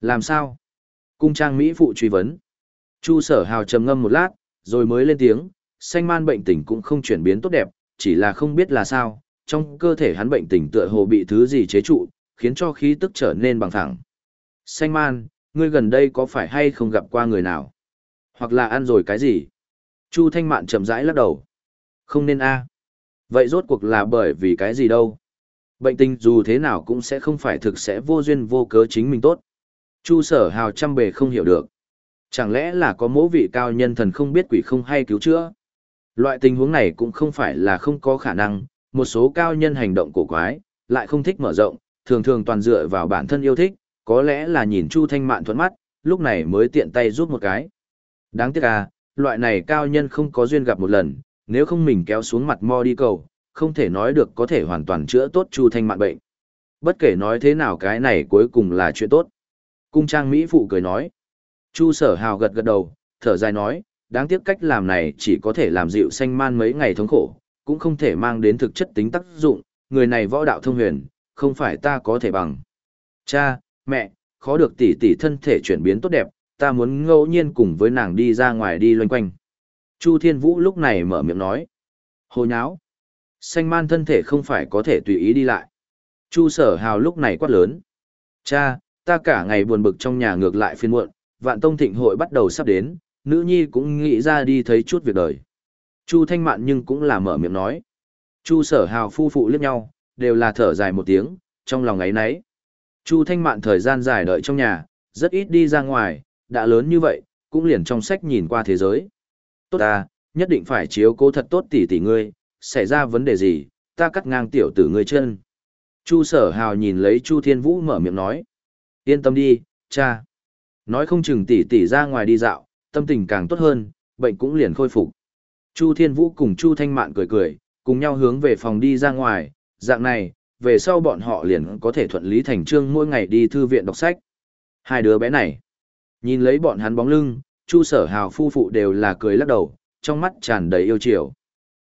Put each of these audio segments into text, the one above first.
Làm sao? Cung trang Mỹ phụ truy vấn. Chu sở hào trầm ngâm một lát, rồi mới lên tiếng, xanh man bệnh tình cũng không chuyển biến tốt đẹp, chỉ là không biết là sao, trong cơ thể hắn bệnh tình tựa hồ bị thứ gì chế trụ, khiến cho khí tức trở nên bằng thẳng. Xanh man, ngươi gần đây có phải hay không gặp qua người nào? Hoặc là ăn rồi cái gì? Chu Thanh Mạn chậm rãi lắc đầu. Không nên a. Vậy rốt cuộc là bởi vì cái gì đâu? Bệnh tình dù thế nào cũng sẽ không phải thực sẽ vô duyên vô cớ chính mình tốt. Chu sở hào trăm bề không hiểu được. Chẳng lẽ là có mẫu vị cao nhân thần không biết quỷ không hay cứu chữa? Loại tình huống này cũng không phải là không có khả năng, một số cao nhân hành động cổ quái, lại không thích mở rộng, thường thường toàn dựa vào bản thân yêu thích, có lẽ là nhìn Chu Thanh Mạn thuận mắt, lúc này mới tiện tay giúp một cái. Đáng tiếc à, loại này cao nhân không có duyên gặp một lần, nếu không mình kéo xuống mặt mo đi cầu, không thể nói được có thể hoàn toàn chữa tốt Chu Thanh Mạn bệnh. Bất kể nói thế nào cái này cuối cùng là chuyện tốt. Cung trang Mỹ Phụ cười nói. Chu sở hào gật gật đầu, thở dài nói, đáng tiếc cách làm này chỉ có thể làm dịu xanh man mấy ngày thống khổ, cũng không thể mang đến thực chất tính tác dụng, người này võ đạo thông huyền, không phải ta có thể bằng. Cha, mẹ, khó được tỷ tỷ thân thể chuyển biến tốt đẹp, ta muốn ngẫu nhiên cùng với nàng đi ra ngoài đi loanh quanh. Chu Thiên Vũ lúc này mở miệng nói. Hồ nháo. Xanh man thân thể không phải có thể tùy ý đi lại. Chu sở hào lúc này quát lớn. Cha, ta cả ngày buồn bực trong nhà ngược lại phiên muộn, vạn tông thịnh hội bắt đầu sắp đến, nữ nhi cũng nghĩ ra đi thấy chút việc đời. Chu Thanh Mạn nhưng cũng là mở miệng nói. Chu sở hào phu phụ liếc nhau, đều là thở dài một tiếng, trong lòng ấy nấy. Chu Thanh Mạn thời gian dài đợi trong nhà, rất ít đi ra ngoài, đã lớn như vậy, cũng liền trong sách nhìn qua thế giới. Tốt ta, nhất định phải chiếu cố thật tốt tỷ tỷ ngươi, xảy ra vấn đề gì, ta cắt ngang tiểu tử ngươi chân. Chu sở hào nhìn lấy Chu Thiên Vũ mở miệng nói. Yên tâm đi, cha. Nói không chừng tỷ tỷ ra ngoài đi dạo, tâm tình càng tốt hơn, bệnh cũng liền khôi phục. Chu Thiên Vũ cùng Chu Thanh Mạn cười cười, cùng nhau hướng về phòng đi ra ngoài, dạng này, về sau bọn họ liền có thể thuận lý thành trương mỗi ngày đi thư viện đọc sách. Hai đứa bé này, nhìn lấy bọn hắn bóng lưng, Chu Sở Hào phu phụ đều là cười lắc đầu, trong mắt tràn đầy yêu chiều.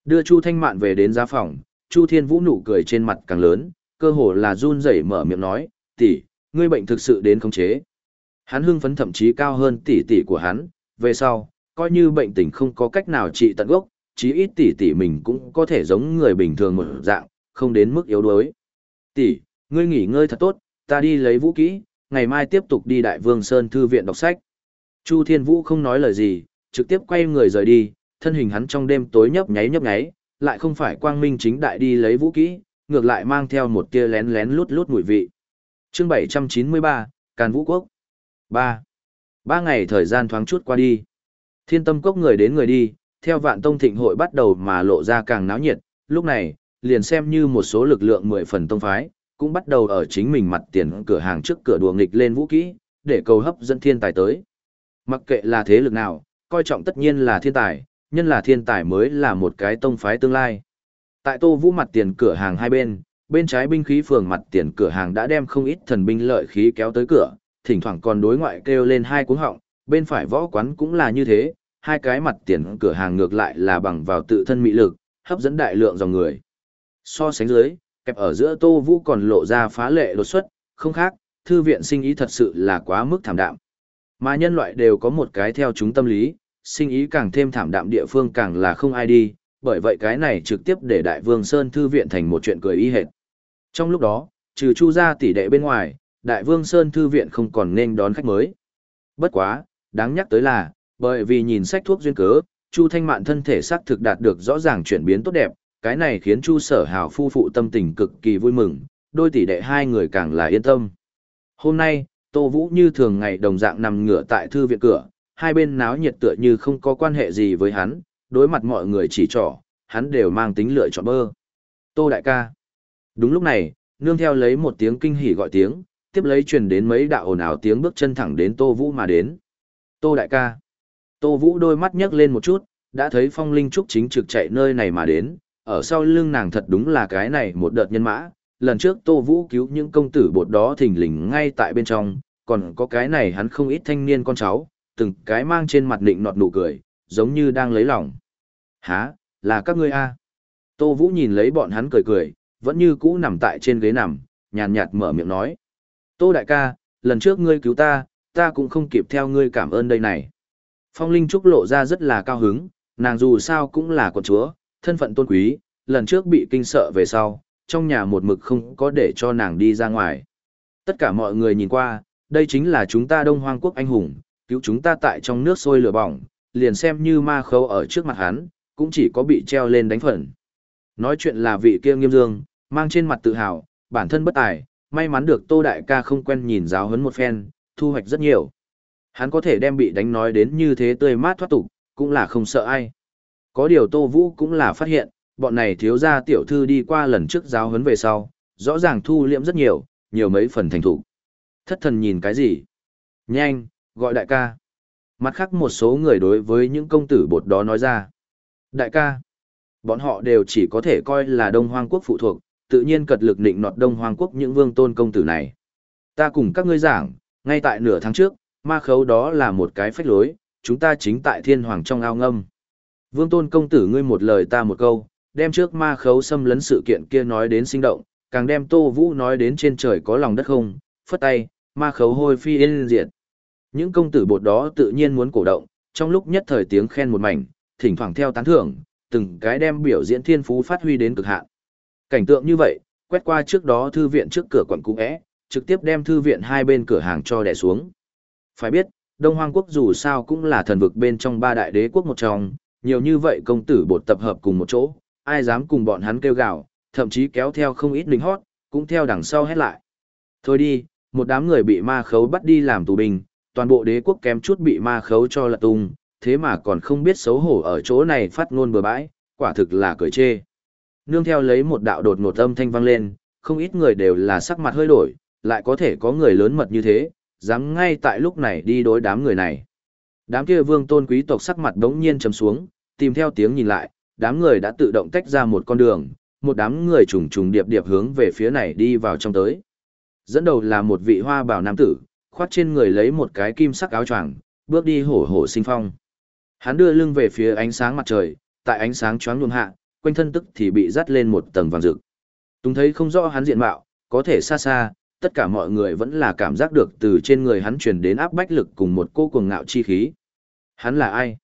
Đưa Chu Thanh Mạn về đến giá phòng, Chu Thiên Vũ nụ cười trên mặt càng lớn, cơ hồ là run rẩy mở miệng nói, tỷ, ngươi bệnh thực sự đến khống chế. Hắn hưng phấn thậm chí cao hơn tỷ tỷ của hắn, về sau, coi như bệnh tình không có cách nào trị tận gốc, chí ít tỷ tỷ mình cũng có thể giống người bình thường một dạng, không đến mức yếu đuối. Tỷ, ngươi nghỉ ngơi thật tốt, ta đi lấy vũ kỹ, ngày mai tiếp tục đi Đại Vương Sơn Thư viện đọc sách. Chu Thiên Vũ không nói lời gì, trực tiếp quay người rời đi, thân hình hắn trong đêm tối nhấp nháy nhấp nháy, lại không phải quang minh chính đại đi lấy vũ kỹ, ngược lại mang theo một tia lén lén lút lút mùi vị. Chương 793, Càn Vũ Quốc. 3. Ba ngày thời gian thoáng chút qua đi. Thiên tâm cốc người đến người đi, theo vạn tông thịnh hội bắt đầu mà lộ ra càng náo nhiệt, lúc này, liền xem như một số lực lượng mười phần tông phái, cũng bắt đầu ở chính mình mặt tiền cửa hàng trước cửa đùa nghịch lên vũ kỹ, để cầu hấp dẫn thiên tài tới. Mặc kệ là thế lực nào, coi trọng tất nhiên là thiên tài, nhân là thiên tài mới là một cái tông phái tương lai. Tại Tô Vũ mặt tiền cửa hàng hai bên, bên trái binh khí phường mặt tiền cửa hàng đã đem không ít thần binh lợi khí kéo tới cửa, thỉnh thoảng còn đối ngoại kêu lên hai cuống họng, bên phải võ quán cũng là như thế, hai cái mặt tiền cửa hàng ngược lại là bằng vào tự thân mị lực, hấp dẫn đại lượng dòng người. So sánh dưới, kẹp ở giữa Tô Vũ còn lộ ra phá lệ đột xuất, không khác, thư viện sinh ý thật sự là quá mức thảm đạm. Mà nhân loại đều có một cái theo chúng tâm lý, sinh ý càng thêm thảm đạm địa phương càng là không ai đi, bởi vậy cái này trực tiếp để Đại Vương Sơn Thư viện thành một chuyện cười y hệt. Trong lúc đó, trừ Chu gia tỷ đệ bên ngoài, Đại Vương Sơn Thư viện không còn nên đón khách mới. Bất quá, đáng nhắc tới là, bởi vì nhìn sách thuốc duyên cớ, Chu Thanh Mạn thân thể xác thực đạt được rõ ràng chuyển biến tốt đẹp, cái này khiến Chu Sở Hào phu phụ tâm tình cực kỳ vui mừng, đôi tỷ đệ hai người càng là yên tâm. Hôm nay, Tô Vũ như thường ngày đồng dạng nằm ngửa tại thư viện cửa, hai bên náo nhiệt tựa như không có quan hệ gì với hắn, đối mặt mọi người chỉ trỏ, hắn đều mang tính lựa chọn bơ. Tô đại ca. Đúng lúc này, nương theo lấy một tiếng kinh hỉ gọi tiếng, tiếp lấy truyền đến mấy đạo ồn ào tiếng bước chân thẳng đến Tô Vũ mà đến. Tô đại ca. Tô Vũ đôi mắt nhấc lên một chút, đã thấy phong linh trúc chính trực chạy nơi này mà đến, ở sau lưng nàng thật đúng là cái này một đợt nhân mã. Lần trước Tô Vũ cứu những công tử bột đó thình lình ngay tại bên trong, còn có cái này hắn không ít thanh niên con cháu, từng cái mang trên mặt nịnh nọt nụ cười, giống như đang lấy lòng. Hả, là các ngươi a Tô Vũ nhìn lấy bọn hắn cười cười, vẫn như cũ nằm tại trên ghế nằm, nhàn nhạt mở miệng nói. Tô đại ca, lần trước ngươi cứu ta, ta cũng không kịp theo ngươi cảm ơn đây này. Phong Linh Trúc lộ ra rất là cao hứng, nàng dù sao cũng là con chúa, thân phận tôn quý, lần trước bị kinh sợ về sau, trong nhà một mực không có để cho nàng đi ra ngoài. Tất cả mọi người nhìn qua, đây chính là chúng ta Đông Hoang Quốc anh hùng, cứu chúng ta tại trong nước sôi lửa bỏng, liền xem như ma khâu ở trước mặt hắn, cũng chỉ có bị treo lên đánh phần. Nói chuyện là vị kia nghiêm dương, mang trên mặt tự hào, bản thân bất tài, may mắn được Tô Đại ca không quen nhìn giáo huấn một phen, thu hoạch rất nhiều. Hắn có thể đem bị đánh nói đến như thế tươi mát thoát tục, cũng là không sợ ai. Có điều Tô Vũ cũng là phát hiện, bọn này thiếu gia tiểu thư đi qua lần trước giáo huấn về sau, rõ ràng thu liễm rất nhiều, nhiều mấy phần thành thủ. Thất thần nhìn cái gì? Nhanh, gọi đại ca. Mặt khác một số người đối với những công tử bột đó nói ra. Đại ca, bọn họ đều chỉ có thể coi là Đông Hoang Quốc phụ thuộc, tự nhiên cật lực định nọt Đông Hoang Quốc những vương tôn công tử này. Ta cùng các ngươi giảng, ngay tại nửa tháng trước, ma khấu đó là một cái phách lối, chúng ta chính tại thiên hoàng trong ao ngâm. Vương tôn công tử ngươi một lời ta một câu, đem trước ma khấu xâm lấn sự kiện kia nói đến sinh động, càng đem Tô Vũ nói đến trên trời có lòng đất không, phất tay, ma khấu hôi phi yên diệt. Những công tử bột đó tự nhiên muốn cổ động, trong lúc nhất thời tiếng khen một mảnh, thỉnh thoảng theo tán thưởng, từng cái đem biểu diễn thiên phú phát huy đến cực hạn. Cảnh tượng như vậy, quét qua trước đó thư viện trước cửa quận cũ é, trực tiếp đem thư viện hai bên cửa hàng cho đè xuống. Phải biết, Đông Hoang quốc dù sao cũng là thần vực bên trong ba đại đế quốc một trong, nhiều như vậy công tử bột tập hợp cùng một chỗ, ai dám cùng bọn hắn kêu gào, thậm chí kéo theo không ít lính hót, cũng theo đằng sau hét lại. Thôi đi, một đám người bị ma khấu bắt đi làm tù binh, toàn bộ đế quốc kém chút bị ma khấu cho lật tung, thế mà còn không biết xấu hổ ở chỗ này phát ngôn bừa bãi, quả thực là cười chê. Nương theo lấy một đạo đột ngột âm thanh vang lên, không ít người đều là sắc mặt hơi đổi, lại có thể có người lớn mật như thế, dám ngay tại lúc này đi đối đám người này. Đám kia vương tôn quý tộc sắc mặt đống nhiên trầm xuống, tìm theo tiếng nhìn lại, đám người đã tự động tách ra một con đường, một đám người trùng trùng điệp điệp hướng về phía này đi vào trong tới. Dẫn đầu là một vị hoa bảo nam tử, khoát trên người lấy một cái kim sắc áo choàng, bước đi hổ hổ sinh phong. Hắn đưa lưng về phía ánh sáng mặt trời, tại ánh sáng choáng luồng hạ, quanh thân tức thì bị dắt lên một tầng vàng rực. Tùng thấy không rõ hắn diện mạo, có thể xa xa, tất cả mọi người vẫn là cảm giác được từ trên người hắn truyền đến áp bách lực cùng một cô cuồng ngạo chi khí. Hắn là ai?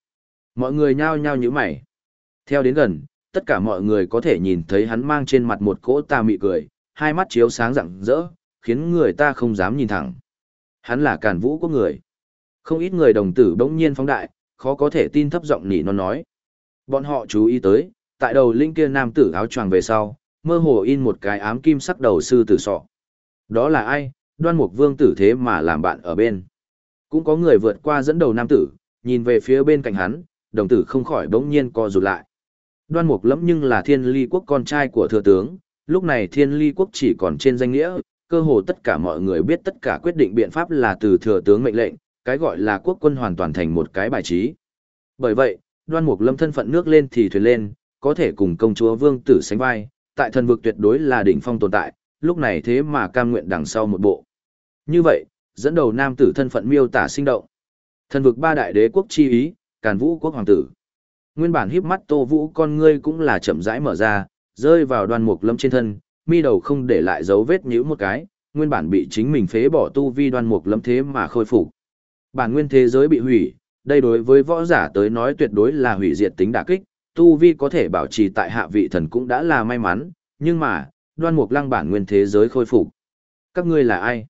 Mọi người nhao nhao như mày. Theo đến gần, tất cả mọi người có thể nhìn thấy hắn mang trên mặt một cỗ tà mị cười, hai mắt chiếu sáng rạng rỡ, khiến người ta không dám nhìn thẳng. Hắn là càn vũ quốc người. Không ít người đồng tử bỗng nhiên phóng đại, khó có thể tin thấp giọng nỉ non nói. Bọn họ chú ý tới, tại đầu linh kia nam tử áo choàng về sau, mơ hồ in một cái ám kim sắc đầu sư tử sọ. Đó là ai, đoan mục vương tử thế mà làm bạn ở bên. Cũng có người vượt qua dẫn đầu nam tử, nhìn về phía bên cạnh hắn, đồng tử không khỏi bỗng nhiên co rụt lại. Đoan mục lẫm nhưng là thiên ly quốc con trai của thừa tướng, lúc này thiên ly quốc chỉ còn trên danh nghĩa, cơ hồ tất cả mọi người biết tất cả quyết định biện pháp là từ thừa tướng mệnh lệnh, cái gọi là quốc quân hoàn toàn thành một cái bài trí. Bởi vậy, đoan mục lâm thân phận nước lên thì thuyền lên, có thể cùng công chúa vương tử sánh vai, tại thần vực tuyệt đối là đỉnh phong tồn tại, lúc này thế mà cam nguyện đằng sau một bộ. Như vậy, dẫn đầu nam tử thân phận miêu tả sinh động. Thần vực ba đại đế quốc chi ý, càn vũ quốc hoàng tử. Nguyên bản híp mắt tô vũ con ngươi cũng là chậm rãi mở ra, rơi vào đoan mục lâm trên thân, mi đầu không để lại dấu vết nhíu một cái, nguyên bản bị chính mình phế bỏ tu vi đoan mục lâm thế mà khôi phục. Bản nguyên thế giới bị hủy, đây đối với võ giả tới nói tuyệt đối là hủy diệt tính đả kích, tu vi có thể bảo trì tại hạ vị thần cũng đã là may mắn, nhưng mà, đoan mục lăng bản nguyên thế giới khôi phục. Các ngươi là ai?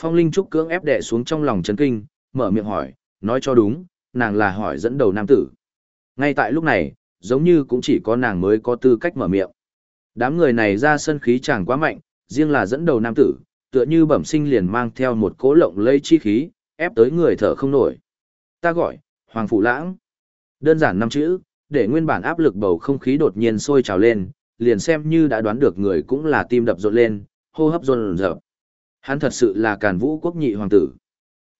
Phong Linh Trúc cưỡng ép đè xuống trong lòng chấn kinh, mở miệng hỏi, nói cho đúng, nàng là hỏi dẫn đầu nam tử. Ngay tại lúc này, giống như cũng chỉ có nàng mới có tư cách mở miệng. Đám người này ra sân khí chẳng quá mạnh, riêng là dẫn đầu nam tử, tựa như bẩm sinh liền mang theo một cỗ lộng lây chi khí, ép tới người thở không nổi. Ta gọi, Hoàng Phủ Lãng. Đơn giản năm chữ, để nguyên bản áp lực bầu không khí đột nhiên sôi trào lên, liền xem như đã đoán được người cũng là tim đập rộn lên, hô hấp rộn rợp. Hắn thật sự là Càn Vũ quốc nhị hoàng tử.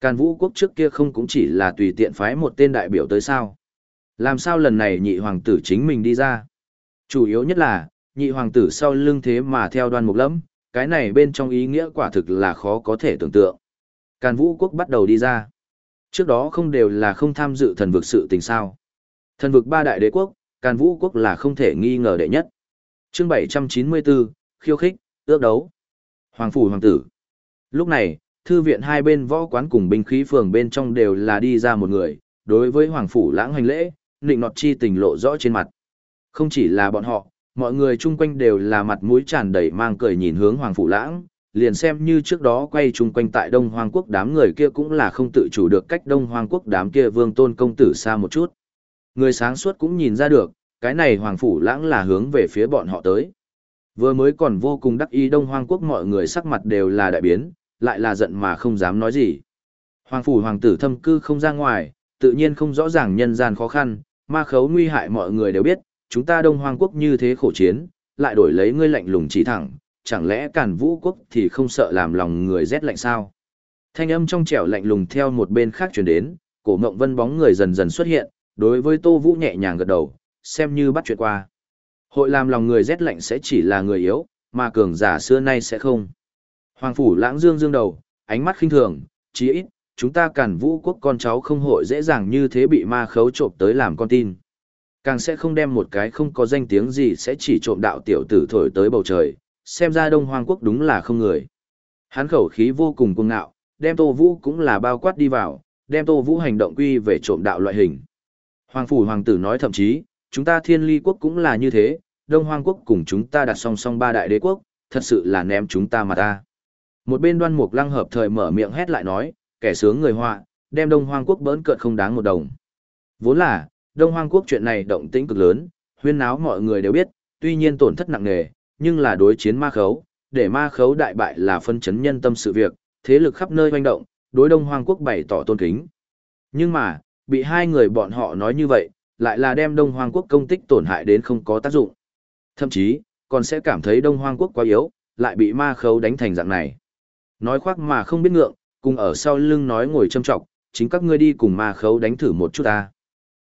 Càn Vũ quốc trước kia không cũng chỉ là tùy tiện phái một tên đại biểu tới sao. Làm sao lần này nhị hoàng tử chính mình đi ra? Chủ yếu nhất là, nhị hoàng tử sau lưng thế mà theo đoan mục lẫm, cái này bên trong ý nghĩa quả thực là khó có thể tưởng tượng. Càn Vũ quốc bắt đầu đi ra. Trước đó không đều là không tham dự thần vực sự tình sao. Thần vực ba đại đế quốc, Càn Vũ quốc là không thể nghi ngờ đệ nhất. Chương 794, khiêu khích, ước đấu. Hoàng phủ hoàng tử. Lúc này, thư viện hai bên võ quán cùng binh khí phường bên trong đều là đi ra một người, đối với Hoàng Phủ lãng hành lễ, nịnh nọt chi tình lộ rõ trên mặt. Không chỉ là bọn họ, mọi người chung quanh đều là mặt mũi tràn đầy mang cười nhìn hướng Hoàng Phủ lãng, liền xem như trước đó quay chung quanh tại Đông Hoang Quốc đám người kia cũng là không tự chủ được cách Đông Hoang Quốc đám kia vương tôn công tử xa một chút. Người sáng suốt cũng nhìn ra được, cái này Hoàng Phủ lãng là hướng về phía bọn họ tới. Vừa mới còn vô cùng đắc ý Đông Hoang Quốc mọi người sắc mặt đều là đại biến, lại là giận mà không dám nói gì. Hoàng Phủ Hoàng tử thâm cư không ra ngoài, tự nhiên không rõ ràng nhân gian khó khăn, ma khấu nguy hại mọi người đều biết, chúng ta Đông Hoang Quốc như thế khổ chiến, lại đổi lấy ngươi lạnh lùng chỉ thẳng, chẳng lẽ càn vũ quốc thì không sợ làm lòng người rét lạnh sao? Thanh âm trong trẻo lạnh lùng theo một bên khác truyền đến, cổ mộng vân bóng người dần dần xuất hiện, đối với Tô Vũ nhẹ nhàng gật đầu, xem như bắt chuyện qua. Hội làm lòng người rét lạnh sẽ chỉ là người yếu, mà cường giả xưa nay sẽ không. Hoàng phủ lãng dương dương đầu, ánh mắt khinh thường, chí ít, chúng ta càn vũ quốc con cháu không hội dễ dàng như thế bị ma khấu trộm tới làm con tin. Càng sẽ không đem một cái không có danh tiếng gì sẽ chỉ trộm đạo tiểu tử thổi tới bầu trời, xem ra Đông Hoang Quốc đúng là không người. Hắn khẩu khí vô cùng cuồng ngạo, đem Tô Vũ cũng là bao quát đi vào, đem Tô Vũ hành động quy về trộm đạo loại hình. Hoàng phủ hoàng tử nói thậm chí, chúng ta Thiên Ly quốc cũng là như thế, Đông Hoang quốc cùng chúng ta đặt song song ba đại đế quốc, thật sự là ném chúng ta mà ta. Một bên Đoan Mục Lăng hợp thời mở miệng hét lại nói, kẻ sướng người họa, đem Đông Hoang quốc bỡn cợt không đáng một đồng. Vốn là, Đông Hoang quốc chuyện này động tĩnh cực lớn, huyên náo mọi người đều biết, tuy nhiên tổn thất nặng nề, nhưng là đối chiến ma khấu, để ma khấu đại bại là phân chấn nhân tâm sự việc, thế lực khắp nơi hoành động, đối Đông Hoang quốc bày tỏ tôn kính. Nhưng mà, bị hai người bọn họ nói như vậy, lại là đem Đông Hoang quốc công tích tổn hại đến không có tác dụng. Thậm chí, còn sẽ cảm thấy Đông Hoang quốc quá yếu, lại bị ma khấu đánh thành dạng này. Nói khoác mà không biết ngượng, cùng ở sau lưng nói ngồi châm trọng, chính các ngươi đi cùng ma khấu đánh thử một chút ta.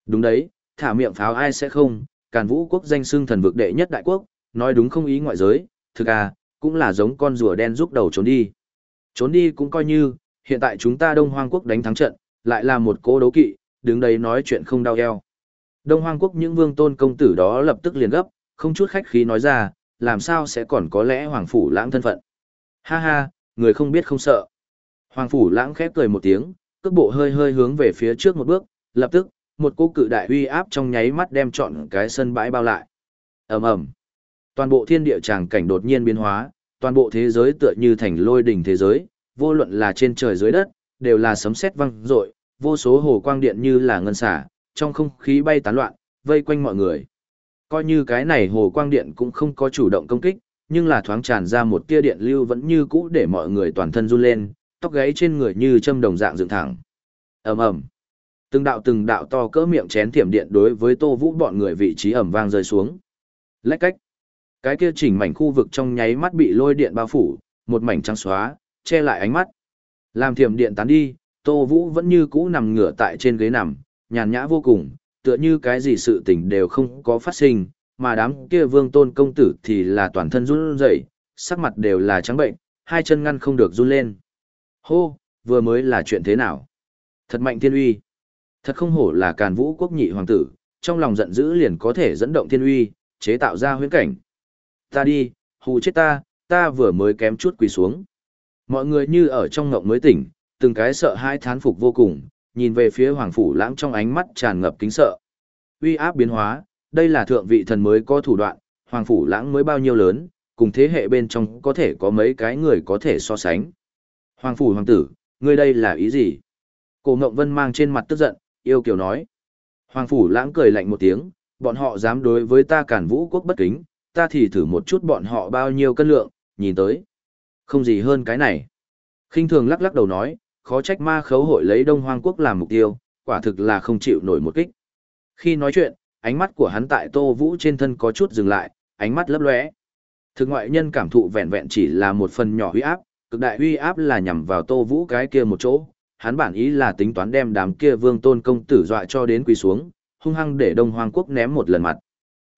Đúng đấy, thả miệng pháo ai sẽ không, càn vũ quốc danh xưng thần vực đệ nhất đại quốc, nói đúng không ý ngoại giới, thực à, cũng là giống con rùa đen rút đầu trốn đi. Trốn đi cũng coi như, hiện tại chúng ta Đông Hoang quốc đánh thắng trận, lại là một cố đấu kỵ, đứng đây nói chuyện không đau eo. Đông Hoang quốc những vương tôn công tử đó lập tức liền gấp, không chút khách khí nói ra, làm sao sẽ còn có lẽ Hoàng Phủ lãng thân phận. Ha ha, người không biết không sợ. Hoàng Phủ lãng khép cười một tiếng, cước bộ hơi hơi hướng về phía trước một bước, lập tức, một cô cự đại uy áp trong nháy mắt đem trọn cái sân bãi bao lại. ầm ầm, Toàn bộ thiên địa tràng cảnh đột nhiên biến hóa, toàn bộ thế giới tựa như thành lôi đỉnh thế giới, vô luận là trên trời dưới đất, đều là sấm sét vang rội, vô số hồ quang điện như là ngân xả, trong không khí bay tán loạn, vây quanh mọi người. Coi như cái này hồ quang điện cũng không có chủ động công kích, nhưng là thoáng tràn ra một tia điện lưu vẫn như cũ để mọi người toàn thân run lên, tóc gáy trên người như châm đồng dạng dựng thẳng. Ầm ầm. Từng đạo từng đạo to cỡ miệng chén thiểm điện đối với Tô Vũ bọn người vị trí ầm vang rơi xuống. Lách cách. Cái kia chỉnh mảnh khu vực trong nháy mắt bị lôi điện bao phủ, một mảnh trắng xóa, che lại ánh mắt. Làm thiểm điện tán đi, Tô Vũ vẫn như cũ nằm ngửa tại trên ghế nằm, nhàn nhã vô cùng, tựa như cái gì sự tình đều không có phát sinh, mà đám kia vương tôn công tử thì là toàn thân run rẩy, sắc mặt đều là trắng bệnh, hai chân ngăn không được run lên. Hô, vừa mới là chuyện thế nào? Thật mạnh thiên uy. Thật không hổ là càn vũ quốc nhị hoàng tử, trong lòng giận dữ liền có thể dẫn động thiên uy, chế tạo ra huyễn cảnh. Ta đi, hù chết ta, ta vừa mới kém chút quỳ xuống. Mọi người như ở trong ngộng mới tỉnh, từng cái sợ hai thán phục vô cùng, nhìn về phía Hoàng Phủ Lãng trong ánh mắt tràn ngập kính sợ. Uy áp biến hóa, đây là thượng vị thần mới có thủ đoạn, Hoàng Phủ Lãng mới bao nhiêu lớn, cùng thế hệ bên trong có thể có mấy cái người có thể so sánh. Hoàng Phủ Hoàng tử, ngươi đây là ý gì? Cổ Ngộng Vân mang trên mặt tức giận, yêu kiều nói. Hoàng Phủ Lãng cười lạnh một tiếng, bọn họ dám đối với ta cản vũ quốc bất kính, ta thì thử một chút bọn họ bao nhiêu cân lượng, nhìn tới. Không gì hơn cái này. khinh thường lắc lắc đầu nói, khó trách ma khấu hội lấy Đông Hoang Quốc làm mục tiêu, quả thực là không chịu nổi một kích. Khi nói chuyện, ánh mắt của hắn tại Tô Vũ trên thân có chút dừng lại, ánh mắt lấp lóe. Thực ngoại nhân cảm thụ vẹn vẹn chỉ là một phần nhỏ huy áp, cực đại huy áp là nhằm vào Tô Vũ cái kia một chỗ. Hắn bản ý là tính toán đem đám kia vương tôn công tử dọa cho đến quỳ xuống, hung hăng để Đông Hoang Quốc ném một lần mặt.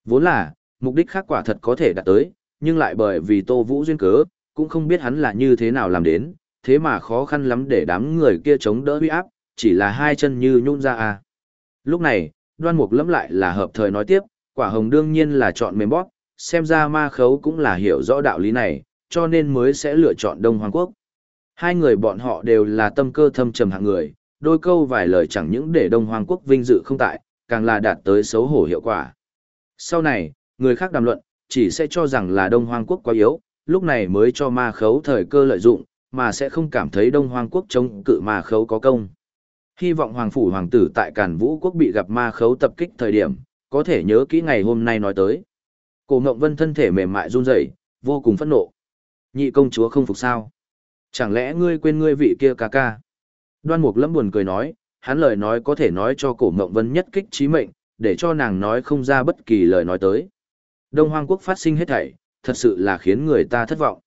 Vốn là, mục đích khác quả thật có thể đạt tới, nhưng lại bởi vì Tô Vũ duyên cớ, cũng không biết hắn là như thế nào làm đến, thế mà khó khăn lắm để đám người kia chống đỡ uy áp, chỉ là hai chân như nhún ra à. Lúc này, đoan mục lẫm lại là hợp thời nói tiếp, quả hồng đương nhiên là chọn mềm bóp, xem ra ma khấu cũng là hiểu rõ đạo lý này, cho nên mới sẽ lựa chọn Đông Hoàng Quốc. Hai người bọn họ đều là tâm cơ thâm trầm hạng người, đôi câu vài lời chẳng những để Đông Hoàng quốc vinh dự không tại, càng là đạt tới xấu hổ hiệu quả. Sau này, người khác đàm luận, chỉ sẽ cho rằng là Đông Hoang quốc quá yếu, lúc này mới cho ma khấu thời cơ lợi dụng, mà sẽ không cảm thấy Đông Hoang quốc chống cự ma khấu có công. Hy vọng Hoàng Phủ Hoàng tử tại Càn Vũ quốc bị gặp ma khấu tập kích thời điểm, có thể nhớ kỹ ngày hôm nay nói tới. Cổ Ngộng Vân thân thể mềm mại run rẩy, vô cùng phẫn nộ. Nhị công chúa không phục sao? Chẳng lẽ ngươi quên ngươi vị kia ca ca? Đoan Mục Lâm buồn cười nói, hắn lời nói có thể nói cho Cổ Ngộng Vân nhất kích trí mệnh, để cho nàng nói không ra bất kỳ lời nói tới. Đông Hoang quốc phát sinh hết thảy, thật sự là khiến người ta thất vọng.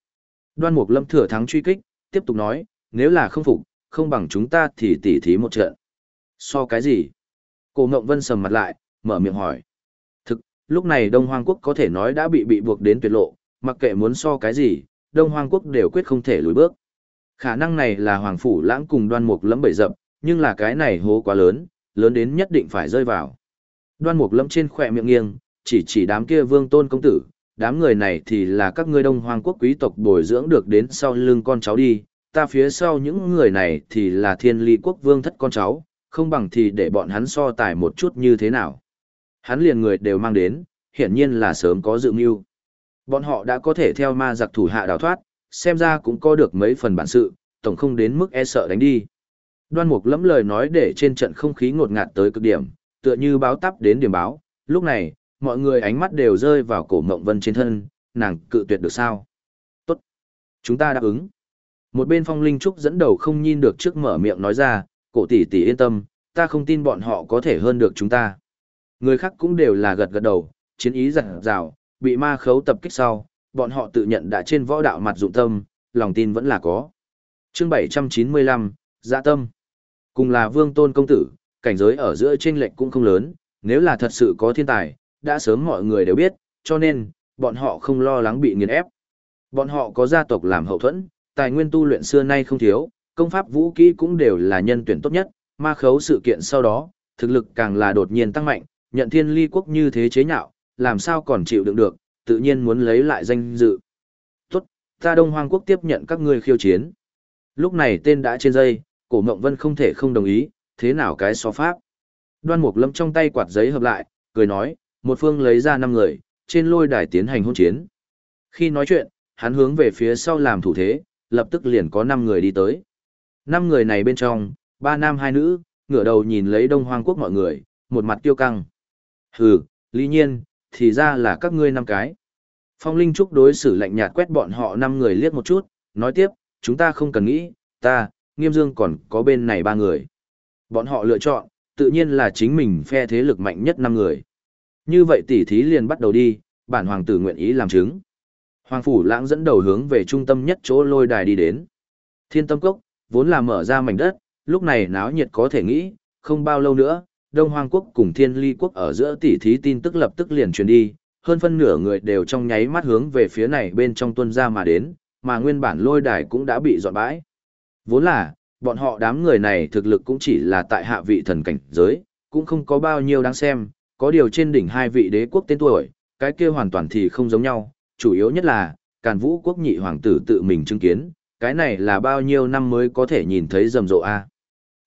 Đoan Mục Lâm thừa thắng truy kích, tiếp tục nói, nếu là không phục, không bằng chúng ta thì tỉ thí một trận. So cái gì? Cổ Ngộng Vân sầm mặt lại, mở miệng hỏi. Thực, lúc này Đông Hoang Quốc có thể nói đã bị bị buộc đến tuyệt lộ, mặc kệ muốn so cái gì, Đông Hoang Quốc đều quyết không thể lùi bước. Khả năng này là Hoàng Phủ Lãng cùng đoan mục Lâm bậy dập, nhưng là cái này hố quá lớn, lớn đến nhất định phải rơi vào. Đoan mục Lâm trên khỏe miệng nghiêng, chỉ chỉ đám kia vương tôn công tử, đám người này thì là các ngươi đông hoàng quốc quý tộc bồi dưỡng được đến sau lưng con cháu đi, ta phía sau những người này thì là thiên ly quốc vương thất con cháu, không bằng thì để bọn hắn so tài một chút như thế nào. Hắn liền người đều mang đến, hiển nhiên là sớm có dự mưu. Bọn họ đã có thể theo ma giặc thủ hạ đào thoát, xem ra cũng có được mấy phần bản sự, tổng không đến mức e sợ đánh đi. Đoan mục lẫm lời nói để trên trận không khí ngột ngạt tới cực điểm, tựa như báo tắp đến điểm báo, lúc này, mọi người ánh mắt đều rơi vào cổ mộng vân trên thân, nàng cự tuyệt được sao? Tốt! Chúng ta đáp ứng. Một bên phong linh trúc dẫn đầu không nhìn được trước mở miệng nói ra, cổ tỷ tỷ yên tâm, ta không tin bọn họ có thể hơn được chúng ta. Người khác cũng đều là gật gật đầu, chiến ý giặt rào, bị ma khấu tập kích sau, bọn họ tự nhận đã trên võ đạo mặt dụng tâm, lòng tin vẫn là có. chương 795, Dạ Tâm Cùng là vương tôn công tử, cảnh giới ở giữa chênh lệch cũng không lớn, nếu là thật sự có thiên tài, đã sớm mọi người đều biết, cho nên, bọn họ không lo lắng bị nghiền ép. Bọn họ có gia tộc làm hậu thuẫn, tài nguyên tu luyện xưa nay không thiếu, công pháp vũ kỹ cũng đều là nhân tuyển tốt nhất, ma khấu sự kiện sau đó, thực lực càng là đột nhiên tăng mạnh, nhận thiên ly quốc như thế chế nhạo, làm sao còn chịu đựng được, tự nhiên muốn lấy lại danh dự. Tốt, ta Đông Hoang quốc tiếp nhận các ngươi khiêu chiến. Lúc này tên đã trên dây, cổ mộng vân không thể không đồng ý, thế nào cái so pháp. Đoan mục lâm trong tay quạt giấy hợp lại, cười nói, một phương lấy ra năm người, trên lôi đài tiến hành hôn chiến. Khi nói chuyện, hắn hướng về phía sau làm thủ thế, lập tức liền có năm người đi tới. Năm người này bên trong, ba nam hai nữ, ngửa đầu nhìn lấy đông hoang quốc mọi người, một mặt tiêu căng. Hừ, lý nhiên, thì ra là các ngươi năm cái. Phong Linh Trúc đối xử lạnh nhạt quét bọn họ năm người liếc một chút, nói tiếp, chúng ta không cần nghĩ, ta, Nghiêm Dương còn có bên này ba người. Bọn họ lựa chọn, tự nhiên là chính mình phe thế lực mạnh nhất năm người. Như vậy tỉ thí liền bắt đầu đi, bản hoàng tử nguyện ý làm chứng. Hoàng phủ lãng dẫn đầu hướng về trung tâm nhất chỗ lôi đài đi đến. Thiên tâm cốc, vốn là mở ra mảnh đất, lúc này náo nhiệt có thể nghĩ, không bao lâu nữa, Đông Hoang quốc cùng Thiên Ly quốc ở giữa tỉ thí tin tức lập tức liền truyền đi, hơn phân nửa người đều trong nháy mắt hướng về phía này bên trong tuân ra mà đến, mà nguyên bản lôi đài cũng đã bị dọn bãi. Vốn là, bọn họ đám người này thực lực cũng chỉ là tại hạ vị thần cảnh giới, cũng không có bao nhiêu đáng xem, có điều trên đỉnh hai vị đế quốc tên tuổi, cái kia hoàn toàn thì không giống nhau, chủ yếu nhất là, Càn Vũ quốc nhị hoàng tử tự mình chứng kiến, cái này là bao nhiêu năm mới có thể nhìn thấy rầm rộ a.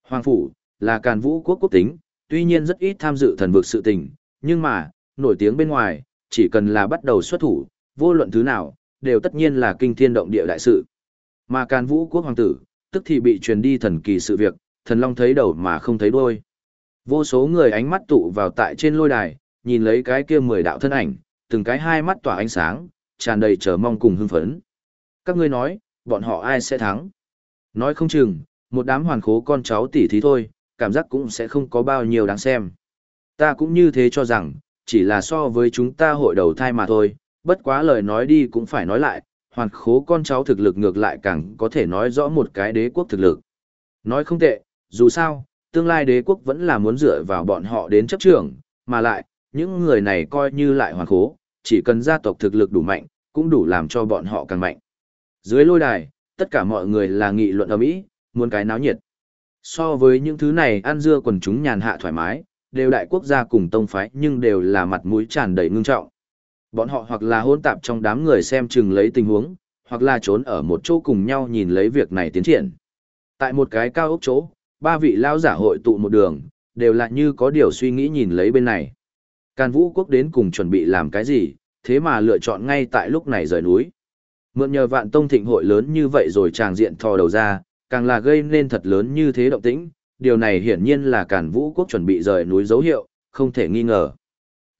Hoàng phủ là Càn Vũ quốc quốc tính, tuy nhiên rất ít tham dự thần vực sự tình, nhưng mà, nổi tiếng bên ngoài, chỉ cần là bắt đầu xuất thủ, vô luận thứ nào, đều tất nhiên là kinh thiên động địa đại sự. Mà Càn Vũ quốc hoàng tử, tức thì bị truyền đi thần kỳ sự việc, thần long thấy đầu mà không thấy đuôi. Vô số người ánh mắt tụ vào tại trên lôi đài, nhìn lấy cái kia mười đạo thân ảnh, từng cái hai mắt tỏa ánh sáng, tràn đầy chờ mong cùng hưng phấn. Các ngươi nói, bọn họ ai sẽ thắng? Nói không chừng, một đám hoàn khố con cháu tỷ thí thôi, cảm giác cũng sẽ không có bao nhiêu đáng xem. Ta cũng như thế cho rằng, chỉ là so với chúng ta hội đầu thai mà thôi, bất quá lời nói đi cũng phải nói lại, hoàn khố con cháu thực lực ngược lại càng có thể nói rõ một cái đế quốc thực lực. Nói không tệ, dù sao, tương lai đế quốc vẫn là muốn dựa vào bọn họ đến chấp trưởng, mà lại, những người này coi như lại hoàn khố, chỉ cần gia tộc thực lực đủ mạnh, cũng đủ làm cho bọn họ càng mạnh. Dưới lôi đài, tất cả mọi người là nghị luận ầm ĩ, muốn cái náo nhiệt. So với những thứ này ăn dưa quần chúng nhàn hạ thoải mái, đều đại quốc gia cùng tông phái nhưng đều là mặt mũi tràn đầy ngưng trọng. Bọn họ hoặc là hôn tạp trong đám người xem chừng lấy tình huống, hoặc là trốn ở một chỗ cùng nhau nhìn lấy việc này tiến triển. Tại một cái cao ốc chỗ, ba vị lão giả hội tụ một đường, đều là như có điều suy nghĩ nhìn lấy bên này. Càn Vũ quốc đến cùng chuẩn bị làm cái gì, thế mà lựa chọn ngay tại lúc này rời núi. Mượn nhờ vạn tông thịnh hội lớn như vậy rồi tràng diện thò đầu ra, càng là gây nên thật lớn như thế động tĩnh, điều này hiển nhiên là Càn Vũ quốc chuẩn bị rời núi dấu hiệu, không thể nghi ngờ.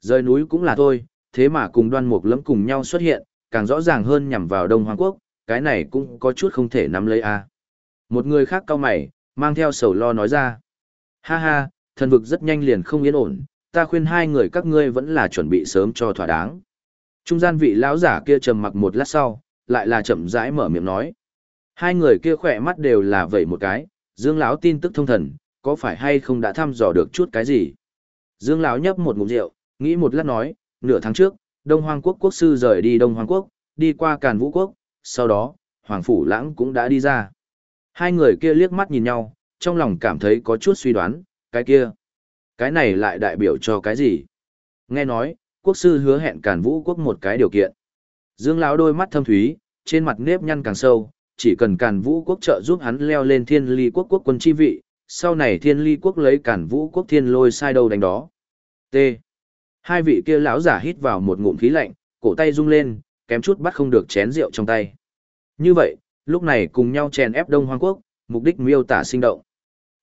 Rời núi cũng là thôi, thế mà cùng đoan mục lẫm cùng nhau xuất hiện, càng rõ ràng hơn nhằm vào Đông Hoàng quốc, cái này cũng có chút không thể nắm lấy a. Một người khác cao mày, mang theo sầu lo nói ra. Ha ha, thần vực rất nhanh liền không yên ổn, ta khuyên hai người các ngươi vẫn là chuẩn bị sớm cho thỏa đáng. Trung gian vị lão giả kia trầm mặc một lát sau, lại là chậm rãi mở miệng nói. Hai người kia khỏe mắt đều là vậy một cái, Dương lão tin tức thông thần, có phải hay không đã thăm dò được chút cái gì? Dương lão nhấp một ngụm rượu, nghĩ một lát nói, nửa tháng trước, Đông Hoang quốc quốc sư rời đi Đông Hoang quốc, đi qua Càn Vũ quốc, sau đó, Hoàng phủ Lãng cũng đã đi ra. Hai người kia liếc mắt nhìn nhau, trong lòng cảm thấy có chút suy đoán, cái kia, cái này lại đại biểu cho cái gì? Nghe nói, quốc sư hứa hẹn Càn Vũ quốc một cái điều kiện. Dương lão đôi mắt thâm thúy, trên mặt nếp nhăn càng sâu, chỉ cần Càn Vũ quốc trợ giúp hắn leo lên Thiên Ly quốc quốc quân chi vị, sau này Thiên Ly quốc lấy Càn Vũ quốc thiên lôi sai đầu đánh đó. T. Hai vị kia lão giả hít vào một ngụm khí lạnh, cổ tay rung lên, kém chút bắt không được chén rượu trong tay. Như vậy, lúc này cùng nhau chèn ép Đông Hoang quốc, mục đích miêu tả sinh động.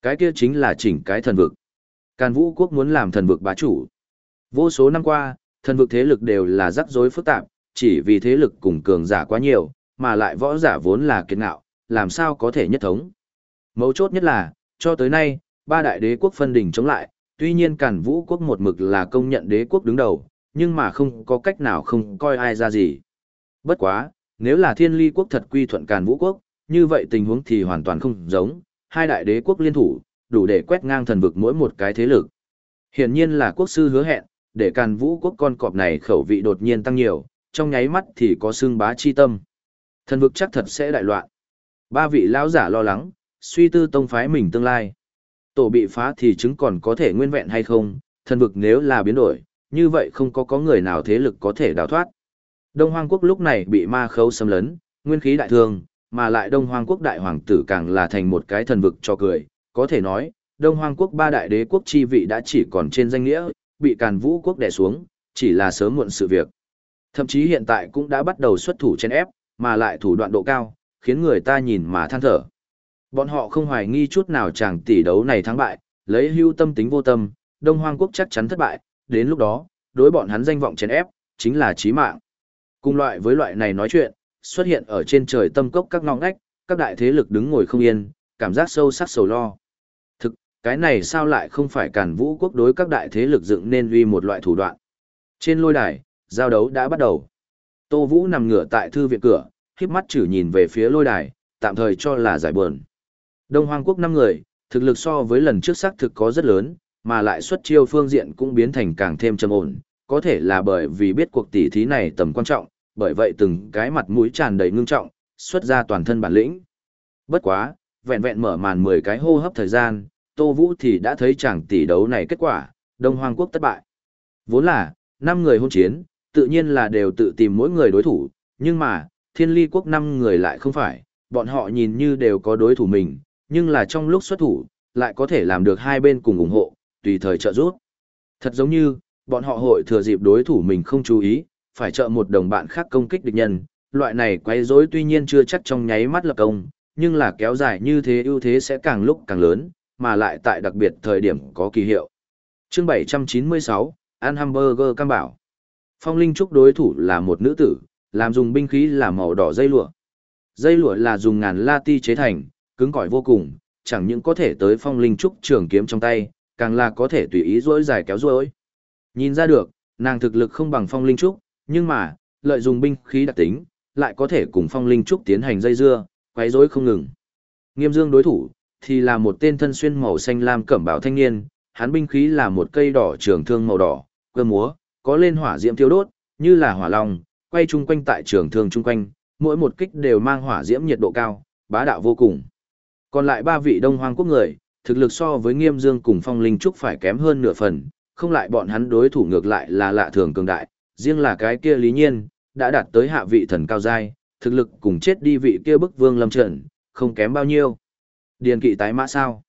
Cái kia chính là chỉnh cái thần vực. Càn Vũ quốc muốn làm thần vực bá chủ. Vô số năm qua, thần vực thế lực đều là rắc rối phức tạp, chỉ vì thế lực cùng cường giả quá nhiều, mà lại võ giả vốn là kiệt ngạo, làm sao có thể nhất thống. Mấu chốt nhất là, cho tới nay, ba đại đế quốc phân đỉnh chống lại, tuy nhiên Càn Vũ quốc một mực là công nhận đế quốc đứng đầu, nhưng mà không có cách nào không coi ai ra gì. Bất quá, nếu là Thiên Ly quốc thật quy thuận Càn Vũ quốc, như vậy tình huống thì hoàn toàn không giống, hai đại đế quốc liên thủ, đủ để quét ngang thần vực mỗi một cái thế lực. Hiển nhiên là quốc sư hứa hẹn, để Càn Vũ quốc con cọp này khẩu vị đột nhiên tăng nhiều, trong nháy mắt thì có xương bá chi tâm. Thần vực chắc thật sẽ đại loạn. Ba vị lão giả lo lắng, suy tư tông phái mình tương lai. Tổ bị phá thì chứng còn có thể nguyên vẹn hay không, thần vực nếu là biến đổi, như vậy không có có người nào thế lực có thể đào thoát. Đông Hoang quốc lúc này bị ma khấu xâm lấn, nguyên khí đại thương, mà lại Đông Hoang quốc đại hoàng tử càng là thành một cái thần vực cho cười, có thể nói, Đông Hoang quốc ba đại đế quốc chi vị đã chỉ còn trên danh nghĩa, bị Càn Vũ quốc đè xuống, chỉ là sớm muộn sự việc. Thậm chí hiện tại cũng đã bắt đầu xuất thủ trên ép, mà lại thủ đoạn độ cao, khiến người ta nhìn mà than thở. Bọn họ không hoài nghi chút nào chàng tỷ đấu này thắng bại, lấy hưu tâm tính vô tâm, Đông Hoang quốc chắc chắn thất bại, đến lúc đó, đối bọn hắn danh vọng chèn ép, chính là chí mạng. Cùng loại với loại này nói chuyện, xuất hiện ở trên trời tâm cốc các ngõ ngách, các đại thế lực đứng ngồi không yên, cảm giác sâu sắc sầu lo. Thực, cái này sao lại không phải cản vũ quốc đối các đại thế lực dựng nên uy một loại thủ đoạn. Trên lôi đài, giao đấu đã bắt đầu. Tô Vũ nằm ngửa tại thư viện cửa, híp mắt chử nhìn về phía lôi đài, tạm thời cho là giải buồn. Đông Hoang quốc năm người, thực lực so với lần trước xác thực có rất lớn, mà lại xuất chiêu phương diện cũng biến thành càng thêm trầm ổn, có thể là bởi vì biết cuộc tỷ thí này tầm quan trọng, bởi vậy từng cái mặt mũi tràn đầy ngưng trọng, xuất ra toàn thân bản lĩnh. Bất quá, vẹn vẹn mở màn 10 cái hô hấp thời gian, Tô Vũ thì đã thấy chẳng tỷ đấu này kết quả, Đông Hoang quốc thất bại. Vốn là, 5 người hôn chiến, tự nhiên là đều tự tìm mỗi người đối thủ, nhưng mà, Thiên Ly quốc 5 người lại không phải, bọn họ nhìn như đều có đối thủ mình, nhưng là trong lúc xuất thủ, lại có thể làm được hai bên cùng ủng hộ, tùy thời trợ giúp. Thật giống như, bọn họ hội thừa dịp đối thủ mình không chú ý, phải trợ một đồng bạn khác công kích địch nhân, loại này quấy rối tuy nhiên chưa chắc trong nháy mắt lập công, nhưng là kéo dài như thế ưu thế sẽ càng lúc càng lớn, mà lại tại đặc biệt thời điểm có kỳ hiệu. Chương 796, An hamburger cam bảo. Phong Linh Trúc đối thủ là một nữ tử, làm dùng binh khí là màu đỏ dây lụa. Dây lụa là dùng ngàn la ti chế thành, cứng cỏi vô cùng, chẳng những có thể tới Phong Linh Trúc trường kiếm trong tay, càng là có thể tùy ý rối dài kéo rối. Nhìn ra được, nàng thực lực không bằng Phong Linh Trúc, nhưng mà, lợi dụng binh khí đặc tính, lại có thể cùng Phong Linh Trúc tiến hành dây dưa, quấy rối không ngừng. Nghiêm Dương đối thủ, thì là một tên thân xuyên màu xanh lam cẩm bào thanh niên, hắn binh khí là một cây đỏ trường thương màu đỏ, cơ múa, có lên hỏa diễm thiêu đốt, như là hỏa long, quay chung quanh tại trường thương chung quanh, mỗi một kích đều mang hỏa diễm nhiệt độ cao, bá đạo vô cùng. Còn lại ba vị Đông Hoang quốc người, thực lực so với Nghiêm Dương cùng Phong Linh Trúc phải kém hơn nửa phần, không lại bọn hắn đối thủ ngược lại là lạ thường cường đại, riêng là cái kia Lý Nhiên, đã đạt tới hạ vị thần cao giai, thực lực cùng chết đi vị kia bức vương lâm trận, không kém bao nhiêu. Điền kỵ tái mã sao?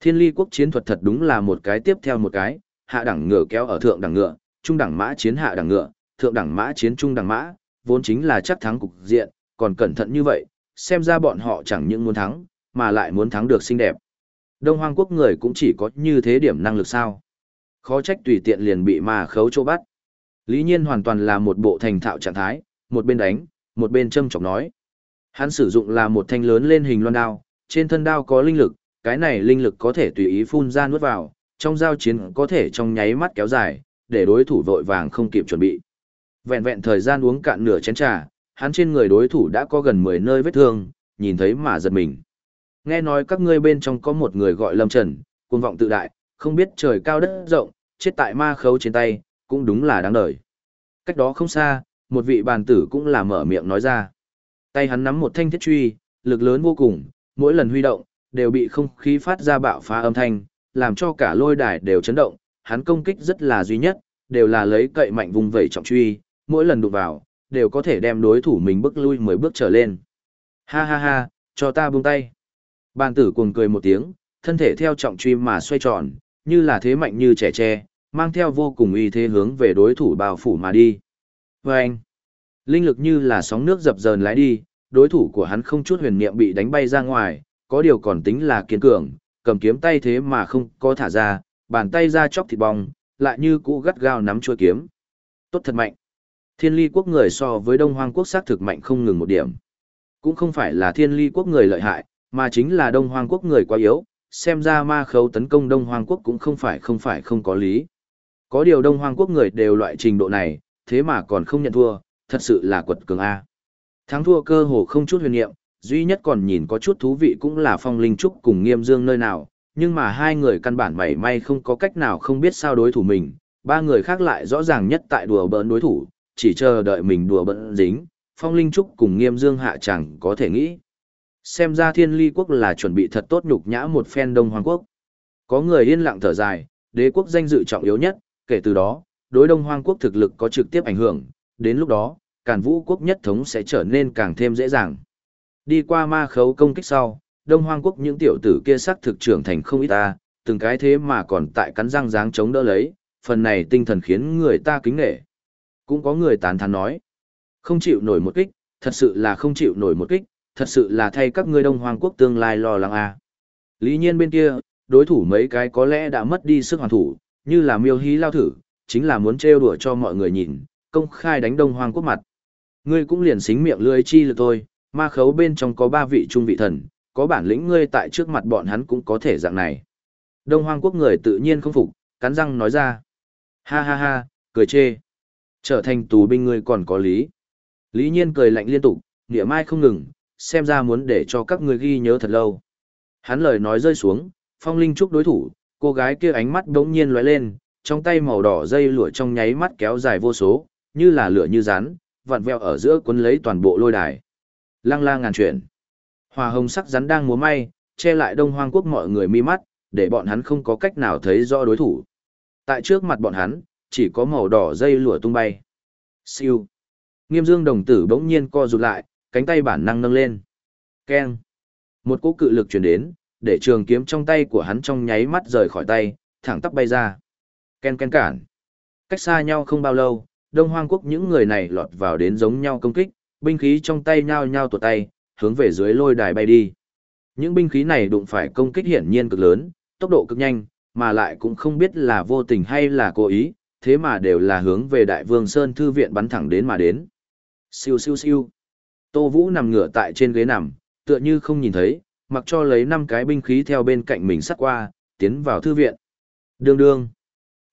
Thiên ly quốc chiến thuật thật đúng là một cái tiếp theo một cái, hạ đẳng ngựa kéo ở thượng đẳng ngựa, trung đẳng mã chiến hạ đẳng ngựa, thượng đẳng mã chiến trung đẳng mã, vốn chính là chắc thắng cục diện, còn cẩn thận như vậy, xem ra bọn họ chẳng những muốn thắng, mà lại muốn thắng được xinh đẹp. Đông Hoang quốc người cũng chỉ có như thế điểm năng lực sao. Khó trách tùy tiện liền bị ma khấu chỗ bắt. Lý nhiên hoàn toàn là một bộ thành thạo trạng thái, một bên đánh, một bên châm chọc nói. Hắn sử dụng là một thanh lớn lên hình loan đao, trên thân đao có linh lực, cái này linh lực có thể tùy ý phun ra nuốt vào, trong giao chiến có thể trong nháy mắt kéo dài, để đối thủ vội vàng không kịp chuẩn bị. Vẹn vẹn thời gian uống cạn nửa chén trà, hắn trên người đối thủ đã có gần 10 nơi vết thương, nhìn thấy mà giật mình. Nghe nói các ngươi bên trong có một người gọi Lâm Trần, cuồng vọng tự đại, không biết trời cao đất rộng, chết tại ma khấu trên tay, cũng đúng là đáng đời. Cách đó không xa, một vị bàn tử cũng là mở miệng nói ra. Tay hắn nắm một thanh thiết truy, lực lớn vô cùng, mỗi lần huy động, đều bị không khí phát ra bạo phá âm thanh, làm cho cả lôi đài đều chấn động, hắn công kích rất là duy nhất, đều là lấy cậy mạnh vùng vẩy trọng truy, mỗi lần đụng vào, đều có thể đem đối thủ mình bước lui 10 bước trở lên. Ha ha ha, cho ta buông tay. Bàn tử cuồng cười một tiếng, thân thể theo trọng truy mà xoay tròn, như là thế mạnh như trẻ tre, mang theo vô cùng uy thế hướng về đối thủ bao phủ mà đi. Và anh, linh lực như là sóng nước dập dờn lái đi, đối thủ của hắn không chút huyền niệm bị đánh bay ra ngoài, có điều còn tính là kiên cường, cầm kiếm tay thế mà không có thả ra, bàn tay ra chóc thịt bong, lại như cũ gắt gao nắm chuôi kiếm. Tốt thật mạnh. Thiên ly quốc người so với đông hoang quốc xác thực mạnh không ngừng một điểm. Cũng không phải là thiên ly quốc người lợi hại, mà chính là đông hoang quốc người quá yếu, xem ra ma khấu tấn công đông hoang quốc cũng không phải không phải không có lý. Có điều đông hoang quốc người đều loại trình độ này, thế mà còn không nhận thua, thật sự là quật cường A. Thắng thua cơ hồ không chút huyền niệm, duy nhất còn nhìn có chút thú vị cũng là phong linh trúc cùng nghiêm dương nơi nào, nhưng mà hai người căn bản mảy may không có cách nào không biết sao đối thủ mình, ba người khác lại rõ ràng nhất tại đùa bỡn đối thủ, chỉ chờ đợi mình đùa bỡn dính, phong linh trúc cùng nghiêm dương hạ chẳng có thể nghĩ. Xem ra thiên ly quốc là chuẩn bị thật tốt nhục nhã một phen đông hoàng quốc. Có người yên lặng thở dài, đế quốc danh dự trọng yếu nhất, kể từ đó, đối đông hoàng quốc thực lực có trực tiếp ảnh hưởng, đến lúc đó, càn vũ quốc nhất thống sẽ trở nên càng thêm dễ dàng. Đi qua ma khấu công kích sau, đông hoang quốc những tiểu tử kia sắc thực trưởng thành không ít ta, từng cái thế mà còn tại cắn răng dáng chống đỡ lấy, phần này tinh thần khiến người ta kính nể. Cũng có người tán thán nói, không chịu nổi một kích, thật sự là không chịu nổi một kích, thật sự là thay các ngươi đông hoang quốc tương lai lo lắng à. Lý nhiên bên kia, đối thủ mấy cái có lẽ đã mất đi sức hoàn thủ, như là miêu hí lao thử, chính là muốn trêu đùa cho mọi người nhìn, công khai đánh đông hoang quốc mặt. Ngươi cũng liền xính miệng lưỡi chi lực thôi, ma khấu bên trong có ba vị trung vị thần, có bản lĩnh ngươi tại trước mặt bọn hắn cũng có thể dạng này. Đông hoang quốc người tự nhiên không phục, cắn răng nói ra. Ha ha ha, cười chê. Trở thành tù binh ngươi còn có lý. Lý nhiên cười lạnh liên tục, nghĩa mai không ngừng, xem ra muốn để cho các ngươi ghi nhớ thật lâu. Hắn lời nói rơi xuống, phong linh trúc đối thủ, cô gái kia ánh mắt đống nhiên lóe lên, trong tay màu đỏ dây lụa trong nháy mắt kéo dài vô số, như là lửa như rắn, vặn vẹo ở giữa cuốn lấy toàn bộ lôi đài. Lăng la ngàn chuyển. Hòa hồng sắc rắn đang múa may, che lại đông hoang quốc mọi người mi mắt, để bọn hắn không có cách nào thấy rõ đối thủ. Tại trước mặt bọn hắn, chỉ có màu đỏ dây lụa tung bay. Siêu. Nghiêm dương đồng tử bỗng nhiên co rụt lại, cánh tay bản năng nâng lên. Keng. Một cú cự lực truyền đến, để trường kiếm trong tay của hắn trong nháy mắt rời khỏi tay, thẳng tắp bay ra. Ken ken cản. Cách xa nhau không bao lâu, Đông Hoang Quốc những người này lọt vào đến giống nhau công kích, binh khí trong tay nhao nhao tuột tay, hướng về dưới lôi đài bay đi. Những binh khí này đụng phải công kích hiển nhiên cực lớn, tốc độ cực nhanh, mà lại cũng không biết là vô tình hay là cố ý, thế mà đều là hướng về Đại Vương Sơn Thư viện bắn thẳng đến mà đến. Siêu siêu siêu. Tô Vũ nằm ngửa tại trên ghế nằm, tựa như không nhìn thấy, mặc cho lấy năm cái binh khí theo bên cạnh mình sắt qua, tiến vào thư viện. Đương đương.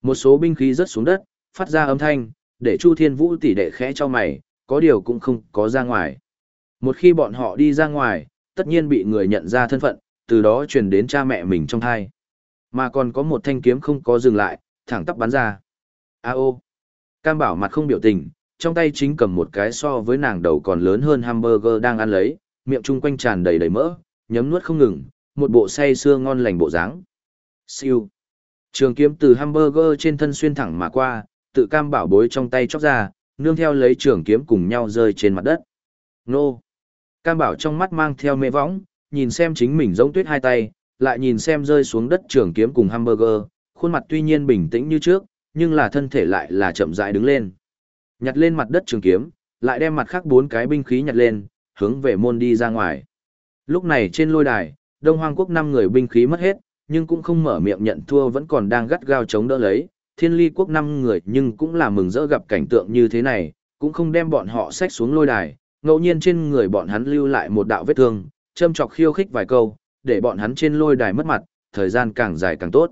Một số binh khí rớt xuống đất, phát ra âm thanh, để Chu Thiên Vũ tỉ đệ khẽ cho mày, có điều cũng không có ra ngoài. Một khi bọn họ đi ra ngoài, tất nhiên bị người nhận ra thân phận, từ đó truyền đến cha mẹ mình trong thai. Mà còn có một thanh kiếm không có dừng lại, thẳng tắp bắn ra. A ô. Cam bảo mặt không biểu tình, trong tay chính cầm một cái so với nàng đầu còn lớn hơn hamburger đang ăn lấy, miệng chung quanh tràn đầy đầy mỡ, nhấm nuốt không ngừng, một bộ say sưa ngon lành bộ dáng. Siêu. Trường kiếm từ hamburger trên thân xuyên thẳng mà qua, tự cam bảo bối trong tay chóc ra, nương theo lấy trường kiếm cùng nhau rơi trên mặt đất. Nô! Cam bảo trong mắt mang theo mê võng, nhìn xem chính mình giống tuyết hai tay, lại nhìn xem rơi xuống đất trường kiếm cùng hamburger, khuôn mặt tuy nhiên bình tĩnh như trước, nhưng là thân thể lại là chậm rãi đứng lên. Nhặt lên mặt đất trường kiếm, lại đem mặt khác bốn cái binh khí nhặt lên, hướng về môn đi ra ngoài. Lúc này trên lôi đài, Đông Hoang quốc năm người binh khí mất hết, nhưng cũng không mở miệng nhận thua vẫn còn đang gắt gao chống đỡ lấy. Thiên ly quốc năm người nhưng cũng là mừng rỡ gặp cảnh tượng như thế này, cũng không đem bọn họ xách xuống lôi đài, ngẫu nhiên trên người bọn hắn lưu lại một đạo vết thương, châm chọc khiêu khích vài câu, để bọn hắn trên lôi đài mất mặt, thời gian càng dài càng tốt.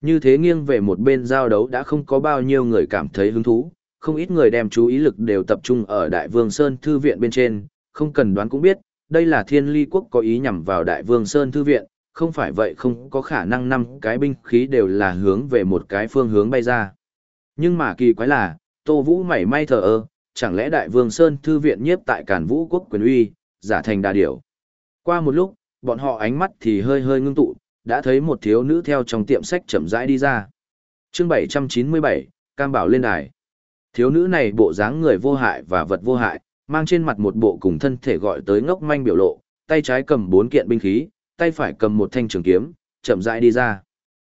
Như thế nghiêng về một bên giao đấu đã không có bao nhiêu người cảm thấy hứng thú, không ít người đem chú ý lực đều tập trung ở Đại Vương Sơn Thư Viện bên trên, không cần đoán cũng biết, đây là thiên ly quốc có ý nhằm vào Đại Vương Sơn Thư Viện, không phải vậy không có khả năng năm cái binh khí đều là hướng về một cái phương hướng bay ra. Nhưng mà kỳ quái là, Tô Vũ mảy may thờ ơ, chẳng lẽ Đại Vương Sơn Thư Viện nhiếp tại Cản Vũ Quốc quyền uy, giả thành đà điểu. Qua một lúc, bọn họ ánh mắt thì hơi hơi ngưng tụ, đã thấy một thiếu nữ theo trong tiệm sách chậm rãi đi ra. chương 797, Cam Bảo lên đài. Thiếu nữ này bộ dáng người vô hại và vật vô hại, mang trên mặt một bộ cùng thân thể gọi tới ngốc manh biểu lộ, tay trái cầm bốn kiện binh khí, tay phải cầm một thanh trường kiếm, chậm rãi đi ra.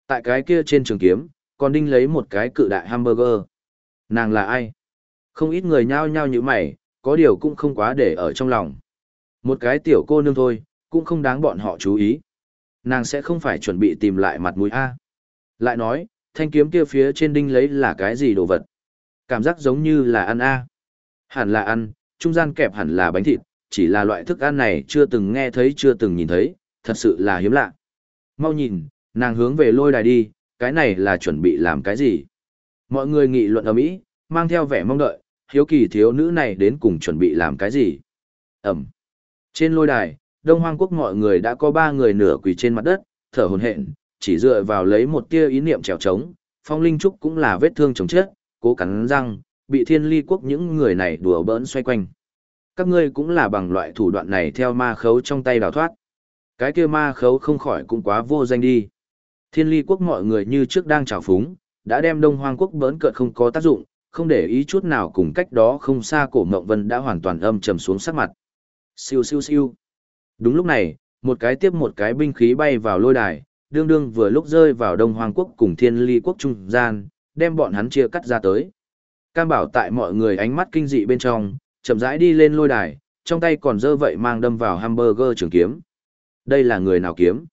Tại cái kia trên trường kiếm, còn đinh lấy một cái cự đại hamburger. Nàng là ai? Không ít người nhao nhao như mày, có điều cũng không quá để ở trong lòng. Một cái tiểu cô nương thôi, cũng không đáng bọn họ chú ý. Nàng sẽ không phải chuẩn bị tìm lại mặt mũi A. Lại nói, thanh kiếm kia phía trên đinh lấy là cái gì đồ vật? Cảm giác giống như là ăn A. Hẳn là ăn, trung gian kẹp hẳn là bánh thịt, chỉ là loại thức ăn này chưa từng nghe thấy chưa từng nhìn thấy, thật sự là hiếm lạ. Mau nhìn, nàng hướng về lôi đài đi, cái này là chuẩn bị làm cái gì? Mọi người nghị luận ở mỹ, mang theo vẻ mong đợi, hiếu kỳ thiếu nữ này đến cùng chuẩn bị làm cái gì? Ẩm. Trên lôi đài, Đông Hoang Quốc mọi người đã có ba người nửa quỳ trên mặt đất, thở hổn hển, chỉ dựa vào lấy một tia ý niệm trèo trống, Phong Linh Trúc cũng là vết thương chống chết, cố cắn răng, bị Thiên Ly Quốc những người này đùa bỡn xoay quanh. Các ngươi cũng là bằng loại thủ đoạn này theo ma khấu trong tay đào thoát. Cái kia ma khấu không khỏi cũng quá vô danh đi. Thiên Ly Quốc mọi người như trước đang trào phúng, đã đem Đông Hoang Quốc bỡn cợt không có tác dụng, không để ý chút nào cùng cách đó không xa cổ Mộng Vân đã hoàn toàn âm trầm xuống sắc mặt. Siêu siêu siêu. Đúng lúc này, một cái tiếp một cái binh khí bay vào lôi đài, đương đương vừa lúc rơi vào Đông Hoang quốc cùng Thiên Ly quốc trung gian, đem bọn hắn chia cắt ra tới. Cam Bảo tại mọi người ánh mắt kinh dị bên trong, chậm rãi đi lên lôi đài, trong tay còn dơ vậy mang đâm vào hamburger trường kiếm. Đây là người nào kiếm?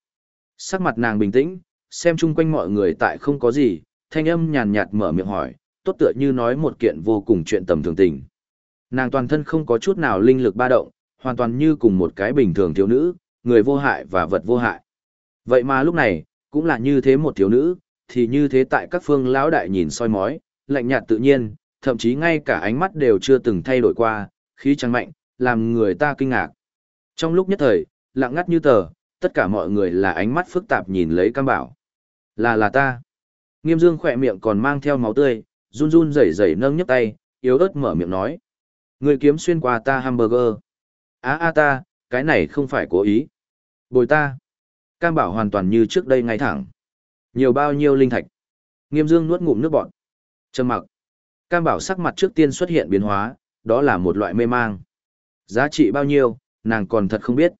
Sắc mặt nàng bình tĩnh, xem chung quanh mọi người tại không có gì, thanh âm nhàn nhạt mở miệng hỏi, tốt tựa như nói một kiện vô cùng chuyện tầm thường tình. Nàng toàn thân không có chút nào linh lực ba động, hoàn toàn như cùng một cái bình thường thiếu nữ, người vô hại và vật vô hại. Vậy mà lúc này, cũng là như thế một thiếu nữ, thì như thế tại các phương lão đại nhìn soi mói, lạnh nhạt tự nhiên, thậm chí ngay cả ánh mắt đều chưa từng thay đổi qua, khí trắng mạnh, làm người ta kinh ngạc. Trong lúc nhất thời, lặng ngắt như tờ, tất cả mọi người là ánh mắt phức tạp nhìn lấy cam bảo. Là là ta. Nghiêm dương khỏe miệng còn mang theo máu tươi, run run rẩy rẩy nâng nhấc tay, yếu ớt mở miệng nói. Người kiếm xuyên qua ta hamburger á á ta, cái này không phải cố ý. Bồi ta. Cam bảo hoàn toàn như trước đây ngay thẳng. Nhiều bao nhiêu linh thạch. Nghiêm dương nuốt ngụm nước bọt. Trầm mặc. Cam bảo sắc mặt trước tiên xuất hiện biến hóa, đó là một loại mê mang. Giá trị bao nhiêu, nàng còn thật không biết.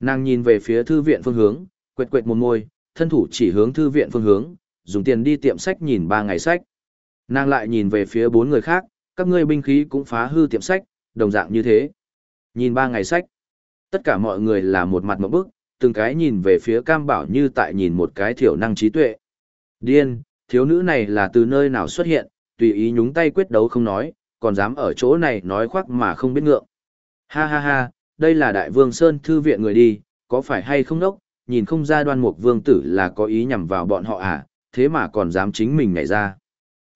Nàng nhìn về phía thư viện phương hướng, quệt quệt một môi, thân thủ chỉ hướng thư viện phương hướng, dùng tiền đi tiệm sách nhìn ba ngày sách. Nàng lại nhìn về phía bốn người khác, các ngươi binh khí cũng phá hư tiệm sách, đồng dạng như thế. Nhìn ba ngày sách, tất cả mọi người là một mặt một bức, từng cái nhìn về phía cam bảo như tại nhìn một cái thiểu năng trí tuệ. Điên, thiếu nữ này là từ nơi nào xuất hiện, tùy ý nhúng tay quyết đấu không nói, còn dám ở chỗ này nói khoác mà không biết ngượng. Ha ha ha, đây là đại vương Sơn thư viện người đi, có phải hay không đốc, nhìn không ra đoan mục vương tử là có ý nhằm vào bọn họ à, thế mà còn dám chính mình nhảy ra.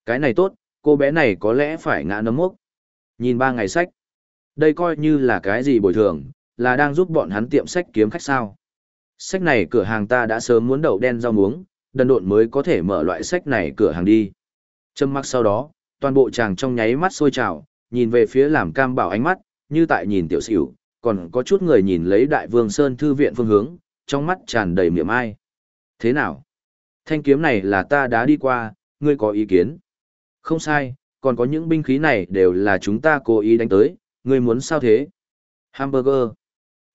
Cái này tốt, cô bé này có lẽ phải ngã nấm mốc. Nhìn ba ngày sách. Đây coi như là cái gì bồi thường, là đang giúp bọn hắn tiệm sách kiếm khách sao. Sách này cửa hàng ta đã sớm muốn đậu đen rau muống, đần độn mới có thể mở loại sách này cửa hàng đi. Trâm mắc sau đó, toàn bộ chàng trong nháy mắt sôi trào, nhìn về phía làm cam bảo ánh mắt, như tại nhìn tiểu xỉu, còn có chút người nhìn lấy đại vương sơn thư viện phương hướng, trong mắt tràn đầy miệng ai. Thế nào? Thanh kiếm này là ta đã đi qua, ngươi có ý kiến? Không sai, còn có những binh khí này đều là chúng ta cố ý đánh tới, ngươi muốn sao thế? Hamburger.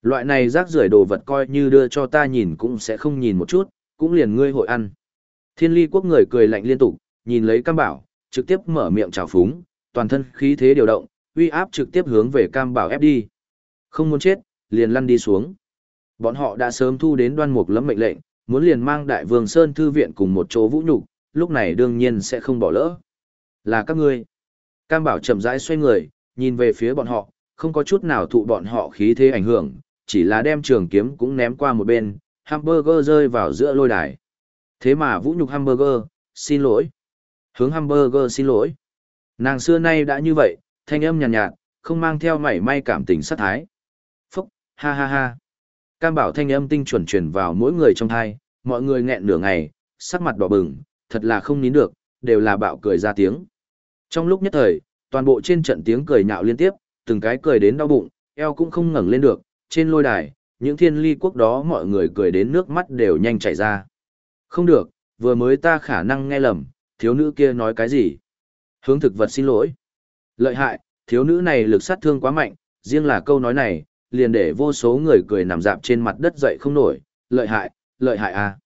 Loại này rác rưởi đồ vật coi như đưa cho ta nhìn cũng sẽ không nhìn một chút, cũng liền ngươi hội ăn. Thiên ly quốc người cười lạnh liên tục, nhìn lấy cam bảo, trực tiếp mở miệng chào phúng, toàn thân khí thế điều động, uy áp trực tiếp hướng về cam bảo ép đi. Không muốn chết, liền lăn đi xuống. Bọn họ đã sớm thu đến đoan mục lẫm mệnh lệnh, muốn liền mang đại vương Sơn Thư Viện cùng một chỗ vũ nhục, lúc này đương nhiên sẽ không bỏ lỡ. Là các ngươi. Cam bảo chậm rãi xoay người, nhìn về phía bọn họ, không có chút nào thụ bọn họ khí thế ảnh hưởng, chỉ là đem trường kiếm cũng ném qua một bên, hamburger rơi vào giữa lôi đài. Thế mà vũ nhục hamburger, xin lỗi. Hướng hamburger xin lỗi. Nàng xưa nay đã như vậy, thanh âm nhàn nhạt, nhạt, không mang theo mảy may cảm tình sát thái. Phúc, ha ha ha. Cam bảo thanh âm tinh chuẩn truyền vào mỗi người trong thai, mọi người nghẹn nửa ngày, sắc mặt đỏ bừng, thật là không nín được, đều là bạo cười ra tiếng. Trong lúc nhất thời, toàn bộ trên trận tiếng cười nhạo liên tiếp, từng cái cười đến đau bụng, eo cũng không ngẩng lên được, trên lôi đài, những thiên ly quốc đó mọi người cười đến nước mắt đều nhanh chảy ra. Không được, vừa mới ta khả năng nghe lầm, thiếu nữ kia nói cái gì? Hướng thực vật xin lỗi. Lợi hại, thiếu nữ này lực sát thương quá mạnh, riêng là câu nói này, liền để vô số người cười nằm dạp trên mặt đất dậy không nổi, lợi hại, lợi hại à.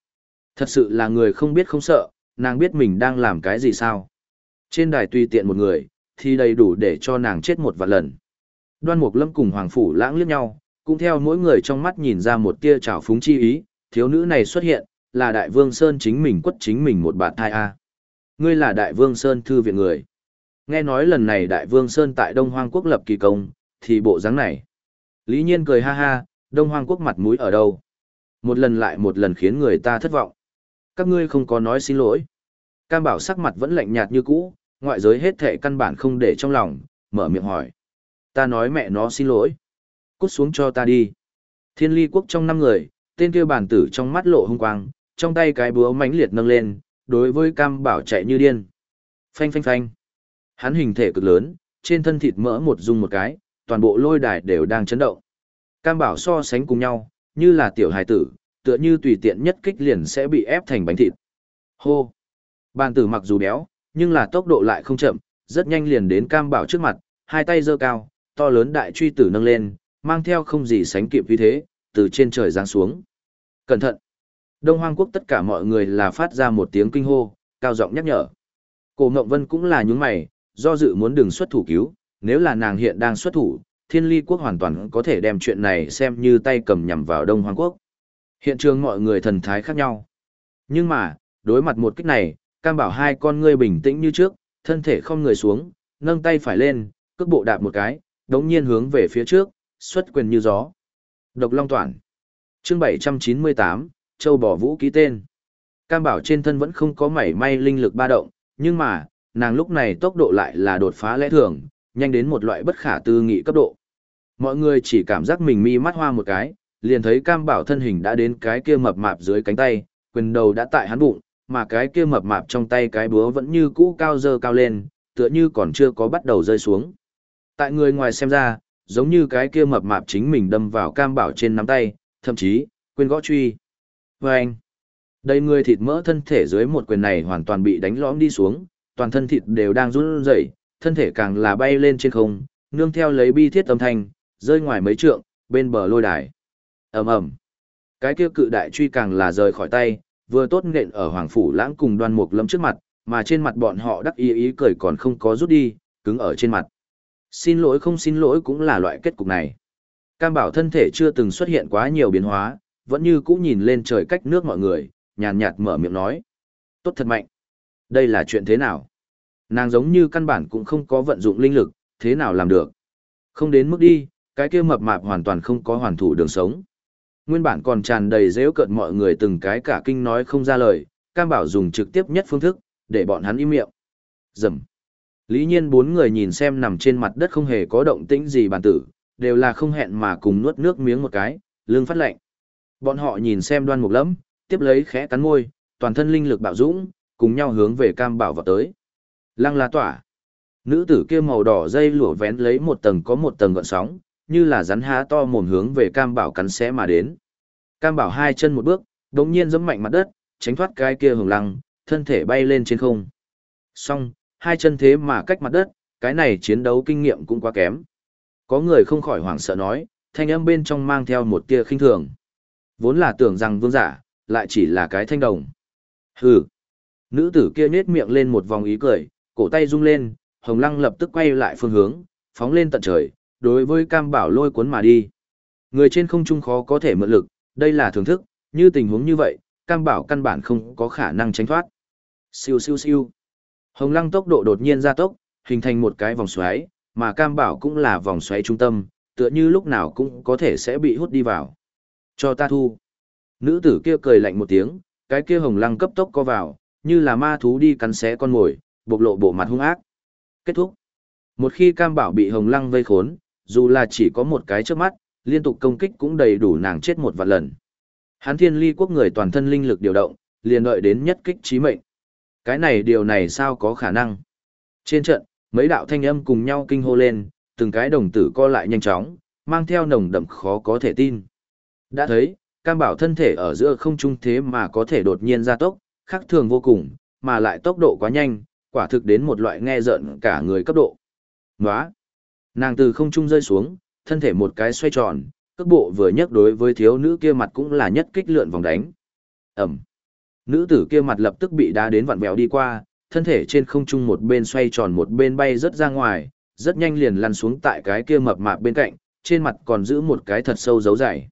Thật sự là người không biết không sợ, nàng biết mình đang làm cái gì sao. Trên đài tùy tiện một người, thì đầy đủ để cho nàng chết một vạn lần. Đoan Mục Lâm cùng Hoàng Phủ lãng liếc nhau, cũng theo mỗi người trong mắt nhìn ra một tia trào phúng chi ý, thiếu nữ này xuất hiện, là Đại Vương Sơn chính mình quất chính mình một bạn thai A. Ngươi là Đại Vương Sơn thư viện người. Nghe nói lần này Đại Vương Sơn tại Đông Hoang Quốc lập kỳ công, thì bộ dáng này. Lý nhiên cười ha ha, Đông Hoang Quốc mặt mũi ở đâu? Một lần lại một lần khiến người ta thất vọng. Các ngươi không có nói xin lỗi. Cam bảo sắc mặt vẫn lạnh nhạt như cũ, ngoại giới hết thệ căn bản không để trong lòng, mở miệng hỏi. Ta nói mẹ nó xin lỗi. Cút xuống cho ta đi. Thiên ly quốc trong năm người, tên kia bản tử trong mắt lộ hung quang, trong tay cái búa mãnh liệt nâng lên, đối với cam bảo chạy như điên. Phanh phanh phanh. Hắn hình thể cực lớn, trên thân thịt mỡ một dung một cái, toàn bộ lôi đài đều đang chấn động. Cam bảo so sánh cùng nhau, như là tiểu hài tử, tựa như tùy tiện nhất kích liền sẽ bị ép thành bánh thịt. Hô! Bàn tử mặc dù béo, nhưng là tốc độ lại không chậm, rất nhanh liền đến cam bảo trước mặt, hai tay giơ cao, to lớn đại truy tử nâng lên, mang theo không gì sánh kịp vì thế, từ trên trời giáng xuống. Cẩn thận! Đông Hoang Quốc tất cả mọi người là phát ra một tiếng kinh hô, cao giọng nhắc nhở. Cổ Ngộng Vân cũng là nhúng mày, do dự muốn đừng xuất thủ cứu, nếu là nàng hiện đang xuất thủ, Thiên Ly Quốc hoàn toàn có thể đem chuyện này xem như tay cầm nhằm vào Đông Hoang Quốc. Hiện trường mọi người thần thái khác nhau. Nhưng mà, đối mặt một kích này, Cam Bảo hai con ngươi bình tĩnh như trước, thân thể không người xuống, nâng tay phải lên, cước bộ đạp một cái, đống nhiên hướng về phía trước, xuất quyền như gió. Độc Long Toản chương 798, Châu Bỏ Vũ ký tên. Cam Bảo trên thân vẫn không có mảy may linh lực ba động, nhưng mà, nàng lúc này tốc độ lại là đột phá lẽ thường, nhanh đến một loại bất khả tư nghị cấp độ. Mọi người chỉ cảm giác mình mi mắt hoa một cái, liền thấy Cam Bảo thân hình đã đến cái kia mập mạp dưới cánh tay, quyền đầu đã tại hắn bụng, mà cái kia mập mạp trong tay cái búa vẫn như cũ cao dơ cao lên, tựa như còn chưa có bắt đầu rơi xuống. Tại người ngoài xem ra, giống như cái kia mập mạp chính mình đâm vào Cam Bảo trên nắm tay, thậm chí, quên gõ truy. Và anh, đây người thịt mỡ thân thể dưới một quyền này hoàn toàn bị đánh lõm đi xuống, toàn thân thịt đều đang run rẩy, thân thể càng là bay lên trên không, nương theo lấy bi thiết âm thanh, rơi ngoài mấy trượng, bên bờ lôi đài. ầm ầm, cái kia cự đại truy càng là rời khỏi tay, vừa tốt nện ở hoàng phủ lãng cùng đoan mục lâm trước mặt, mà trên mặt bọn họ đắc ý ý cười còn không có rút đi, cứng ở trên mặt. Xin lỗi không xin lỗi cũng là loại kết cục này. Cam bảo thân thể chưa từng xuất hiện quá nhiều biến hóa, vẫn như cũ nhìn lên trời cách nước mọi người, nhàn nhạt mở miệng nói. Tốt thật mạnh. Đây là chuyện thế nào? Nàng giống như căn bản cũng không có vận dụng linh lực, thế nào làm được? Không đến mức đi, cái kia mập mạp hoàn toàn không có hoàn thủ đường sống. Nguyên bản còn tràn đầy dễu cợt mọi người từng cái cả kinh nói không ra lời, Cam Bảo dùng trực tiếp nhất phương thức, để bọn hắn im miệng. Dầm. Lý nhiên bốn người nhìn xem nằm trên mặt đất không hề có động tĩnh gì bản tử, đều là không hẹn mà cùng nuốt nước miếng một cái, lương phát lệnh. Bọn họ nhìn xem đoan mục lẫm, tiếp lấy khẽ cắn môi, toàn thân linh lực bạo dũng, cùng nhau hướng về Cam Bảo vào tới. Lăng la tỏa. Nữ tử kia màu đỏ dây lụa vén lấy một tầng có một tầng gợn sóng, như là rắn há to mồm hướng về Cam Bảo cắn xé mà đến. Cam Bảo hai chân một bước, đột nhiên giẫm mạnh mặt đất, tránh thoát cái kia hồng lăng, thân thể bay lên trên không. Song, hai chân thế mà cách mặt đất, cái này chiến đấu kinh nghiệm cũng quá kém. Có người không khỏi hoảng sợ nói, thanh âm bên trong mang theo một tia khinh thường. Vốn là tưởng rằng vương giả, lại chỉ là cái thanh đồng. Hừ. Nữ tử kia nhếch miệng lên một vòng ý cười, cổ tay rung lên, Hồng Lăng lập tức quay lại phương hướng, phóng lên tận trời, đối với Cam Bảo lôi cuốn mà đi. Người trên không trung khó có thể mượn lực, đây là thưởng thức, như tình huống như vậy, Cam Bảo căn bản không có khả năng tránh thoát. Siêu siêu siêu. Hồng Lăng tốc độ đột nhiên gia tốc, hình thành một cái vòng xoáy, mà Cam Bảo cũng là vòng xoáy trung tâm, tựa như lúc nào cũng có thể sẽ bị hút đi vào. Cho ta thu. Nữ tử kia cười lạnh một tiếng, cái kia Hồng Lăng cấp tốc co vào, như là ma thú đi cắn xé con mồi, bộc lộ bộ mặt hung ác. Kết thúc. Một khi Cam Bảo bị Hồng Lăng vây khốn, dù là chỉ có một cái trước mắt, liên tục công kích cũng đầy đủ nàng chết một vạn lần. Hán Thiên Ly quốc người toàn thân linh lực điều động, liền đợi đến nhất kích chí mệnh. Cái này điều này sao có khả năng? Trên trận, mấy đạo thanh âm cùng nhau kinh hô lên, từng cái đồng tử co lại nhanh chóng, mang theo nồng đậm khó có thể tin. Đã thấy, Cam Bảo thân thể ở giữa không trung thế mà có thể đột nhiên gia tốc, khác thường vô cùng, mà lại tốc độ quá nhanh, quả thực đến một loại nghe giận cả người cấp độ. Nóa! Nàng từ không trung rơi xuống, thân thể một cái xoay tròn, cước bộ vừa nhấc đối với thiếu nữ kia mặt cũng là nhất kích lượn vòng đánh. Ẩm! Nữ tử kia mặt lập tức bị đá đến vặn vẹo đi qua, thân thể trên không trung một bên xoay tròn một bên bay rất ra ngoài, rất nhanh liền lăn xuống tại cái kia mập mạp bên cạnh, trên mặt còn giữ một cái thật sâu dấu dày.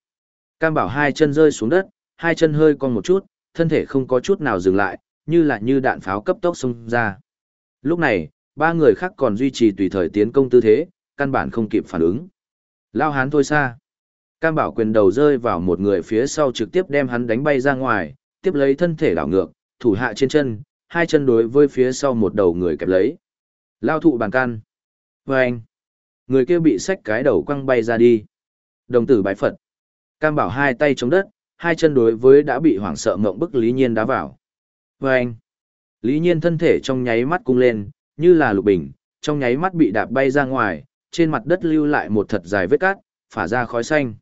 Cam bảo hai chân rơi xuống đất, hai chân hơi cong một chút, thân thể không có chút nào dừng lại, như là như đạn pháo cấp tốc xông ra. Lúc này, ba người khác còn duy trì tùy thời tiến công tư thế, căn bản không kịp phản ứng. Lao hán thôi xa. Cam bảo quyền đầu rơi vào một người phía sau trực tiếp đem hắn đánh bay ra ngoài, tiếp lấy thân thể đảo ngược, thủ hạ trên chân, hai chân đối với phía sau một đầu người kẹp lấy. Lao thụ bàn can. Và anh. Người kia bị sách cái đầu quăng bay ra đi. Đồng tử bái Phật. Cam bảo hai tay chống đất, hai chân đối với đã bị hoảng sợ ngộng bức Lý Nhiên đá vào. Và anh. Lý Nhiên thân thể trong nháy mắt cung lên, như là lục bình, trong nháy mắt bị đạp bay ra ngoài, trên mặt đất lưu lại một thật dài vết cát, phả ra khói xanh.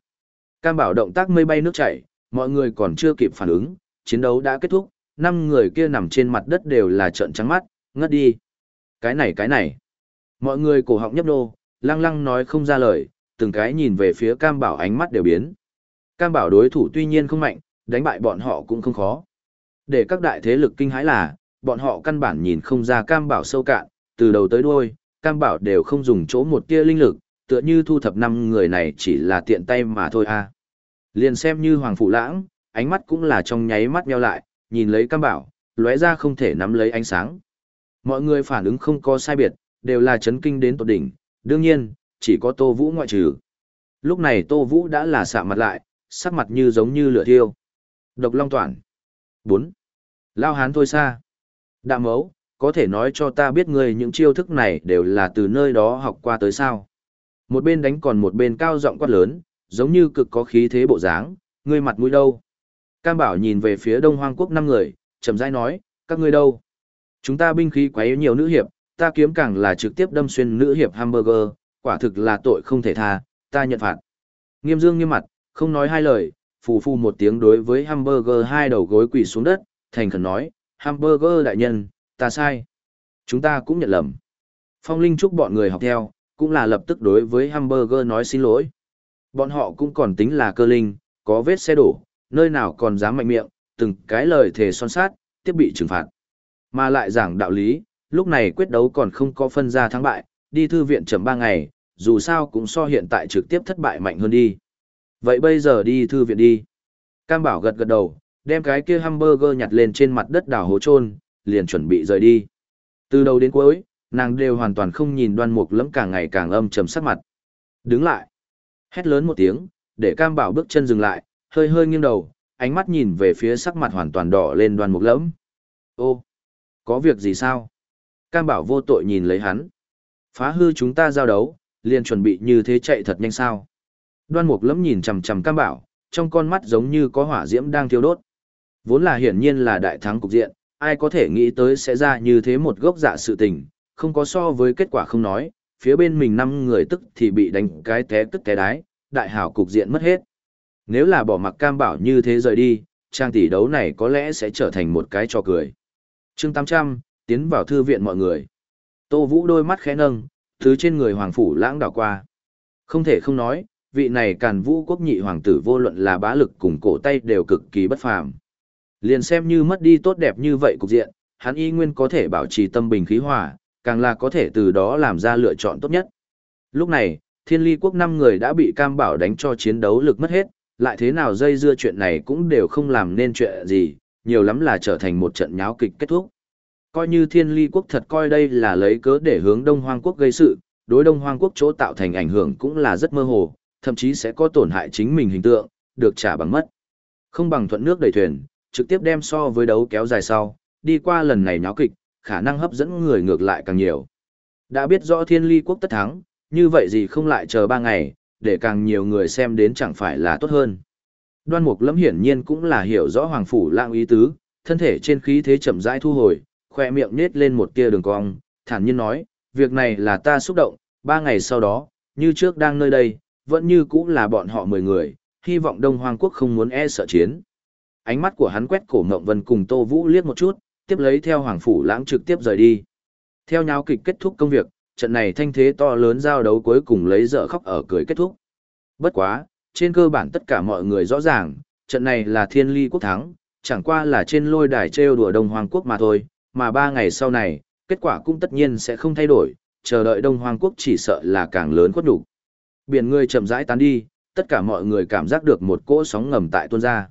Cam bảo động tác mây bay nước chảy, mọi người còn chưa kịp phản ứng, chiến đấu đã kết thúc, năm người kia nằm trên mặt đất đều là trợn trắng mắt, ngất đi. Cái này cái này. Mọi người cổ họng nhấp nô, lăng lăng nói không ra lời, từng cái nhìn về phía Cam Bảo ánh mắt đều biến. Cam Bảo đối thủ tuy nhiên không mạnh, đánh bại bọn họ cũng không khó. Để các đại thế lực kinh hãi là, bọn họ căn bản nhìn không ra Cam Bảo sâu cạn, từ đầu tới đuôi, Cam Bảo đều không dùng chỗ một tia linh lực, tựa như thu thập năm người này chỉ là tiện tay mà thôi a. À. Liền xem như Hoàng Phụ Lãng, ánh mắt cũng là trong nháy mắt nheo lại, nhìn lấy Cam Bảo, lóe ra không thể nắm lấy ánh sáng. Mọi người phản ứng không có sai biệt, đều là chấn kinh đến tột đỉnh, đương nhiên, chỉ có Tô Vũ ngoại trừ. Lúc này Tô Vũ đã là sạm mặt lại, sắc mặt như giống như lửa thiêu. Độc Long Toản. 4. Lao hán thôi xa. Đạm mấu, có thể nói cho ta biết ngươi những chiêu thức này đều là từ nơi đó học qua tới sao. Một bên đánh còn một bên cao giọng quát lớn, giống như cực có khí thế bộ dáng, ngươi mặt mũi đâu. Cam Bảo nhìn về phía Đông Hoang Quốc năm người, chậm rãi nói, các ngươi đâu? Chúng ta binh khí quá yếu nhiều nữ hiệp, ta kiếm càng là trực tiếp đâm xuyên nữ hiệp hamburger, quả thực là tội không thể tha, ta nhận phạt. Nghiêm Dương nghiêm mặt, không nói hai lời, phù phù một tiếng đối với hamburger hai đầu gối quỳ xuống đất, thành khẩn nói, hamburger đại nhân, ta sai. Chúng ta cũng nhận lầm. Phong Linh chúc bọn người học theo, cũng là lập tức đối với hamburger nói xin lỗi. Bọn họ cũng còn tính là cơ linh, có vết xe đổ, nơi nào còn dám mạnh miệng, từng cái lời thề son sát, tiếp bị trừng phạt. Mà lại giảng đạo lý, lúc này quyết đấu còn không có phân ra thắng bại, đi thư viện chậm 3 ngày, dù sao cũng so hiện tại trực tiếp thất bại mạnh hơn đi. Vậy bây giờ đi thư viện đi. Cam Bảo gật gật đầu, đem cái kia hamburger nhặt lên trên mặt đất đảo hố trôn, liền chuẩn bị rời đi. Từ đầu đến cuối, nàng đều hoàn toàn không nhìn đoan mục lẫm càng ngày càng âm trầm sắc mặt. Đứng lại. Hét lớn một tiếng, để Cam Bảo bước chân dừng lại, hơi hơi nghiêng đầu, ánh mắt nhìn về phía sắc mặt hoàn toàn đỏ lên đoan mục lẫm. Ô, có việc gì sao? Cam bảo vô tội nhìn lấy hắn. Phá hư chúng ta giao đấu, liền chuẩn bị như thế chạy thật nhanh sao. Đoan mục lẫm nhìn chầm chầm cam bảo, trong con mắt giống như có hỏa diễm đang thiêu đốt. Vốn là hiển nhiên là đại thắng cục diện, ai có thể nghĩ tới sẽ ra như thế một gốc dạ sự tình, không có so với kết quả không nói, phía bên mình năm người tức thì bị đánh cái té tức té đái, đại hảo cục diện mất hết. Nếu là bỏ mặc cam bảo như thế rời đi, trang tỷ đấu này có lẽ sẽ trở thành một cái trò cười. chương 800, tiến vào thư viện mọi người. Tô Vũ đôi mắt khẽ nâng, thứ trên người Hoàng Phủ lãng đảo qua. Không thể không nói, vị này càn vũ quốc nhị hoàng tử vô luận là bá lực cùng cổ tay đều cực kỳ bất phàm. Liền xem như mất đi tốt đẹp như vậy cục diện, hắn y nguyên có thể bảo trì tâm bình khí hòa, càng là có thể từ đó làm ra lựa chọn tốt nhất. Lúc này, thiên ly quốc năm người đã bị cam bảo đánh cho chiến đấu lực mất hết, lại thế nào dây dưa chuyện này cũng đều không làm nên chuyện gì, nhiều lắm là trở thành một trận nháo kịch kết thúc. Coi như thiên ly quốc thật coi đây là lấy cớ để hướng Đông Hoang quốc gây sự, đối Đông Hoang quốc chỗ tạo thành ảnh hưởng cũng là rất mơ hồ, thậm chí sẽ có tổn hại chính mình hình tượng, được trả bằng mất. Không bằng thuận nước đẩy thuyền, trực tiếp đem so với đấu kéo dài sau, đi qua lần này nháo kịch, khả năng hấp dẫn người ngược lại càng nhiều. Đã biết rõ thiên ly quốc tất thắng, như vậy gì không lại chờ ba ngày, để càng nhiều người xem đến chẳng phải là tốt hơn. Đoan mục lâm hiển nhiên cũng là hiểu rõ hoàng phủ lãng ý tứ, thân thể trên khí thế chậm rãi thu hồi, khoe miệng nhếch lên một tia đường cong, thản nhiên nói, việc này là ta xúc động, ba ngày sau đó, như trước đang nơi đây, vẫn như cũng là bọn họ mười người, hy vọng Đông Hoang Quốc không muốn e sợ chiến. Ánh mắt của hắn quét cổ Ngộng Vân cùng Tô Vũ liếc một chút, tiếp lấy theo Hoàng Phủ Lãng trực tiếp rời đi. Theo nháo kịch kết thúc công việc, trận này thanh thế to lớn giao đấu cuối cùng lấy dở khóc ở cười kết thúc. Bất quá, trên cơ bản tất cả mọi người rõ ràng, trận này là thiên ly quốc thắng, chẳng qua là trên lôi đài trêu đùa Đông Hoàng Quốc mà thôi, mà ba ngày sau này, kết quả cũng tất nhiên sẽ không thay đổi, chờ đợi Đông Hoàng Quốc chỉ sợ là càng lớn khuất đủ. Biển người chậm rãi tán đi, tất cả mọi người cảm giác được một cỗ sóng ngầm tại tuôn ra.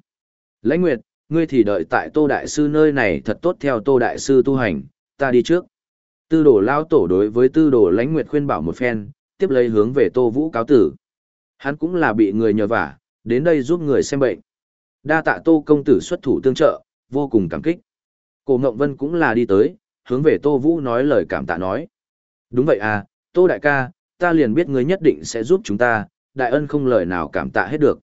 Lãnh Nguyệt, ngươi thì đợi tại Tô Đại Sư nơi này thật tốt theo Tô Đại Sư tu hành, ta đi trước. Tư đồ lao tổ đối với tư đồ Lãnh Nguyệt khuyên bảo một phen, tiếp lấy hướng về Tô Vũ cáo tử. Hắn cũng là bị người nhờ vả, đến đây giúp người xem bệnh. Đa tạ Tô công tử xuất thủ tương trợ, vô cùng cảm kích. Cổ Ngộng Vân cũng là đi tới, hướng về Tô Vũ nói lời cảm tạ nói. Đúng vậy à, Tô đại ca, ta liền biết ngươi nhất định sẽ giúp chúng ta, đại ân không lời nào cảm tạ hết được.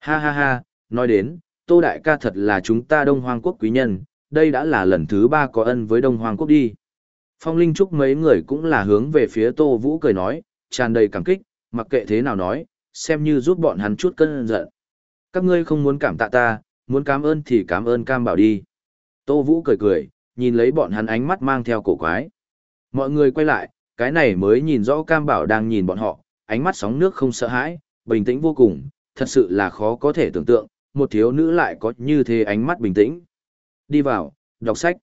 Ha ha ha, nói đến, Tô đại ca thật là chúng ta Đông Hoang quốc quý nhân, đây đã là lần thứ ba có ân với Đông Hoang quốc đi. Phong Linh Trúc mấy người cũng là hướng về phía Tô Vũ cười nói, tràn đầy cảm kích, mặc kệ thế nào nói, xem như giúp bọn hắn chút cân giận. Các ngươi không muốn cảm tạ ta, muốn cảm ơn thì cảm ơn cam bảo đi. Tô Vũ cười cười, nhìn lấy bọn hắn ánh mắt mang theo cổ quái. Mọi người quay lại, cái này mới nhìn rõ cam bảo đang nhìn bọn họ, ánh mắt sóng nước không sợ hãi, bình tĩnh vô cùng, thật sự là khó có thể tưởng tượng, một thiếu nữ lại có như thế ánh mắt bình tĩnh. Đi vào, đọc sách.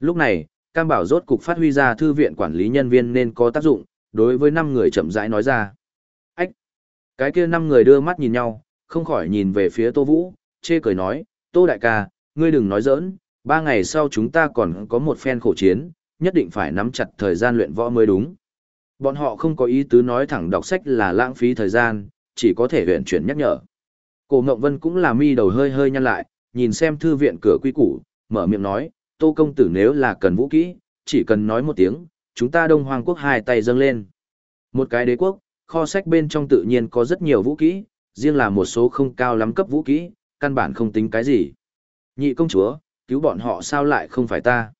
Lúc này, Cam Bảo rốt cục phát huy ra thư viện quản lý nhân viên nên có tác dụng, đối với năm người chậm rãi nói ra. Ách! Cái kia năm người đưa mắt nhìn nhau, không khỏi nhìn về phía Tô Vũ, chê cười nói, Tô Đại ca, ngươi đừng nói giỡn, ba ngày sau chúng ta còn có một phen khổ chiến, nhất định phải nắm chặt thời gian luyện võ mới đúng. Bọn họ không có ý tứ nói thẳng đọc sách là lãng phí thời gian, chỉ có thể huyện chuyển nhắc nhở. Cổ Ngộng Vân cũng là mi đầu hơi hơi nhăn lại, nhìn xem thư viện cửa quy củ, mở miệng nói, Tô công tử nếu là cần vũ kỹ, chỉ cần nói một tiếng, chúng ta Đông Hoàng quốc hai tay dâng lên. Một cái đế quốc, kho sách bên trong tự nhiên có rất nhiều vũ kỹ, riêng là một số không cao lắm cấp vũ kỹ, căn bản không tính cái gì. Nhị công chúa, cứu bọn họ sao lại không phải ta?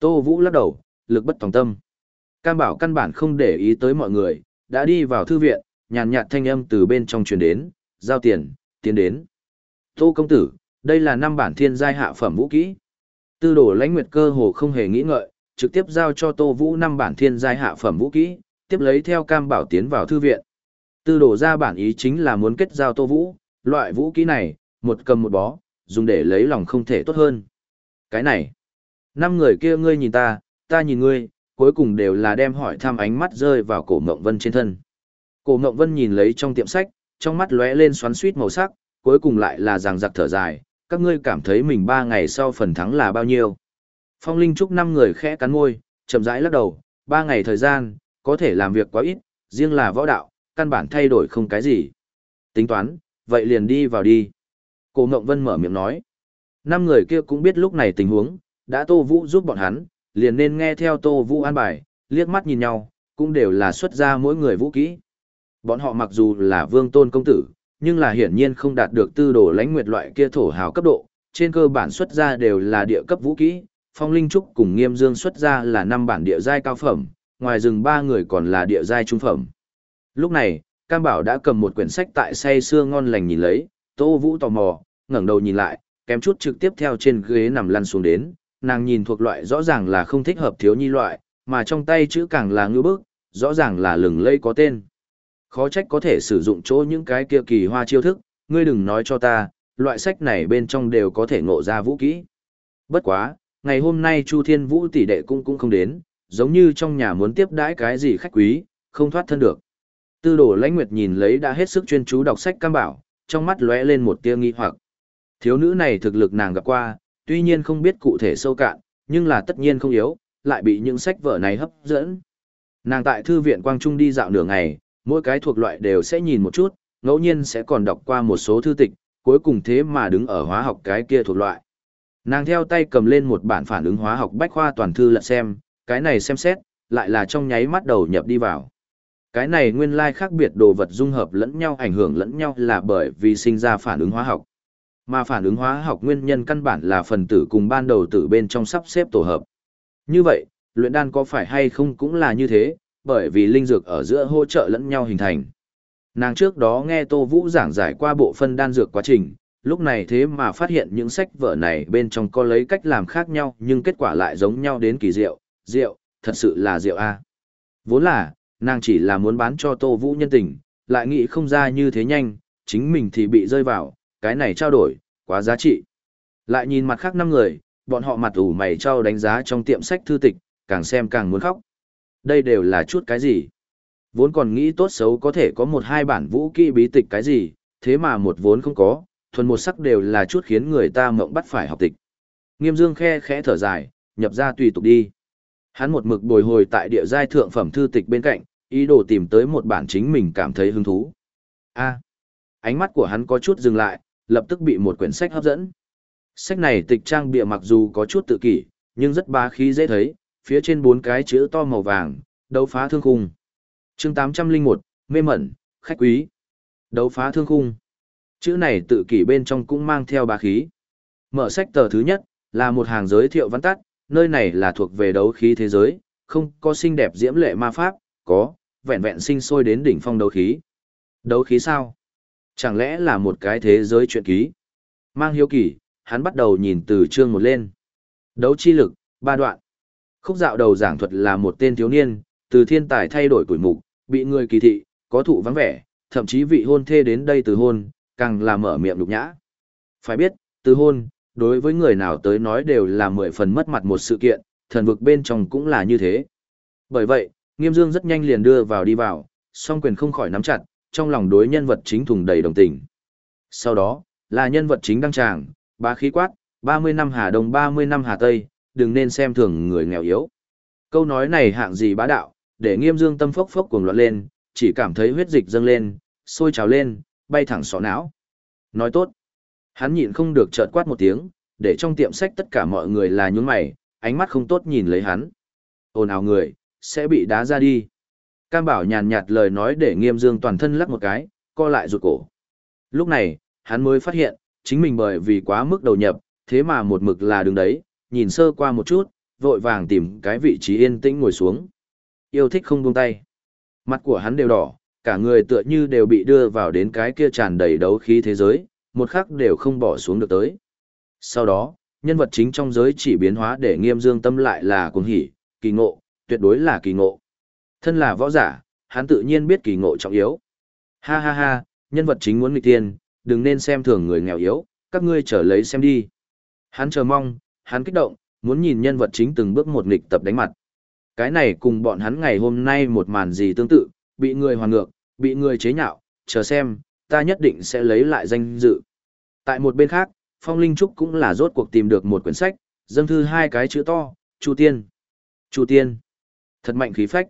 Tô Vũ lắc đầu, lực bất tòng tâm. Cam bảo căn bản không để ý tới mọi người, đã đi vào thư viện, nhàn nhạt thanh âm từ bên trong truyền đến, giao tiền, tiến đến. Tô công tử, đây là năm bản thiên giai hạ phẩm vũ kỹ. Tư đồ lãnh nguyệt cơ hồ không hề nghĩ ngợi, trực tiếp giao cho Tô Vũ năm bản thiên giai hạ phẩm vũ kỹ, tiếp lấy theo cam bảo tiến vào thư viện. Tư đồ ra bản ý chính là muốn kết giao Tô Vũ, loại vũ kỹ này, một cầm một bó, dùng để lấy lòng không thể tốt hơn. Cái này, năm người kia ngươi nhìn ta, ta nhìn ngươi, cuối cùng đều là đem hỏi thăm ánh mắt rơi vào cổ Mộng Vân trên thân. Cổ Mộng Vân nhìn lấy trong tiệm sách, trong mắt lóe lên xoắn suýt màu sắc, cuối cùng lại là ràng giặc thở dài, các ngươi cảm thấy mình ba ngày sau phần thắng là bao nhiêu. Phong Linh Trúc năm người khẽ cắn môi, chậm rãi lắc đầu, ba ngày thời gian, có thể làm việc quá ít, riêng là võ đạo, căn bản thay đổi không cái gì. Tính toán, vậy liền đi vào đi. Cổ Ngộng Vân mở miệng nói. Năm người kia cũng biết lúc này tình huống, đã Tô Vũ giúp bọn hắn, liền nên nghe theo Tô Vũ an bài, liếc mắt nhìn nhau, cũng đều là xuất ra mỗi người vũ kỹ. Bọn họ mặc dù là vương tôn công tử, nhưng là hiển nhiên không đạt được tư đồ lãnh nguyệt loại kia thổ hào cấp độ, trên cơ bản xuất ra đều là địa cấp vũ kỹ, Phong Linh Trúc cùng Nghiêm Dương xuất ra là năm bản địa giai cao phẩm, ngoài rừng ba người còn là địa giai trung phẩm. Lúc này, Cam Bảo đã cầm một quyển sách tại say xưa ngon lành nhìn lấy, Tô Vũ tò mò, ngẩng đầu nhìn lại, kém chút trực tiếp theo trên ghế nằm lăn xuống đến, nàng nhìn thuộc loại rõ ràng là không thích hợp thiếu nhi loại, mà trong tay chữ càng là ngư bức, rõ ràng là lừng lây có tên. Khó trách có thể sử dụng chỗ những cái kia kỳ hoa chiêu thức, ngươi đừng nói cho ta, loại sách này bên trong đều có thể ngộ ra vũ kỹ. Bất quá, ngày hôm nay Chu Thiên Vũ tỷ đệ cũng cũng không đến, giống như trong nhà muốn tiếp đãi cái gì khách quý, không thoát thân được. Tư đồ lãnh nguyệt nhìn lấy đã hết sức chuyên chú đọc sách cam bảo, trong mắt lóe lên một tia nghi hoặc. Thiếu nữ này thực lực nàng gặp qua, tuy nhiên không biết cụ thể sâu cạn, nhưng là tất nhiên không yếu, lại bị những sách vở này hấp dẫn. Nàng tại thư viện Quang Trung đi dạo nửa ngày, mỗi cái thuộc loại đều sẽ nhìn một chút, ngẫu nhiên sẽ còn đọc qua một số thư tịch, cuối cùng thế mà đứng ở hóa học cái kia thuộc loại. Nàng theo tay cầm lên một bản phản ứng hóa học bách khoa toàn thư lật xem, cái này xem xét, lại là trong nháy mắt đầu nhập đi vào. Cái này nguyên lai khác biệt đồ vật dung hợp lẫn nhau ảnh hưởng lẫn nhau là bởi vì sinh ra phản ứng hóa học. Mà phản ứng hóa học nguyên nhân căn bản là phần tử cùng ban đầu tử bên trong sắp xếp tổ hợp. Như vậy, luyện đan có phải hay không cũng là như thế, bởi vì linh dược ở giữa hỗ trợ lẫn nhau hình thành. Nàng trước đó nghe Tô Vũ giảng giải qua bộ phân đan dược quá trình, lúc này thế mà phát hiện những sách vở này bên trong có lấy cách làm khác nhau nhưng kết quả lại giống nhau đến kỳ diệu, diệu, thật sự là diệu a. Vốn là, nàng chỉ là muốn bán cho Tô Vũ nhân tình, lại nghĩ không ra như thế nhanh, chính mình thì bị rơi vào, cái này trao đổi, quá giá trị. Lại nhìn mặt khác năm người, bọn họ mặt ủ mày trao đánh giá trong tiệm sách thư tịch, càng xem càng muốn khóc. Đây đều là chút cái gì? Vốn còn nghĩ tốt xấu có thể có một hai bản vũ kỹ bí tịch cái gì, thế mà một vốn không có, thuần một sắc đều là chút khiến người ta mộng bắt phải học tịch. Nghiêm Dương khe khẽ thở dài, nhập ra tùy tục đi. Hắn một mực bồi hồi tại địa giai thượng phẩm thư tịch bên cạnh, ý đồ tìm tới một bản chính mình cảm thấy hứng thú. A. ánh mắt của hắn có chút dừng lại, lập tức bị một quyển sách hấp dẫn. Sách này tịch trang bìa mặc dù có chút tự kỷ, nhưng rất bá khí dễ thấy, phía trên bốn cái chữ to màu vàng, đấu phá thương khung. chương 801, mê mẩn, khách quý. Đấu phá thương khung. Chữ này tự kỷ bên trong cũng mang theo bá khí. Mở sách tờ thứ nhất, là một hàng giới thiệu văn tắt, nơi này là thuộc về đấu khí thế giới, không có xinh đẹp diễm lệ ma pháp, có, vẹn vẹn sinh sôi đến đỉnh phong đấu khí. Đấu khí sao? Chẳng lẽ là một cái thế giới chuyện ký? Mang hiếu kỳ, hắn bắt đầu nhìn từ chương một lên. Đấu chi lực, ba đoạn. Khúc dạo đầu giảng thuật là một tên thiếu niên, từ thiên tài thay đổi tuổi mục, bị người kỳ thị, có thụ vắng vẻ, thậm chí vị hôn thê đến đây từ hôn, càng là mở miệng nhục nhã. Phải biết, từ hôn, đối với người nào tới nói đều là mười phần mất mặt một sự kiện, thần vực bên trong cũng là như thế. Bởi vậy, Nghiêm Dương rất nhanh liền đưa vào đi vào, song quyền không khỏi nắm chặt, trong lòng đối nhân vật chính thùng đầy đồng tình. Sau đó, là nhân vật chính đăng tràng, ba khí quát, 30 năm Hà Đông 30 năm Hà Tây, đừng nên xem thường người nghèo yếu. Câu nói này hạng gì bá đạo, để nghiêm dương tâm phốc phốc cuồng loạn lên, chỉ cảm thấy huyết dịch dâng lên, sôi trào lên, bay thẳng sọ não. Nói tốt. Hắn nhịn không được chợt quát một tiếng, để trong tiệm sách tất cả mọi người là nhún mày, ánh mắt không tốt nhìn lấy hắn. Ồn ào người, sẽ bị đá ra đi. Cam bảo nhàn nhạt lời nói để nghiêm dương toàn thân lắc một cái, co lại rụt cổ. Lúc này, hắn mới phát hiện, chính mình bởi vì quá mức đầu nhập, thế mà một mực là đứng đấy, nhìn sơ qua một chút, vội vàng tìm cái vị trí yên tĩnh ngồi xuống. Yêu thích không buông tay. Mặt của hắn đều đỏ, cả người tựa như đều bị đưa vào đến cái kia tràn đầy đấu khí thế giới, một khắc đều không bỏ xuống được tới. Sau đó, nhân vật chính trong giới chỉ biến hóa để nghiêm dương tâm lại là cuồng hỉ, kỳ ngộ, tuyệt đối là kỳ ngộ. Thân là võ giả, hắn tự nhiên biết kỳ ngộ trọng yếu. Ha ha ha, nhân vật chính muốn nghịch tiên, đừng nên xem thường người nghèo yếu, các ngươi trở lấy xem đi. Hắn chờ mong, hắn kích động, muốn nhìn nhân vật chính từng bước một nghịch tập đánh mặt. Cái này cùng bọn hắn ngày hôm nay một màn gì tương tự, bị người hoàn ngược, bị người chế nhạo, chờ xem, ta nhất định sẽ lấy lại danh dự. Tại một bên khác, Phong Linh Trúc cũng là rốt cuộc tìm được một quyển sách, dâng thư hai cái chữ to, Chu Tiên. Chu Tiên. Thật mạnh khí phách.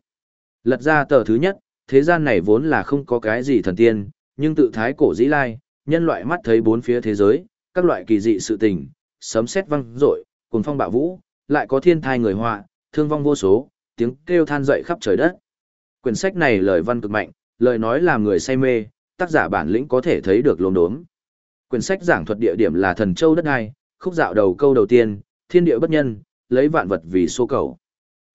Lật ra tờ thứ nhất, thế gian này vốn là không có cái gì thần tiên, nhưng tự thái cổ dĩ lai, nhân loại mắt thấy bốn phía thế giới, các loại kỳ dị sự tình, sấm sét vang rội, cuồng phong bạo vũ, lại có thiên thai người họa, thương vong vô số, tiếng kêu than dậy khắp trời đất. Quyển sách này lời văn cực mạnh, lời nói làm người say mê, tác giả bản lĩnh có thể thấy được lồn đốm. Quyển sách giảng thuật địa điểm là thần châu đất ai, khúc dạo đầu câu đầu tiên, thiên địa bất nhân, lấy vạn vật vì số cầu.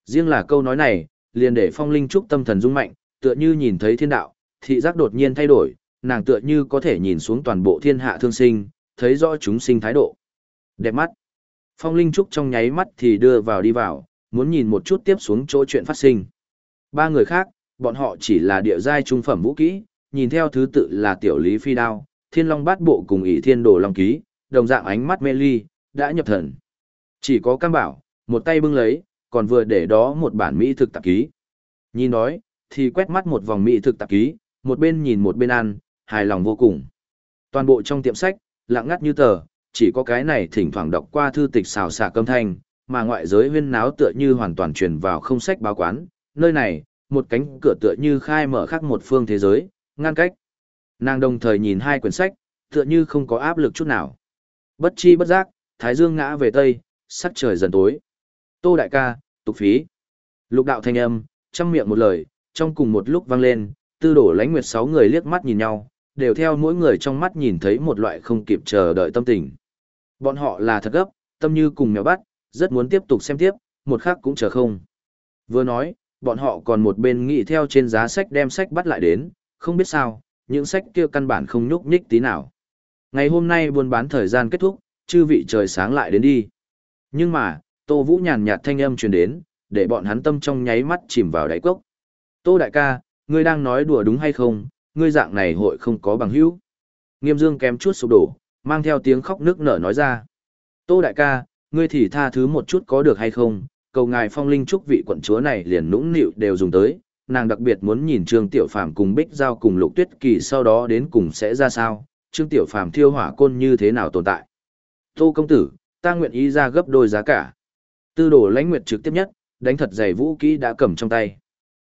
Riêng là câu nói này, liền để phong linh trúc tâm thần rung mạnh, tựa như nhìn thấy thiên đạo, thị giác đột nhiên thay đổi, nàng tựa như có thể nhìn xuống toàn bộ thiên hạ thương sinh, thấy rõ chúng sinh thái độ. Đẹp mắt. Phong Linh Trúc trong nháy mắt thì đưa vào đi vào, muốn nhìn một chút tiếp xuống chỗ chuyện phát sinh. Ba người khác, bọn họ chỉ là địa giai trung phẩm vũ kỹ, nhìn theo thứ tự là tiểu lý phi đao, thiên long bát bộ cùng ỷ thiên đồ long ký, đồng dạng ánh mắt mê ly, đã nhập thần. Chỉ có cam bảo, một tay bưng lấy, còn vừa để đó một bản mỹ thực tạp ký. Nhìn nói, thì quét mắt một vòng mỹ thực tạp ký, một bên nhìn một bên ăn, hài lòng vô cùng. Toàn bộ trong tiệm sách, lặng ngắt như tờ, chỉ có cái này thỉnh thoảng đọc qua thư tịch xào xạ câm thanh, mà ngoại giới huyên náo tựa như hoàn toàn truyền vào không sách báo quán, nơi này, một cánh cửa tựa như khai mở khác một phương thế giới, ngăn cách. Nàng đồng thời nhìn hai quyển sách, tựa như không có áp lực chút nào. Bất chi bất giác, Thái Dương ngã về Tây, sắc trời dần tối. Tô đại ca, tục phí. Lục đạo thanh âm, trăm miệng một lời, trong cùng một lúc vang lên, tư đổ lãnh nguyệt sáu người liếc mắt nhìn nhau, đều theo mỗi người trong mắt nhìn thấy một loại không kịp chờ đợi tâm tình. Bọn họ là thật gấp, tâm như cùng mèo bắt, rất muốn tiếp tục xem tiếp, một khắc cũng chờ không. Vừa nói, bọn họ còn một bên nghĩ theo trên giá sách đem sách bắt lại đến, không biết sao, những sách kia căn bản không nhúc nhích tí nào. Ngày hôm nay buôn bán thời gian kết thúc, chư vị trời sáng lại đến đi. Nhưng mà, Tô Vũ nhàn nhạt thanh âm truyền đến, để bọn hắn tâm trong nháy mắt chìm vào đáy cốc. Tô đại ca, ngươi đang nói đùa đúng hay không, ngươi dạng này hội không có bằng hữu. Nghiêm dương kém chút sụp đổ, mang theo tiếng khóc nước nở nói ra. Tô đại ca, ngươi thì tha thứ một chút có được hay không, cầu ngài phong linh chúc vị quận chúa này liền nũng nịu đều dùng tới, nàng đặc biệt muốn nhìn Trương Tiểu Phàm cùng Bích Giao cùng Lục Tuyết Kỳ sau đó đến cùng sẽ ra sao, Trương Tiểu Phàm thiêu hỏa côn như thế nào tồn tại. Tô công tử, ta nguyện ý ra gấp đôi giá cả. Tư đồ lãnh nguyệt trực tiếp nhất, đánh thật dày vũ kỹ đã cầm trong tay.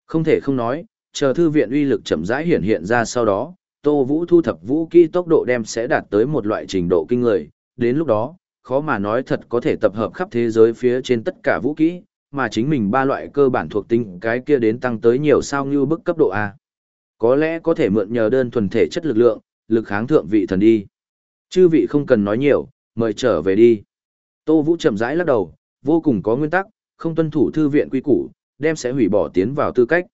Không thể không nói, chờ thư viện uy lực chậm rãi hiện hiện ra sau đó, Tô Vũ thu thập vũ kỹ tốc độ đem sẽ đạt tới một loại trình độ kinh người, đến lúc đó, khó mà nói thật có thể tập hợp khắp thế giới phía trên tất cả vũ kỹ, mà chính mình ba loại cơ bản thuộc tính cái kia đến tăng tới nhiều sao như bức cấp độ A. Có lẽ có thể mượn nhờ đơn thuần thể chất lực lượng, lực kháng thượng vị thần đi. Chư vị không cần nói nhiều, mời trở về đi. Tô Vũ chậm rãi lắc đầu, vô cùng có nguyên tắc, không tuân thủ thư viện quy củ, đem sẽ hủy bỏ tiến vào tư cách.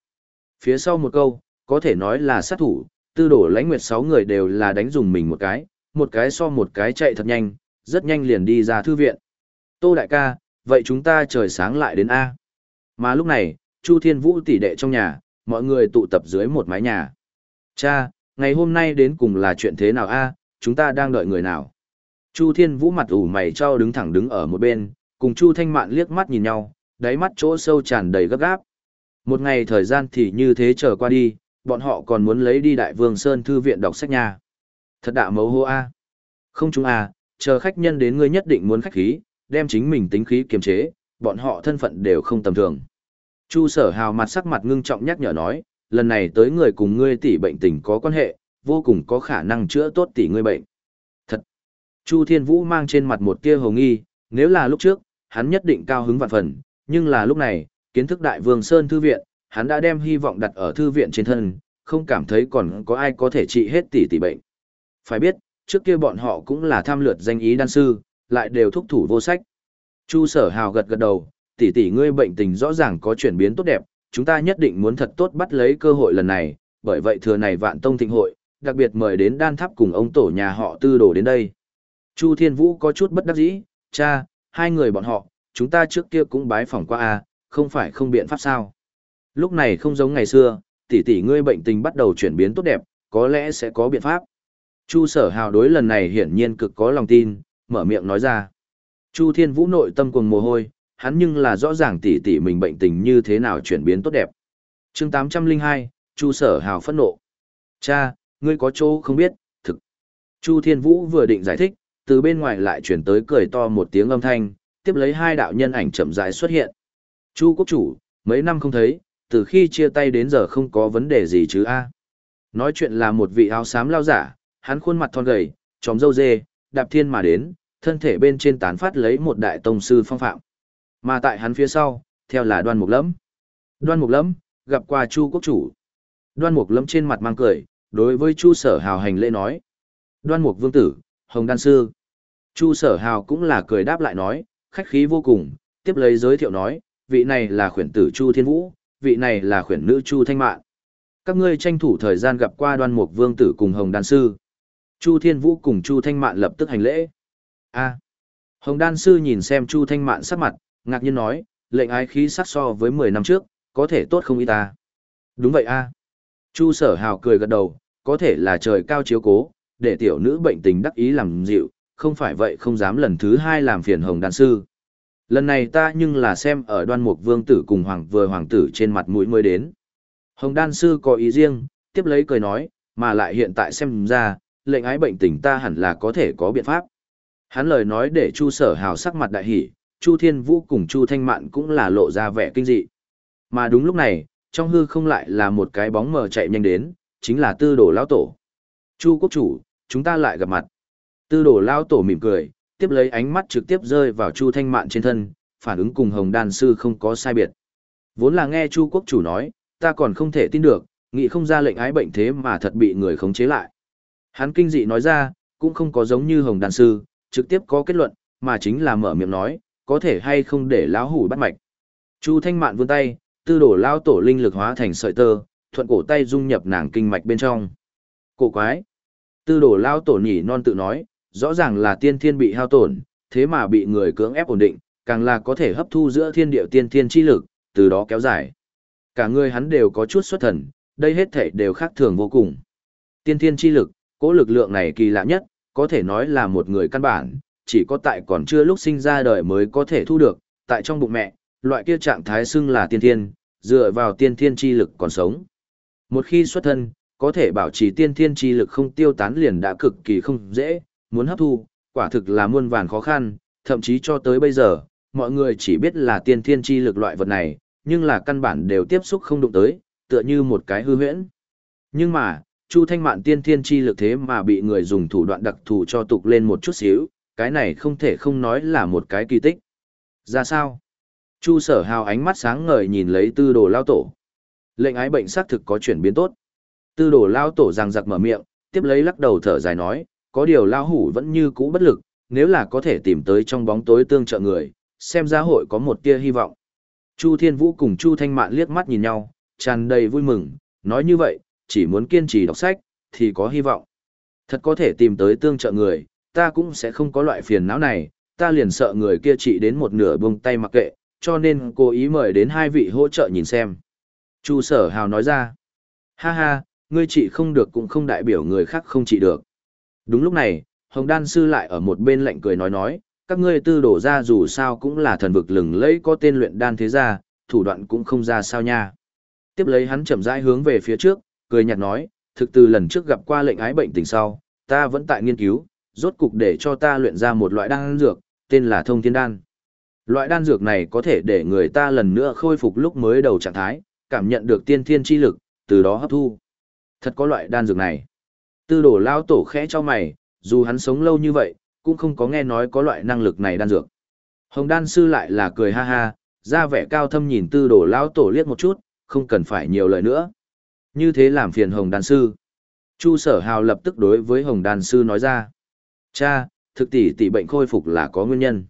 Phía sau một câu, có thể nói là sát thủ, tư đổ lãnh nguyệt sáu người đều là đánh dùng mình một cái, một cái so một cái chạy thật nhanh, rất nhanh liền đi ra thư viện. Tô đại ca, vậy chúng ta trời sáng lại đến A. Mà lúc này, Chu Thiên Vũ tỷ đệ trong nhà, mọi người tụ tập dưới một mái nhà. Cha, ngày hôm nay đến cùng là chuyện thế nào A, chúng ta đang đợi người nào? Chu Thiên Vũ mặt ủ mày cho đứng thẳng đứng ở một bên, cùng Chu Thanh Mạn liếc mắt nhìn nhau, đáy mắt chỗ sâu tràn đầy gấp gáp. Một ngày thời gian thì như thế chờ qua đi, bọn họ còn muốn lấy đi Đại Vương Sơn Thư viện đọc sách nha. Thật đạ mấu hô A. Không chúng A, chờ khách nhân đến ngươi nhất định muốn khách khí, đem chính mình tính khí kiềm chế, bọn họ thân phận đều không tầm thường. Chu sở hào mặt sắc mặt ngưng trọng nhắc nhở nói, lần này tới người cùng ngươi tỷ bệnh tình có quan hệ, vô cùng có khả năng chữa tốt tỷ ngươi bệnh. Thật! Chu Thiên Vũ mang trên mặt một tia hồng nghi, nếu là lúc trước, hắn nhất định cao hứng vạn phần, nhưng là lúc này, kiến thức đại vương Sơn Thư Viện, hắn đã đem hy vọng đặt ở Thư Viện trên thân, không cảm thấy còn có ai có thể trị hết tỷ tỷ bệnh. Phải biết, trước kia bọn họ cũng là tham lượt danh ý đan sư, lại đều thúc thủ vô sách. Chu sở hào gật gật đầu, tỷ tỷ ngươi bệnh tình rõ ràng có chuyển biến tốt đẹp, chúng ta nhất định muốn thật tốt bắt lấy cơ hội lần này, bởi vậy thừa này vạn tông thịnh hội, đặc biệt mời đến đan tháp cùng ông tổ nhà họ tư đồ đến đây. Chu Thiên Vũ có chút bất đắc dĩ, cha, hai người bọn họ, chúng ta trước kia cũng bái phỏng qua a, không phải không biện pháp sao. Lúc này không giống ngày xưa, tỷ tỷ ngươi bệnh tình bắt đầu chuyển biến tốt đẹp, có lẽ sẽ có biện pháp. Chu sở hào đối lần này hiển nhiên cực có lòng tin, mở miệng nói ra. Chu thiên vũ nội tâm cùng mồ hôi, hắn nhưng là rõ ràng tỉ tỉ mình bệnh tình như thế nào chuyển biến tốt đẹp. chương 802, Chu sở hào phẫn nộ. Cha, ngươi có chỗ không biết, thực. Chu thiên vũ vừa định giải thích, từ bên ngoài lại chuyển tới cười to một tiếng âm thanh, tiếp lấy hai đạo nhân ảnh chậm rãi xuất hiện. Chu quốc chủ, mấy năm không thấy, từ khi chia tay đến giờ không có vấn đề gì chứ a Nói chuyện là một vị áo xám lao giả, hắn khuôn mặt thon gầy, chóm râu dê, đạp thiên mà đến, thân thể bên trên tán phát lấy một đại tông sư phong phạm. Mà tại hắn phía sau, theo là đoan mục lẫm. Đoan mục lẫm, gặp qua Chu quốc chủ. Đoan mục lẫm trên mặt mang cười, đối với Chu sở hào hành lễ nói. Đoan mục vương tử, hồng đan sư. Chu sở hào cũng là cười đáp lại nói, khách khí vô cùng, tiếp lấy giới thiệu nói, vị này là khuyển tử Chu Thiên Vũ, vị này là khuyển nữ Chu Thanh Mạn. Các ngươi tranh thủ thời gian gặp qua đoan mục vương tử cùng hồng đan sư. Chu Thiên Vũ cùng Chu Thanh Mạn lập tức hành lễ. A. Hồng Đan Sư nhìn xem Chu Thanh Mạn sắc mặt, ngạc nhiên nói, lệnh ái khí sắc so với 10 năm trước, có thể tốt không y ta. Đúng vậy a. Chu sở hào cười gật đầu, có thể là trời cao chiếu cố, để tiểu nữ bệnh tình đắc ý làm dịu, không phải vậy không dám lần thứ hai làm phiền hồng đan sư. Lần này ta nhưng là xem ở đoan mục vương tử cùng hoàng vừa hoàng tử trên mặt mũi mới đến. Hồng đan sư có ý riêng, tiếp lấy cười nói, mà lại hiện tại xem ra, lệnh ái bệnh tình ta hẳn là có thể có biện pháp. Hắn lời nói để Chu Sở Hào sắc mặt đại hỉ, Chu Thiên Vũ cùng Chu Thanh Mạn cũng là lộ ra vẻ kinh dị. Mà đúng lúc này, trong hư không lại là một cái bóng mờ chạy nhanh đến, chính là Tư Đồ lão tổ. "Chu quốc chủ, chúng ta lại gặp mặt." Tư Đồ lão tổ mỉm cười, tiếp lấy ánh mắt trực tiếp rơi vào Chu Thanh Mạn trên thân, phản ứng cùng Hồng Đan sư không có sai biệt. Vốn là nghe Chu quốc chủ nói, ta còn không thể tin được, nghĩ không ra lệnh ái bệnh thế mà thật bị người khống chế lại. Hắn kinh dị nói ra, cũng không có giống như Hồng Đan sư, trực tiếp có kết luận, mà chính là mở miệng nói, có thể hay không để lão hủ bắt mạch. Chu Thanh Mạn vươn tay, tư đổ lao tổ linh lực hóa thành sợi tơ, thuận cổ tay dung nhập nàng kinh mạch bên trong. Cổ quái. Tư đổ lao tổ nhỉ non tự nói, rõ ràng là tiên thiên bị hao tổn, thế mà bị người cưỡng ép ổn định, càng là có thể hấp thu giữa thiên địa tiên thiên chi lực, từ đó kéo dài. Cả người hắn đều có chút xuất thần, đây hết thể đều khác thường vô cùng. Tiên thiên chi lực, cỗ lực lượng này kỳ lạ nhất, có thể nói là một người căn bản, chỉ có tại còn chưa lúc sinh ra đời mới có thể thu được, tại trong bụng mẹ, loại kia trạng thái xưng là tiên thiên, dựa vào tiên thiên chi lực còn sống. Một khi xuất thân, có thể bảo trì tiên thiên chi lực không tiêu tán liền đã cực kỳ không dễ, muốn hấp thu, quả thực là muôn vàn khó khăn, thậm chí cho tới bây giờ, mọi người chỉ biết là tiên thiên chi lực loại vật này, nhưng là căn bản đều tiếp xúc không đụng tới, tựa như một cái hư huyễn. Nhưng mà, Chu Thanh Mạn tiên thiên chi lực thế mà bị người dùng thủ đoạn đặc thù cho tục lên một chút xíu, cái này không thể không nói là một cái kỳ tích. Ra sao? Chu sở hào ánh mắt sáng ngời nhìn lấy tư đồ lao tổ. Lệnh ái bệnh xác thực có chuyển biến tốt. Tư đồ lao tổ rằng giặc mở miệng, tiếp lấy lắc đầu thở dài nói, có điều lao hủ vẫn như cũ bất lực, nếu là có thể tìm tới trong bóng tối tương trợ người, xem ra hội có một tia hy vọng. Chu Thiên Vũ cùng Chu Thanh Mạn liếc mắt nhìn nhau, tràn đầy vui mừng, nói như vậy, chỉ muốn kiên trì đọc sách, thì có hy vọng. Thật có thể tìm tới tương trợ người, ta cũng sẽ không có loại phiền não này, ta liền sợ người kia chỉ đến một nửa buông tay mặc kệ, cho nên cố ý mời đến hai vị hỗ trợ nhìn xem. Chu sở hào nói ra, ha ha, ngươi chị không được cũng không đại biểu người khác không chị được. Đúng lúc này, Hồng Đan Sư lại ở một bên lạnh cười nói nói, các ngươi tư đổ ra dù sao cũng là thần vực lừng lẫy có tên luyện đan thế gia, thủ đoạn cũng không ra sao nha. Tiếp lấy hắn chậm rãi hướng về phía trước, cười nhạt nói, thực từ lần trước gặp qua lệnh ái bệnh tình sau, ta vẫn tại nghiên cứu, rốt cục để cho ta luyện ra một loại đan dược, tên là thông thiên đan. Loại đan dược này có thể để người ta lần nữa khôi phục lúc mới đầu trạng thái, cảm nhận được tiên thiên chi lực, từ đó hấp thu. Thật có loại đan dược này. Tư đổ lao tổ khẽ cho mày, dù hắn sống lâu như vậy, cũng không có nghe nói có loại năng lực này đan dược. Hồng đan sư lại là cười ha ha, ra vẻ cao thâm nhìn tư đổ lao tổ liếc một chút, không cần phải nhiều lời nữa. Như thế làm phiền Hồng đan sư. Chu sở hào lập tức đối với Hồng đan sư nói ra. Cha, thực tỷ tỷ bệnh khôi phục là có nguyên nhân.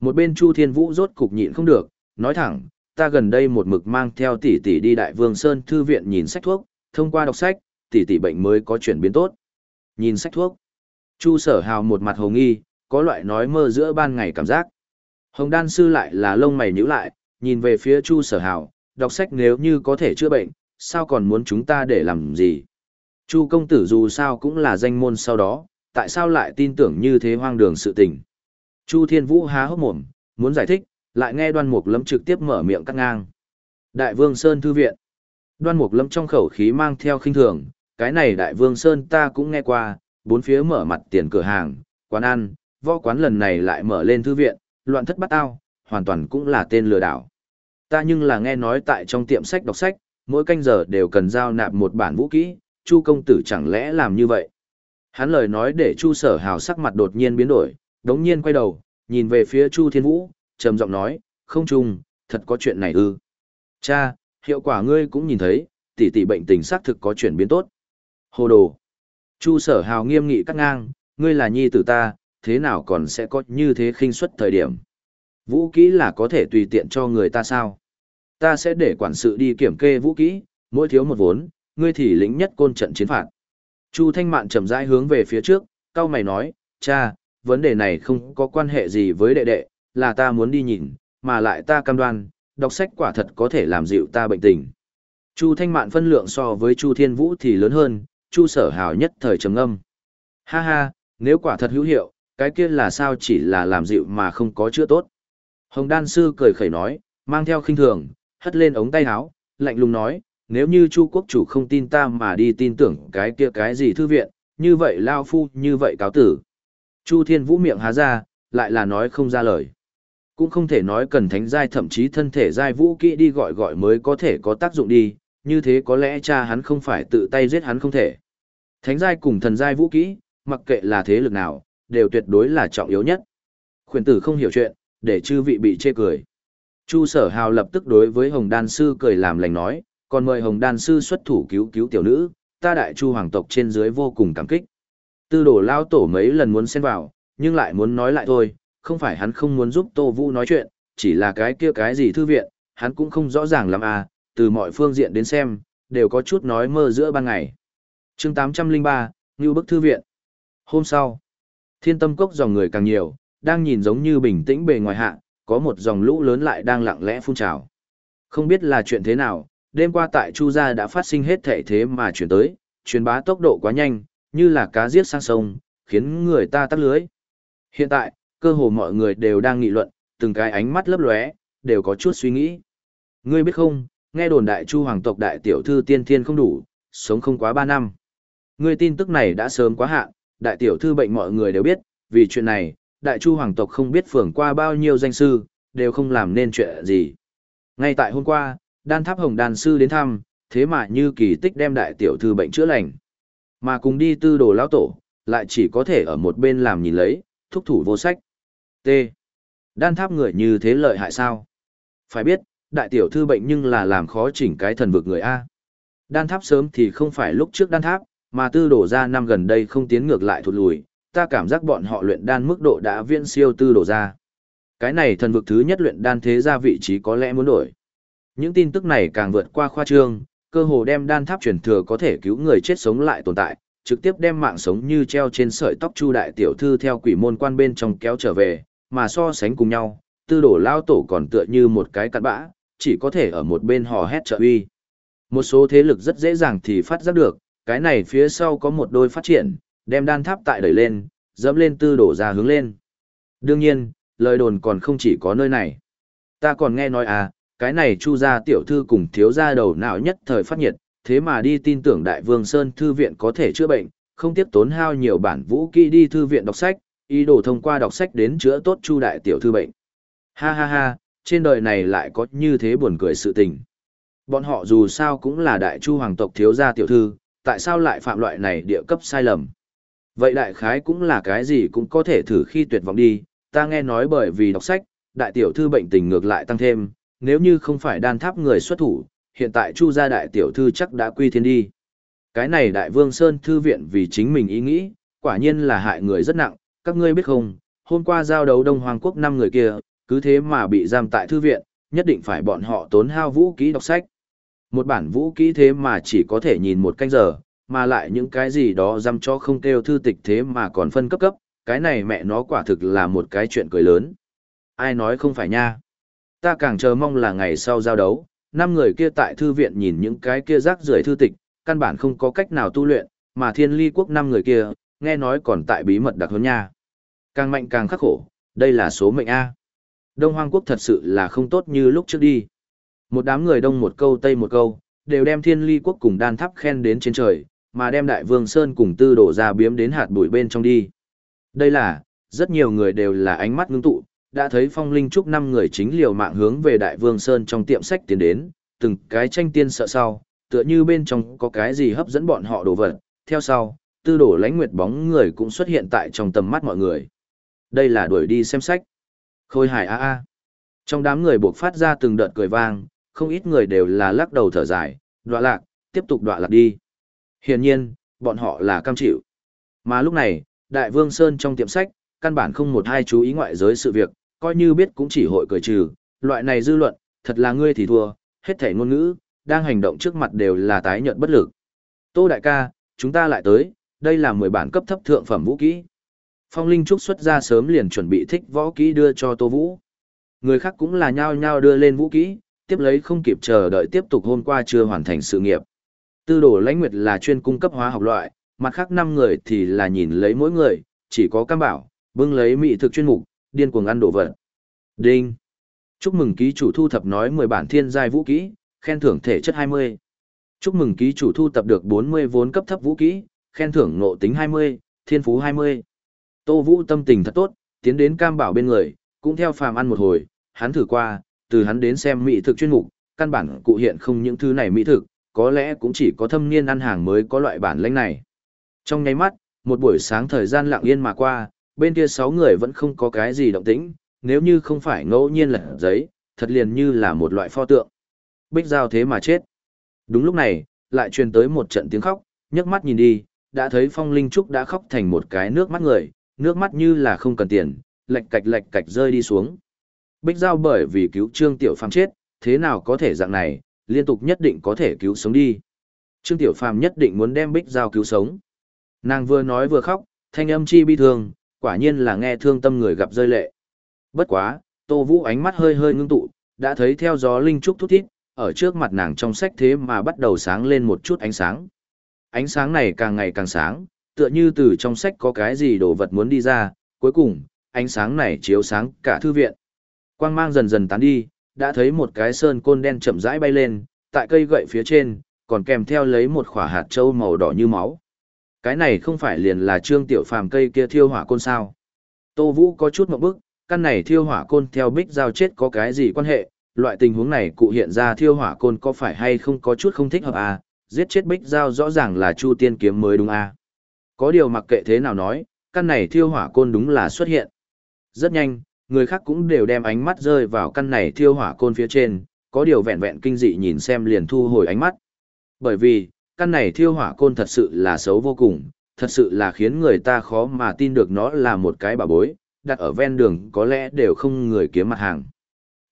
Một bên Chu Thiên Vũ rốt cục nhịn không được, nói thẳng, ta gần đây một mực mang theo tỷ tỷ đi Đại Vương Sơn thư viện nhìn sách thuốc, thông qua đọc sách, tỷ tỷ bệnh mới có chuyển biến tốt. Nhìn sách thuốc. Chu Sở Hào một mặt hồ nghi, có loại nói mơ giữa ban ngày cảm giác. Hồng Đan sư lại là lông mày nhíu lại, nhìn về phía Chu Sở Hào, đọc sách nếu như có thể chữa bệnh, sao còn muốn chúng ta để làm gì? Chu công tử dù sao cũng là danh môn sau đó, tại sao lại tin tưởng như thế hoang đường sự tình? Chu Thiên Vũ há hốc mồm, muốn giải thích, lại nghe đoan mục lâm trực tiếp mở miệng cắt ngang. Đại Vương Sơn Thư Viện Đoan mục lâm trong khẩu khí mang theo khinh thường, cái này Đại Vương Sơn ta cũng nghe qua, bốn phía mở mặt tiền cửa hàng, quán ăn, võ quán lần này lại mở lên thư viện, loạn thất bắt ao, hoàn toàn cũng là tên lừa đảo. Ta nhưng là nghe nói tại trong tiệm sách đọc sách, mỗi canh giờ đều cần giao nạp một bản vũ kỹ, Chu công tử chẳng lẽ làm như vậy? Hắn lời nói để Chu Sở Hào sắc mặt đột nhiên biến đổi, đống nhiên quay đầu, nhìn về phía Chu Thiên Vũ, trầm giọng nói, không trùng, thật có chuyện này ư. Cha, hiệu quả ngươi cũng nhìn thấy, tỷ tỷ bệnh tình xác thực có chuyển biến tốt. Hồ đồ. Chu sở hào nghiêm nghị cắt ngang, ngươi là nhi tử ta, thế nào còn sẽ có như thế khinh suất thời điểm. Vũ kỹ là có thể tùy tiện cho người ta sao. Ta sẽ để quản sự đi kiểm kê vũ kỹ, mỗi thiếu một vốn, ngươi thì lĩnh nhất côn trận chiến phạt. Chu Thanh Mạn chậm rãi hướng về phía trước, cao mày nói, cha, vấn đề này không có quan hệ gì với đệ đệ, là ta muốn đi nhìn, mà lại ta cam đoan, đọc sách quả thật có thể làm dịu ta bệnh tình. Chu Thanh Mạn phân lượng so với Chu Thiên Vũ thì lớn hơn, Chu Sở Hào nhất thời trầm âm. Ha ha, nếu quả thật hữu hiệu, cái kia là sao chỉ là làm dịu mà không có chữa tốt. Hồng Đan Sư cười khẩy nói, mang theo khinh thường, hất lên ống tay áo, lạnh lùng nói, nếu như Chu quốc chủ không tin ta mà đi tin tưởng cái kia cái gì thư viện, như vậy lao phu như vậy cáo tử. Chu Thiên Vũ miệng há ra, lại là nói không ra lời. Cũng không thể nói cần thánh giai thậm chí thân thể giai vũ kỹ đi gọi gọi mới có thể có tác dụng đi, như thế có lẽ cha hắn không phải tự tay giết hắn không thể. Thánh giai cùng thần giai vũ kỹ, mặc kệ là thế lực nào, đều tuyệt đối là trọng yếu nhất. Khuyển tử không hiểu chuyện, để chư vị bị chê cười. Chu sở hào lập tức đối với Hồng Đan Sư cười làm lành nói, còn mời Hồng Đan Sư xuất thủ cứu cứu tiểu nữ, ta đại chu hoàng tộc trên dưới vô cùng cảm kích. Tư đổ lao tổ mấy lần muốn xen vào, nhưng lại muốn nói lại thôi, không phải hắn không muốn giúp Tô Vũ nói chuyện, chỉ là cái kia cái gì thư viện, hắn cũng không rõ ràng lắm à, từ mọi phương diện đến xem, đều có chút nói mơ giữa ban ngày chương 803, Ngưu Bức Thư Viện Hôm sau, thiên tâm cốc dòng người càng nhiều, đang nhìn giống như bình tĩnh bề ngoài hạ, có một dòng lũ lớn lại đang lặng lẽ phun trào. Không biết là chuyện thế nào, đêm qua tại Chu Gia đã phát sinh hết thể thế mà chuyển tới, truyền bá tốc độ quá nhanh, như là cá giết sang sông, khiến người ta tắt lưới. Hiện tại, cơ hồ mọi người đều đang nghị luận, từng cái ánh mắt lấp lóe, đều có chút suy nghĩ. Ngươi biết không, nghe đồn đại chu hoàng tộc đại tiểu thư tiên thiên không đủ, sống không quá 3 năm. Người tin tức này đã sớm quá hạn, đại tiểu thư bệnh mọi người đều biết, vì chuyện này, đại chu hoàng tộc không biết phường qua bao nhiêu danh sư, đều không làm nên chuyện gì. Ngay tại hôm qua, đan tháp hồng đàn sư đến thăm, thế mà như kỳ tích đem đại tiểu thư bệnh chữa lành. Mà cùng đi tư đồ lão tổ, lại chỉ có thể ở một bên làm nhìn lấy, thúc thủ vô sách. T. Đan tháp người như thế lợi hại sao? Phải biết, đại tiểu thư bệnh nhưng là làm khó chỉnh cái thần vực người A. Đan tháp sớm thì không phải lúc trước đan tháp, mà tư đổ ra năm gần đây không tiến ngược lại thụt lùi, ta cảm giác bọn họ luyện đan mức độ đã viễn siêu tư đổ ra. Cái này thần vực thứ nhất luyện đan thế ra vị trí có lẽ muốn đổi. Những tin tức này càng vượt qua khoa trương, cơ hồ đem đan tháp truyền thừa có thể cứu người chết sống lại tồn tại, trực tiếp đem mạng sống như treo trên sợi tóc Chu đại tiểu thư theo quỷ môn quan bên trong kéo trở về, mà so sánh cùng nhau, tư đổ lao tổ còn tựa như một cái cặn bã, chỉ có thể ở một bên hò hét trợ uy. Một số thế lực rất dễ dàng thì phát giác được, cái này phía sau có một đôi phát triển, đem đan tháp tại đẩy lên, dẫm lên tư đổ ra hướng lên. Đương nhiên, lời đồn còn không chỉ có nơi này. Ta còn nghe nói à, cái này chu gia tiểu thư cùng thiếu gia đầu não nhất thời phát nhiệt, thế mà đi tin tưởng Đại Vương Sơn Thư viện có thể chữa bệnh, không tiếp tốn hao nhiều bản vũ kỹ đi thư viện đọc sách, ý đồ thông qua đọc sách đến chữa tốt chu đại tiểu thư bệnh. Ha ha ha, trên đời này lại có như thế buồn cười sự tình. Bọn họ dù sao cũng là đại chu hoàng tộc thiếu gia tiểu thư, tại sao lại phạm loại này địa cấp sai lầm? Vậy đại khái cũng là cái gì cũng có thể thử khi tuyệt vọng đi, ta nghe nói bởi vì đọc sách, đại tiểu thư bệnh tình ngược lại tăng thêm, nếu như không phải đan tháp người xuất thủ, hiện tại Chu gia đại tiểu thư chắc đã quy thiên đi. Cái này đại vương Sơn thư viện vì chính mình ý nghĩ, quả nhiên là hại người rất nặng, các ngươi biết không, hôm qua giao đấu Đông Hoàng Quốc năm người kia, cứ thế mà bị giam tại thư viện, nhất định phải bọn họ tốn hao vũ kỹ đọc sách. Một bản vũ kỹ thế mà chỉ có thể nhìn một canh giờ, mà lại những cái gì đó dăm cho không kêu thư tịch thế mà còn phân cấp cấp, cái này mẹ nó quả thực là một cái chuyện cười lớn. Ai nói không phải nha. Ta càng chờ mong là ngày sau giao đấu, năm người kia tại thư viện nhìn những cái kia rác rưởi thư tịch, căn bản không có cách nào tu luyện, mà thiên ly quốc năm người kia, nghe nói còn tại bí mật đặc hơn nha. Càng mạnh càng khắc khổ, đây là số mệnh A. Đông Hoang Quốc thật sự là không tốt như lúc trước đi. Một đám người đông một câu tây một câu, đều đem thiên ly quốc cùng đan tháp khen đến trên trời, mà đem đại vương Sơn cùng tư đổ ra biếm đến hạt bụi bên trong đi. Đây là, rất nhiều người đều là ánh mắt ngưng tụ, đã thấy phong linh trúc năm người chính liều mạng hướng về đại vương Sơn trong tiệm sách tiến đến, từng cái tranh tiên sợ sau, tựa như bên trong có cái gì hấp dẫn bọn họ đồ vật, theo sau, tư đổ lãnh nguyệt bóng người cũng xuất hiện tại trong tầm mắt mọi người. Đây là đuổi đi xem sách. Khôi hài a a. Trong đám người buộc phát ra từng đợt cười vang, không ít người đều là lắc đầu thở dài, đọa lạc, tiếp tục đọa lạc đi. Hiển nhiên, bọn họ là cam chịu. Mà lúc này, Đại Vương Sơn trong tiệm sách, căn bản không một ai chú ý ngoại giới sự việc, coi như biết cũng chỉ hội cười trừ, loại này dư luận, thật là ngươi thì thua, hết thể ngôn ngữ, đang hành động trước mặt đều là tái nhận bất lực. Tô đại ca, chúng ta lại tới, đây là 10 bản cấp thấp thượng phẩm vũ kỹ. Phong Linh Trúc xuất ra sớm liền chuẩn bị thích võ kỹ đưa cho Tô Vũ. Người khác cũng là nhao nhao đưa lên vũ kỹ, tiếp lấy không kịp chờ đợi tiếp tục hôm qua chưa hoàn thành sự nghiệp. Tư đồ lãnh nguyệt là chuyên cung cấp hóa học loại, mặt khác năm người thì là nhìn lấy mỗi người, chỉ có cam bảo, bưng lấy mỹ thực chuyên mục, điên cuồng ăn đồ vật. Đinh! Chúc mừng ký chủ thu thập nói 10 bản thiên giai vũ kỹ, khen thưởng thể chất 20. Chúc mừng ký chủ thu tập được 40 vốn cấp thấp vũ kỹ, khen thưởng ngộ tính 20, thiên phú 20. Tô Vũ tâm tình thật tốt, tiến đến cam bảo bên người, cũng theo phàm ăn một hồi, hắn thử qua, từ hắn đến xem mỹ thực chuyên mục, căn bản cụ hiện không những thứ này mỹ thực, có lẽ cũng chỉ có thâm niên ăn hàng mới có loại bản lĩnh này. Trong nháy mắt, một buổi sáng thời gian lặng yên mà qua, bên kia sáu người vẫn không có cái gì động tĩnh, nếu như không phải ngẫu nhiên lật giấy, thật liền như là một loại pho tượng. Bích giao thế mà chết. Đúng lúc này, lại truyền tới một trận tiếng khóc, nhấc mắt nhìn đi, đã thấy Phong Linh Trúc đã khóc thành một cái nước mắt người, nước mắt như là không cần tiền, lệch cạch lệch cạch rơi đi xuống. Bích Giao bởi vì cứu Trương Tiểu Phàm chết, thế nào có thể dạng này, liên tục nhất định có thể cứu sống đi. Trương Tiểu Phàm nhất định muốn đem Bích Giao cứu sống. Nàng vừa nói vừa khóc, thanh âm chi bi thương, quả nhiên là nghe thương tâm người gặp rơi lệ. Bất quá, Tô Vũ ánh mắt hơi hơi ngưng tụ, đã thấy theo gió linh trúc thút thít, ở trước mặt nàng trong sách thế mà bắt đầu sáng lên một chút ánh sáng. Ánh sáng này càng ngày càng sáng, tựa như từ trong sách có cái gì đồ vật muốn đi ra, cuối cùng, ánh sáng này chiếu sáng cả thư viện. Quang mang dần dần tán đi, đã thấy một cái sơn côn đen chậm rãi bay lên, tại cây gậy phía trên, còn kèm theo lấy một khỏa hạt trâu màu đỏ như máu. Cái này không phải liền là trương tiểu phàm cây kia thiêu hỏa côn sao. Tô Vũ có chút một bức, căn này thiêu hỏa côn theo bích giao chết có cái gì quan hệ, loại tình huống này cụ hiện ra thiêu hỏa côn có phải hay không có chút không thích hợp à, giết chết bích giao rõ ràng là chu tiên kiếm mới đúng à. Có điều mặc kệ thế nào nói, căn này thiêu hỏa côn đúng là xuất hiện. Rất nhanh, người khác cũng đều đem ánh mắt rơi vào căn này thiêu hỏa côn phía trên, có điều vẹn vẹn kinh dị nhìn xem liền thu hồi ánh mắt. Bởi vì, căn này thiêu hỏa côn thật sự là xấu vô cùng, thật sự là khiến người ta khó mà tin được nó là một cái bà bối, đặt ở ven đường có lẽ đều không người kiếm mặt hàng.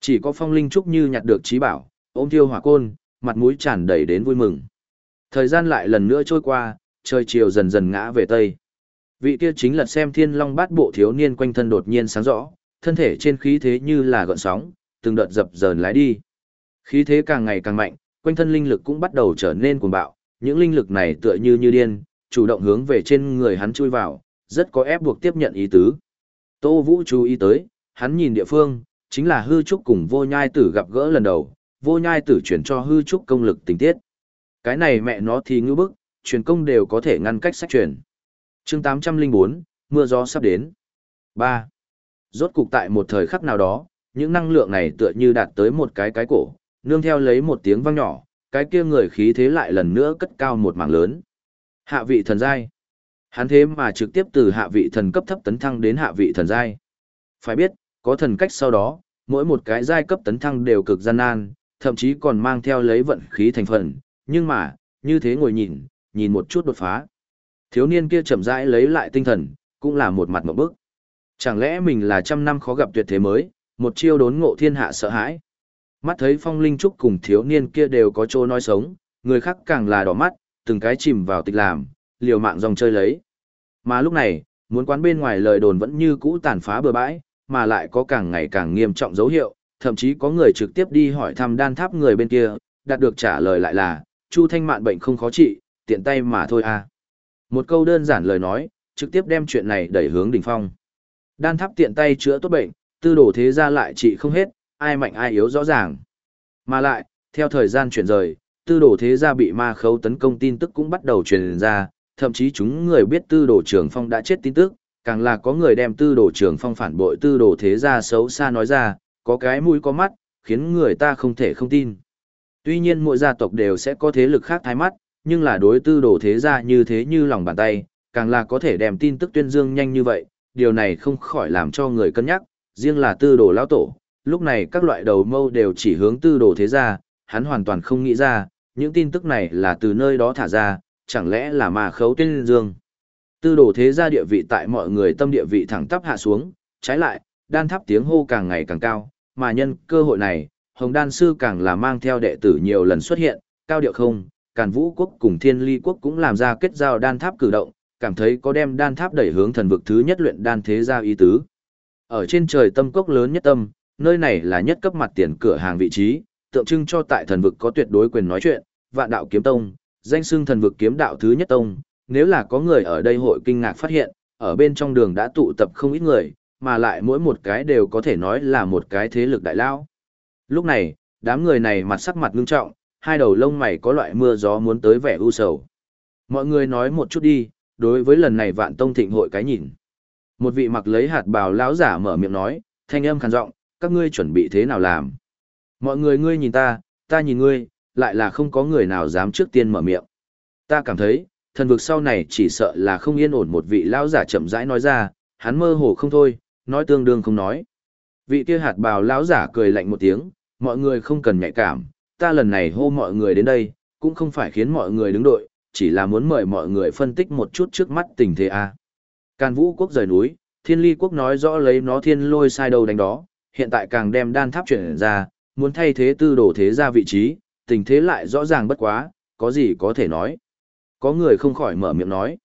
Chỉ có phong linh trúc như nhặt được trí bảo, ôm thiêu hỏa côn, mặt mũi tràn đầy đến vui mừng. Thời gian lại lần nữa trôi qua, trời chiều dần dần ngã về tây. Vị kia chính là xem thiên long bát bộ thiếu niên quanh thân đột nhiên sáng rõ, thân thể trên khí thế như là gợn sóng, từng đợt dập dờn lái đi. Khí thế càng ngày càng mạnh, quanh thân linh lực cũng bắt đầu trở nên cuồng bạo, những linh lực này tựa như như điên, chủ động hướng về trên người hắn chui vào, rất có ép buộc tiếp nhận ý tứ. Tô Vũ chú ý tới, hắn nhìn địa phương, chính là hư trúc cùng vô nhai tử gặp gỡ lần đầu, vô nhai tử chuyển cho hư trúc công lực tình tiết. Cái này mẹ nó thì ngư bức, truyền công đều có thể ngăn cách sách truyền. chương 804, mưa gió sắp đến. 3. Rốt cục tại một thời khắc nào đó, những năng lượng này tựa như đạt tới một cái cái cổ, nương theo lấy một tiếng vang nhỏ, cái kia người khí thế lại lần nữa cất cao một mảng lớn. Hạ vị thần giai. Hắn thế mà trực tiếp từ hạ vị thần cấp thấp tấn thăng đến hạ vị thần giai. Phải biết, có thần cách sau đó, mỗi một cái giai cấp tấn thăng đều cực gian nan, thậm chí còn mang theo lấy vận khí thành phần, nhưng mà, như thế ngồi nhìn, nhìn một chút đột phá. Thiếu niên kia chậm rãi lấy lại tinh thần, cũng là một mặt một bước. Chẳng lẽ mình là trăm năm khó gặp tuyệt thế mới, một chiêu đốn ngộ thiên hạ sợ hãi. Mắt thấy phong linh trúc cùng thiếu niên kia đều có chỗ nói sống, người khác càng là đỏ mắt, từng cái chìm vào tịch làm, liều mạng dòng chơi lấy. Mà lúc này, muốn quán bên ngoài lời đồn vẫn như cũ tàn phá bừa bãi, mà lại có càng ngày càng nghiêm trọng dấu hiệu, thậm chí có người trực tiếp đi hỏi thăm đan tháp người bên kia, đạt được trả lời lại là, Chu Thanh Mạn bệnh không khó trị, tiện tay mà thôi à. Một câu đơn giản lời nói, trực tiếp đem chuyện này đẩy hướng đỉnh phong. Đan tháp tiện tay chữa tốt bệnh, tư đồ thế gia lại trị không hết, ai mạnh ai yếu rõ ràng. Mà lại, theo thời gian chuyển rời, tư đồ thế gia bị ma khấu tấn công tin tức cũng bắt đầu truyền ra, thậm chí chúng người biết tư đồ trưởng phong đã chết tin tức, càng là có người đem tư đồ trưởng phong phản bội tư đồ thế gia xấu xa nói ra, có cái mũi có mắt, khiến người ta không thể không tin. Tuy nhiên mỗi gia tộc đều sẽ có thế lực khác thái mắt, nhưng là đối tư đồ thế gia như thế như lòng bàn tay, càng là có thể đem tin tức tuyên dương nhanh như vậy, điều này không khỏi làm cho người cân nhắc, riêng là tư đồ lão tổ, lúc này các loại đầu mâu đều chỉ hướng tư đồ thế gia, hắn hoàn toàn không nghĩ ra, những tin tức này là từ nơi đó thả ra, chẳng lẽ là mà khấu tuyên dương. Tư đồ thế gia địa vị tại mọi người tâm địa vị thẳng tắp hạ xuống, trái lại, đan tháp tiếng hô càng ngày càng cao, mà nhân cơ hội này, Hồng Đan Sư càng là mang theo đệ tử nhiều lần xuất hiện, cao điệu không, Càn Vũ Quốc cùng Thiên Ly Quốc cũng làm ra kết giao đan tháp cử động, cảm thấy có đem đan tháp đẩy hướng thần vực thứ nhất luyện đan thế gia ý tứ. Ở trên trời tâm cốc lớn nhất tâm, nơi này là nhất cấp mặt tiền cửa hàng vị trí, tượng trưng cho tại thần vực có tuyệt đối quyền nói chuyện, vạn đạo kiếm tông, danh xưng thần vực kiếm đạo thứ nhất tông, nếu là có người ở đây hội kinh ngạc phát hiện, ở bên trong đường đã tụ tập không ít người, mà lại mỗi một cái đều có thể nói là một cái thế lực đại lao. Lúc này, đám người này mặt sắc mặt ngưng trọng, hai đầu lông mày có loại mưa gió muốn tới vẻ u sầu. Mọi người nói một chút đi, đối với lần này vạn tông thịnh hội cái nhìn. Một vị mặc lấy hạt bào lão giả mở miệng nói, thanh âm khàn giọng, các ngươi chuẩn bị thế nào làm? Mọi người ngươi nhìn ta, ta nhìn ngươi, lại là không có người nào dám trước tiên mở miệng. Ta cảm thấy, thần vực sau này chỉ sợ là không yên ổn một vị lão giả chậm rãi nói ra, hắn mơ hồ không thôi, nói tương đương không nói. Vị kia hạt bào lão giả cười lạnh một tiếng, mọi người không cần nhạy cảm, ta lần này hô mọi người đến đây, cũng không phải khiến mọi người đứng đội, chỉ là muốn mời mọi người phân tích một chút trước mắt tình thế a. Càn Vũ quốc rời núi, Thiên Ly quốc nói rõ lấy nó thiên lôi sai đầu đánh đó, hiện tại càng đem đan tháp chuyển ra, muốn thay thế tư đồ thế ra vị trí, tình thế lại rõ ràng bất quá, có gì có thể nói. Có người không khỏi mở miệng nói.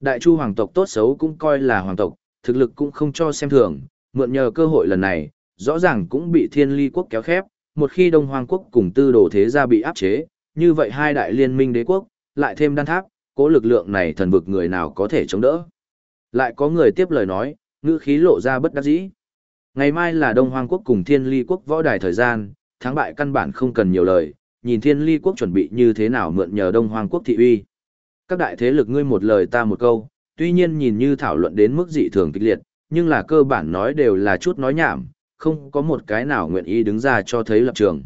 Đại chu hoàng tộc tốt xấu cũng coi là hoàng tộc, thực lực cũng không cho xem thường, mượn nhờ cơ hội lần này, rõ ràng cũng bị thiên ly quốc kéo khép, một khi Đông Hoàng quốc cùng tư đồ thế gia bị áp chế, như vậy hai đại liên minh đế quốc, lại thêm đan tháp, cố lực lượng này thần vực người nào có thể chống đỡ. Lại có người tiếp lời nói, ngữ khí lộ ra bất đắc dĩ. Ngày mai là Đông Hoang quốc cùng Thiên Ly quốc võ đài thời gian, thắng bại căn bản không cần nhiều lời, nhìn Thiên Ly quốc chuẩn bị như thế nào mượn nhờ Đông Hoang quốc thị uy. Các đại thế lực ngươi một lời ta một câu, tuy nhiên nhìn như thảo luận đến mức dị thường kịch liệt, nhưng là cơ bản nói đều là chút nói nhảm, không có một cái nào nguyện ý đứng ra cho thấy lập trường.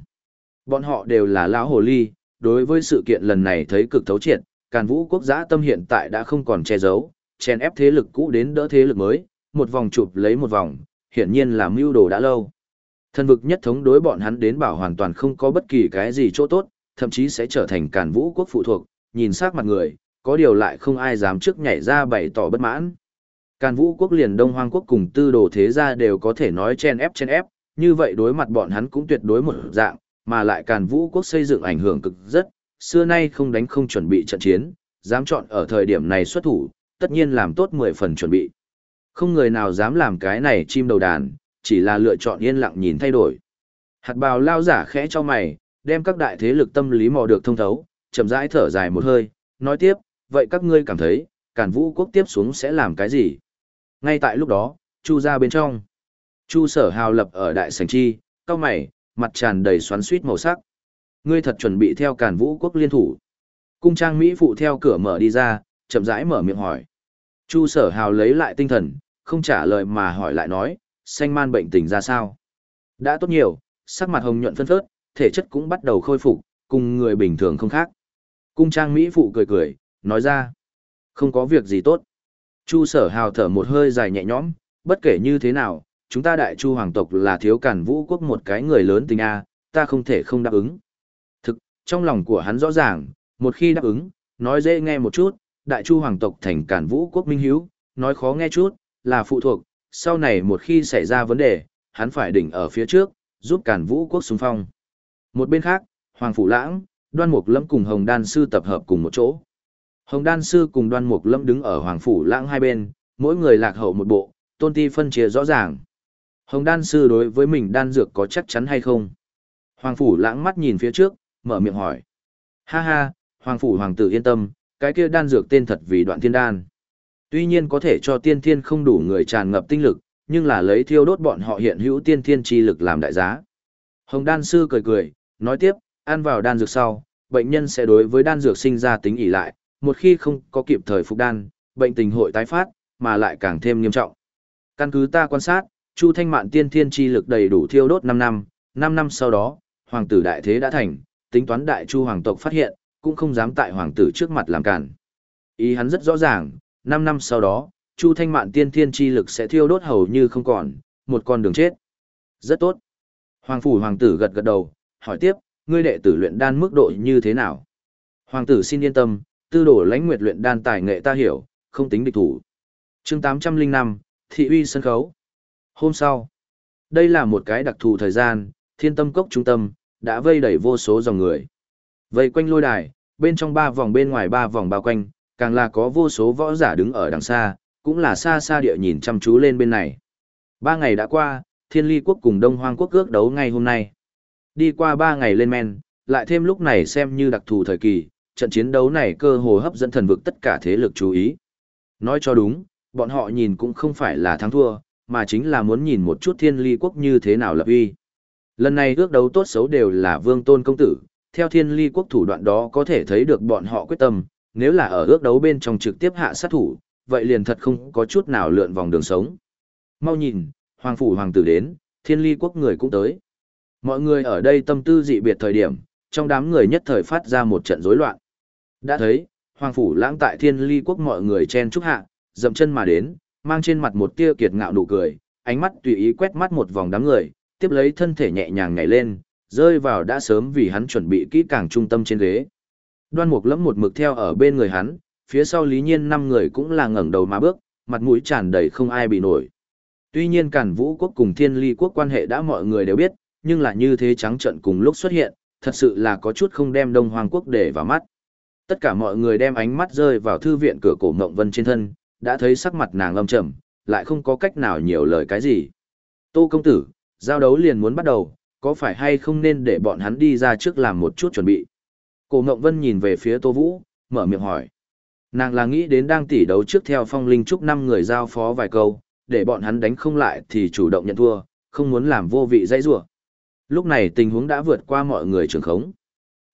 Bọn họ đều là lão hồ ly, đối với sự kiện lần này thấy cực thấu triệt, Càn Vũ quốc giã tâm hiện tại đã không còn che giấu, chèn ép thế lực cũ đến đỡ thế lực mới, một vòng chụp lấy một vòng, hiển nhiên là mưu đồ đã lâu. Thần vực nhất thống đối bọn hắn đến bảo hoàn toàn không có bất kỳ cái gì chỗ tốt, thậm chí sẽ trở thành Càn Vũ quốc phụ thuộc, nhìn sắc mặt người, có điều lại không ai dám trước nhảy ra bày tỏ bất mãn. Càn Vũ quốc liền Đông Hoang quốc cùng tư đồ thế gia đều có thể nói chen ép chen ép, như vậy đối mặt bọn hắn cũng tuyệt đối một dạng, mà lại Càn Vũ quốc xây dựng ảnh hưởng cực rất, xưa nay không đánh không chuẩn bị trận chiến, dám chọn ở thời điểm này xuất thủ, tất nhiên làm tốt 10 phần chuẩn bị. Không người nào dám làm cái này chim đầu đàn, chỉ là lựa chọn yên lặng nhìn thay đổi. Hạt bào lao giả khẽ cho mày, đem các đại thế lực tâm lý mò được thông thấu, chậm rãi thở dài một hơi, nói tiếp, vậy các ngươi cảm thấy, Càn Vũ quốc tiếp xuống sẽ làm cái gì? Ngay tại lúc đó, Chu ra bên trong. Chu sở hào lập ở đại sảnh chi, cao mày, mặt tràn đầy xoắn suýt màu sắc. Ngươi thật chuẩn bị theo càn vũ quốc liên thủ. Cung trang Mỹ phụ theo cửa mở đi ra, chậm rãi mở miệng hỏi. Chu sở hào lấy lại tinh thần, không trả lời mà hỏi lại nói, xanh man bệnh tình ra sao? Đã tốt nhiều, sắc mặt hồng nhuận phân phớt, thể chất cũng bắt đầu khôi phục, cùng người bình thường không khác. Cung trang Mỹ phụ cười cười, nói ra, không có việc gì tốt. Chu sở hào thở một hơi dài nhẹ nhõm, bất kể như thế nào, chúng ta đại chu hoàng tộc là thiếu cản vũ quốc một cái người lớn tình A, ta không thể không đáp ứng. Thực, trong lòng của hắn rõ ràng, một khi đáp ứng, nói dễ nghe một chút, đại chu hoàng tộc thành cản vũ quốc minh hiếu, nói khó nghe chút, là phụ thuộc, sau này một khi xảy ra vấn đề, hắn phải đỉnh ở phía trước, giúp cản vũ quốc xung phong. Một bên khác, Hoàng Phủ Lãng, Đoan Mục Lâm cùng Hồng Đan Sư tập hợp cùng một chỗ. Hồng Đan Sư cùng Đoan Mục Lâm đứng ở Hoàng Phủ Lãng hai bên, mỗi người lạc hậu một bộ, tôn ti phân chia rõ ràng. Hồng Đan Sư đối với mình đan dược có chắc chắn hay không? Hoàng Phủ Lãng mắt nhìn phía trước, mở miệng hỏi. Ha ha, Hoàng Phủ Hoàng tử yên tâm, cái kia đan dược tên thật vì đoạn thiên đan. Tuy nhiên có thể cho tiên thiên không đủ người tràn ngập tinh lực, nhưng là lấy thiêu đốt bọn họ hiện hữu tiên thiên chi lực làm đại giá. Hồng Đan Sư cười cười, nói tiếp, ăn vào đan dược sau, bệnh nhân sẽ đối với đan dược sinh ra tính ỉ lại, một khi không có kịp thời phục đan, bệnh tình hội tái phát, mà lại càng thêm nghiêm trọng. Căn cứ ta quan sát, Chu Thanh Mạn tiên thiên chi lực đầy đủ thiêu đốt 5 năm, 5 năm sau đó, hoàng tử đại thế đã thành, tính toán đại chu hoàng tộc phát hiện, cũng không dám tại hoàng tử trước mặt làm cản. Ý hắn rất rõ ràng, 5 năm sau đó, Chu Thanh Mạn tiên thiên chi lực sẽ thiêu đốt hầu như không còn, một con đường chết. Rất tốt. Hoàng phủ hoàng tử gật gật đầu, hỏi tiếp, ngươi đệ tử luyện đan mức độ như thế nào? Hoàng tử xin yên tâm, tư đồ lãnh nguyệt luyện đan tài nghệ ta hiểu, không tính địch thủ. chương 805, thị uy sân khấu. Hôm sau, đây là một cái đặc thù thời gian, thiên tâm cốc trung tâm, đã vây đẩy vô số dòng người. Vây quanh lôi đài, bên trong ba vòng bên ngoài ba vòng bao quanh, càng là có vô số võ giả đứng ở đằng xa, cũng là xa xa địa nhìn chăm chú lên bên này. Ba ngày đã qua, thiên ly quốc cùng đông hoang quốc ước đấu ngay hôm nay. Đi qua ba ngày lên men, lại thêm lúc này xem như đặc thù thời kỳ, trận chiến đấu này cơ hồ hấp dẫn thần vực tất cả thế lực chú ý. Nói cho đúng, bọn họ nhìn cũng không phải là thắng thua, mà chính là muốn nhìn một chút thiên ly quốc như thế nào lập uy. Lần này ước đấu tốt xấu đều là vương tôn công tử, theo thiên ly quốc thủ đoạn đó có thể thấy được bọn họ quyết tâm, nếu là ở ước đấu bên trong trực tiếp hạ sát thủ, vậy liền thật không có chút nào lượn vòng đường sống. Mau nhìn, hoàng phủ hoàng tử đến, thiên ly quốc người cũng tới. Mọi người ở đây tâm tư dị biệt thời điểm, trong đám người nhất thời phát ra một trận rối loạn. Đã thấy, hoàng phủ lãng tại thiên ly quốc mọi người chen chúc hạ, dậm chân mà đến, mang trên mặt một tia kiệt ngạo nụ cười, ánh mắt tùy ý quét mắt một vòng đám người, tiếp lấy thân thể nhẹ nhàng nhảy lên, rơi vào đã sớm vì hắn chuẩn bị kỹ càng trung tâm trên ghế. Đoan Mục lẫm một mực theo ở bên người hắn, phía sau Lý Nhiên năm người cũng là ngẩng đầu mà bước, mặt mũi tràn đầy không ai bị nổi. Tuy nhiên Càn Vũ quốc cùng Thiên Ly quốc quan hệ đã mọi người đều biết, nhưng là như thế trắng trợn cùng lúc xuất hiện, thật sự là có chút không đem Đông Hoàng quốc để vào mắt. Tất cả mọi người đem ánh mắt rơi vào thư viện cửa cổ Ngộng Vân trên thân, đã thấy sắc mặt nàng âm trầm, lại không có cách nào nhiều lời cái gì. Tô công tử, giao đấu liền muốn bắt đầu, có phải hay không nên để bọn hắn đi ra trước làm một chút chuẩn bị. Cổ Ngộng Vân nhìn về phía Tô Vũ, mở miệng hỏi. Nàng là nghĩ đến đang tỉ đấu trước theo phong linh trúc năm người giao phó vài câu, để bọn hắn đánh không lại thì chủ động nhận thua, không muốn làm vô vị dãy rủa. Lúc này tình huống đã vượt qua mọi người trường khống.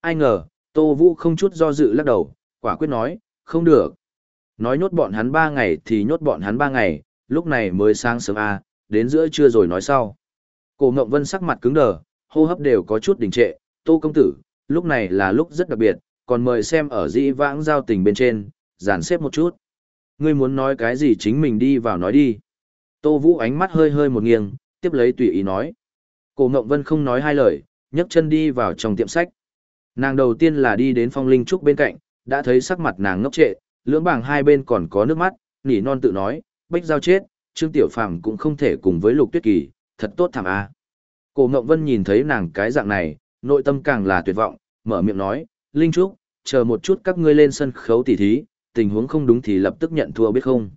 Ai ngờ, Tô Vũ không chút do dự lắc đầu, quả quyết nói, không được. Nói nhốt bọn hắn ba ngày thì nhốt bọn hắn ba ngày, lúc này mới sáng sớm a à, đến giữa trưa rồi nói sau. Cổ Ngộng Vân sắc mặt cứng đờ, hô hấp đều có chút đình trệ, Tô công tử, lúc này là lúc rất đặc biệt, còn mời xem ở dĩ vãng giao tình bên trên, dàn xếp một chút. Ngươi muốn nói cái gì chính mình đi vào nói đi. Tô Vũ ánh mắt hơi hơi một nghiêng, tiếp lấy tùy ý nói. Cổ Ngộng Vân không nói hai lời, nhấc chân đi vào trong tiệm sách. Nàng đầu tiên là đi đến phong linh trúc bên cạnh, đã thấy sắc mặt nàng ngốc trệ, lưỡng bảng hai bên còn có nước mắt, nỉ non tự nói, bách giao chết, Trương Tiểu Phàm cũng không thể cùng với Lục Tuyết Kỳ, thật tốt thảm a. Cổ Ngộng Vân nhìn thấy nàng cái dạng này, nội tâm càng là tuyệt vọng, mở miệng nói, Linh Trúc, chờ một chút các ngươi lên sân khấu tỉ thí, tình huống không đúng thì lập tức nhận thua biết không.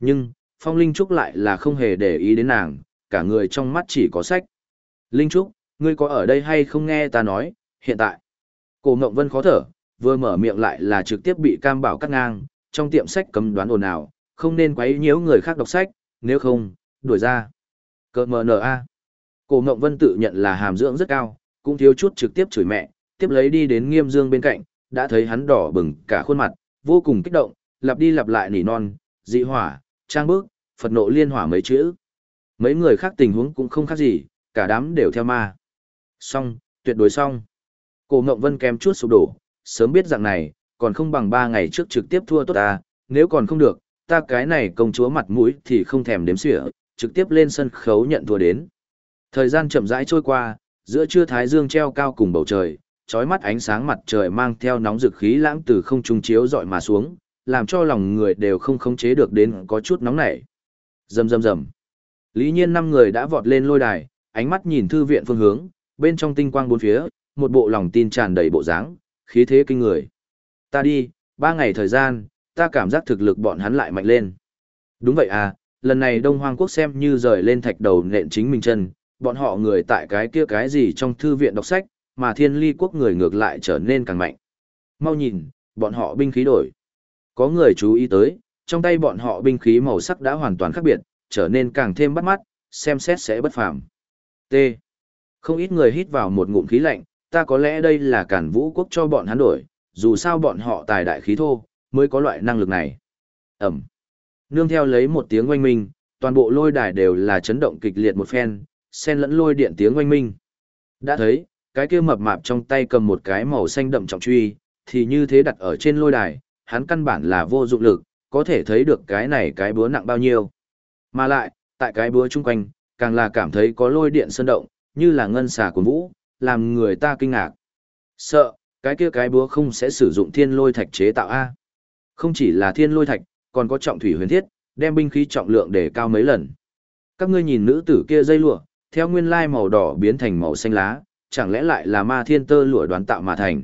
Nhưng, Phong Linh Trúc lại là không hề để ý đến nàng, cả người trong mắt chỉ có sách. Linh Trúc, ngươi có ở đây hay không nghe ta nói, hiện tại. Cổ Ngộng Vân khó thở, vừa mở miệng lại là trực tiếp bị cam bảo cắt ngang, trong tiệm sách cấm đoán ồn ào, không nên quấy nhiễu người khác đọc sách, nếu không, đuổi ra. Cơ mờ nở a. Cổ Ngộng Vân tự nhận là hàm dưỡng rất cao, cũng thiếu chút trực tiếp chửi mẹ, tiếp lấy đi đến Nghiêm Dương bên cạnh, đã thấy hắn đỏ bừng cả khuôn mặt, vô cùng kích động, lặp đi lặp lại nỉ non, dị hỏa, trang bước, Phật nộ liên hỏa mấy chữ. Mấy người khác tình huống cũng không khác gì, cả đám đều theo ma. Xong, tuyệt đối xong. Cổ Ngộng Vân kém chút sụp đổ, sớm biết dạng này, còn không bằng ba ngày trước trực tiếp thua tốt ta, nếu còn không được, ta cái này công chúa mặt mũi thì không thèm đếm xỉa, trực tiếp lên sân khấu nhận thua đến. Thời gian chậm rãi trôi qua, giữa trưa thái dương treo cao cùng bầu trời, chói mắt ánh sáng mặt trời mang theo nóng dực khí lãng từ không trung chiếu dọi mà xuống, làm cho lòng người đều không khống chế được đến có chút nóng nảy. Rầm rầm rầm. Lý Nhiên năm người đã vọt lên lôi đài, ánh mắt nhìn thư viện phương hướng, bên trong tinh quang bốn phía, một bộ lòng tin tràn đầy bộ dáng, khí thế kinh người. Ta đi, ba ngày thời gian, ta cảm giác thực lực bọn hắn lại mạnh lên. Đúng vậy à, lần này Đông Hoang Quốc xem như rời lên thạch đầu nện chính mình chân, bọn họ người tại cái kia cái gì trong thư viện đọc sách, mà thiên ly quốc người ngược lại trở nên càng mạnh. Mau nhìn, bọn họ binh khí đổi. Có người chú ý tới, trong tay bọn họ binh khí màu sắc đã hoàn toàn khác biệt, trở nên càng thêm bắt mắt, xem xét sẽ bất phàm. T. Không ít người hít vào một ngụm khí lạnh, ta có lẽ đây là cản vũ quốc cho bọn hắn đổi, dù sao bọn họ tài đại khí thô, mới có loại năng lực này. Ẩm. Nương theo lấy một tiếng oanh minh, toàn bộ lôi đài đều là chấn động kịch liệt một phen, xen lẫn lôi điện tiếng oanh minh. Đã thấy, cái kia mập mạp trong tay cầm một cái màu xanh đậm trọng truy, thì như thế đặt ở trên lôi đài, hắn căn bản là vô dụng lực, có thể thấy được cái này cái búa nặng bao nhiêu. Mà lại, tại cái búa chung quanh, càng là cảm thấy có lôi điện sơn động, như là ngân xà của vũ, làm người ta kinh ngạc. Sợ, cái kia cái búa không sẽ sử dụng thiên lôi thạch chế tạo A. Không chỉ là thiên lôi thạch, còn có trọng thủy huyền thiết, đem binh khí trọng lượng để cao mấy lần. Các ngươi nhìn nữ tử kia dây lụa, theo nguyên lai màu đỏ biến thành màu xanh lá, chẳng lẽ lại là ma thiên tơ lụa đoán tạo mà thành.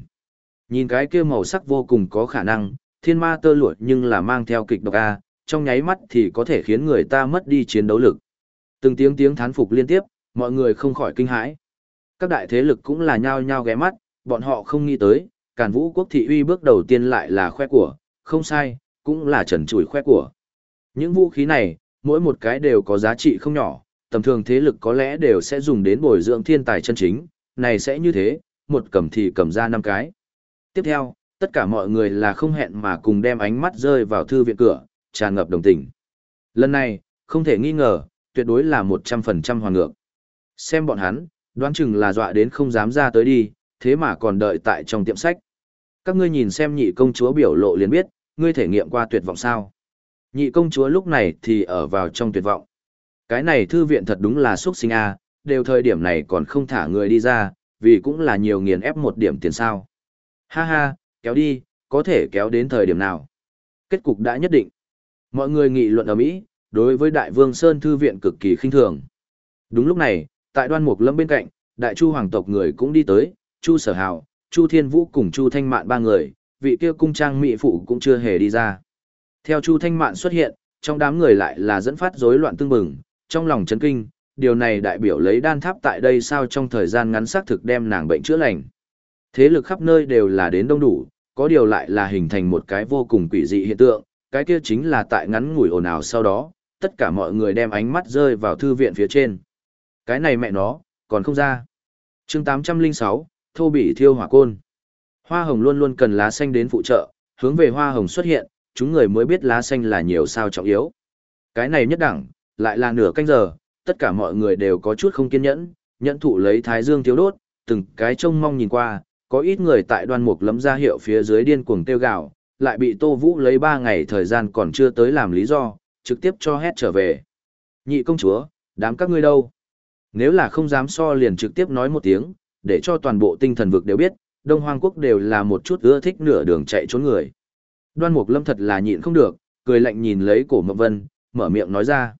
Nhìn cái kia màu sắc vô cùng có khả năng, thiên ma tơ lụa nhưng là mang theo kịch độc A, trong nháy mắt thì có thể khiến người ta mất đi chiến đấu lực. Từng tiếng tiếng thán phục liên tiếp, mọi người không khỏi kinh hãi. Các đại thế lực cũng là nhao nhao ghé mắt, bọn họ không nghĩ tới, Càn Vũ quốc thị uy bước đầu tiên lại là khoe của, không sai, cũng là trần trụi khoe của. Những vũ khí này, mỗi một cái đều có giá trị không nhỏ, tầm thường thế lực có lẽ đều sẽ dùng đến bồi dưỡng thiên tài chân chính, này sẽ như thế, một cầm thì cầm ra năm cái. Tiếp theo, tất cả mọi người là không hẹn mà cùng đem ánh mắt rơi vào thư viện cửa, tràn ngập đồng tình. Lần này, không thể nghi ngờ, tuyệt đối là 100% hoàn ngược. Xem bọn hắn, đoán chừng là dọa đến không dám ra tới đi, thế mà còn đợi tại trong tiệm sách. Các ngươi nhìn xem nhị công chúa biểu lộ liền biết, ngươi thể nghiệm qua tuyệt vọng sao. Nhị công chúa lúc này thì ở vào trong tuyệt vọng. Cái này thư viện thật đúng là xuất sinh a, đều thời điểm này còn không thả người đi ra, vì cũng là nhiều nghiền ép một điểm tiền sao. Ha ha, kéo đi, có thể kéo đến thời điểm nào. Kết cục đã nhất định. Mọi người nghị luận ở Mỹ, đối với Đại Vương Sơn Thư viện cực kỳ khinh thường. Đúng lúc này, tại đoan mục lâm bên cạnh, Đại Chu hoàng tộc người cũng đi tới, Chu Sở Hào, Chu Thiên Vũ cùng Chu Thanh Mạn ba người, vị kia cung trang mỹ phụ cũng chưa hề đi ra. Theo Chu Thanh Mạn xuất hiện, trong đám người lại là dẫn phát rối loạn tương bừng, trong lòng chấn kinh, điều này đại biểu lấy đan tháp tại đây sao trong thời gian ngắn xác thực đem nàng bệnh chữa lành. Thế lực khắp nơi đều là đến đông đủ, có điều lại là hình thành một cái vô cùng quỷ dị hiện tượng, cái kia chính là tại ngắn ngủi ồn ào sau đó, tất cả mọi người đem ánh mắt rơi vào thư viện phía trên. Cái này mẹ nó, còn không ra. chương 806, thô bị thiêu hỏa côn. Hoa hồng luôn luôn cần lá xanh đến phụ trợ, hướng về hoa hồng xuất hiện, chúng người mới biết lá xanh là nhiều sao trọng yếu. Cái này nhất đẳng, lại là nửa canh giờ, tất cả mọi người đều có chút không kiên nhẫn, nhẫn thụ lấy thái dương thiếu đốt, từng cái trông mong nhìn qua, có ít người tại đoan mục lấm ra hiệu phía dưới điên cuồng tiêu gạo, lại bị Tô Vũ lấy 3 ngày thời gian còn chưa tới làm lý do, trực tiếp cho hét trở về. Nhị công chúa, đám các ngươi đâu? Nếu là không dám so liền trực tiếp nói một tiếng, để cho toàn bộ tinh thần vực đều biết, Đông Hoang Quốc đều là một chút ưa thích nửa đường chạy trốn người. Đoan Mục Lâm thật là nhịn không được, cười lạnh nhìn lấy cổ Mộng Vân, mở miệng nói ra.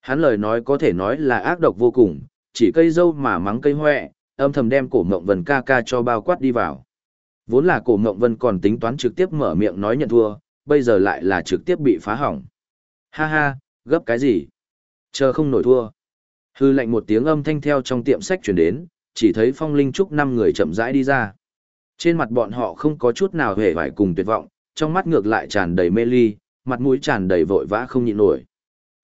Hắn lời nói có thể nói là ác độc vô cùng, chỉ cây dâu mà mắng cây hoẹ, âm thầm đem cổ Mộng Vân ca ca cho bao quát đi vào. Vốn là cổ Mộng Vân còn tính toán trực tiếp mở miệng nói nhận thua, bây giờ lại là trực tiếp bị phá hỏng. Ha ha, gấp cái gì? Chờ không nổi thua. Hư lệnh một tiếng âm thanh theo trong tiệm sách chuyển đến, chỉ thấy phong linh trúc năm người chậm rãi đi ra. Trên mặt bọn họ không có chút nào hề vải cùng tuyệt vọng, trong mắt ngược lại tràn đầy mê ly, mặt mũi tràn đầy vội vã không nhịn nổi.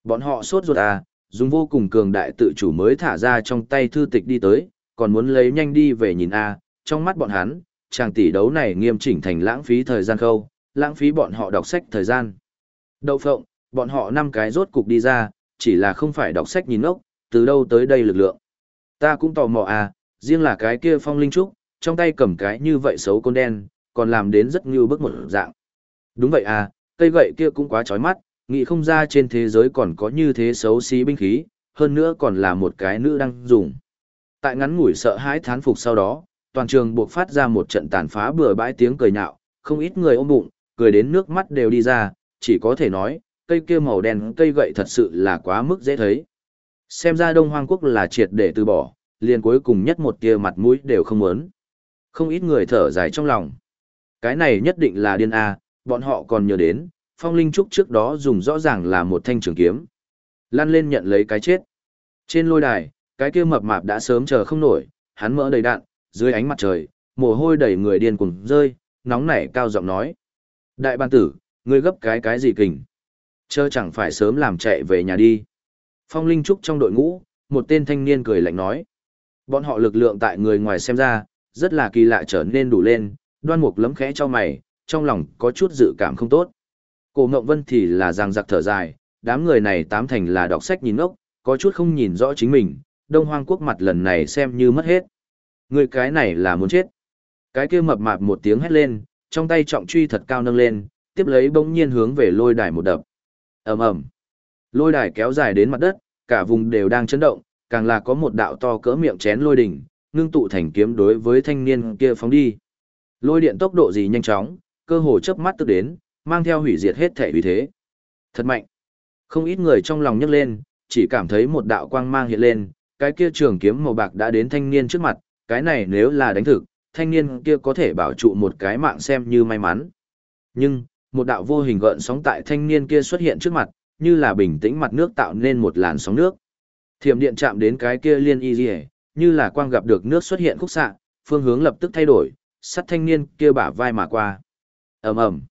Bọn họ sốt ruột à, dùng vô cùng cường đại tự chủ mới thả ra trong tay thư tịch đi tới, còn muốn lấy nhanh đi về nhìn a, trong mắt bọn hắn, chàng tỷ đấu này nghiêm chỉnh thành lãng phí thời gian khâu, lãng phí bọn họ đọc sách thời gian. Đậu phộng, bọn họ năm cái rốt cục đi ra, chỉ là không phải đọc sách nhìn ngốc, từ đâu tới đây lực lượng. Ta cũng tò mò à, riêng là cái kia phong linh trúc, trong tay cầm cái như vậy xấu con đen, còn làm đến rất như bức một dạng. Đúng vậy à, cây gậy kia cũng quá chói mắt, nghĩ không ra trên thế giới còn có như thế xấu xí binh khí, hơn nữa còn là một cái nữ đang dùng. Tại ngắn ngủi sợ hãi thán phục sau đó, toàn trường buộc phát ra một trận tàn phá bừa bãi tiếng cười nhạo, không ít người ôm bụng, cười đến nước mắt đều đi ra, chỉ có thể nói, cây kia màu đen cây gậy thật sự là quá mức dễ thấy. Xem ra Đông Hoang Quốc là triệt để từ bỏ, liền cuối cùng nhất một tia mặt mũi đều không muốn. Không ít người thở dài trong lòng. Cái này nhất định là điên A, bọn họ còn nhớ đến, Phong Linh Trúc trước đó dùng rõ ràng là một thanh trường kiếm. Lăn lên nhận lấy cái chết. Trên lôi đài, cái kia mập mạp đã sớm chờ không nổi, hắn mỡ đầy đạn, dưới ánh mặt trời, mồ hôi đầy người điên cuồng rơi, nóng nảy cao giọng nói. Đại ban tử, ngươi gấp cái cái gì kình? Chớ chẳng phải sớm làm chạy về nhà đi. Phong Linh Trúc trong đội ngũ, một tên thanh niên cười lạnh nói. Bọn họ lực lượng tại người ngoài xem ra, rất là kỳ lạ trở nên đủ lên, đoan mục lấm khẽ cho mày, trong lòng có chút dự cảm không tốt. Cổ Ngộng Vân thì là giang giặc thở dài, đám người này tám thành là đọc sách nhìn ốc, có chút không nhìn rõ chính mình, Đông Hoang quốc mặt lần này xem như mất hết. Người cái này là muốn chết. Cái kia mập mạp một tiếng hét lên, trong tay trọng truy thật cao nâng lên, tiếp lấy bỗng nhiên hướng về lôi đài một đập. ầm ầm, Lôi đài kéo dài đến mặt đất, cả vùng đều đang chấn động, càng là có một đạo to cỡ miệng chén lôi đỉnh, ngưng tụ thành kiếm đối với thanh niên kia phóng đi. Lôi điện tốc độ gì nhanh chóng, cơ hồ chớp mắt tức đến, mang theo hủy diệt hết thể uy thế. Thật mạnh. Không ít người trong lòng nhấc lên, chỉ cảm thấy một đạo quang mang hiện lên, cái kia trường kiếm màu bạc đã đến thanh niên trước mặt, cái này nếu là đánh thực, thanh niên kia có thể bảo trụ một cái mạng xem như may mắn. Nhưng, một đạo vô hình gợn sóng tại thanh niên kia xuất hiện trước mặt, như là bình tĩnh mặt nước tạo nên một làn sóng nước. Thiểm điện chạm đến cái kia liên y liề, như là quang gặp được nước xuất hiện khúc xạ, phương hướng lập tức thay đổi, sắt thanh niên kia bả vai mà qua. ầm ầm,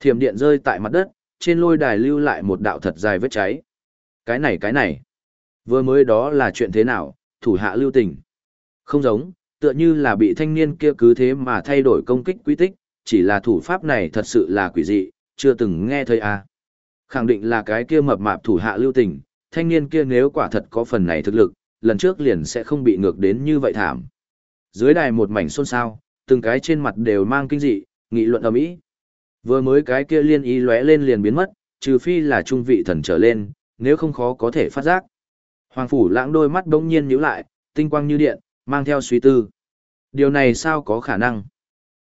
thiểm điện rơi tại mặt đất, trên lôi đài lưu lại một đạo thật dài vết cháy. Cái này cái này, vừa mới đó là chuyện thế nào, thủ hạ lưu tình. Không giống, tựa như là bị thanh niên kia cứ thế mà thay đổi công kích quy tích, chỉ là thủ pháp này thật sự là quỷ dị, chưa từng nghe thấy à. Khẳng định là cái kia mập mạp thủ hạ lưu tình, thanh niên kia nếu quả thật có phần này thực lực, lần trước liền sẽ không bị ngược đến như vậy thảm. Dưới đài một mảnh xôn xao, từng cái trên mặt đều mang kinh dị, nghị luận ầm ĩ. Vừa mới cái kia liên ý lóe lên liền biến mất, trừ phi là trung vị thần trở lên, nếu không khó có thể phát giác. Hoàng phủ lãng đôi mắt bỗng nhiên nhíu lại, tinh quang như điện, mang theo suy tư. Điều này sao có khả năng?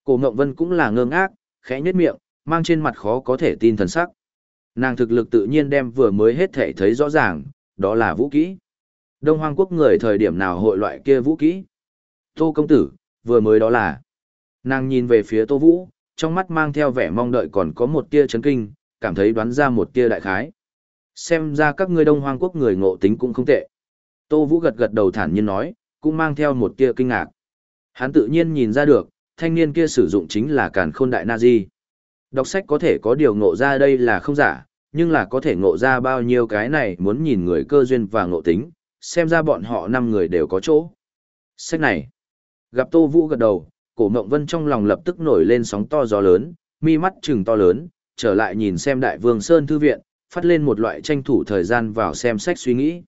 Cổ Ngộng Vân cũng là ngơ ngác, khẽ nhếch miệng, mang trên mặt khó có thể tin thần sắc. Nàng thực lực tự nhiên đem vừa mới hết thể thấy rõ ràng, đó là vũ kỹ. Đông Hoang quốc người thời điểm nào hội loại kia vũ kỹ? Tô công tử, vừa mới đó là. Nàng nhìn về phía Tô Vũ, trong mắt mang theo vẻ mong đợi còn có một tia chấn kinh, cảm thấy đoán ra một tia đại khái. Xem ra các ngươi Đông Hoang quốc người ngộ tính cũng không tệ. Tô Vũ gật gật đầu thản nhiên nói, cũng mang theo một tia kinh ngạc. Hắn tự nhiên nhìn ra được, thanh niên kia sử dụng chính là càn khôn đại na-di. Đọc sách có thể có điều ngộ ra đây là không giả, nhưng là có thể ngộ ra bao nhiêu cái này muốn nhìn người cơ duyên và ngộ tính, xem ra bọn họ năm người đều có chỗ. Sách này, gặp Tô Vũ gật đầu, cổ mộng vân trong lòng lập tức nổi lên sóng to gió lớn, mi mắt trừng to lớn, trở lại nhìn xem đại vương Sơn Thư Viện, phát lên một loại tranh thủ thời gian vào xem sách suy nghĩ.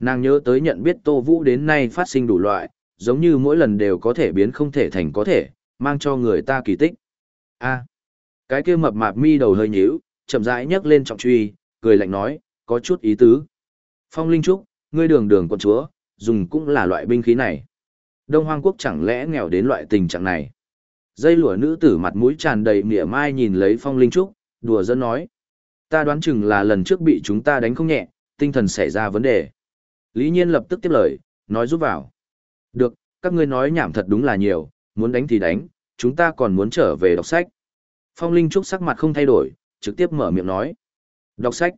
Nàng nhớ tới nhận biết Tô Vũ đến nay phát sinh đủ loại, giống như mỗi lần đều có thể biến không thể thành có thể, mang cho người ta kỳ tích. a cái kia mập mạp mi đầu hơi nhíu, chậm rãi nhấc lên trọng truy, cười lạnh nói, có chút ý tứ. Phong Linh Trúc, ngươi đường đường quân chúa, dùng cũng là loại binh khí này. Đông Hoang Quốc chẳng lẽ nghèo đến loại tình trạng này. Dây lụa nữ tử mặt mũi tràn đầy mỉa mai nhìn lấy Phong Linh Trúc, đùa dẫn nói. Ta đoán chừng là lần trước bị chúng ta đánh không nhẹ, tinh thần xảy ra vấn đề. Lý Nhiên lập tức tiếp lời, nói giúp vào. Được, các ngươi nói nhảm thật đúng là nhiều, muốn đánh thì đánh, chúng ta còn muốn trở về đọc sách. Phong Linh Trúc sắc mặt không thay đổi, trực tiếp mở miệng nói. Đọc sách.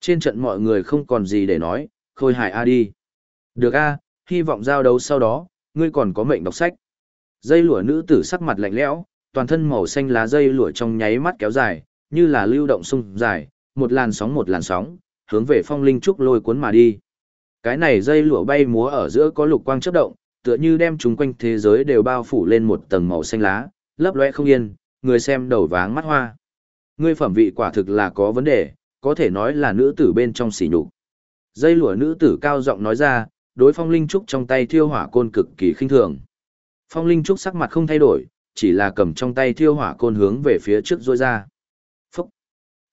Trên trận mọi người không còn gì để nói, khôi hài A đi. Được A, hy vọng giao đấu sau đó, ngươi còn có mệnh đọc sách. Dây lụa nữ tử sắc mặt lạnh lẽo, toàn thân màu xanh lá dây lụa trong nháy mắt kéo dài, như là lưu động sung dài, một làn sóng một làn sóng, hướng về phong linh trúc lôi cuốn mà đi. Cái này dây lụa bay múa ở giữa có lục quang chớp động, tựa như đem chúng quanh thế giới đều bao phủ lên một tầng màu xanh lá, lấp lóe không yên, người xem đầu váng mắt hoa. Ngươi phẩm vị quả thực là có vấn đề, có thể nói là nữ tử bên trong xỉ nhục. Dây lụa nữ tử cao giọng nói ra, đối phong linh trúc trong tay thiêu hỏa côn cực kỳ khinh thường. Phong linh trúc sắc mặt không thay đổi, chỉ là cầm trong tay thiêu hỏa côn hướng về phía trước rôi ra. Phúc!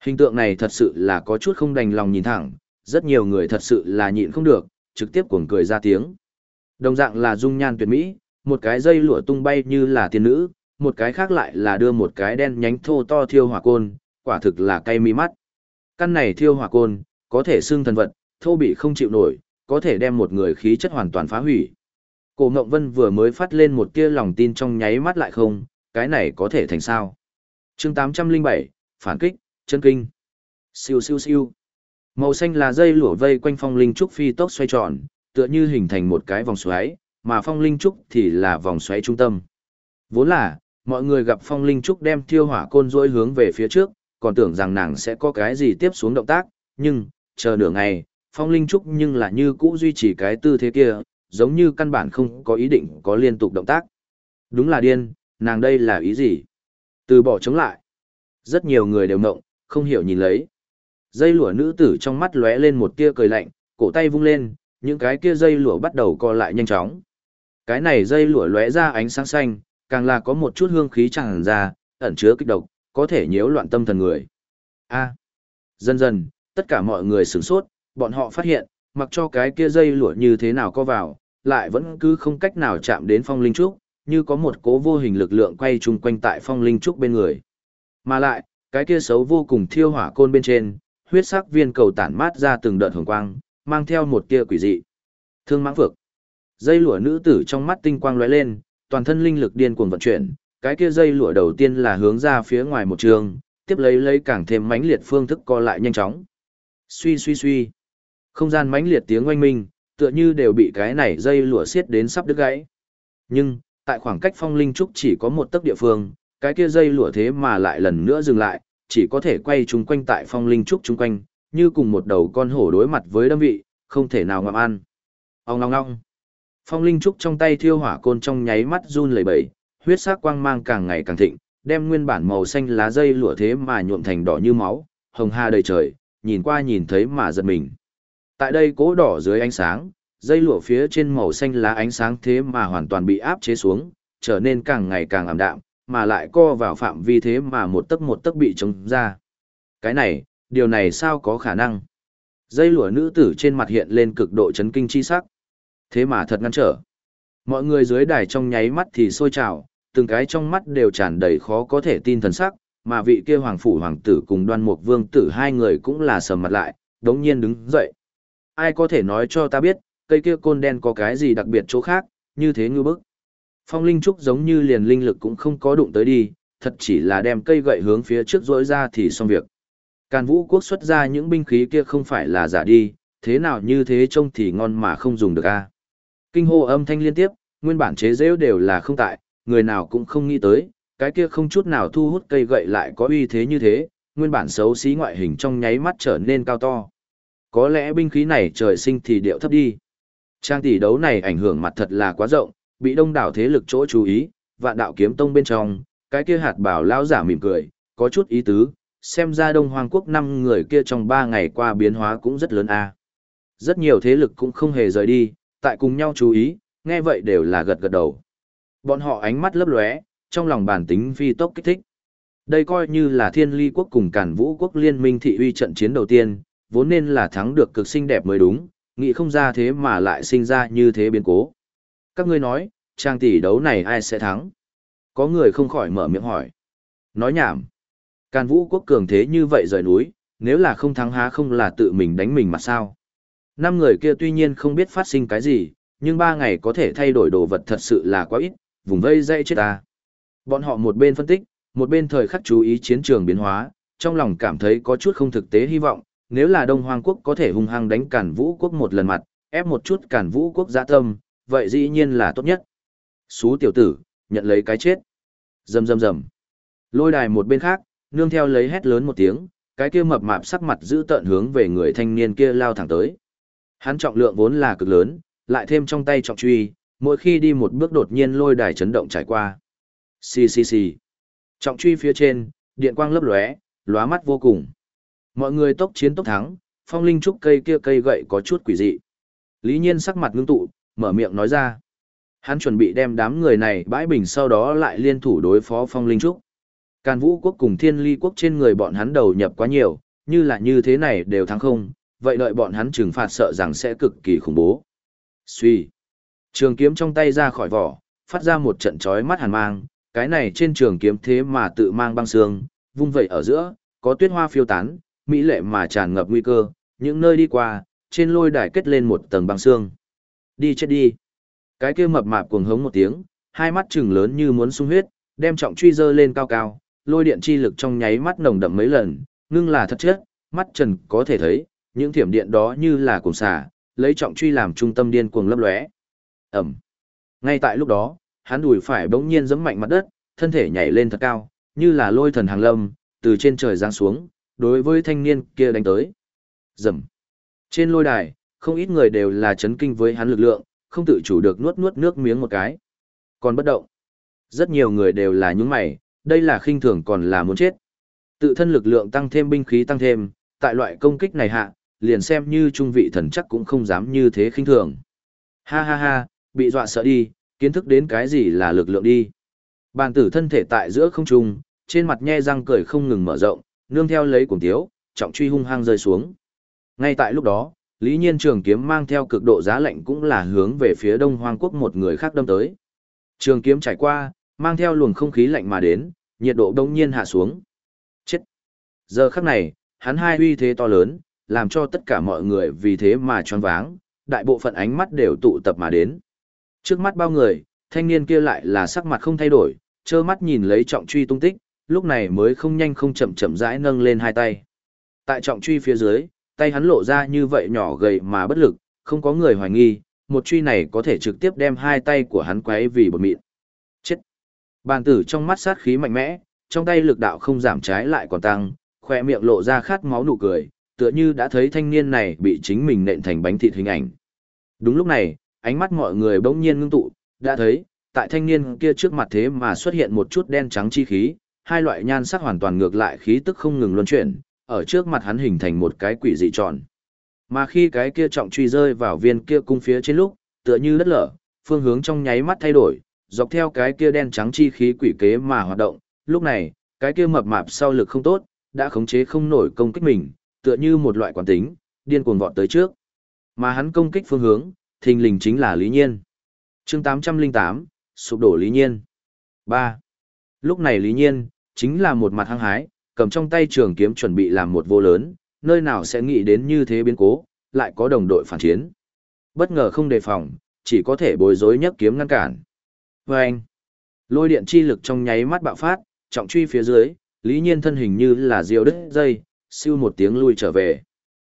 Hình tượng này thật sự là có chút không đành lòng nhìn thẳng, rất nhiều người thật sự là nhịn không được, trực tiếp cuồng cười ra tiếng. Đồng dạng là dung nhan tuyệt mỹ, một cái dây lụa tung bay như là tiên nữ, một cái khác lại là đưa một cái đen nhánh thô to thiêu hỏa côn, quả thực là cay mi mắt. Căn này thiêu hỏa côn, có thể xưng thần vật, thô bị không chịu nổi, có thể đem một người khí chất hoàn toàn phá hủy. Cổ Ngộng Vân vừa mới phát lên một tia lòng tin trong nháy mắt lại không, cái này có thể thành sao. chương 807, phản kích, chân kinh. Siêu siêu siêu. Màu xanh là dây lụa vây quanh phong linh trúc phi tốc xoay tròn, tựa như hình thành một cái vòng xoáy, mà phong linh trúc thì là vòng xoáy trung tâm. Vốn là, mọi người gặp phong linh trúc đem thiêu hỏa côn rỗi hướng về phía trước, còn tưởng rằng nàng sẽ có cái gì tiếp xuống động tác, nhưng, chờ nửa ngày, phong linh trúc nhưng là như cũ duy trì cái tư thế kia, giống như căn bản không có ý định có liên tục động tác. Đúng là điên, nàng đây là ý gì? Từ bỏ chống lại. Rất nhiều người đều mộng, không hiểu nhìn lấy. Dây lụa nữ tử trong mắt lóe lên một tia cười lạnh, cổ tay vung lên, những cái kia dây lụa bắt đầu co lại nhanh chóng. Cái này dây lụa lóe ra ánh sáng xanh, càng là có một chút hương khí tràn ra, ẩn chứa kích độc, có thể nhiễu loạn tâm thần người. A. Dần dần, tất cả mọi người sửng sốt, bọn họ phát hiện, mặc cho cái kia dây lụa như thế nào có vào, lại vẫn cứ không cách nào chạm đến phong linh trúc, như có một cố vô hình lực lượng quay chung quanh tại phong linh trúc bên người. Mà lại, cái kia xấu vô cùng thiêu hỏa côn bên trên, huyết sắc viên cầu tản mát ra từng đợt hồng quang, mang theo một tia quỷ dị. Thương mãng vực. Dây lụa nữ tử trong mắt tinh quang lóe lên, toàn thân linh lực điên cuồng vận chuyển, cái kia dây lụa đầu tiên là hướng ra phía ngoài một trường, tiếp lấy lấy càng thêm mãnh liệt phương thức co lại nhanh chóng. Suy suy suy. Không gian mãnh liệt tiếng oanh minh, tựa như đều bị cái này dây lụa xiết đến sắp đứt gãy. Nhưng, tại khoảng cách phong linh trúc chỉ có một tấc địa phương, cái kia dây lụa thế mà lại lần nữa dừng lại, chỉ có thể quay chung quanh tại phong linh trúc chung quanh, như cùng một đầu con hổ đối mặt với đâm vị, không thể nào ngậm ăn. Ông ngong ngong. Phong linh trúc trong tay thiêu hỏa côn trong nháy mắt run lẩy bẩy, huyết sắc quang mang càng ngày càng thịnh, đem nguyên bản màu xanh lá dây lụa thế mà nhuộm thành đỏ như máu, hồng hà đầy trời, nhìn qua nhìn thấy mà giật mình. Tại đây cố đỏ dưới ánh sáng, dây lụa phía trên màu xanh lá ánh sáng thế mà hoàn toàn bị áp chế xuống, trở nên càng ngày càng ảm đạm, mà lại co vào phạm vi thế mà một tấc một tấc bị chống ra. Cái này, điều này sao có khả năng? Dây lụa nữ tử trên mặt hiện lên cực độ chấn kinh chi sắc. Thế mà thật ngăn trở. Mọi người dưới đài trong nháy mắt thì sôi trào, từng cái trong mắt đều tràn đầy khó có thể tin thần sắc, mà vị kia hoàng phủ hoàng tử cùng đoan mục vương tử hai người cũng là sầm mặt lại, đống nhiên đứng dậy. Ai có thể nói cho ta biết, cây kia côn đen có cái gì đặc biệt chỗ khác, như thế ngư bức. Phong linh trúc giống như liền linh lực cũng không có đụng tới đi, thật chỉ là đem cây gậy hướng phía trước rỗi ra thì xong việc. Càn vũ quốc xuất ra những binh khí kia không phải là giả đi, thế nào như thế trông thì ngon mà không dùng được a. Kinh hô âm thanh liên tiếp, nguyên bản chế rêu đều là không tại, người nào cũng không nghĩ tới, cái kia không chút nào thu hút cây gậy lại có uy thế như thế, nguyên bản xấu xí ngoại hình trong nháy mắt trở nên cao to. Có lẽ binh khí này trời sinh thì điệu thấp đi. Trang tỷ đấu này ảnh hưởng mặt thật là quá rộng, bị đông đảo thế lực chỗ chú ý, vạn đạo kiếm tông bên trong, cái kia hạt bảo lao giả mỉm cười, có chút ý tứ, xem ra đông hoàng quốc năm người kia trong ba ngày qua biến hóa cũng rất lớn a. Rất nhiều thế lực cũng không hề rời đi, tại cùng nhau chú ý, nghe vậy đều là gật gật đầu. Bọn họ ánh mắt lấp lóe, trong lòng bản tính phi tốc kích thích. Đây coi như là thiên ly quốc cùng cản vũ quốc liên minh thị uy trận chiến đầu tiên, vốn nên là thắng được cực xinh đẹp mới đúng, nghĩ không ra thế mà lại sinh ra như thế biến cố. Các ngươi nói, trang tỷ đấu này ai sẽ thắng? Có người không khỏi mở miệng hỏi. Nói nhảm. Càn vũ quốc cường thế như vậy rời núi, nếu là không thắng há không là tự mình đánh mình mà sao? Năm người kia tuy nhiên không biết phát sinh cái gì, nhưng ba ngày có thể thay đổi đồ vật thật sự là quá ít, vùng vây dây chết ta. Bọn họ một bên phân tích, một bên thời khắc chú ý chiến trường biến hóa, trong lòng cảm thấy có chút không thực tế hy vọng, nếu là Đông Hoang quốc có thể hung hăng đánh Cản Vũ quốc một lần mặt, ép một chút Cản Vũ quốc dạ tâm, vậy dĩ nhiên là tốt nhất. Xú tiểu tử, nhận lấy cái chết. Rầm rầm rầm. Lôi đài một bên khác, nương theo lấy hét lớn một tiếng, cái kia mập mạp sắc mặt giữ tợn hướng về người thanh niên kia lao thẳng tới. Hắn trọng lượng vốn là cực lớn, lại thêm trong tay trọng truy, mỗi khi đi một bước đột nhiên lôi đài chấn động trải qua. Xì xì xì. Trọng truy phía trên, điện quang lấp lóe, lóa mắt vô cùng. Mọi người tốc chiến tốc thắng, phong linh trúc cây kia cây gậy có chút quỷ dị. Lý nhiên sắc mặt ngưng tụ, mở miệng nói ra. Hắn chuẩn bị đem đám người này bãi bình sau đó lại liên thủ đối phó phong linh trúc. Càn vũ quốc cùng thiên ly quốc trên người bọn hắn đầu nhập quá nhiều, như là như thế này đều thắng không, vậy đợi bọn hắn trừng phạt sợ rằng sẽ cực kỳ khủng bố. Suy. Trường kiếm trong tay ra khỏi vỏ, phát ra một trận chói mắt hàn mang, cái này trên trường kiếm thế mà tự mang băng xương, vung vậy ở giữa, có tuyết hoa phiêu tán, mỹ lệ mà tràn ngập nguy cơ, những nơi đi qua, trên lôi đài kết lên một tầng băng xương. Đi chết đi. Cái kia mập mạp cuồng hống một tiếng, hai mắt trừng lớn như muốn sung huyết, đem trọng truy dơ lên cao cao, lôi điện chi lực trong nháy mắt nồng đậm mấy lần, ngưng là thật chết mắt trần có thể thấy, những thiểm điện đó như là cuồng xả, lấy trọng truy làm trung tâm điên cuồng lấp lóe. ầm Ngay tại lúc đó, hắn đùi phải bỗng nhiên giẫm mạnh mặt đất, thân thể nhảy lên thật cao, như là lôi thần hàng lâm, từ trên trời giáng xuống, đối với thanh niên kia đánh tới. Rầm. Trên lôi đài, không ít người đều là chấn kinh với hắn lực lượng, không tự chủ được nuốt nuốt nước miếng một cái. Còn bất động. Rất nhiều người đều là những mày, đây là khinh thường còn là muốn chết. Tự thân lực lượng tăng thêm binh khí tăng thêm, tại loại công kích này hạ, liền xem như trung vị thần chắc cũng không dám như thế khinh thường. Ha ha ha, bị dọa sợ đi, kiến thức đến cái gì là lực lượng đi. Bàn tử thân thể tại giữa không trung, trên mặt nhe răng cười không ngừng mở rộng, nương theo lấy cuồng tiếu, trọng truy hung hăng rơi xuống. Ngay tại lúc đó, Lý Nhiên Trường kiếm mang theo cực độ giá lạnh cũng là hướng về phía Đông Hoang quốc một người khác đâm tới. Trường kiếm trải qua, mang theo luồng không khí lạnh mà đến, nhiệt độ đông nhiên hạ xuống. Chết! Giờ khắc này, hắn hai uy thế to lớn, làm cho tất cả mọi người vì thế mà choáng váng, đại bộ phận ánh mắt đều tụ tập mà đến. Trước mắt bao người, thanh niên kia lại là sắc mặt không thay đổi, trơ mắt nhìn lấy trọng truy tung tích, lúc này mới không nhanh không chậm chậm rãi nâng lên hai tay. Tại trọng truy phía dưới, tay hắn lộ ra như vậy nhỏ gầy mà bất lực, không có người hoài nghi, một truy này có thể trực tiếp đem hai tay của hắn quấy vì bột mịn. Chết! Bàn tử trong mắt sát khí mạnh mẽ, trong tay lực đạo không giảm trái lại còn tăng, khoe miệng lộ ra khát máu nụ cười, tựa như đã thấy thanh niên này bị chính mình nện thành bánh thịt hình ảnh. Đúng lúc này, ánh mắt mọi người bỗng nhiên ngưng tụ, đã thấy, tại thanh niên kia trước mặt thế mà xuất hiện một chút đen trắng chi khí, hai loại nhan sắc hoàn toàn ngược lại khí tức không ngừng luân chuyển, ở trước mặt hắn hình thành một cái quỷ dị tròn. Mà khi cái kia trọng truy rơi vào viên kia cung phía trên lúc, tựa như đất lở, phương hướng trong nháy mắt thay đổi, dọc theo cái kia đen trắng chi khí quỷ kế mà hoạt động, lúc này, cái kia mập mạp sau lực không tốt, đã khống chế không nổi công kích mình, tựa như một loại quán tính, điên cuồng vọt tới trước. Mà hắn công kích phương hướng, thình lình chính là Lý Nhiên. chương 808, sụp đổ Lý Nhiên. 3. Lúc này Lý Nhiên, chính là một mặt hăng hái, cầm trong tay trường kiếm chuẩn bị làm một vô lớn, nơi nào sẽ nghĩ đến như thế biến cố, lại có đồng đội phản chiến. Bất ngờ không đề phòng, chỉ có thể bối rối nhấc kiếm ngăn cản. Và anh, lôi điện chi lực trong nháy mắt bạo phát, trọng truy phía dưới, lý nhiên thân hình như là diều đứt dây, siêu một tiếng lui trở về.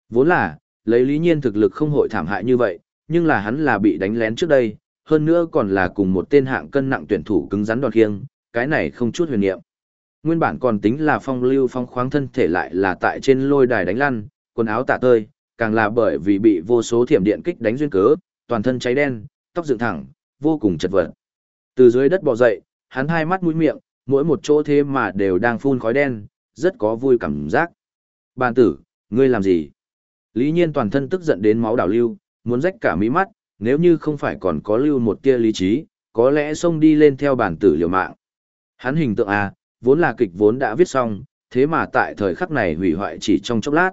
Vốn là, lấy lý nhiên thực lực không hội thảm hại như vậy, nhưng là hắn là bị đánh lén trước đây, hơn nữa còn là cùng một tên hạng cân nặng tuyển thủ cứng rắn đòn khiêng, cái này không chút huyền niệm. Nguyên bản còn tính là phong lưu phong khoáng thân thể lại là tại trên lôi đài đánh lăn, quần áo tả tơi, càng là bởi vì bị vô số thiểm điện kích đánh duyên cớ, toàn thân cháy đen, tóc dựng thẳng, vô cùng chật vật. Từ dưới đất bò dậy, hắn hai mắt mũi miệng, mỗi một chỗ thế mà đều đang phun khói đen, rất có vui cảm giác. Bàn tử, ngươi làm gì? Lý nhiên toàn thân tức giận đến máu đảo lưu, muốn rách cả mí mắt, nếu như không phải còn có lưu một tia lý trí, có lẽ xông đi lên theo bản tử liều mạng. Hắn hình tượng à, vốn là kịch vốn đã viết xong, thế mà tại thời khắc này hủy hoại chỉ trong chốc lát.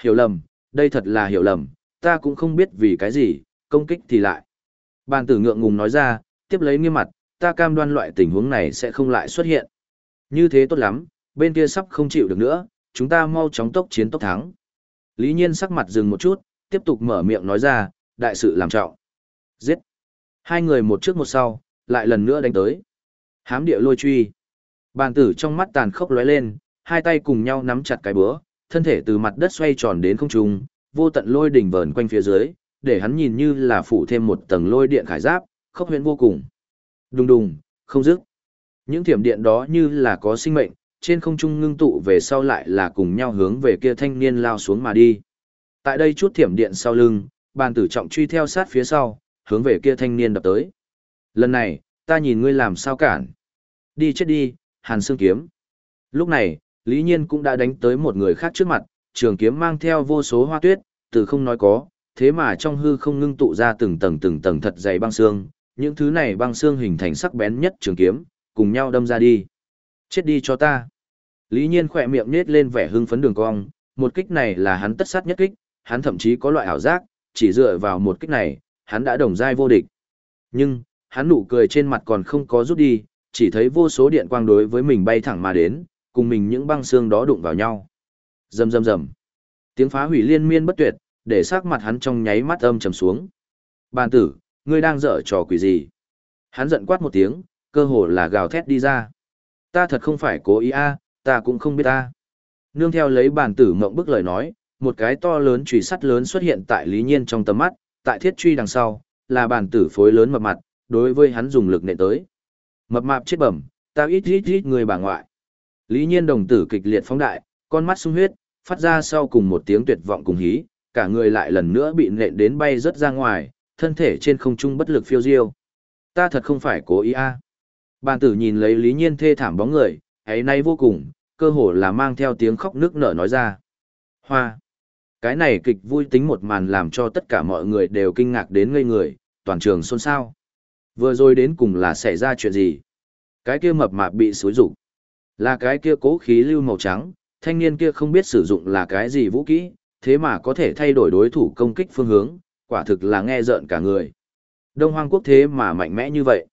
Hiểu lầm, đây thật là hiểu lầm, ta cũng không biết vì cái gì, công kích thì lại. Bàn tử ngượng ngùng nói ra, tiếp lấy nghiêm mặt, ta cam đoan loại tình huống này sẽ không lại xuất hiện. Như thế tốt lắm, bên kia sắp không chịu được nữa, chúng ta mau chóng tốc chiến tốc thắng. Lý nhiên sắc mặt dừng một chút, tiếp tục mở miệng nói ra, đại sự làm trọng. Giết. Hai người một trước một sau, lại lần nữa đánh tới. Hám địa lôi truy. Bàn tử trong mắt tàn khốc lóe lên, hai tay cùng nhau nắm chặt cái búa, thân thể từ mặt đất xoay tròn đến không trung, vô tận lôi đỉnh vờn quanh phía dưới, để hắn nhìn như là phủ thêm một tầng lôi điện khải giáp, khốc huyễn vô cùng. Đùng đùng, không dứt. Những thiểm điện đó như là có sinh mệnh, trên không trung ngưng tụ về sau lại là cùng nhau hướng về kia thanh niên lao xuống mà đi. Tại đây chút thiểm điện sau lưng, bàn tử trọng truy theo sát phía sau, hướng về kia thanh niên đập tới. Lần này, ta nhìn ngươi làm sao cản. Đi chết đi, hàn xương kiếm. Lúc này, Lý Nhiên cũng đã đánh tới một người khác trước mặt, trường kiếm mang theo vô số hoa tuyết, từ không nói có, thế mà trong hư không ngưng tụ ra từng tầng từng tầng thật dày băng xương, những thứ này băng xương hình thành sắc bén nhất trường kiếm, cùng nhau đâm ra đi. Chết đi cho ta. Lý Nhiên khỏe miệng nhếch lên vẻ hưng phấn đường cong, một kích này là hắn tất sát nhất kích, hắn thậm chí có loại ảo giác, chỉ dựa vào một kích này, hắn đã đồng giai vô địch. Nhưng, hắn nụ cười trên mặt còn không có rút đi, chỉ thấy vô số điện quang đối với mình bay thẳng mà đến, cùng mình những băng xương đó đụng vào nhau. Rầm rầm rầm. Tiếng phá hủy liên miên bất tuyệt, để sắc mặt hắn trong nháy mắt âm trầm xuống. Bàn tử, ngươi đang dở trò quỷ gì? Hắn giận quát một tiếng, cơ hồ là gào thét đi ra. Ta thật không phải cố ý a, ta cũng không biết ta. Nương theo lấy bàn tử mộng bức lời nói, một cái to lớn chùy sắt lớn xuất hiện tại Lý Nhiên trong tầm mắt, tại thiết truy đằng sau, là bàn tử phối lớn mập mặt, đối với hắn dùng lực nện tới. Mập mạp chết bẩm, ta ít ít ít người bà ngoại. Lý Nhiên đồng tử kịch liệt phóng đại, con mắt sung huyết, phát ra sau cùng một tiếng tuyệt vọng cùng hí, cả người lại lần nữa bị nện đến bay rất ra ngoài, thân thể trên không trung bất lực phiêu diêu. Ta thật không phải cố ý a. Bàn tử nhìn lấy Lý Nhiên thê thảm bóng người, ấy nay vô cùng, cơ hồ là mang theo tiếng khóc nước nở nói ra. Hoa. Cái này kịch vui tính một màn làm cho tất cả mọi người đều kinh ngạc đến ngây người, toàn trường xôn xao. Vừa rồi đến cùng là xảy ra chuyện gì? Cái kia mập mạp bị xối rụng. Là cái kia cố khí lưu màu trắng, thanh niên kia không biết sử dụng là cái gì vũ kỹ, thế mà có thể thay đổi đối thủ công kích phương hướng, quả thực là nghe rợn cả người. Đông Hoang quốc thế mà mạnh mẽ như vậy.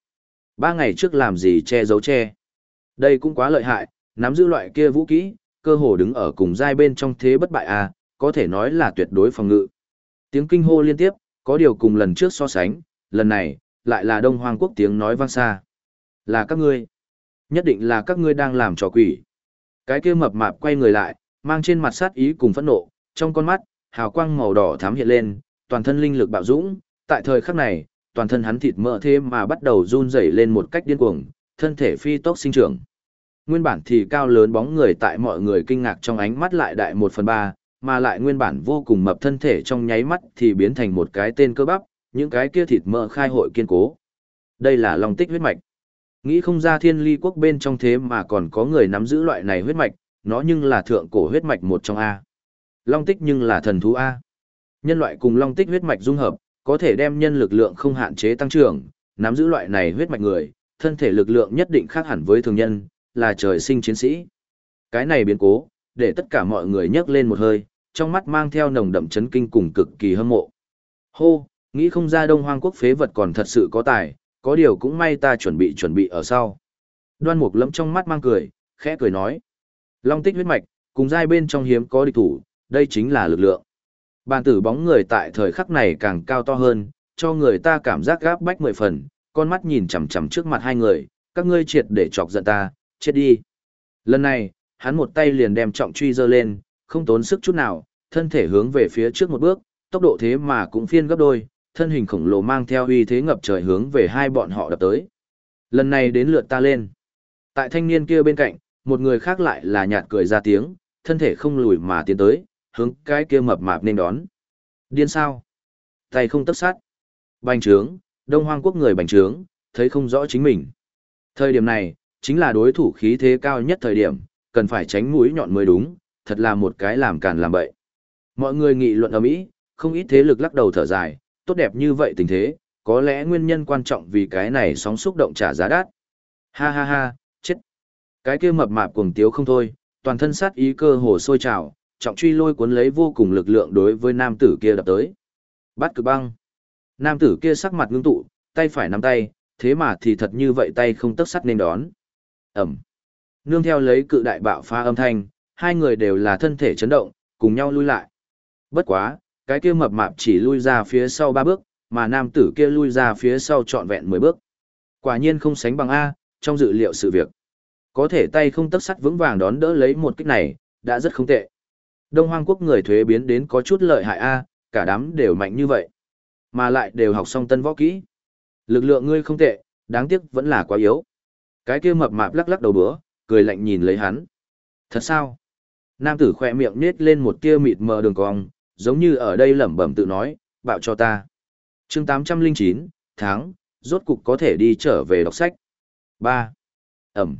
Ba ngày trước làm gì che giấu che. Đây cũng quá lợi hại, nắm giữ loại kia vũ kỹ, cơ hồ đứng ở cùng giai bên trong thế bất bại à, có thể nói là tuyệt đối phòng ngự. Tiếng kinh hô liên tiếp, có điều cùng lần trước so sánh, lần này, lại là Đông Hoang quốc tiếng nói vang xa. Là các ngươi. Nhất định là các ngươi đang làm trò quỷ. Cái kia mập mạp quay người lại, mang trên mặt sát ý cùng phẫn nộ, trong con mắt, hào quang màu đỏ thám hiện lên, toàn thân linh lực bạo dũng, tại thời khắc này, toàn thân hắn thịt mỡ thêm mà bắt đầu run rẩy lên một cách điên cuồng, thân thể phi tốc sinh trưởng. Nguyên bản thì cao lớn bóng người tại mọi người kinh ngạc trong ánh mắt lại đại một phần ba, mà lại nguyên bản vô cùng mập thân thể trong nháy mắt thì biến thành một cái tên cơ bắp, những cái kia thịt mỡ khai hội kiên cố. Đây là long tích huyết mạch. Nghĩ không ra thiên ly quốc bên trong thế mà còn có người nắm giữ loại này huyết mạch, nó nhưng là thượng cổ huyết mạch một trong A. Long tích nhưng là thần thú A. Nhân loại cùng long tích huyết mạch dung hợp, có thể đem nhân lực lượng không hạn chế tăng trưởng, nắm giữ loại này huyết mạch người, thân thể lực lượng nhất định khác hẳn với thường nhân, là trời sinh chiến sĩ. Cái này biến cố, để tất cả mọi người nhấc lên một hơi, trong mắt mang theo nồng đậm chấn kinh cùng cực kỳ hâm mộ. Hô, nghĩ không ra Đông Hoang quốc phế vật còn thật sự có tài, có điều cũng may ta chuẩn bị chuẩn bị ở sau. Đoan Mục Lâm trong mắt mang cười, khẽ cười nói: "Long tích huyết mạch, cùng giai bên trong hiếm có địch thủ, đây chính là lực lượng." Bàn tử bóng người tại thời khắc này càng cao to hơn, cho người ta cảm giác gáp bách mười phần, con mắt nhìn chằm chằm trước mặt hai người, các ngươi triệt để chọc giận ta, chết đi. Lần này, hắn một tay liền đem trọng truy giơ lên, không tốn sức chút nào, thân thể hướng về phía trước một bước, tốc độ thế mà cũng phiên gấp đôi, thân hình khổng lồ mang theo uy thế ngập trời hướng về hai bọn họ đập tới. Lần này đến lượt ta lên. Tại thanh niên kia bên cạnh, một người khác lại là nhạt cười ra tiếng, thân thể không lùi mà tiến tới, hướng cái kia mập mạp nên đón. Điên sao? Tay không tấp sát. Bành trướng, đông hoang quốc người bành trướng, thấy không rõ chính mình. Thời điểm này, chính là đối thủ khí thế cao nhất thời điểm, cần phải tránh mũi nhọn mới đúng, thật là một cái làm càn làm bậy. Mọi người nghị luận ở Mỹ, không ít thế lực lắc đầu thở dài, tốt đẹp như vậy tình thế, có lẽ nguyên nhân quan trọng vì cái này sóng xúc động trả giá đắt. Ha ha ha, chết. Cái kia mập mạp cuồng tiếu không thôi, toàn thân sát ý cơ hồ sôi trào, trọng truy lôi cuốn lấy vô cùng lực lượng đối với nam tử kia đập tới. Bắt cực băng. Nam tử kia sắc mặt ngưng tụ, tay phải nắm tay, thế mà thì thật như vậy tay không tấc sắt nên đón. Ẩm. Nương theo lấy cự đại bạo phá âm thanh, hai người đều là thân thể chấn động, cùng nhau lui lại. Bất quá, cái kia mập mạp chỉ lui ra phía sau ba bước, mà nam tử kia lui ra phía sau trọn vẹn mười bước. Quả nhiên không sánh bằng A, trong dự liệu sự việc. Có thể tay không tấc sắt vững vàng đón đỡ lấy một kích này, đã rất không tệ. Đông Hoang quốc người thuế biến đến có chút lợi hại A, cả đám đều mạnh như vậy. Mà lại đều học xong tân võ kỹ. Lực lượng ngươi không tệ, đáng tiếc vẫn là quá yếu. Cái kia mập mạp lắc lắc đầu bữa, cười lạnh nhìn lấy hắn. Thật sao? Nam tử khỏe miệng nết lên một tia mịt mờ đường cong, giống như ở đây lẩm bẩm tự nói, bạo cho ta. chương 809, tháng, rốt cục có thể đi trở về đọc sách. 3. Ẩm.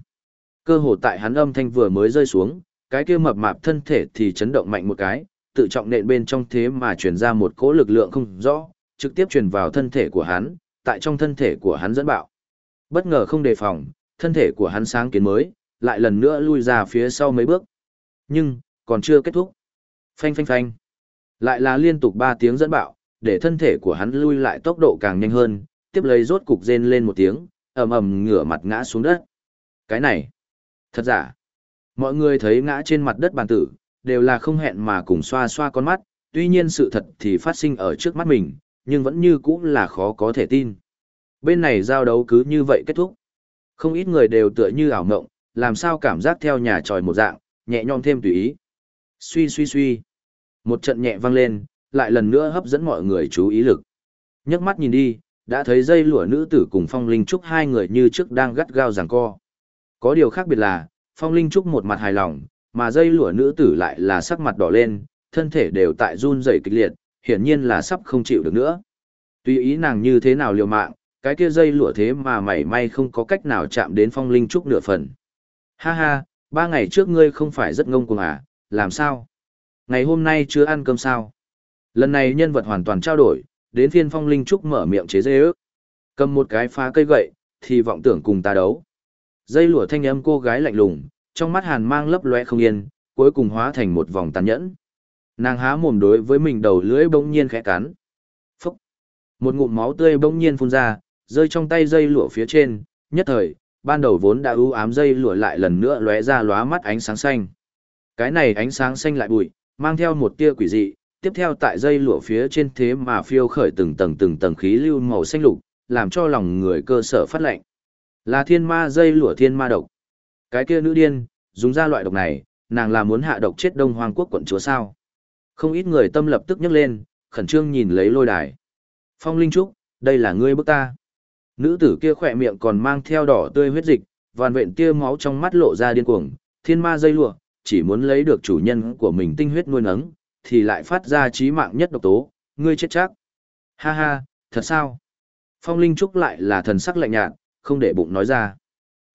Cơ hồ tại hắn âm thanh vừa mới rơi xuống, cái kia mập mạp thân thể thì chấn động mạnh một cái, tự trọng nện bên trong thế mà truyền ra một cỗ lực lượng không rõ, trực tiếp truyền vào thân thể của hắn, tại trong thân thể của hắn dẫn bạo. Bất ngờ không đề phòng, thân thể của hắn sáng kiến mới, lại lần nữa lui ra phía sau mấy bước. Nhưng, còn chưa kết thúc. Phanh phanh phanh. Lại là liên tục ba tiếng dẫn bạo, để thân thể của hắn lui lại tốc độ càng nhanh hơn, tiếp lấy rốt cục rên lên một tiếng, ầm ầm ngửa mặt ngã xuống đất. Cái này, thật giả. Mọi người thấy ngã trên mặt đất bàn tử, đều là không hẹn mà cùng xoa xoa con mắt, tuy nhiên sự thật thì phát sinh ở trước mắt mình, nhưng vẫn như cũ là khó có thể tin. Bên này giao đấu cứ như vậy kết thúc. Không ít người đều tựa như ảo mộng, làm sao cảm giác theo nhà tròi một dạng, nhẹ nhõm thêm tùy ý. Suy suy suy. Một trận nhẹ vang lên, lại lần nữa hấp dẫn mọi người chú ý lực. nhấc mắt nhìn đi, đã thấy dây lụa nữ tử cùng Phong Linh Trúc hai người như trước đang gắt gao giằng co. Có điều khác biệt là, Phong Linh Trúc một mặt hài lòng, mà dây lụa nữ tử lại là sắc mặt đỏ lên, thân thể đều tại run rẩy kịch liệt, hiển nhiên là sắp không chịu được nữa. Tuy ý nàng như thế nào liều mạng, cái kia dây lụa thế mà mảy may không có cách nào chạm đến Phong Linh Trúc nửa phần. Ha ha, ba ngày trước ngươi không phải rất ngông cuồng à, làm sao? Ngày hôm nay chưa ăn cơm sao? Lần này nhân vật hoàn toàn trao đổi, đến phiên phong linh trúc mở miệng chế dê ước. Cầm một cái phá cây gậy, thì vọng tưởng cùng ta đấu. Dây lụa thanh âm cô gái lạnh lùng, trong mắt hàn mang lấp loe không yên, cuối cùng hóa thành một vòng tàn nhẫn. Nàng há mồm đối với mình đầu lưỡi bỗng nhiên khẽ cắn. Phúc! Một ngụm máu tươi bỗng nhiên phun ra, rơi trong tay dây lụa phía trên, nhất thời, ban đầu vốn đã ưu ám dây lụa lại lần nữa lóe ra lóa mắt ánh sáng xanh. Cái này ánh sáng xanh lại bụi, mang theo một tia quỷ dị, tiếp theo tại dây lụa phía trên thế mà phiêu khởi từng tầng từng tầng khí lưu màu xanh lục, làm cho lòng người cơ sở phát lạnh. Là thiên ma dây lụa thiên ma độc. Cái kia nữ điên, dùng ra loại độc này, nàng là muốn hạ độc chết Đông Hoàng quốc quận chúa sao? Không ít người tâm lập tức nhấc lên, khẩn trương nhìn lấy lôi đài. Phong Linh Trúc, đây là ngươi bức ta. Nữ tử kia khỏe miệng còn mang theo đỏ tươi huyết dịch, vàn vện tia máu trong mắt lộ ra điên cuồng, thiên ma dây lụa, chỉ muốn lấy được chủ nhân của mình tinh huyết nuôi nấng, thì lại phát ra trí mạng nhất độc tố, ngươi chết chắc. Ha ha, thật sao? Phong Linh Trúc lại là thần sắc lạnh nhạt, không để bụng nói ra.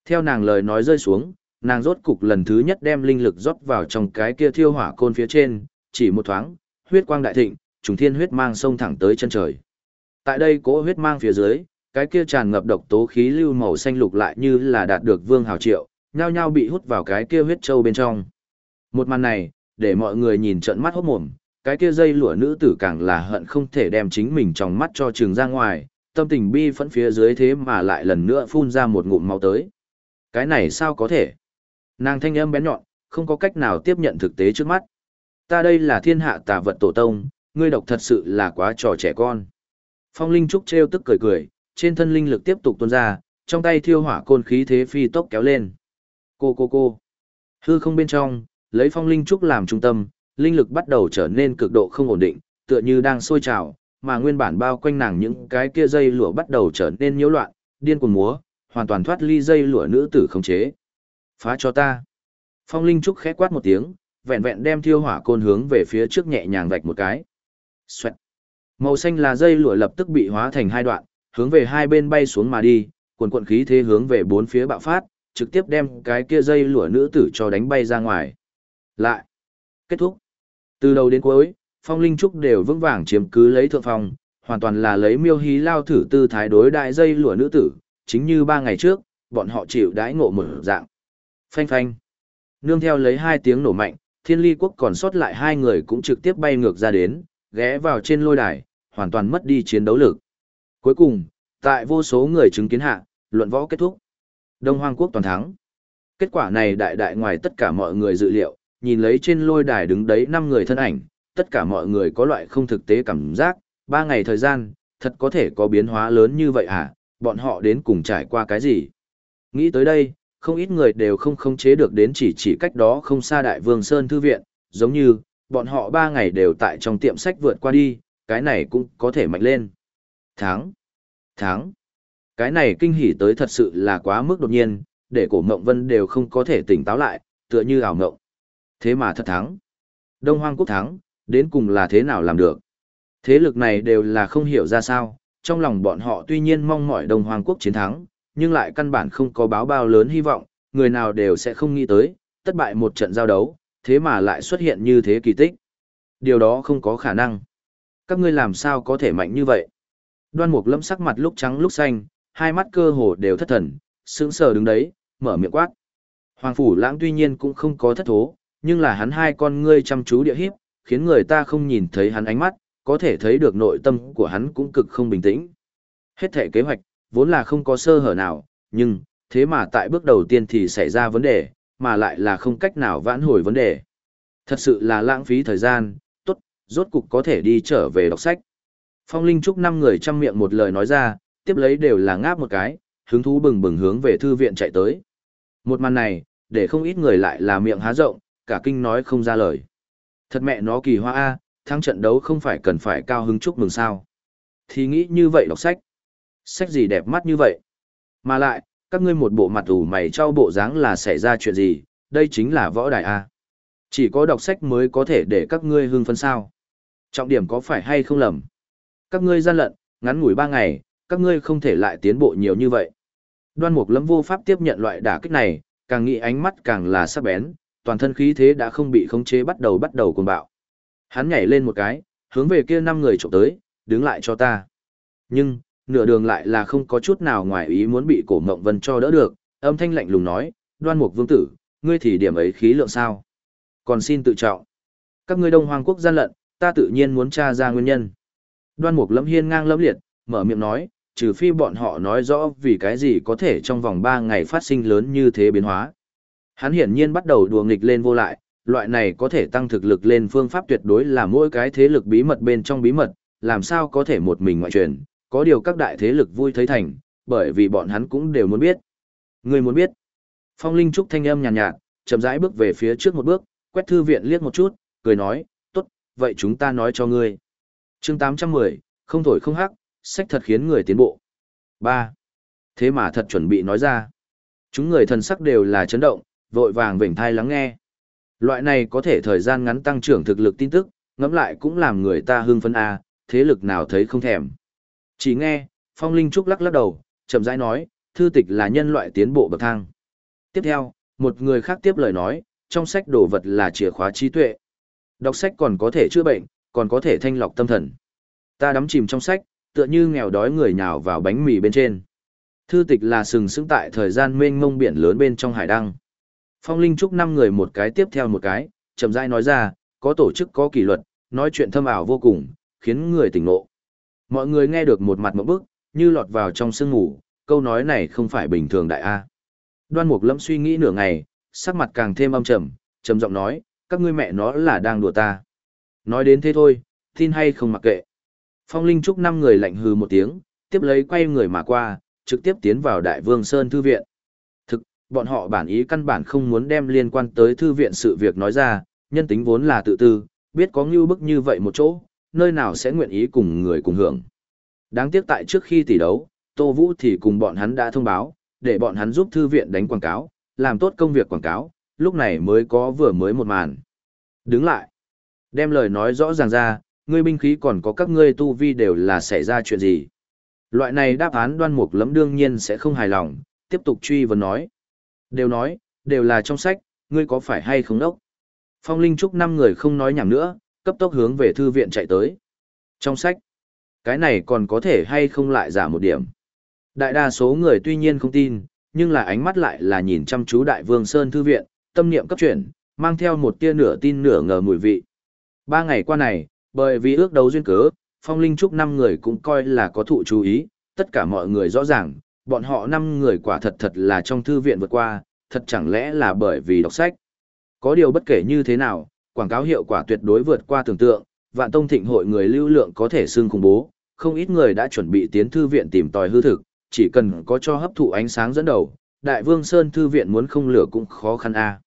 Theo nàng lời nói rơi xuống, nàng rốt cục lần thứ nhất đem linh lực rót vào trong cái kia thiêu hỏa côn phía trên, chỉ một thoáng, huyết quang đại thịnh, trùng thiên huyết mang sông thẳng tới chân trời. Tại đây cỗ huyết mang phía dưới, cái kia tràn ngập độc tố khí lưu màu xanh lục lại như là đạt được vương hào triệu, nhao nhao bị hút vào cái kia huyết châu bên trong. Một màn này, để mọi người nhìn trận mắt hốt mồm, cái kia dây lụa nữ tử càng là hận không thể đem chính mình trong mắt cho trường ra ngoài, tâm tình bi phẫn phía dưới thế mà lại lần nữa phun ra một ngụm máu tới. Cái này sao có thể? Nàng thanh âm bén nhọn, không có cách nào tiếp nhận thực tế trước mắt. Ta đây là thiên hạ tà vật tổ tông, ngươi độc thật sự là quá trò trẻ con. Phong Linh Trúc trêu tức cười cười, trên thân linh lực tiếp tục tuôn ra, trong tay thiêu hỏa côn khí thế phi tốc kéo lên. Cô cô cô. Hư không bên trong, lấy Phong Linh Trúc làm trung tâm, linh lực bắt đầu trở nên cực độ không ổn định, tựa như đang sôi trào, mà nguyên bản bao quanh nàng những cái kia dây lụa bắt đầu trở nên nhiễu loạn, điên cuồng múa, hoàn toàn thoát ly dây lụa nữ tử không chế. Phá cho ta. Phong Linh Trúc khẽ quát một tiếng, vẹn vẹn đem thiêu hỏa côn hướng về phía trước nhẹ nhàng vạch một cái. Xoẹt. Màu xanh là dây lụa lập tức bị hóa thành hai đoạn, hướng về hai bên bay xuống mà đi, cuộn cuộn khí thế hướng về bốn phía bạo phát, trực tiếp đem cái kia dây lụa nữ tử cho đánh bay ra ngoài. Lại. Kết thúc. Từ đầu đến cuối, Phong Linh Trúc đều vững vàng chiếm cứ lấy thượng phong, hoàn toàn là lấy miêu hí lao thử tư thái đối đại dây lụa nữ tử, chính như ba ngày trước, bọn họ chịu đãi ngộ mở dạng. Phanh phanh. Nương theo lấy hai tiếng nổ mạnh, thiên ly quốc còn sót lại hai người cũng trực tiếp bay ngược ra đến, ghé vào trên lôi đài, hoàn toàn mất đi chiến đấu lực. Cuối cùng, tại vô số người chứng kiến hạ, luận võ kết thúc. Đông Hoang quốc toàn thắng. Kết quả này đại đại ngoài tất cả mọi người dự liệu, nhìn lấy trên lôi đài đứng đấy năm người thân ảnh, tất cả mọi người có loại không thực tế cảm giác, ba ngày thời gian, thật có thể có biến hóa lớn như vậy à, bọn họ đến cùng trải qua cái gì? Nghĩ tới đây, không ít người đều không khống chế được đến chỉ chỉ cách đó không xa Đại Vương Sơn Thư Viện, giống như, bọn họ ba ngày đều tại trong tiệm sách vượt qua đi, cái này cũng có thể mạnh lên. Tháng, tháng, cái này kinh hỉ tới thật sự là quá mức đột nhiên, để cổ mộng vân đều không có thể tỉnh táo lại, tựa như ảo mộng. Thế mà thật thắng. Đông Hoang Quốc thắng, đến cùng là thế nào làm được. Thế lực này đều là không hiểu ra sao, trong lòng bọn họ tuy nhiên mong mỏi Đông Hoang quốc chiến thắng, nhưng lại căn bản không có báo bao lớn hy vọng, người nào đều sẽ không nghĩ tới, thất bại một trận giao đấu, thế mà lại xuất hiện như thế kỳ tích. Điều đó không có khả năng. Các ngươi làm sao có thể mạnh như vậy? Đoan mục lâm sắc mặt lúc trắng lúc xanh, hai mắt cơ hồ đều thất thần, sững sờ đứng đấy, mở miệng quát. Hoàng phủ lãng tuy nhiên cũng không có thất thố, nhưng là hắn hai con ngươi chăm chú địa hiếp, khiến người ta không nhìn thấy hắn ánh mắt, có thể thấy được nội tâm của hắn cũng cực không bình tĩnh. Hết thể kế hoạch, vốn là không có sơ hở nào, nhưng, thế mà tại bước đầu tiên thì xảy ra vấn đề, mà lại là không cách nào vãn hồi vấn đề. Thật sự là lãng phí thời gian, tốt, rốt cục có thể đi trở về đọc sách. Phong Linh Trúc năm người chăm miệng một lời nói ra, tiếp lấy đều là ngáp một cái, hứng thú bừng bừng hướng về thư viện chạy tới. Một màn này, để không ít người lại là miệng há rộng, cả kinh nói không ra lời. Thật mẹ nó kỳ hoa A, thắng trận đấu không phải cần phải cao hứng chúc mừng sao. Thì nghĩ như vậy đọc sách. Sách gì đẹp mắt như vậy. Mà lại, các ngươi một bộ mặt ủ mày cho bộ dáng là xảy ra chuyện gì, đây chính là võ đài A. Chỉ có đọc sách mới có thể để các ngươi hưng phấn sao. Trọng điểm có phải hay không lầm. Các ngươi gian lận, ngắn ngủi ba ngày, các ngươi không thể lại tiến bộ nhiều như vậy. Đoan mục lâm vô pháp tiếp nhận loại đả kích này, càng nghĩ ánh mắt càng là sắc bén, toàn thân khí thế đã không bị khống chế bắt đầu bắt đầu cuồng bạo. Hắn nhảy lên một cái, hướng về kia năm người trộm tới, đứng lại cho ta. Nhưng, nửa đường lại là không có chút nào ngoài ý muốn bị cổ mộng vân cho đỡ được, âm thanh lạnh lùng nói, đoan mục vương tử, ngươi thì điểm ấy khí lượng sao? Còn xin tự trọng. Các ngươi đông hoàng quốc gian lận, ta tự nhiên muốn tra ra nguyên nhân. Đoan mục lâm hiên ngang lâm liệt, mở miệng nói, trừ phi bọn họ nói rõ vì cái gì có thể trong vòng 3 ngày phát sinh lớn như thế biến hóa. Hắn hiển nhiên bắt đầu đùa nghịch lên vô lại, loại này có thể tăng thực lực lên phương pháp tuyệt đối là mỗi cái thế lực bí mật bên trong bí mật, làm sao có thể một mình ngoại truyền, có điều các đại thế lực vui thấy thành, bởi vì bọn hắn cũng đều muốn biết. Người muốn biết. Phong Linh Trúc thanh âm nhàn nhạt, nhạt, chậm rãi bước về phía trước một bước, quét thư viện liếc một chút, cười nói, tốt, vậy chúng ta nói cho ngươi chương 810, không thổi không hắc, sách thật khiến người tiến bộ. 3. Thế mà thật chuẩn bị nói ra. Chúng người thần sắc đều là chấn động, vội vàng vểnh thai lắng nghe. Loại này có thể thời gian ngắn tăng trưởng thực lực tin tức, ngẫm lại cũng làm người ta hưng phấn a, thế lực nào thấy không thèm. Chỉ nghe, Phong Linh Trúc lắc lắc đầu, chậm rãi nói, thư tịch là nhân loại tiến bộ bậc thang. Tiếp theo, một người khác tiếp lời nói, trong sách đồ vật là chìa khóa trí tuệ. Đọc sách còn có thể chữa bệnh, còn có thể thanh lọc tâm thần. Ta đắm chìm trong sách, tựa như nghèo đói người nhào vào bánh mì bên trên. Thư tịch là sừng sững tại thời gian mênh mông biển lớn bên trong hải đăng. Phong Linh chúc năm người một cái tiếp theo một cái, chậm rãi nói ra, có tổ chức có kỷ luật, nói chuyện thâm ảo vô cùng, khiến người tỉnh ngộ. Mọi người nghe được một mặt một bức, như lọt vào trong sương ngủ, câu nói này không phải bình thường đại A. Đoan Mục Lâm suy nghĩ nửa ngày, sắc mặt càng thêm âm trầm, trầm giọng nói, các ngươi mẹ nó là đang đùa ta. Nói đến thế thôi, tin hay không mặc kệ. Phong Linh Trúc năm người lạnh hừ một tiếng, tiếp lấy quay người mà qua, trực tiếp tiến vào Đại Vương Sơn Thư Viện. Thực, bọn họ bản ý căn bản không muốn đem liên quan tới Thư Viện sự việc nói ra, nhân tính vốn là tự tư, biết có ngưu bức như vậy một chỗ, nơi nào sẽ nguyện ý cùng người cùng hưởng. Đáng tiếc tại trước khi tỷ đấu, Tô Vũ thì cùng bọn hắn đã thông báo, để bọn hắn giúp Thư Viện đánh quảng cáo, làm tốt công việc quảng cáo, lúc này mới có vừa mới một màn. Đứng lại, đem lời nói rõ ràng ra, ngươi binh khí còn có các ngươi tu vi đều là xảy ra chuyện gì. Loại này đáp án đoan mục lắm đương nhiên sẽ không hài lòng, tiếp tục truy vấn nói. Đều nói, đều là trong sách, ngươi có phải hay không đốc? Phong Linh Trúc năm người không nói nhảm nữa, cấp tốc hướng về thư viện chạy tới. Trong sách, cái này còn có thể hay không lại giả một điểm. Đại đa số người tuy nhiên không tin, nhưng là ánh mắt lại là nhìn chăm chú Đại Vương Sơn Thư Viện, tâm niệm cấp chuyển, mang theo một tia nửa tin nửa ngờ mùi vị. Ba ngày qua này, bởi vì ước đấu duyên cớ, Phong Linh Trúc năm người cũng coi là có thụ chú ý, tất cả mọi người rõ ràng, bọn họ năm người quả thật thật là trong thư viện vượt qua, thật chẳng lẽ là bởi vì đọc sách. Có điều bất kể như thế nào, quảng cáo hiệu quả tuyệt đối vượt qua tưởng tượng, vạn tông thịnh hội người lưu lượng có thể xưng khủng bố, không ít người đã chuẩn bị tiến thư viện tìm tòi hư thực, chỉ cần có cho hấp thụ ánh sáng dẫn đầu, Đại Vương Sơn thư viện muốn không lửa cũng khó khăn a.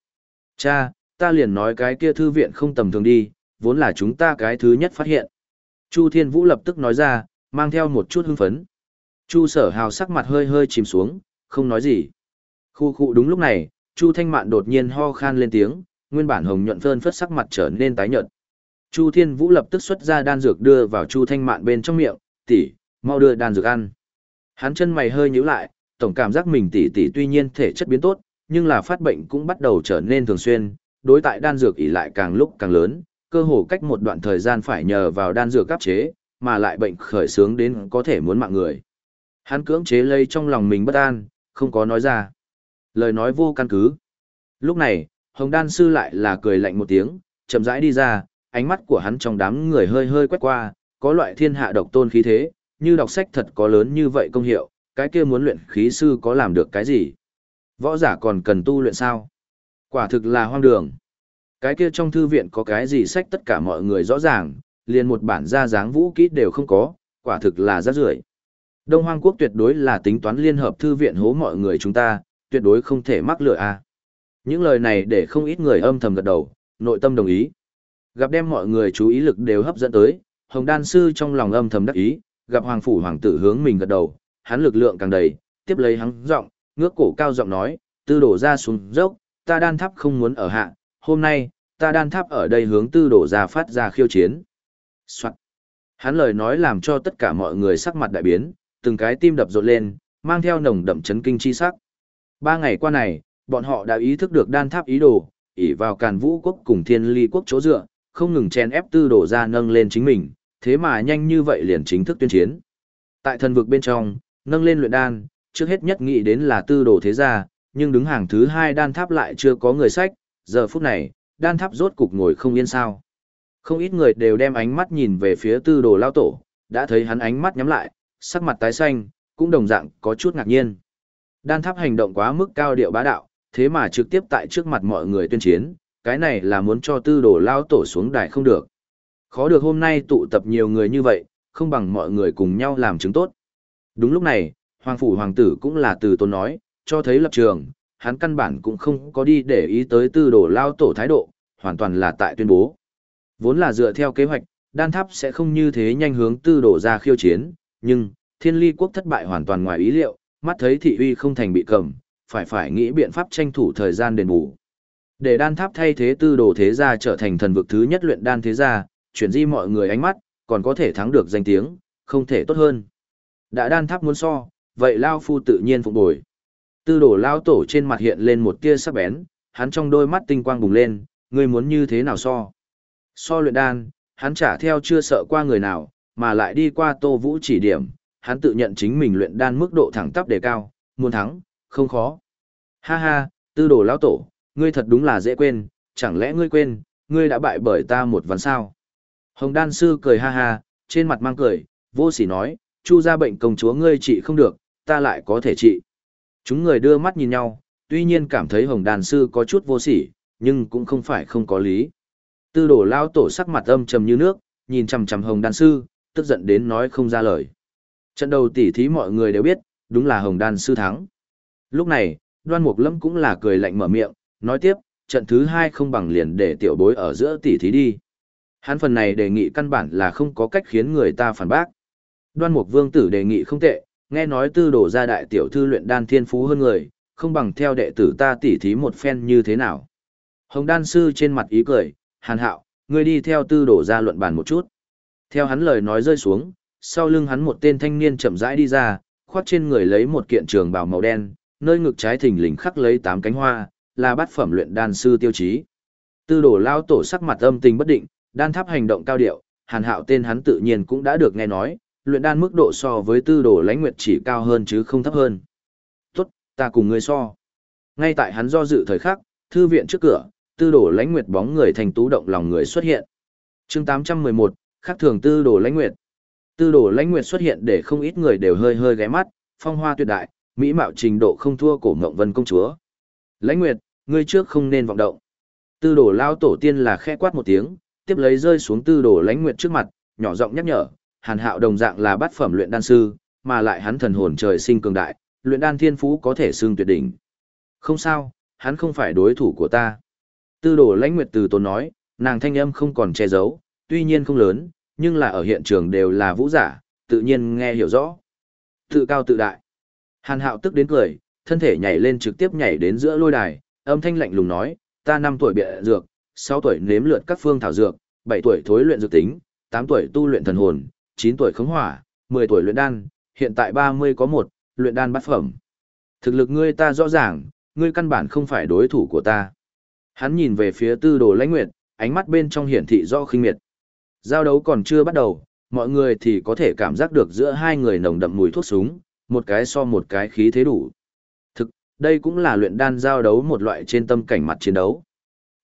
Cha, ta liền nói cái kia thư viện không tầm thường đi, vốn là chúng ta cái thứ nhất phát hiện. Chu Thiên Vũ lập tức nói ra, mang theo một chút hưng phấn. Chu Sở Hào sắc mặt hơi hơi chìm xuống, không nói gì. Khu khu đúng lúc này, Chu Thanh Mạn đột nhiên ho khan lên tiếng, nguyên bản hồng nhuận phơn phất sắc mặt trở nên tái nhợt. Chu Thiên Vũ lập tức xuất ra đan dược đưa vào Chu Thanh Mạn bên trong miệng, "Tỷ, mau đưa đan dược ăn." Hắn chân mày hơi nhíu lại, tổng cảm giác mình tỷ tỷ tuy nhiên thể chất biến tốt, nhưng là phát bệnh cũng bắt đầu trở nên thường xuyên, đối tại đan dược ỉ lại càng lúc càng lớn, cơ hồ cách một đoạn thời gian phải nhờ vào đan dược cấp chế, mà lại bệnh khởi sướng đến có thể muốn mạng người. Hắn cưỡng chế lây trong lòng mình bất an, không có nói ra. Lời nói vô căn cứ. Lúc này, Hồng Đan Sư lại là cười lạnh một tiếng, chậm rãi đi ra, ánh mắt của hắn trong đám người hơi hơi quét qua, có loại thiên hạ độc tôn khí thế, như đọc sách thật có lớn như vậy công hiệu, cái kia muốn luyện khí sư có làm được cái gì? Võ giả còn cần tu luyện sao? Quả thực là hoang đường. Cái kia trong thư viện có cái gì sách tất cả mọi người rõ ràng, liền một bản ra dáng vũ kỹ đều không có, quả thực là rác rưởi. Đông Hoang Quốc tuyệt đối là tính toán liên hợp thư viện hố mọi người chúng ta, tuyệt đối không thể mắc lừa a. Những lời này để không ít người âm thầm gật đầu, nội tâm đồng ý. Gặp đem mọi người chú ý lực đều hấp dẫn tới, Hồng Đan Sư trong lòng âm thầm đắc ý, gặp Hoàng Phủ Hoàng tử hướng mình gật đầu, hắn lực lượng càng đầy, tiếp lấy hắn giọng, ngước cổ cao giọng nói, tư đổ ra xuống dốc, ta đan tháp không muốn ở hạ, hôm nay, ta đan tháp ở đây hướng tư đổ ra phát ra khiêu chiến. Soạn. Hắn lời nói làm cho tất cả mọi người sắc mặt đại biến, từng cái tim đập rộn lên, mang theo nồng đậm chấn kinh chi sắc. Ba ngày qua này, bọn họ đã ý thức được đan tháp ý đồ, ỷ vào càn vũ quốc cùng thiên ly quốc chỗ dựa, không ngừng chen ép tư đổ ra nâng lên chính mình, thế mà nhanh như vậy liền chính thức tuyên chiến. Tại thần vực bên trong, nâng lên luyện đan, trước hết nhất nghĩ đến là tư đồ thế gia, nhưng đứng hàng thứ hai đan tháp lại chưa có người sách, giờ phút này, đan tháp rốt cục ngồi không yên sao. Không ít người đều đem ánh mắt nhìn về phía tư đồ lao tổ, đã thấy hắn ánh mắt nhắm lại, sắc mặt tái xanh, cũng đồng dạng có chút ngạc nhiên. Đan tháp hành động quá mức cao điệu bá đạo, thế mà trực tiếp tại trước mặt mọi người tuyên chiến, cái này là muốn cho tư đồ lao tổ xuống đài không được. Khó được hôm nay tụ tập nhiều người như vậy, không bằng mọi người cùng nhau làm chứng tốt. Đúng lúc này, Hoàng Phủ Hoàng tử cũng là từ tôn nói, cho thấy lập trường, hắn căn bản cũng không có đi để ý tới tư đồ lao tổ thái độ, hoàn toàn là tại tuyên bố. Vốn là dựa theo kế hoạch, đan tháp sẽ không như thế nhanh hướng tư đồ ra khiêu chiến, nhưng, thiên ly quốc thất bại hoàn toàn ngoài ý liệu, mắt thấy thị uy không thành bị cầm, phải phải nghĩ biện pháp tranh thủ thời gian đền bù. Để đan tháp thay thế tư đồ thế gia trở thành thần vực thứ nhất luyện đan thế gia, chuyển di mọi người ánh mắt, còn có thể thắng được danh tiếng, không thể tốt hơn. Đã đan tháp muốn so, vậy Lao Phu tự nhiên phục bồi. Tư đồ Lao Tổ trên mặt hiện lên một tia sắc bén, hắn trong đôi mắt tinh quang bùng lên, ngươi muốn như thế nào so. So luyện đan, hắn trả theo chưa sợ qua người nào, mà lại đi qua tô vũ chỉ điểm, hắn tự nhận chính mình luyện đan mức độ thẳng tắp đề cao, muốn thắng, không khó. Ha ha, tư đồ lão tổ, ngươi thật đúng là dễ quên, chẳng lẽ ngươi quên, ngươi đã bại bởi ta một ván sao. Hồng đan sư cười ha ha, trên mặt mang cười, vô sỉ nói, chu ra bệnh công chúa ngươi trị không được, ta lại có thể trị. Chúng người đưa mắt nhìn nhau, tuy nhiên cảm thấy hồng đan sư có chút vô sỉ, nhưng cũng không phải không có lý. Tư đổ lao tổ sắc mặt âm trầm như nước, nhìn chằm chằm hồng đan sư, tức giận đến nói không ra lời. Trận đầu tỉ thí mọi người đều biết, đúng là hồng đan sư thắng. Lúc này, đoan mục lâm cũng là cười lạnh mở miệng, nói tiếp, trận thứ hai không bằng liền để tiểu bối ở giữa tỉ thí đi. Hắn phần này đề nghị căn bản là không có cách khiến người ta phản bác. Đoan mục vương tử đề nghị không tệ, nghe nói tư đổ ra đại tiểu thư luyện đan thiên phú hơn người, không bằng theo đệ tử ta tỉ thí một phen như thế nào. Hồng đan sư trên mặt ý cười, hàn hạo, ngươi đi theo tư đổ ra luận bàn một chút. Theo hắn lời nói rơi xuống, sau lưng hắn một tên thanh niên chậm rãi đi ra, khoác trên người lấy một kiện trường bào màu đen, nơi ngực trái thình lình khắc lấy tám cánh hoa, là bát phẩm luyện đan sư tiêu chí. Tư đổ lao tổ sắc mặt âm tình bất định, đan tháp hành động cao điệu, hàn hạo tên hắn tự nhiên cũng đã được nghe nói, luyện đan mức độ so với tư đồ lãnh nguyệt chỉ cao hơn chứ không thấp hơn. Tốt, ta cùng ngươi so. Ngay tại hắn do dự thời khắc, thư viện trước cửa, tư đồ lãnh nguyệt bóng người thành tú động lòng người xuất hiện. chương 811, khắc thường tư đồ lãnh nguyệt. Tư đồ lãnh nguyệt xuất hiện để không ít người đều hơi hơi ghé mắt, phong hoa tuyệt đại, mỹ mạo trình độ không thua cổ ngộng vân công chúa. Lãnh nguyệt, ngươi trước không nên vọng động. Tư đồ lao tổ tiên là khẽ quát một tiếng, tiếp lấy rơi xuống tư đồ lãnh nguyệt trước mặt, nhỏ giọng nhắc nhở, hàn hạo đồng dạng là bát phẩm luyện đan sư, mà lại hắn thần hồn trời sinh cường đại, luyện đan thiên phú có thể xưng tuyệt đỉnh. Không sao, hắn không phải đối thủ của ta. Tư đồ lãnh nguyệt từ tốn nói, nàng thanh âm không còn che giấu, tuy nhiên không lớn, nhưng là ở hiện trường đều là vũ giả, tự nhiên nghe hiểu rõ. Tự cao tự đại. Hàn hạo tức đến cười, thân thể nhảy lên trực tiếp nhảy đến giữa lôi đài, âm thanh lạnh lùng nói, ta năm tuổi bịa dược, sáu tuổi nếm lượt các phương thảo dược, bảy tuổi thối luyện dược tính, tám tuổi tu luyện thần hồn, chín tuổi khống hỏa, mười tuổi luyện đan, hiện tại ba mươi có một, luyện đan bát phẩm. Thực lực ngươi ta rõ ràng, ngươi căn bản không phải đối thủ của ta. Hắn nhìn về phía tư đồ lãnh nguyệt, ánh mắt bên trong hiển thị rõ khinh miệt. Giao đấu còn chưa bắt đầu, mọi người thì có thể cảm giác được giữa hai người nồng đậm mùi thuốc súng, một cái so một cái khí thế đủ. Thực, đây cũng là luyện đan giao đấu một loại trên tâm cảnh mặt chiến đấu.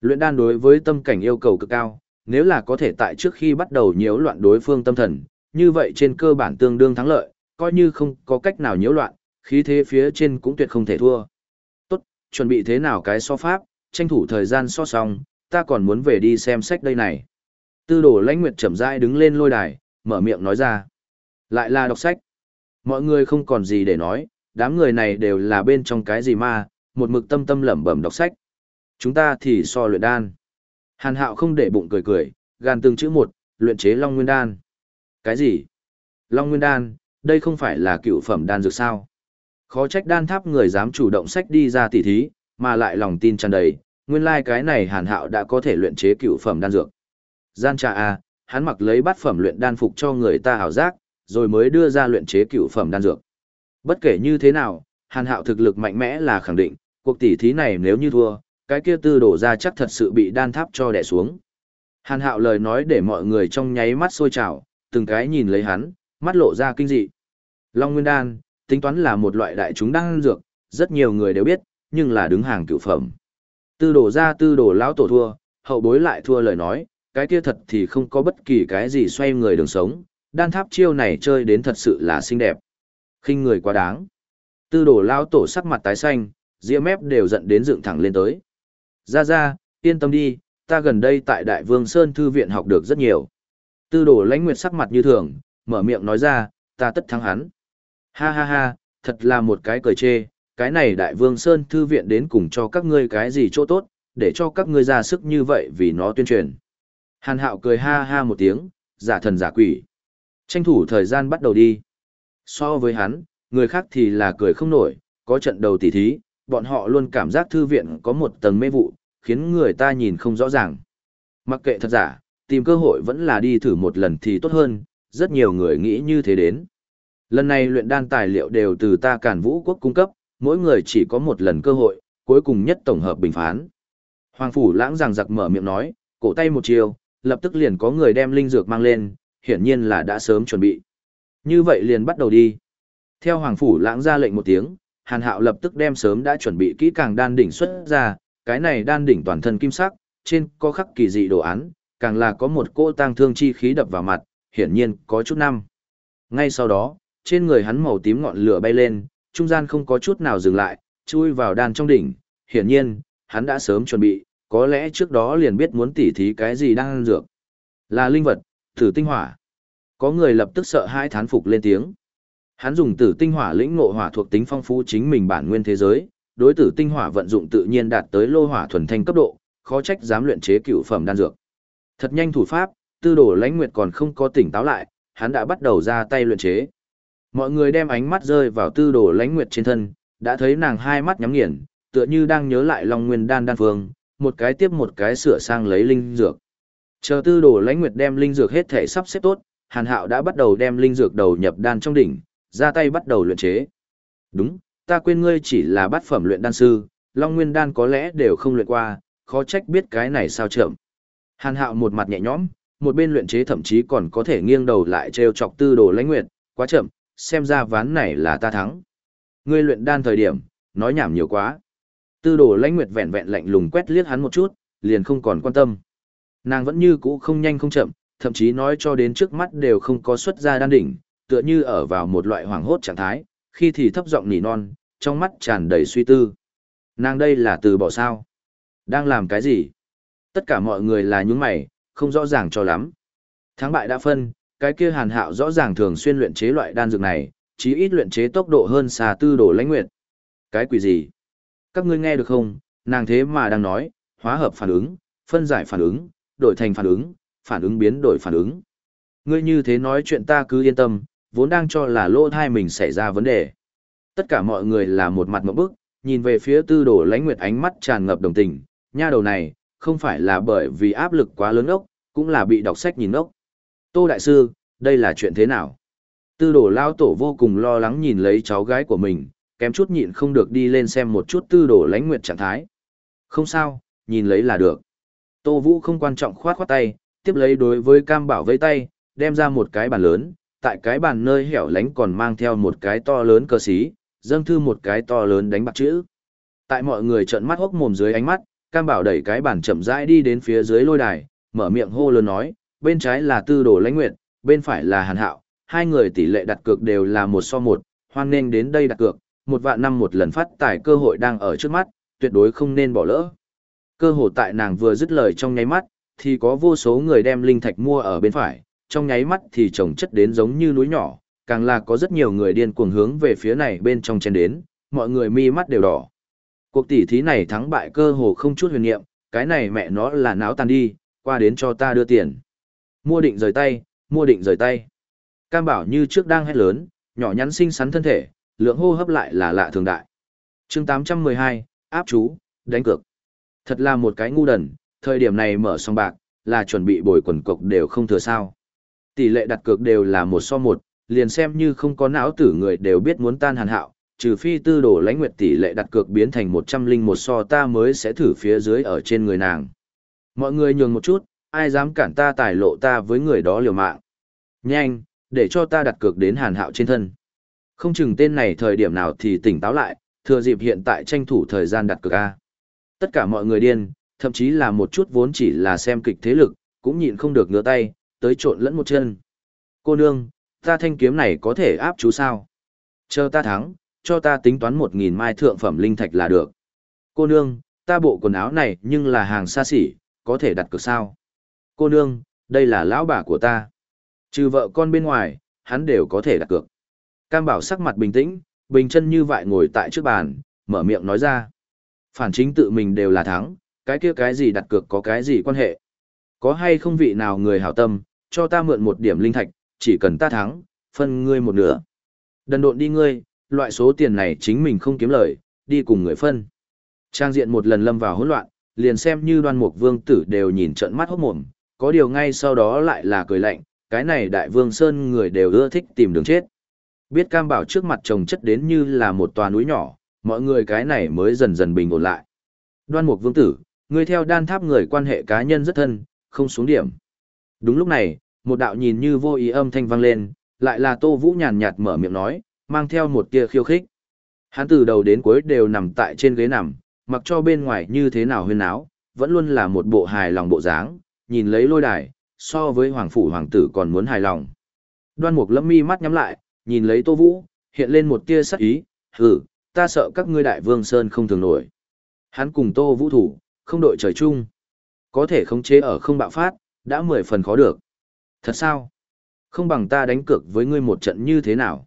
Luyện đan đối với tâm cảnh yêu cầu cực cao, nếu là có thể tại trước khi bắt đầu nhiễu loạn đối phương tâm thần, như vậy trên cơ bản tương đương thắng lợi, coi như không có cách nào nhiễu loạn, khí thế phía trên cũng tuyệt không thể thua. Tốt, chuẩn bị thế nào cái so pháp, tranh thủ thời gian so xong, ta còn muốn về đi xem sách đây này. Tư đồ lãnh nguyệt chậm rãi đứng lên lôi đài, mở miệng nói ra. Lại là đọc sách. Mọi người không còn gì để nói, đám người này đều là bên trong cái gì mà, một mực tâm tâm lẩm bẩm đọc sách. Chúng ta thì so luyện đan. Hàn hạo không để bụng cười cười, gan từng chữ một, luyện chế Long Nguyên Đan. Cái gì? Long Nguyên Đan, đây không phải là cựu phẩm đan dược sao? Khó trách đan tháp người dám chủ động sách đi ra tỉ thí, mà lại lòng tin tràn đầy, nguyên lai like cái này hàn hạo đã có thể luyện chế cựu phẩm đan dược. Gian trà a, hắn mặc lấy bát phẩm luyện đan phục cho người ta hảo giác, rồi mới đưa ra luyện chế cựu phẩm đan dược. Bất kể như thế nào, hàn hạo thực lực mạnh mẽ là khẳng định, cuộc tỉ thí này nếu như thua, cái kia tư đổ ra chắc thật sự bị đan tháp cho đẻ xuống. Hàn hạo lời nói để mọi người trong nháy mắt sôi trào, từng cái nhìn lấy hắn, mắt lộ ra kinh dị. Long Nguyên Đan, tính toán là một loại đại chúng đang dược, rất nhiều người đều biết, nhưng là đứng hàng cựu phẩm. Tư đổ ra tư đổ lão tổ thua, hậu bối lại thua lời nói, cái kia thật thì không có bất kỳ cái gì xoay người đường sống, đan tháp chiêu này chơi đến thật sự là xinh đẹp. khinh người quá đáng. Tư đổ lão tổ sắc mặt tái xanh, ria mép đều giận đến dựng thẳng lên tới. Ra ra, yên tâm đi, ta gần đây tại Đại Vương Sơn Thư Viện học được rất nhiều. Tư đồ lãnh nguyệt sắc mặt như thường, mở miệng nói ra, ta tất thắng hắn. Ha ha ha, thật là một cái cười chê, cái này Đại Vương Sơn Thư Viện đến cùng cho các ngươi cái gì chỗ tốt, để cho các ngươi ra sức như vậy vì nó tuyên truyền. Hàn hạo cười ha ha một tiếng, giả thần giả quỷ. Tranh thủ thời gian bắt đầu đi. So với hắn, người khác thì là cười không nổi, có trận đầu tỉ thí, bọn họ luôn cảm giác thư viện có một tầng mê vụ, khiến người ta nhìn không rõ ràng. Mặc kệ thật giả, tìm cơ hội vẫn là đi thử một lần thì tốt hơn, rất nhiều người nghĩ như thế đến. Lần này luyện đan tài liệu đều từ ta càn vũ quốc cung cấp, mỗi người chỉ có một lần cơ hội, cuối cùng nhất tổng hợp bình phán. Hoàng Phủ lãng giằng giặc mở miệng nói, cổ tay một chiều, lập tức liền có người đem linh dược mang lên, hiển nhiên là đã sớm chuẩn bị. Như vậy liền bắt đầu đi. Theo Hoàng Phủ lãng ra lệnh một tiếng, Hàn Hạo lập tức đem sớm đã chuẩn bị kỹ càng đan đỉnh xuất ra, cái này đan đỉnh toàn thân kim sắc, trên có khắc kỳ dị đồ án, càng là có một cỗ tang thương chi khí đập vào mặt, hiển nhiên có chút năm. Ngay sau đó, trên người hắn màu tím ngọn lửa bay lên, trung gian không có chút nào dừng lại, chui vào đan trong đỉnh, hiển nhiên, hắn đã sớm chuẩn bị, có lẽ trước đó liền biết muốn tỉ thí cái gì đang ăn dược. Là linh vật, tử tinh hỏa. Có người lập tức sợ hai thán phục lên tiếng. Hắn dùng tử tinh hỏa lĩnh ngộ hỏa thuộc tính phong phú chính mình bản nguyên thế giới, đối tử tinh hỏa vận dụng tự nhiên đạt tới lô hỏa thuần thanh cấp độ, khó trách dám luyện chế cựu phẩm đan dược. Thật nhanh thủ pháp, tư đồ lãnh nguyệt còn không có tỉnh táo lại, hắn đã bắt đầu ra tay luyện chế. Mọi người đem ánh mắt rơi vào tư đồ lãnh nguyệt trên thân, đã thấy nàng hai mắt nhắm nghiền, tựa như đang nhớ lại Long Nguyên đan đan phương, một cái tiếp một cái sửa sang lấy linh dược. Chờ tư đồ lãnh nguyệt đem linh dược hết thể sắp xếp tốt, Hàn Hạo đã bắt đầu đem linh dược đầu nhập đan trong đỉnh, ra tay bắt đầu luyện chế. Đúng, ta quên ngươi chỉ là bát phẩm luyện đan sư, Long Nguyên đan có lẽ đều không luyện qua, khó trách biết cái này sao chậm. Hàn Hạo một mặt nhẹ nhõm, một bên luyện chế thậm chí còn có thể nghiêng đầu lại trêu chọc tư đồ lãnh nguyệt, quá chậm, xem ra ván này là ta thắng. Ngươi luyện đan thời điểm, nói nhảm nhiều quá. Tư đồ lãnh nguyệt vẹn vẹn lạnh lùng quét liếc hắn một chút, liền không còn quan tâm. Nàng vẫn như cũ không nhanh không chậm, thậm chí nói cho đến trước mắt đều không có xuất ra đan đỉnh, tựa như ở vào một loại hoàng hốt trạng thái, khi thì thấp giọng nỉ non, trong mắt tràn đầy suy tư. Nàng đây là từ bỏ sao? Đang làm cái gì? Tất cả mọi người là những mày, không rõ ràng cho lắm. Thắng bại đã phân, cái kia hàn hạo rõ ràng thường xuyên luyện chế loại đan dược này, chí ít luyện chế tốc độ hơn xà tư đồ lãnh nguyệt. Cái quỷ gì? Các ngươi nghe được không? Nàng thế mà đang nói, hóa hợp phản ứng, phân giải phản ứng, đổi thành phản ứng, phản ứng biến đổi phản ứng. Ngươi như thế nói chuyện ta cứ yên tâm, vốn đang cho là lỗ thai mình xảy ra vấn đề. Tất cả mọi người là một mặt một bức, nhìn về phía tư đồ lãnh nguyệt ánh mắt tràn ngập đồng tình, nha đầu này, không phải là bởi vì áp lực quá lớn ốc, cũng là bị đọc sách nhìn ốc. Tô Đại Sư, đây là chuyện thế nào? Tư đồ lao tổ vô cùng lo lắng nhìn lấy cháu gái của mình, kém chút nhịn không được đi lên xem một chút tư đồ lãnh nguyệt trạng thái. Không sao, nhìn lấy là được. Tô Vũ không quan trọng khoát khoát tay, tiếp lấy đối với cam bảo vây tay, đem ra một cái bàn lớn, tại cái bàn nơi hẻo lánh còn mang theo một cái to lớn cơ xí, dâng thư một cái to lớn đánh bạc chữ. Tại mọi người trợn mắt hốc mồm dưới ánh mắt, cam bảo đẩy cái bàn chậm rãi đi đến phía dưới lôi đài, mở miệng hô lớn nói, bên trái là tư đồ lãnh nguyệt, bên phải là hàn hạo, hai người tỷ lệ đặt cược đều là một so một, hoan nên đến đây đặt cược, một vạn năm một lần phát tài cơ hội đang ở trước mắt, tuyệt đối không nên bỏ lỡ. Cơ hội tại nàng vừa dứt lời trong nháy mắt, thì có vô số người đem linh thạch mua ở bên phải, trong nháy mắt thì trồng chất đến giống như núi nhỏ, càng là có rất nhiều người điên cuồng hướng về phía này bên trong chen đến, mọi người mi mắt đều đỏ. Cuộc tỷ thí này thắng bại cơ hồ không chút huyền niệm, cái này mẹ nó là náo tàn đi, qua đến cho ta đưa tiền. Mua định rời tay, mua định rời tay. Cam bảo như trước đang hét lớn, nhỏ nhắn xinh xắn thân thể, lượng hô hấp lại là lạ thường đại. chương 812, áp chú, đánh cược. Thật là một cái ngu đần, thời điểm này mở song bạc, là chuẩn bị bồi quần cục đều không thừa sao. Tỷ lệ đặt cược đều là một so một, liền xem như không có não tử người đều biết muốn tan hàn hạo, trừ phi tư đồ lãnh nguyệt tỷ lệ đặt cược biến thành một trăm linh một so ta mới sẽ thử phía dưới ở trên người nàng. Mọi người nhường một chút, ai dám cản ta tài lộ ta với người đó liều mạng. Nhanh, để cho ta đặt cược đến hàn hạo trên thân. Không chừng tên này thời điểm nào thì tỉnh táo lại, thừa dịp hiện tại tranh thủ thời gian đặt cược A. Tất cả mọi người điên, thậm chí là một chút vốn chỉ là xem kịch thế lực, cũng nhịn không được ngửa tay, tới trộn lẫn một chân. Cô nương, ta thanh kiếm này có thể áp chú sao? Chờ ta thắng, cho ta tính toán một nghìn mai thượng phẩm linh thạch là được. Cô nương, ta bộ quần áo này nhưng là hàng xa xỉ, có thể đặt cược sao? Cô nương, đây là lão bà của ta. Trừ vợ con bên ngoài, hắn đều có thể đặt cược. Cam bảo sắc mặt bình tĩnh, bình chân như vậy ngồi tại trước bàn, mở miệng nói ra. Phản chính tự mình đều là thắng, cái kia cái gì đặt cược có cái gì quan hệ. Có hay không vị nào người hảo tâm, cho ta mượn một điểm linh thạch, chỉ cần ta thắng, phân ngươi một nửa. Đần độn đi ngươi, loại số tiền này chính mình không kiếm lời, đi cùng người phân. Trang diện một lần lâm vào hỗn loạn, liền xem như đoan mục vương tử đều nhìn trận mắt hốt mồm, có điều ngay sau đó lại là cười lạnh, cái này đại vương sơn người đều ưa thích tìm đường chết. Biết cam bảo trước mặt chồng chất đến như là một tòa núi nhỏ, mọi người cái này mới dần dần bình ổn lại. Đoan mục vương tử, người theo đan tháp người quan hệ cá nhân rất thân, không xuống điểm. Đúng lúc này, một đạo nhìn như vô ý âm thanh vang lên, lại là Tô Vũ nhàn nhạt mở miệng nói, mang theo một tia khiêu khích. Hắn từ đầu đến cuối đều nằm tại trên ghế nằm, mặc cho bên ngoài như thế nào huyên áo, vẫn luôn là một bộ hài lòng bộ dáng, nhìn lấy lôi đài, so với hoàng phủ hoàng tử còn muốn hài lòng. Đoan mục lâm mi mắt nhắm lại, nhìn lấy Tô Vũ, hiện lên một tia sắc ý, hử, ta sợ các ngươi đại vương Sơn không thường nổi. Hắn cùng Tô Vũ thủ, không đội trời chung. Có thể khống chế ở không bạo phát, đã mười phần khó được. Thật sao? Không bằng ta đánh cược với ngươi một trận như thế nào?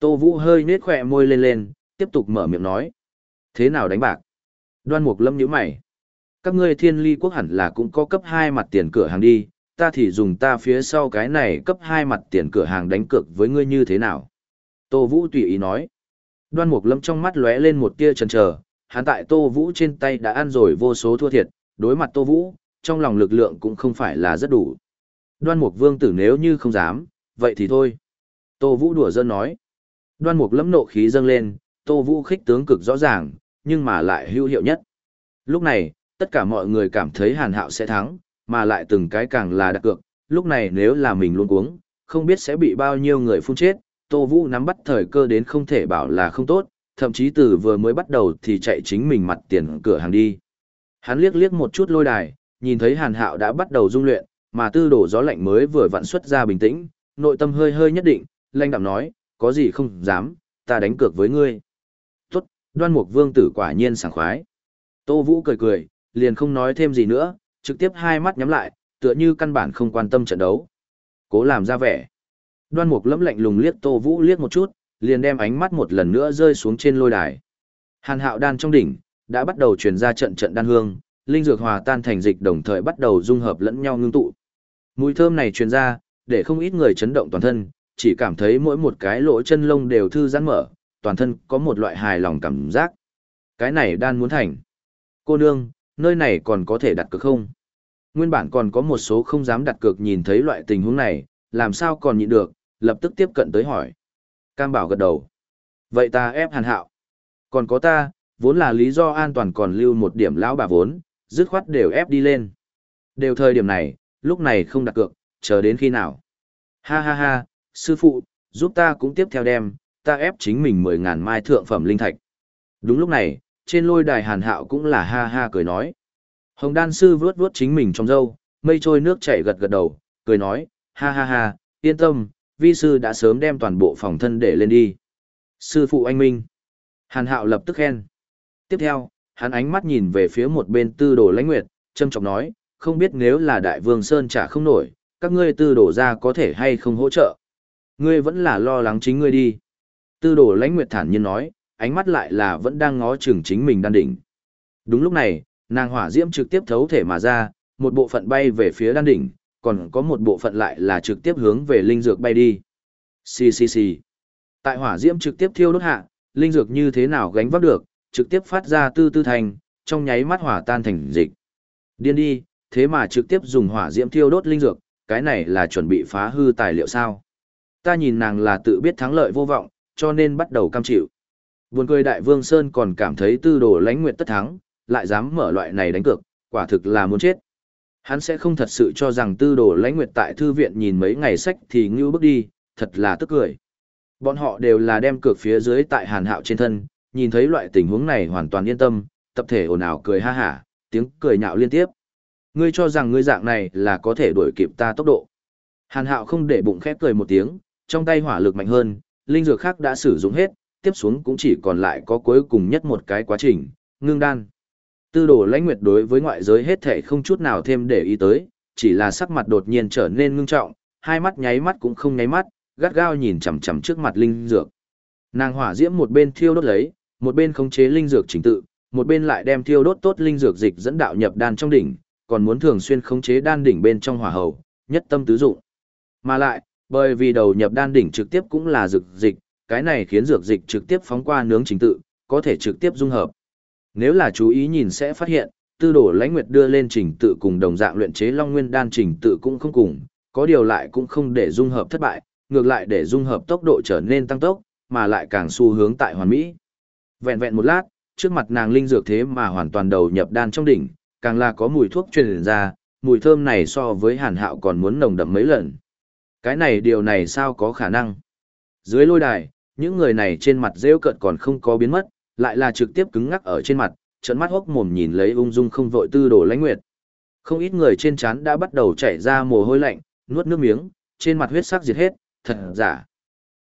Tô Vũ hơi nết khỏe môi lên lên, tiếp tục mở miệng nói. Thế nào đánh bạc? Đoan Mục Lâm nhíu mày. Các ngươi thiên ly quốc hẳn là cũng có cấp 2 mặt tiền cửa hàng đi, ta thì dùng ta phía sau cái này cấp 2 mặt tiền cửa hàng đánh cược với ngươi như thế nào? Tô Vũ tùy ý nói. Đoan Mục Lâm trong mắt lóe lên một tia chần chờ, hắn tại Tô Vũ trên tay đã ăn rồi vô số thua thiệt, đối mặt Tô Vũ, trong lòng lực lượng cũng không phải là rất đủ. Đoan Mục Vương tử nếu như không dám, vậy thì thôi. Tô Vũ đùa dân nói. Đoan Mục Lâm nộ khí dâng lên, Tô Vũ khích tướng cực rõ ràng, nhưng mà lại hữu hiệu nhất. Lúc này, tất cả mọi người cảm thấy Hàn Hạo sẽ thắng, mà lại từng cái càng là đặc cược, lúc này nếu là mình luôn uống, không biết sẽ bị bao nhiêu người phun chết, Tô Vũ nắm bắt thời cơ đến không thể bảo là không tốt, thậm chí từ vừa mới bắt đầu thì chạy chính mình mặt tiền cửa hàng đi. Hắn liếc liếc một chút lôi đài, nhìn thấy Hàn Hạo đã bắt đầu dung luyện, mà tư đổ gió lạnh mới vừa vặn xuất ra bình tĩnh, nội tâm hơi hơi nhất định, lanh đạm nói, có gì không dám, ta đánh cược với ngươi. Tốt, đoan mục vương tử quả nhiên sảng khoái. Tô Vũ cười cười, liền không nói thêm gì nữa, trực tiếp hai mắt nhắm lại, tựa như căn bản không quan tâm trận đấu. Cố làm ra vẻ. Đoan mục lẫm lạnh lùng liếc Tô Vũ liếc một chút, liền đem ánh mắt một lần nữa rơi xuống trên lôi đài. Hàn hạo đan trong đỉnh, đã bắt đầu truyền ra trận trận đan hương, linh dược hòa tan thành dịch đồng thời bắt đầu dung hợp lẫn nhau ngưng tụ. Mùi thơm này truyền ra, để không ít người chấn động toàn thân, chỉ cảm thấy mỗi một cái lỗ chân lông đều thư giãn mở, toàn thân có một loại hài lòng cảm giác. Cái này đan muốn thành. Cô nương, nơi này còn có thể đặt cược không? Nguyên bản còn có một số không dám đặt cược nhìn thấy loại tình huống này, làm sao còn nhịn được, lập tức tiếp cận tới hỏi. Cam bảo gật đầu. Vậy ta ép hàn hạo. Còn có ta, vốn là lý do an toàn còn lưu một điểm lão bà vốn, dứt khoát đều ép đi lên. Đều thời điểm này, lúc này không đặt cược, chờ đến khi nào. Ha ha ha, sư phụ, giúp ta cũng tiếp theo đem, ta ép chính mình mười ngàn mai thượng phẩm linh thạch. Đúng lúc này, trên lôi đài hàn hạo cũng là ha ha cười nói. Hồng đan sư vướt vướt chính mình trong râu, mây trôi nước chảy gật gật đầu, cười nói, ha ha ha, yên tâm, vi sư đã sớm đem toàn bộ phòng thân để lên đi. Sư phụ anh Minh. Hàn hạo lập tức khen. Tiếp theo, hắn ánh mắt nhìn về phía một bên tư đồ lãnh nguyệt, châm trọng nói, không biết nếu là đại vương Sơn trả không nổi, các ngươi tư đổ ra có thể hay không hỗ trợ. Ngươi vẫn là lo lắng chính ngươi đi. Tư đồ lãnh nguyệt thản nhiên nói, ánh mắt lại là vẫn đang ngó chừng chính mình đan đỉnh. Đúng lúc này, nàng hỏa diễm trực tiếp thấu thể mà ra, một bộ phận bay về phía đan đỉnh, còn có một bộ phận lại là trực tiếp hướng về linh dược bay đi. Xì xì xì. Tại hỏa diễm trực tiếp thiêu đốt hạ, linh dược như thế nào gánh vác được, trực tiếp phát ra tư tư thành, trong nháy mắt hỏa tan thành dịch. Điên đi, thế mà trực tiếp dùng hỏa diễm thiêu đốt linh dược, cái này là chuẩn bị phá hư tài liệu sao? Ta nhìn nàng là tự biết thắng lợi vô vọng, cho nên bắt đầu cam chịu. Buồn cười đại vương Sơn còn cảm thấy tư đồ lãnh nguyện tất thắng, lại dám mở loại này đánh cược, quả thực là muốn chết. Hắn sẽ không thật sự cho rằng tư đồ lãnh nguyệt tại thư viện nhìn mấy ngày sách thì ngưu bước đi, thật là tức cười. Bọn họ đều là đem cược phía dưới tại hàn hạo trên thân, nhìn thấy loại tình huống này hoàn toàn yên tâm, tập thể ồn ào cười ha hả, tiếng cười nhạo liên tiếp. Ngươi cho rằng ngươi dạng này là có thể đuổi kịp ta tốc độ. Hàn hạo không để bụng khép cười một tiếng, trong tay hỏa lực mạnh hơn, linh dược khác đã sử dụng hết, tiếp xuống cũng chỉ còn lại có cuối cùng nhất một cái quá trình, ngưng đan. Tư đồ lãnh nguyệt đối với ngoại giới hết thể không chút nào thêm để ý tới, chỉ là sắc mặt đột nhiên trở nên ngưng trọng, hai mắt nháy mắt cũng không nháy mắt, gắt gao nhìn chằm chằm trước mặt linh dược. Nàng hỏa diễm một bên thiêu đốt lấy, một bên khống chế linh dược chỉnh tự, một bên lại đem thiêu đốt tốt linh dược dịch dẫn đạo nhập đan trong đỉnh, còn muốn thường xuyên khống chế đan đỉnh bên trong hỏa hầu, nhất tâm tứ dụng. Mà lại, bởi vì đầu nhập đan đỉnh trực tiếp cũng là dược dịch, cái này khiến dược dịch trực tiếp phóng qua nướng trình tự, có thể trực tiếp dung hợp. Nếu là chú ý nhìn sẽ phát hiện, tư đồ lãnh nguyệt đưa lên trình tự cùng đồng dạng luyện chế long nguyên đan trình tự cũng không cùng, có điều lại cũng không để dung hợp thất bại, ngược lại để dung hợp tốc độ trở nên tăng tốc, mà lại càng xu hướng tại hoàn mỹ. Vẹn vẹn một lát, trước mặt nàng linh dược thế mà hoàn toàn đầu nhập đan trong đỉnh, càng là có mùi thuốc truyền ra, mùi thơm này so với hàn hạo còn muốn nồng đậm mấy lần. Cái này điều này sao có khả năng? Dưới lôi đài, những người này trên mặt rêu cợt còn không có biến mất, lại là trực tiếp cứng ngắc ở trên mặt, trận mắt hốc mồm nhìn lấy ung dung không vội tư đồ lãnh nguyệt. Không ít người trên trán đã bắt đầu chảy ra mồ hôi lạnh, nuốt nước miếng, trên mặt huyết sắc diệt hết, thật giả.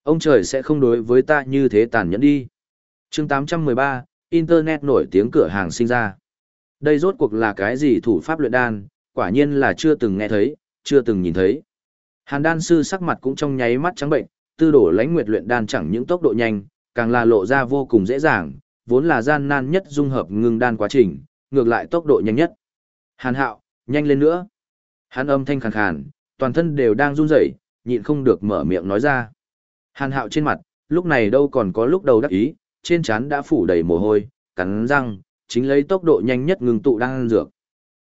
Ông trời sẽ không đối với ta như thế tàn nhẫn đi. chương 813, Internet nổi tiếng cửa hàng sinh ra. Đây rốt cuộc là cái gì thủ pháp luyện đan, quả nhiên là chưa từng nghe thấy, chưa từng nhìn thấy. Hàn đan sư sắc mặt cũng trong nháy mắt trắng bệnh, tư đổ lãnh nguyệt luyện đan chẳng những tốc độ nhanh, càng là lộ ra vô cùng dễ dàng, vốn là gian nan nhất dung hợp ngưng đan quá trình, ngược lại tốc độ nhanh nhất. Hàn hạo, nhanh lên nữa. Hàn âm thanh khàn khàn, toàn thân đều đang run rẩy, nhịn không được mở miệng nói ra. Hàn hạo trên mặt, lúc này đâu còn có lúc đầu đắc ý, trên trán đã phủ đầy mồ hôi, cắn răng, chính lấy tốc độ nhanh nhất ngừng tụ đan dược.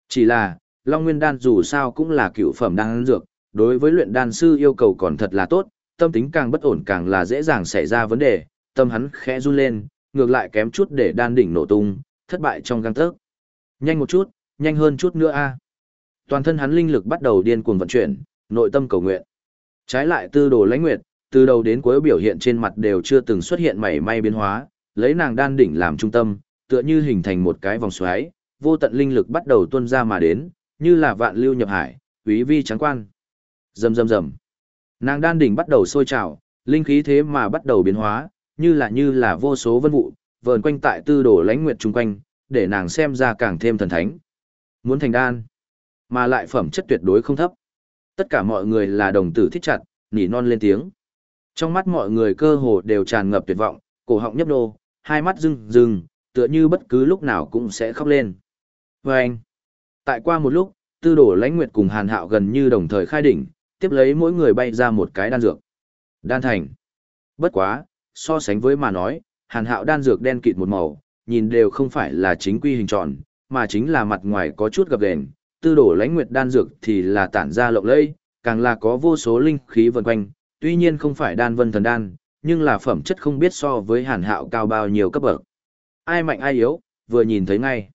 Chỉ là, Long Nguyên đan dù sao cũng là cựu phẩm đan dược, đối với luyện đan sư yêu cầu còn thật là tốt, tâm tính càng bất ổn càng là dễ dàng xảy ra vấn đề, tâm hắn khẽ run lên, ngược lại kém chút để đan đỉnh nổ tung, thất bại trong gang tấc. Nhanh một chút, nhanh hơn chút nữa a. À. Toàn thân hắn linh lực bắt đầu điên cuồng vận chuyển, nội tâm cầu nguyện. Trái lại tư đồ lãnh nguyệt, từ đầu đến cuối biểu hiện trên mặt đều chưa từng xuất hiện mảy may biến hóa, lấy nàng đan đỉnh làm trung tâm, tựa như hình thành một cái vòng xoáy, vô tận linh lực bắt đầu tuôn ra mà đến, như là vạn lưu nhập hải, quý vi trắng quan. Rầm rầm rầm. Nàng đan đỉnh bắt đầu sôi trào, linh khí thế mà bắt đầu biến hóa, như là như là vô số vân vụ, vờn quanh tại tư đồ lãnh nguyệt chung quanh, để nàng xem ra càng thêm thần thánh. Muốn thành đan, mà lại phẩm chất tuyệt đối không thấp. Tất cả mọi người là đồng tử thích chặt, nỉ non lên tiếng. Trong mắt mọi người cơ hồ đều tràn ngập tuyệt vọng, cổ họng nhấp nô, hai mắt rưng rưng, tựa như bất cứ lúc nào cũng sẽ khóc lên. Vâng! tại qua một lúc, tư đổ lãnh nguyệt cùng hàn hạo gần như đồng thời khai đỉnh, tiếp lấy mỗi người bay ra một cái đan dược. Đan thành. Bất quá, so sánh với mà nói, hàn hạo đan dược đen kịt một màu, nhìn đều không phải là chính quy hình tròn, mà chính là mặt ngoài có chút gập đèn. tư đổ lãnh nguyệt đan dược thì là tản ra lộng lẫy, càng là có vô số linh khí vần quanh, tuy nhiên không phải đan vân thần đan, nhưng là phẩm chất không biết so với hàn hạo cao bao nhiêu cấp bậc. Ai mạnh ai yếu, vừa nhìn thấy ngay.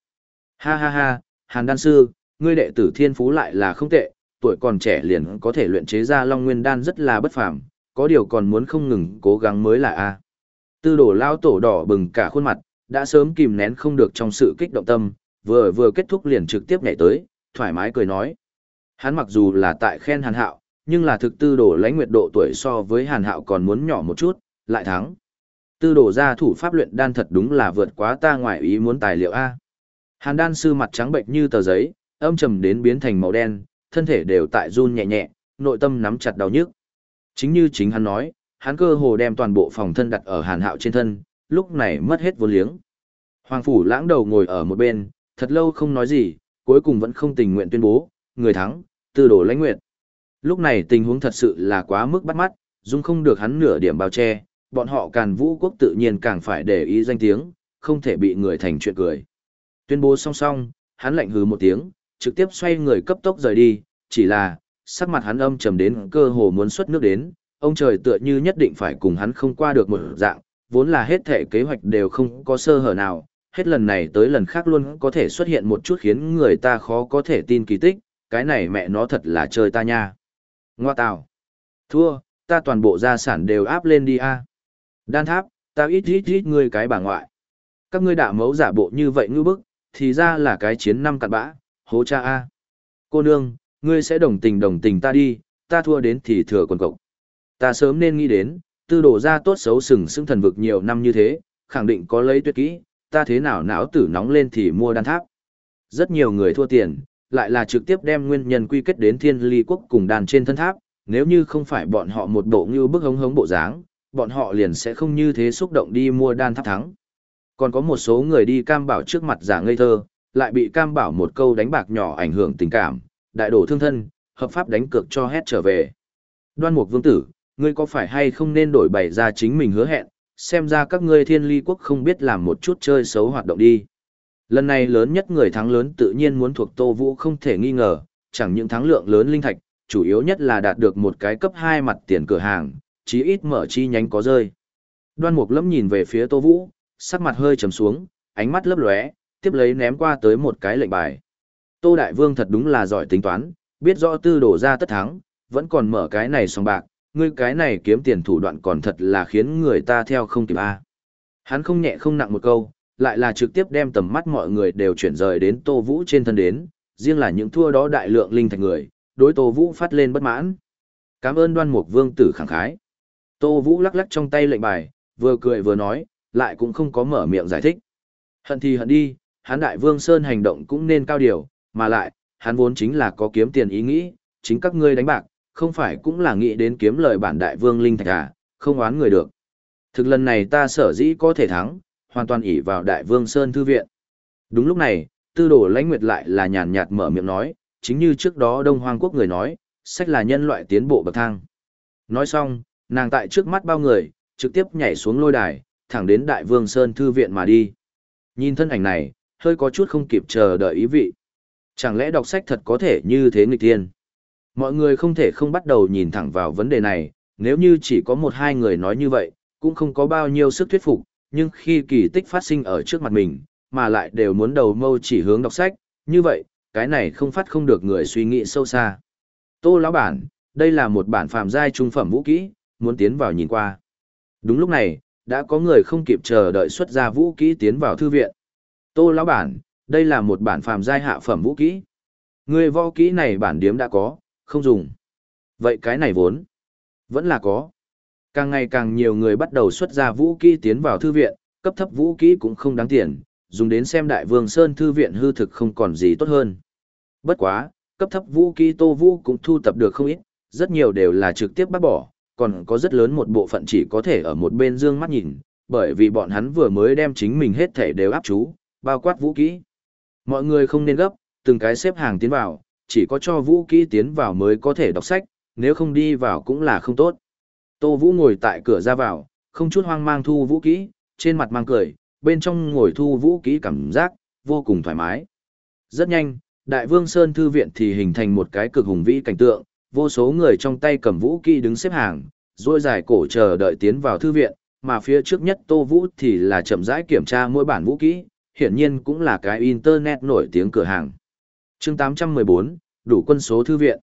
Ha ha ha, hàn đan sư, ngươi đệ tử thiên phú lại là không tệ, tuổi còn trẻ liền có thể luyện chế ra long nguyên đan rất là bất phàm, có điều còn muốn không ngừng cố gắng mới là a. Tư đổ lao tổ đỏ bừng cả khuôn mặt, đã sớm kìm nén không được trong sự kích động tâm, vừa vừa kết thúc liền trực tiếp nhảy tới, thoải mái cười nói. Hắn mặc dù là tại khen hàn hạo, nhưng là thực tư đổ lãnh nguyệt độ tuổi so với hàn hạo còn muốn nhỏ một chút, lại thắng. Tư đổ ra thủ pháp luyện đan thật đúng là vượt quá ta ngoài ý muốn tài liệu A. Hàn đan sư mặt trắng bệnh như tờ giấy, âm trầm đến biến thành màu đen, thân thể đều tại run nhẹ nhẹ, nội tâm nắm chặt đau nhức. Chính như chính hắn nói, hắn cơ hồ đem toàn bộ phòng thân đặt ở hàn hạo trên thân, lúc này mất hết vô liếng. Hoàng phủ lãng đầu ngồi ở một bên, thật lâu không nói gì, cuối cùng vẫn không tình nguyện tuyên bố, người thắng, tư đồ lãnh nguyện. Lúc này tình huống thật sự là quá mức bắt mắt, dung không được hắn nửa điểm bao che, bọn họ càn vũ quốc tự nhiên càng phải để ý danh tiếng, không thể bị người thành chuyện cười. Tuyên bố song song, hắn lạnh hừ một tiếng, trực tiếp xoay người cấp tốc rời đi, chỉ là, sắc mặt hắn âm trầm đến cơ hồ muốn xuất nước đến, ông trời tựa như nhất định phải cùng hắn không qua được một dạng, vốn là hết thể kế hoạch đều không có sơ hở nào, hết lần này tới lần khác luôn có thể xuất hiện một chút khiến người ta khó có thể tin kỳ tích, cái này mẹ nó thật là chơi ta nha. Ngoa tào. Thua, ta toàn bộ gia sản đều áp lên đi a. Đan tháp, ta ít ít ít ngươi cái bà ngoại. Các ngươi đả mẫu giả bộ như vậy ngư bức, thì ra là cái chiến năm cặn bã, hố cha a. Cô nương, ngươi sẽ đồng tình đồng tình ta đi, ta thua đến thì thừa quần cộc. Ta sớm nên nghĩ đến, tư đổ ra tốt xấu sừng sững thần vực nhiều năm như thế, khẳng định có lấy tuyệt kỹ, ta thế nào não tử nóng lên thì mua đan tháp. Rất nhiều người thua tiền, lại là trực tiếp đem nguyên nhân quy kết đến thiên ly quốc cùng đàn trên thân tháp, nếu như không phải bọn họ một bộ như bức hống hống bộ dáng, bọn họ liền sẽ không như thế xúc động đi mua đan tháp thắng. Còn có một số người đi cam bảo trước mặt giả ngây thơ, lại bị cam bảo một câu đánh bạc nhỏ ảnh hưởng tình cảm, đại đổ thương thân, hợp pháp đánh cược cho hết trở về. Đoan Mục Vương tử, ngươi có phải hay không nên đổi bày ra chính mình hứa hẹn, xem ra các ngươi thiên ly quốc không biết làm một chút chơi xấu hoạt động đi. Lần này lớn nhất người thắng lớn tự nhiên muốn thuộc Tô Vũ không thể nghi ngờ, chẳng những thắng lượng lớn linh thạch, chủ yếu nhất là đạt được một cái cấp 2 mặt tiền cửa hàng, chí ít mở chi nhánh có rơi. Đoan Mục Lâm nhìn về phía Tô Vũ, sắc mặt hơi trầm xuống, ánh mắt lấp lóe, tiếp lấy ném qua tới một cái lệnh bài. Tô Đại Vương thật đúng là giỏi tính toán, biết rõ tư đổ ra tất thắng, vẫn còn mở cái này sòng bạc, ngươi cái này kiếm tiền thủ đoạn còn thật là khiến người ta theo không kịp a. Hắn không nhẹ không nặng một câu, lại là trực tiếp đem tầm mắt mọi người đều chuyển rời đến Tô Vũ trên thân đến, riêng là những thua đó đại lượng linh thạch người, đối Tô Vũ phát lên bất mãn. Cảm ơn Đoan Mục Vương tử khẳng khái. Tô Vũ lắc lắc trong tay lệnh bài, vừa cười vừa nói, lại cũng không có mở miệng giải thích. Hận thì hận đi, hắn đại vương Sơn hành động cũng nên cao điều, mà lại, hắn vốn chính là có kiếm tiền ý nghĩ, chính các ngươi đánh bạc, không phải cũng là nghĩ đến kiếm lời bản đại vương linh thạch à, không oán người được. Thực lần này ta sở dĩ có thể thắng, hoàn toàn ỷ vào đại vương Sơn Thư Viện. Đúng lúc này, tư đồ lãnh nguyệt lại là nhàn nhạt mở miệng nói, chính như trước đó Đông Hoang Quốc người nói, sách là nhân loại tiến bộ bậc thang. Nói xong, nàng tại trước mắt bao người, trực tiếp nhảy xuống lôi đài, thẳng đến đại vương Sơn Thư Viện mà đi. Nhìn thân ảnh này, hơi có chút không kịp chờ đợi ý vị. Chẳng lẽ đọc sách thật có thể như thế nghịch tiên? Mọi người không thể không bắt đầu nhìn thẳng vào vấn đề này, nếu như chỉ có một hai người nói như vậy, cũng không có bao nhiêu sức thuyết phục, nhưng khi kỳ tích phát sinh ở trước mặt mình, mà lại đều muốn đầu mâu chỉ hướng đọc sách, như vậy, cái này không phát không được người suy nghĩ sâu xa. Tô lão bản, đây là một bản phàm giai trung phẩm vũ kỹ, muốn tiến vào nhìn qua. Đúng lúc này, đã có người không kịp chờ đợi xuất ra vũ kỹ tiến vào thư viện. Tô lão bản, đây là một bản phàm giai hạ phẩm vũ kỹ. Người võ kỹ này bản điếm đã có, không dùng. Vậy cái này vốn, vẫn là có. Càng ngày càng nhiều người bắt đầu xuất ra vũ kỹ tiến vào thư viện, cấp thấp vũ kỹ cũng không đáng tiền, dùng đến xem đại vương Sơn thư viện hư thực không còn gì tốt hơn. Bất quá, cấp thấp vũ kỹ tô vũ cũng thu tập được không ít, rất nhiều đều là trực tiếp bác bỏ, còn có rất lớn một bộ phận chỉ có thể ở một bên dương mắt nhìn, bởi vì bọn hắn vừa mới đem chính mình hết thể đều áp chú, bao quát vũ kỹ. Mọi người không nên gấp, từng cái xếp hàng tiến vào, chỉ có cho vũ kỹ tiến vào mới có thể đọc sách, nếu không đi vào cũng là không tốt. Tô Vũ ngồi tại cửa ra vào, không chút hoang mang thu vũ kỹ, trên mặt mang cười, bên trong ngồi thu vũ kỹ cảm giác, vô cùng thoải mái. Rất nhanh, Đại Vương Sơn Thư Viện thì hình thành một cái cực hùng vĩ cảnh tượng, vô số người trong tay cầm vũ kỹ đứng xếp hàng, rôi dài cổ chờ đợi tiến vào thư viện, mà phía trước nhất Tô Vũ thì là chậm rãi kiểm tra mỗi bản vũ kỹ, hiển nhiên cũng là cái internet nổi tiếng cửa hàng. chương 814, đủ quân số thư viện.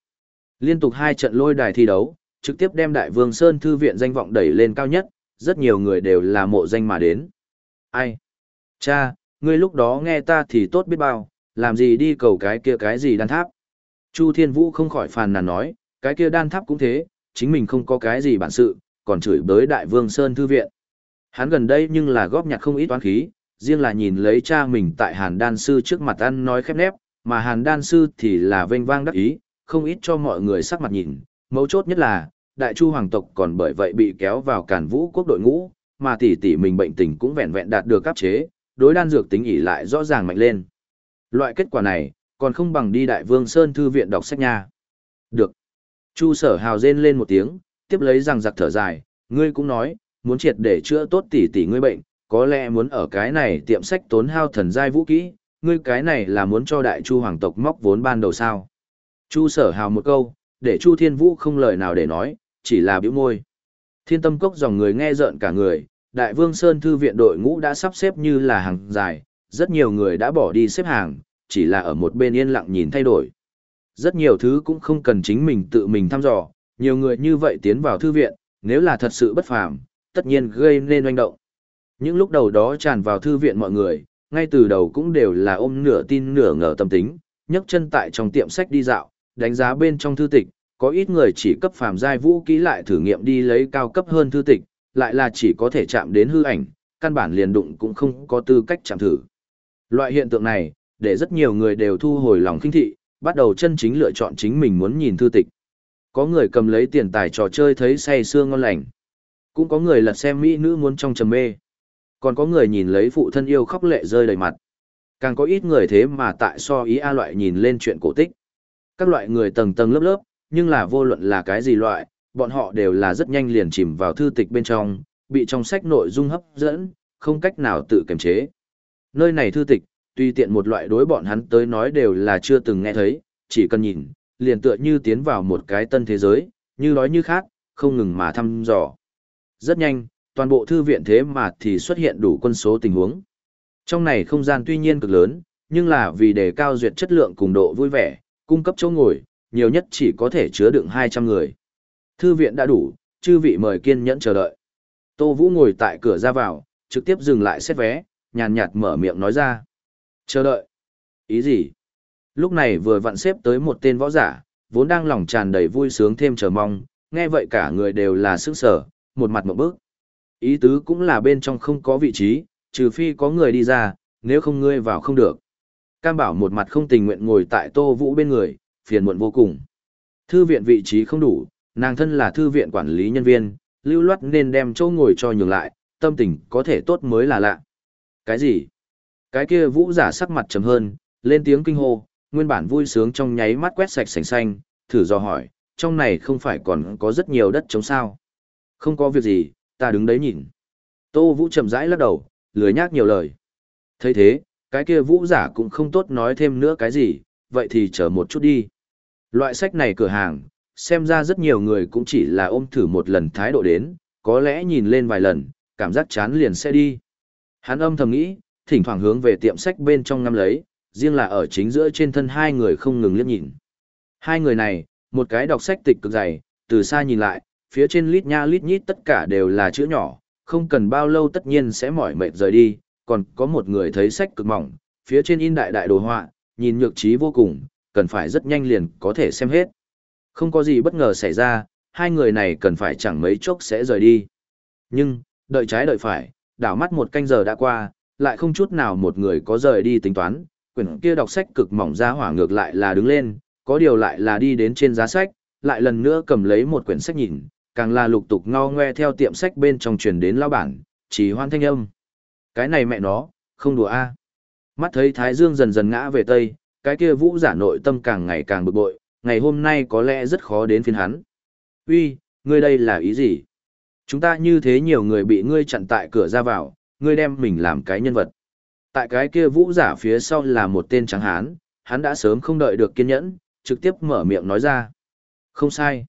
Liên tục hai trận lôi đài thi đấu, trực tiếp đem Đại Vương Sơn thư viện danh vọng đẩy lên cao nhất, rất nhiều người đều là mộ danh mà đến. Ai? Cha, ngươi lúc đó nghe ta thì tốt biết bao, làm gì đi cầu cái kia cái gì đan tháp? Chu Thiên Vũ không khỏi phàn nàn nói, cái kia đan tháp cũng thế, chính mình không có cái gì bản sự, còn chửi bới Đại Vương Sơn thư viện. Hắn gần đây nhưng là góp nhặt không ít toán khí, riêng là nhìn lấy cha mình tại Hàn Đan Sư trước mặt ăn nói khép nép, mà Hàn Đan Sư thì là vênh vang đắc ý, không ít cho mọi người sắc mặt nhìn. Mấu chốt nhất là, Đại Chu Hoàng tộc còn bởi vậy bị kéo vào càn vũ quốc đội ngũ, mà tỷ tỷ mình bệnh tình cũng vẹn vẹn đạt được cấp chế, đối đan dược tính ỉ lại rõ ràng mạnh lên. Loại kết quả này, còn không bằng đi Đại Vương Sơn Thư viện đọc sách nha. Được. Chu sở hào rên lên một tiếng, tiếp lấy rằng giặc thở dài, ngươi cũng nói, muốn triệt để chữa tốt tỷ tỷ ngươi bệnh, có lẽ muốn ở cái này tiệm sách tốn hao thần giai vũ kỹ, ngươi cái này là muốn cho đại chu hoàng tộc móc vốn ban đầu sao. Chu sở hào một câu, để chu thiên vũ không lời nào để nói, chỉ là biểu môi. Thiên tâm cốc dòng người nghe rợn cả người, đại vương Sơn Thư viện đội ngũ đã sắp xếp như là hàng dài, rất nhiều người đã bỏ đi xếp hàng, chỉ là ở một bên yên lặng nhìn thay đổi. Rất nhiều thứ cũng không cần chính mình tự mình thăm dò, nhiều người như vậy tiến vào thư viện, nếu là thật sự bất phàm, tất nhiên gây nên oanh động. Những lúc đầu đó tràn vào thư viện mọi người, ngay từ đầu cũng đều là ôm nửa tin nửa ngờ tâm tính, nhấc chân tại trong tiệm sách đi dạo, đánh giá bên trong thư tịch, có ít người chỉ cấp phàm giai vũ kỹ lại thử nghiệm đi lấy cao cấp hơn thư tịch, lại là chỉ có thể chạm đến hư ảnh, căn bản liền đụng cũng không có tư cách chạm thử. Loại hiện tượng này, để rất nhiều người đều thu hồi lòng kinh thị, bắt đầu chân chính lựa chọn chính mình muốn nhìn thư tịch. Có người cầm lấy tiền tài trò chơi thấy say xương ngon lành. Cũng có người lật xem mỹ nữ muốn trong trầm mê. Còn có người nhìn lấy phụ thân yêu khóc lệ rơi đầy mặt. Càng có ít người thế mà tại so ý A loại nhìn lên chuyện cổ tích. Các loại người tầng tầng lớp lớp, nhưng là vô luận là cái gì loại, bọn họ đều là rất nhanh liền chìm vào thư tịch bên trong, bị trong sách nội dung hấp dẫn, không cách nào tự kiềm chế. Nơi này thư tịch, tuy tiện một loại đối bọn hắn tới nói đều là chưa từng nghe thấy, chỉ cần nhìn, liền tựa như tiến vào một cái tân thế giới, như nói như khác, không ngừng mà thăm dò. Rất nhanh, toàn bộ thư viện thế mà thì xuất hiện đủ quân số tình huống. Trong này không gian tuy nhiên cực lớn, nhưng là vì đề cao duyệt chất lượng cùng độ vui vẻ, cung cấp chỗ ngồi, nhiều nhất chỉ có thể chứa đựng 200 người. Thư viện đã đủ, chư vị mời kiên nhẫn chờ đợi. Tô Vũ ngồi tại cửa ra vào, trực tiếp dừng lại xét vé, nhàn nhạt mở miệng nói ra. Chờ đợi. Ý gì? Lúc này vừa vặn xếp tới một tên võ giả, vốn đang lòng tràn đầy vui sướng thêm chờ mong, nghe vậy cả người đều là sức sở, một mặt một bước. Ý tứ cũng là bên trong không có vị trí, trừ phi có người đi ra, nếu không ngươi vào không được. Cam bảo một mặt không tình nguyện ngồi tại tô vũ bên người, phiền muộn vô cùng. Thư viện vị trí không đủ, nàng thân là thư viện quản lý nhân viên, lưu loát nên đem chỗ ngồi cho nhường lại, tâm tình có thể tốt mới là lạ. Cái gì? Cái kia vũ giả sắc mặt trầm hơn, lên tiếng kinh hô, nguyên bản vui sướng trong nháy mắt quét sạch sành xanh, thử do hỏi, trong này không phải còn có rất nhiều đất trống sao. Không có việc gì, ta đứng đấy nhìn. Tô vũ chậm rãi lắc đầu, lười nhác nhiều lời. thấy thế, cái kia vũ giả cũng không tốt nói thêm nữa cái gì, vậy thì chờ một chút đi. Loại sách này cửa hàng, xem ra rất nhiều người cũng chỉ là ôm thử một lần thái độ đến, có lẽ nhìn lên vài lần, cảm giác chán liền sẽ đi. Hắn âm thầm nghĩ, thỉnh thoảng hướng về tiệm sách bên trong ngắm lấy, riêng là ở chính giữa trên thân hai người không ngừng liếc nhìn. Hai người này, một cái đọc sách tịch cực dày, từ xa nhìn lại, phía trên lít nha lít nhít tất cả đều là chữ nhỏ, không cần bao lâu tất nhiên sẽ mỏi mệt rời đi, còn có một người thấy sách cực mỏng, phía trên in đại đại đồ họa, nhìn nhược trí vô cùng, cần phải rất nhanh liền có thể xem hết. Không có gì bất ngờ xảy ra, hai người này cần phải chẳng mấy chốc sẽ rời đi. Nhưng, đợi trái đợi phải, đảo mắt một canh giờ đã qua, lại không chút nào một người có rời đi tính toán, quyển kia đọc sách cực mỏng ra hỏa ngược lại là đứng lên, có điều lại là đi đến trên giá sách, lại lần nữa cầm lấy một quyển sách nhìn, càng là lục tục ngao ngoe theo tiệm sách bên trong truyền đến lao bản, chỉ hoan thanh âm. Cái này mẹ nó, không đùa a. Mắt thấy Thái Dương dần dần ngã về Tây, cái kia vũ giả nội tâm càng ngày càng bực bội, ngày hôm nay có lẽ rất khó đến phiên hắn. Uy, ngươi đây là ý gì? Chúng ta như thế nhiều người bị ngươi chặn tại cửa ra vào, ngươi đem mình làm cái nhân vật. Tại cái kia vũ giả phía sau là một tên trắng hán, hắn đã sớm không đợi được kiên nhẫn, trực tiếp mở miệng nói ra. Không sai.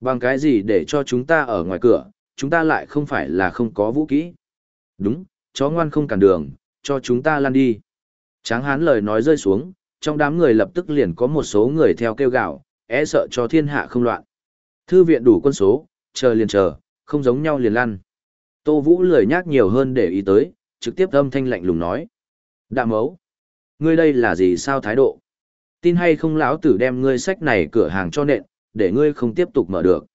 Bằng cái gì để cho chúng ta ở ngoài cửa, chúng ta lại không phải là không có vũ kỹ. Đúng, chó ngoan không cản đường, cho chúng ta lăn đi. Tráng hán lời nói rơi xuống, trong đám người lập tức liền có một số người theo kêu gạo, e sợ cho thiên hạ không loạn. Thư viện đủ quân số, chờ liền chờ, không giống nhau liền lăn. Tô Vũ lời nhắc nhiều hơn để ý tới, trực tiếp âm thanh lạnh lùng nói. Đạm mấu. Ngươi đây là gì sao thái độ? Tin hay không lão tử đem ngươi sách này cửa hàng cho nện, để ngươi không tiếp tục mở được.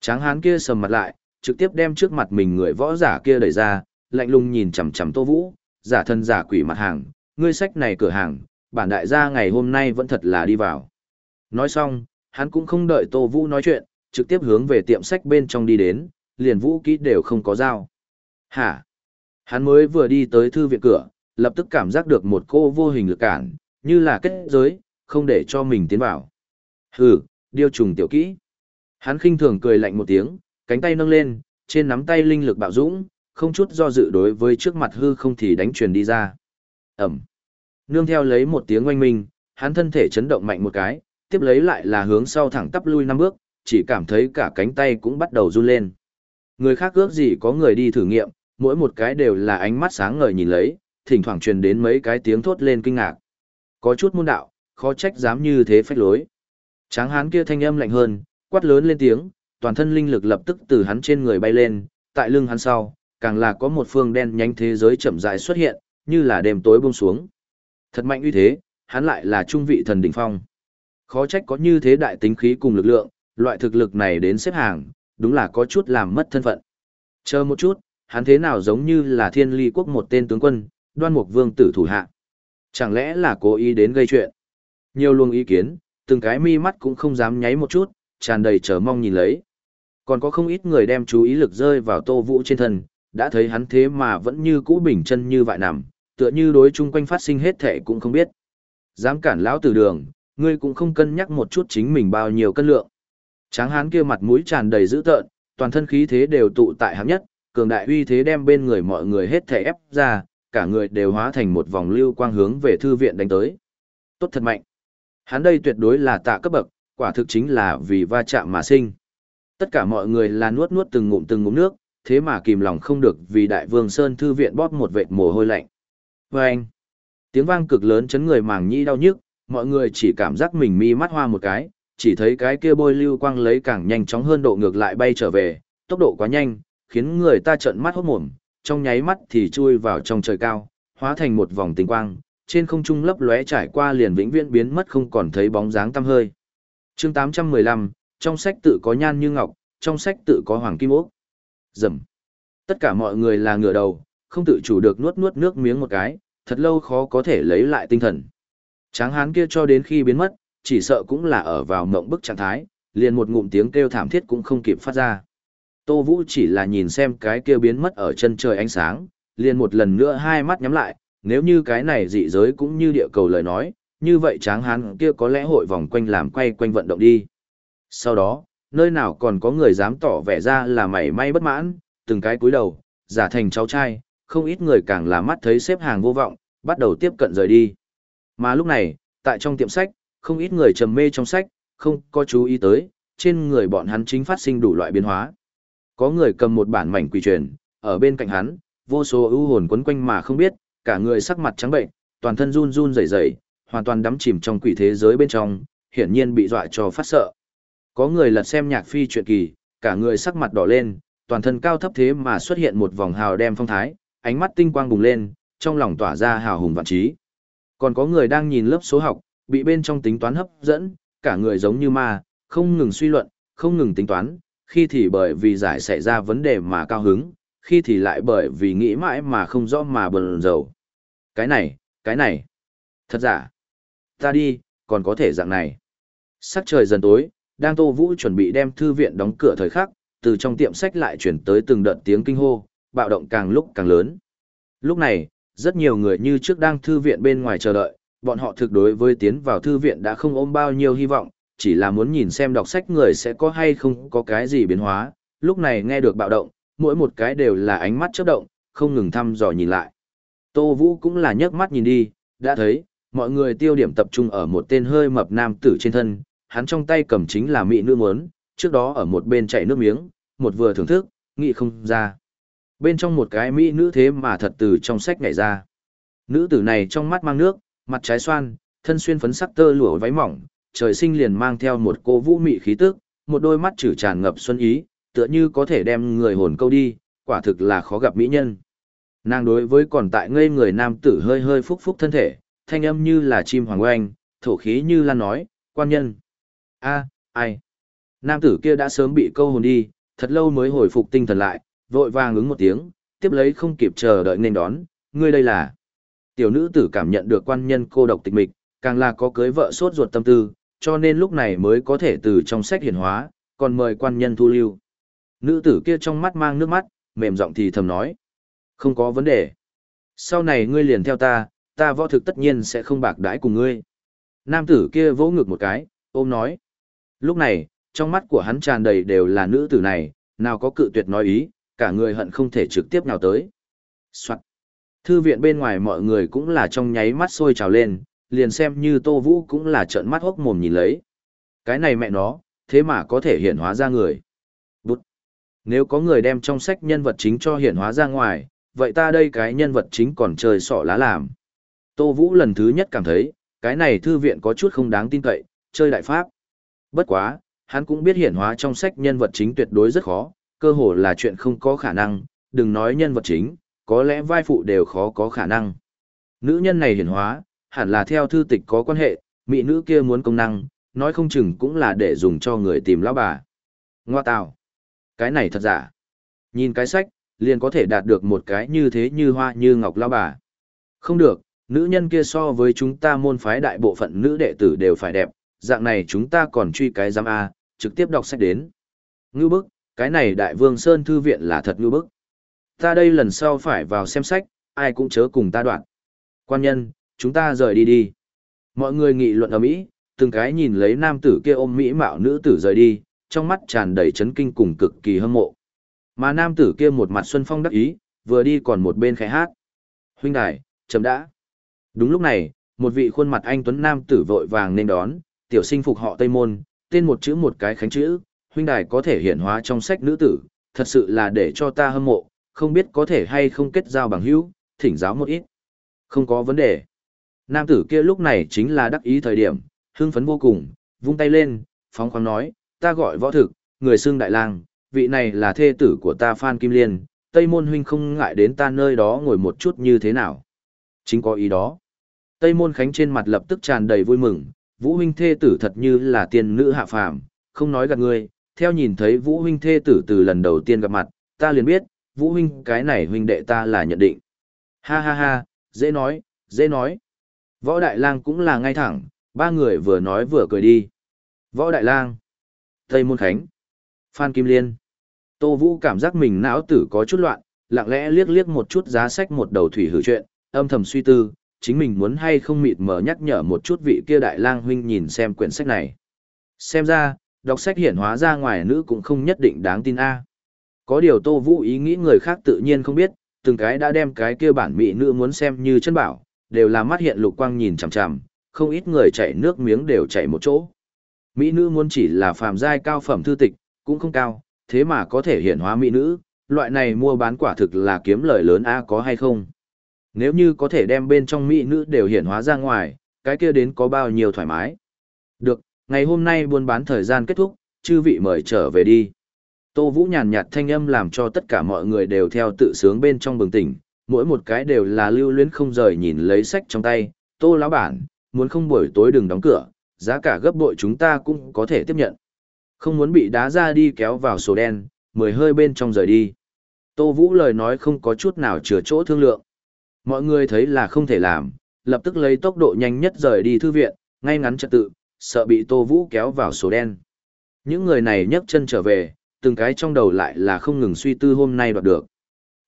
Tráng hán kia sầm mặt lại, trực tiếp đem trước mặt mình người võ giả kia đẩy ra, lạnh lùng nhìn chằm chằm Tô Vũ, giả thân giả quỷ mặt hàng, ngươi sách này cửa hàng, bản đại gia ngày hôm nay vẫn thật là đi vào. Nói xong, hắn cũng không đợi Tô Vũ nói chuyện, trực tiếp hướng về tiệm sách bên trong đi đến, liền vũ kỹ đều không có dao. Hả? Hắn mới vừa đi tới thư viện cửa, lập tức cảm giác được một cô vô hình lực cản, như là kết giới, không để cho mình tiến vào. Hừ, điêu trùng tiểu kỹ. Hắn khinh thường cười lạnh một tiếng, cánh tay nâng lên, trên nắm tay linh lực bạo dũng, không chút do dự đối với trước mặt hư không thì đánh truyền đi ra. Ẩm. Nương theo lấy một tiếng oanh minh, hắn thân thể chấn động mạnh một cái, tiếp lấy lại là hướng sau thẳng tắp lui năm bước, chỉ cảm thấy cả cánh tay cũng bắt đầu run lên. Người khác ước gì có người đi thử nghiệm, mỗi một cái đều là ánh mắt sáng ngời nhìn lấy, thỉnh thoảng truyền đến mấy cái tiếng thốt lên kinh ngạc. Có chút môn đạo, khó trách dám như thế phách lối. Tráng hán kia thanh âm lạnh hơn, quát lớn lên tiếng, toàn thân linh lực lập tức từ hắn trên người bay lên, tại lưng hắn sau, càng là có một phương đen nhánh thế giới chậm rãi xuất hiện, như là đêm tối buông xuống. Thật mạnh uy thế, hắn lại là trung vị thần đỉnh phong. Khó trách có như thế đại tính khí cùng lực lượng, loại thực lực này đến xếp hàng, đúng là có chút làm mất thân phận. Chờ một chút, hắn thế nào giống như là thiên ly quốc một tên tướng quân, đoan mục vương tử thủ hạ. Chẳng lẽ là cố ý đến gây chuyện? Nhiều luồng ý kiến, từng cái mi mắt cũng không dám nháy một chút, tràn đầy chờ mong nhìn lấy. Còn có không ít người đem chú ý lực rơi vào tô vũ trên thân, đã thấy hắn thế mà vẫn như cũ bình chân như vậy nằm, tựa như đối chung quanh phát sinh hết thể cũng không biết. Dám cản lão tử đường, ngươi cũng không cân nhắc một chút chính mình bao nhiêu cân lượng. Tráng hán kia mặt mũi tràn đầy dữ tợn, toàn thân khí thế đều tụ tại hạng nhất, cường đại uy thế đem bên người mọi người hết thể ép ra, cả người đều hóa thành một vòng lưu quang hướng về thư viện đánh tới. Tốt thật mạnh. Hắn đây tuyệt đối là tạ cấp bậc, quả thực chính là vì va chạm mà sinh. Tất cả mọi người là nuốt nuốt từng ngụm từng ngụm nước, thế mà kìm lòng không được vì đại vương Sơn thư viện bóp một vệt mồ hôi lạnh. Và anh, tiếng vang cực lớn chấn người màng nhĩ đau nhức, mọi người chỉ cảm giác mình mi mắt hoa một cái, chỉ thấy cái kia bôi lưu quang lấy càng nhanh chóng hơn độ ngược lại bay trở về, tốc độ quá nhanh, khiến người ta trợn mắt hốt mồm, trong nháy mắt thì chui vào trong trời cao, hóa thành một vòng tinh quang, trên không trung lấp lóe trải qua liền vĩnh viễn biến mất không còn thấy bóng dáng tăm hơi. Chương 815, trong sách tự có nhan như ngọc, trong sách tự có hoàng kim ốc. Rầm. Tất cả mọi người là ngửa đầu, không tự chủ được nuốt nuốt nước miếng một cái, thật lâu khó có thể lấy lại tinh thần. Tráng hán kia cho đến khi biến mất, chỉ sợ cũng là ở vào mộng bức trạng thái, liền một ngụm tiếng kêu thảm thiết cũng không kịp phát ra. Tô Vũ chỉ là nhìn xem cái kia biến mất ở chân trời ánh sáng, liền một lần nữa hai mắt nhắm lại, nếu như cái này dị giới cũng như địa cầu lời nói, như vậy tráng hán kia có lẽ hội vòng quanh làm quay quanh vận động đi. Sau đó, nơi nào còn có người dám tỏ vẻ ra là mảy may bất mãn, từng cái cúi đầu, giả thành cháu trai, không ít người càng là mắt thấy xếp hàng vô vọng, bắt đầu tiếp cận rời đi. Mà lúc này, tại trong tiệm sách, không ít người trầm mê trong sách, không có chú ý tới, trên người bọn hắn chính phát sinh đủ loại biến hóa. Có người cầm một bản mảnh quỷ truyền, ở bên cạnh hắn, vô số ưu hồn quấn quanh mà không biết, cả người sắc mặt trắng bệnh, toàn thân run run rẩy rẩy, hoàn toàn đắm chìm trong quỷ thế giới bên trong, hiển nhiên bị dọa cho phát sợ. Có người lật xem nhạc phi truyện kỳ, cả người sắc mặt đỏ lên, toàn thân cao thấp thế mà xuất hiện một vòng hào đem phong thái, ánh mắt tinh quang bùng lên, trong lòng tỏa ra hào hùng vạn trí. Còn có người đang nhìn lớp số học, bị bên trong tính toán hấp dẫn, cả người giống như ma, không ngừng suy luận, không ngừng tính toán, khi thì bởi vì giải xảy ra vấn đề mà cao hứng, khi thì lại bởi vì nghĩ mãi mà không rõ mà bần dầu. Cái này, cái này, thật giả, ta đi, còn có thể dạng này. Sắc trời dần tối, đang Tô Vũ chuẩn bị đem thư viện đóng cửa thời khắc, từ trong tiệm sách lại chuyển tới từng đợt tiếng kinh hô, bạo động càng lúc càng lớn. Lúc này, rất nhiều người như trước đang thư viện bên ngoài chờ đợi, bọn họ thực đối với tiến vào thư viện đã không ôm bao nhiêu hy vọng, chỉ là muốn nhìn xem đọc sách người sẽ có hay không có cái gì biến hóa. Lúc này nghe được bạo động, mỗi một cái đều là ánh mắt chớp động, không ngừng thăm dò nhìn lại. Tô Vũ cũng là nhấc mắt nhìn đi, đã thấy, mọi người tiêu điểm tập trung ở một tên hơi mập nam tử trên thân, hắn trong tay cầm chính là mỹ nữ muốn, trước đó ở một bên chảy nước miếng, một vừa thưởng thức, nghị không ra. Bên trong một cái mỹ nữ thế mà thật từ trong sách nhảy ra. Nữ tử này trong mắt mang nước, mặt trái xoan, thân xuyên phấn sắc tơ lụa váy mỏng, trời sinh liền mang theo một cô vũ mị khí tức, một đôi mắt trừ tràn ngập xuân ý, tựa như có thể đem người hồn câu đi, quả thực là khó gặp mỹ nhân. Nàng đối với còn tại ngây người nam tử hơi hơi phúc phúc thân thể, thanh âm như là chim hoàng oanh, thổ khí như lan nói, quan nhân. a ai? Nam tử kia đã sớm bị câu hồn đi, thật lâu mới hồi phục tinh thần lại, vội vàng ứng một tiếng, tiếp lấy không kịp chờ đợi nên đón, ngươi đây là. Tiểu nữ tử cảm nhận được quan nhân cô độc tịch mịch, càng là có cưới vợ sốt ruột tâm tư, cho nên lúc này mới có thể từ trong sách hiển hóa, còn mời quan nhân thu lưu. Nữ tử kia trong mắt mang nước mắt, mềm giọng thì thầm nói. Không có vấn đề. Sau này ngươi liền theo ta, ta võ thực tất nhiên sẽ không bạc đãi cùng ngươi. Nam tử kia vỗ ngực một cái, ôm nói. Lúc này, trong mắt của hắn tràn đầy đều là nữ tử này, nào có cự tuyệt nói ý, cả người hận không thể trực tiếp nào tới. Soạn. Thư viện bên ngoài mọi người cũng là trong nháy mắt sôi trào lên, liền xem như Tô Vũ cũng là trợn mắt hốc mồm nhìn lấy. Cái này mẹ nó, thế mà có thể hiện hóa ra người. Nếu có người đem trong sách nhân vật chính cho hiện hóa ra ngoài, vậy ta đây cái nhân vật chính còn chơi sọ lá làm. Tô Vũ lần thứ nhất cảm thấy, cái này thư viện có chút không đáng tin cậy, chơi đại pháp. Bất quá, hắn cũng biết hiện hóa trong sách nhân vật chính tuyệt đối rất khó, cơ hồ là chuyện không có khả năng, đừng nói nhân vật chính, có lẽ vai phụ đều khó có khả năng. Nữ nhân này hiển hóa, hẳn là theo thư tịch có quan hệ, mỹ nữ kia muốn công năng, nói không chừng cũng là để dùng cho người tìm lão bà. Ngoa tào. Cái này thật giả. Nhìn cái sách, liền có thể đạt được một cái như thế như hoa như ngọc lao bà. Không được, nữ nhân kia so với chúng ta môn phái đại bộ phận nữ đệ tử đều phải đẹp, dạng này chúng ta còn truy cái giám A, trực tiếp đọc sách đến. Ngư bức, cái này đại vương Sơn Thư Viện là thật ngư bức. Ta đây lần sau phải vào xem sách, ai cũng chớ cùng ta đoạn. Quan nhân, chúng ta rời đi đi. Mọi người nghị luận ở Mỹ, từng cái nhìn lấy nam tử kia ôm Mỹ mạo nữ tử rời đi, trong mắt tràn đầy chấn kinh cùng cực kỳ hâm mộ. Mà nam tử kia một mặt xuân phong đắc ý, vừa đi còn một bên khẽ hát. Huynh đài, chấm đã. Đúng lúc này, một vị khuôn mặt anh tuấn nam tử vội vàng nên đón, tiểu sinh phục họ Tây Môn, tên một chữ một cái khánh chữ, huynh đài có thể hiện hóa trong sách nữ tử, thật sự là để cho ta hâm mộ, không biết có thể hay không kết giao bằng hữu, thỉnh giáo một ít. Không có vấn đề. Nam tử kia lúc này chính là đắc ý thời điểm, hưng phấn vô cùng, vung tay lên, phóng khoáng nói, ta gọi võ thực, người xưng đại lang, vị này là thê tử của ta Phan Kim Liên, Tây Môn huynh không ngại đến ta nơi đó ngồi một chút như thế nào. Chính có ý đó. Tây Môn Khánh trên mặt lập tức tràn đầy vui mừng, Vũ huynh thê tử thật như là tiên nữ hạ phàm, không nói gạt ngươi, theo nhìn thấy Vũ huynh thê tử từ lần đầu tiên gặp mặt, ta liền biết, Vũ huynh cái này huynh đệ ta là nhận định. Ha ha ha, dễ nói, dễ nói. Võ Đại Lang cũng là ngay thẳng, ba người vừa nói vừa cười đi. Võ Đại Lang, Tây Môn Khánh, Phan Kim Liên. Tô Vũ cảm giác mình não tử có chút loạn, lặng lẽ liếc liếc một chút giá sách một đầu thủy hử chuyện, âm thầm suy tư, chính mình muốn hay không mịt mờ nhắc nhở một chút vị kia đại lang huynh nhìn xem quyển sách này. Xem ra, đọc sách hiển hóa ra ngoài nữ cũng không nhất định đáng tin a. Có điều Tô Vũ ý nghĩ người khác tự nhiên không biết, từng cái đã đem cái kia bản mỹ nữ muốn xem như chân bảo, đều là mắt hiện lục quang nhìn chằm chằm, không ít người chảy nước miếng đều chảy một chỗ. Mỹ nữ muốn chỉ là phàm giai cao phẩm thư tịch, cũng không cao, thế mà có thể hiện hóa mỹ nữ, loại này mua bán quả thực là kiếm lời lớn a có hay không? Nếu như có thể đem bên trong mỹ nữ đều hiện hóa ra ngoài, cái kia đến có bao nhiêu thoải mái. Được, ngày hôm nay buôn bán thời gian kết thúc, chư vị mời trở về đi. Tô Vũ nhàn nhạt thanh âm làm cho tất cả mọi người đều theo tự sướng bên trong bừng tỉnh, mỗi một cái đều là lưu luyến không rời nhìn lấy sách trong tay. Tô lão bản, muốn không buổi tối đừng đóng cửa, giá cả gấp bội chúng ta cũng có thể tiếp nhận. Không muốn bị đá ra đi kéo vào sổ đen, mười hơi bên trong rời đi. Tô Vũ lời nói không có chút nào chừa chỗ thương lượng. Mọi người thấy là không thể làm, lập tức lấy tốc độ nhanh nhất rời đi thư viện, ngay ngắn trật tự, sợ bị Tô Vũ kéo vào sổ đen. Những người này nhấc chân trở về, từng cái trong đầu lại là không ngừng suy tư hôm nay đoạt được.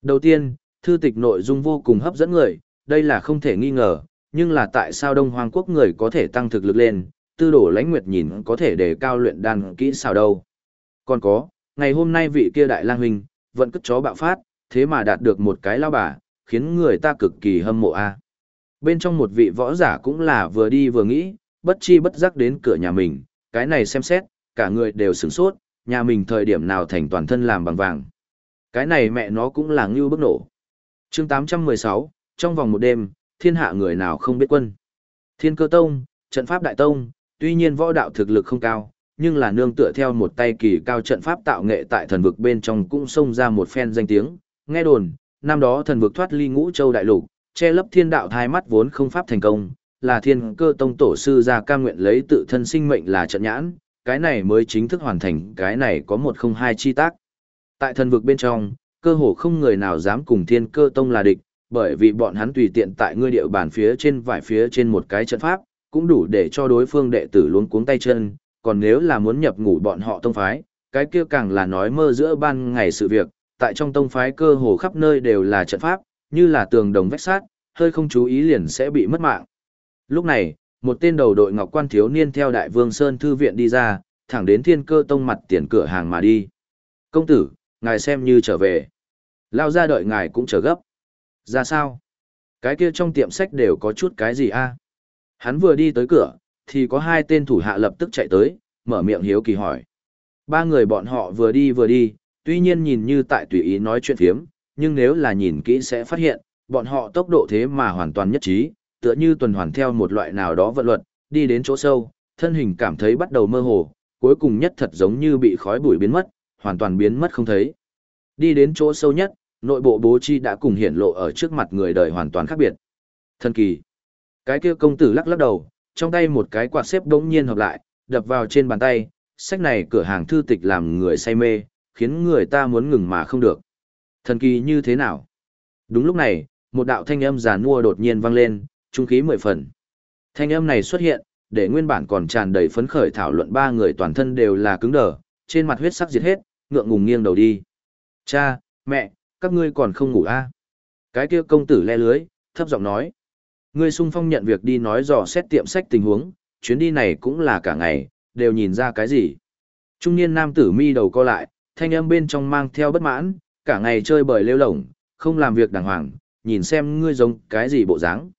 Đầu tiên, thư tịch nội dung vô cùng hấp dẫn người, đây là không thể nghi ngờ, nhưng là tại sao Đông Hoàng Quốc người có thể tăng thực lực lên, tư đổ lãnh nguyệt nhìn có thể để cao luyện đan kỹ sao đâu. Còn có, ngày hôm nay vị kia đại lang huynh, vẫn cất chó bạo phát, thế mà đạt được một cái lao bà, khiến người ta cực kỳ hâm mộ a. Bên trong một vị võ giả cũng là vừa đi vừa nghĩ, bất chi bất giác đến cửa nhà mình, cái này xem xét, cả người đều sửng sốt, nhà mình thời điểm nào thành toàn thân làm bằng vàng. Cái này mẹ nó cũng là ngưu bức nổ. chương 816, trong vòng một đêm, thiên hạ người nào không biết quân. Thiên cơ tông, trận pháp đại tông, tuy nhiên võ đạo thực lực không cao, nhưng là nương tựa theo một tay kỳ cao trận pháp tạo nghệ tại thần vực bên trong cũng xông ra một phen danh tiếng. Nghe đồn, năm đó thần vực thoát ly ngũ châu đại lục, che lấp thiên đạo thai mắt vốn không pháp thành công, là thiên cơ tông tổ sư ra ca nguyện lấy tự thân sinh mệnh là trận nhãn, cái này mới chính thức hoàn thành cái này có một không hai chi tác. Tại thần vực bên trong, cơ hồ không người nào dám cùng thiên cơ tông là địch, bởi vì bọn hắn tùy tiện tại ngươi địa bàn phía trên vài phía trên một cái trận pháp, cũng đủ để cho đối phương đệ tử luống cuống tay chân, còn nếu là muốn nhập ngủ bọn họ tông phái, cái kia càng là nói mơ giữa ban ngày sự việc, tại trong tông phái cơ hồ khắp nơi đều là trận pháp, như là tường đồng vách sát, hơi không chú ý liền sẽ bị mất mạng. Lúc này, một tên đầu đội ngọc quan thiếu niên theo đại vương Sơn Thư Viện đi ra, thẳng đến thiên cơ tông mặt tiền cửa hàng mà đi. Công tử, ngài xem như trở về. Lao ra đợi ngài cũng chờ gấp. Ra sao? Cái kia trong tiệm sách đều có chút cái gì a? Hắn vừa đi tới cửa, thì có hai tên thủ hạ lập tức chạy tới, mở miệng hiếu kỳ hỏi. Ba người bọn họ vừa đi vừa đi, tuy nhiên nhìn như tại tùy ý nói chuyện phiếm, nhưng nếu là nhìn kỹ sẽ phát hiện, bọn họ tốc độ thế mà hoàn toàn nhất trí, tựa như tuần hoàn theo một loại nào đó vận luật, đi đến chỗ sâu, thân hình cảm thấy bắt đầu mơ hồ, cuối cùng nhất thật giống như bị khói bụi biến mất, hoàn toàn biến mất không thấy. Đi đến chỗ sâu nhất, nội bộ bố chi đã cùng hiển lộ ở trước mặt người đời hoàn toàn khác biệt. Thần kỳ. Cái kia công tử lắc lắc đầu, trong tay một cái quạt xếp đống nhiên hợp lại, đập vào trên bàn tay, sách này cửa hàng thư tịch làm người say mê, khiến người ta muốn ngừng mà không được. Thần kỳ như thế nào? Đúng lúc này, một đạo thanh âm giàn mua đột nhiên vang lên, trung khí mười phần. Thanh âm này xuất hiện, để nguyên bản còn tràn đầy phấn khởi thảo luận ba người toàn thân đều là cứng đờ, trên mặt huyết sắc diệt hết, ngượng ngùng nghiêng đầu đi. Cha, mẹ, các ngươi còn không ngủ à? Cái kia công tử le lưới, thấp giọng nói. Ngươi sung phong nhận việc đi nói dò xét tiệm sách tình huống, chuyến đi này cũng là cả ngày, đều nhìn ra cái gì. Trung niên nam tử mi đầu co lại, thanh âm bên trong mang theo bất mãn, cả ngày chơi bời lêu lổng, không làm việc đàng hoàng, nhìn xem ngươi giống cái gì bộ dáng.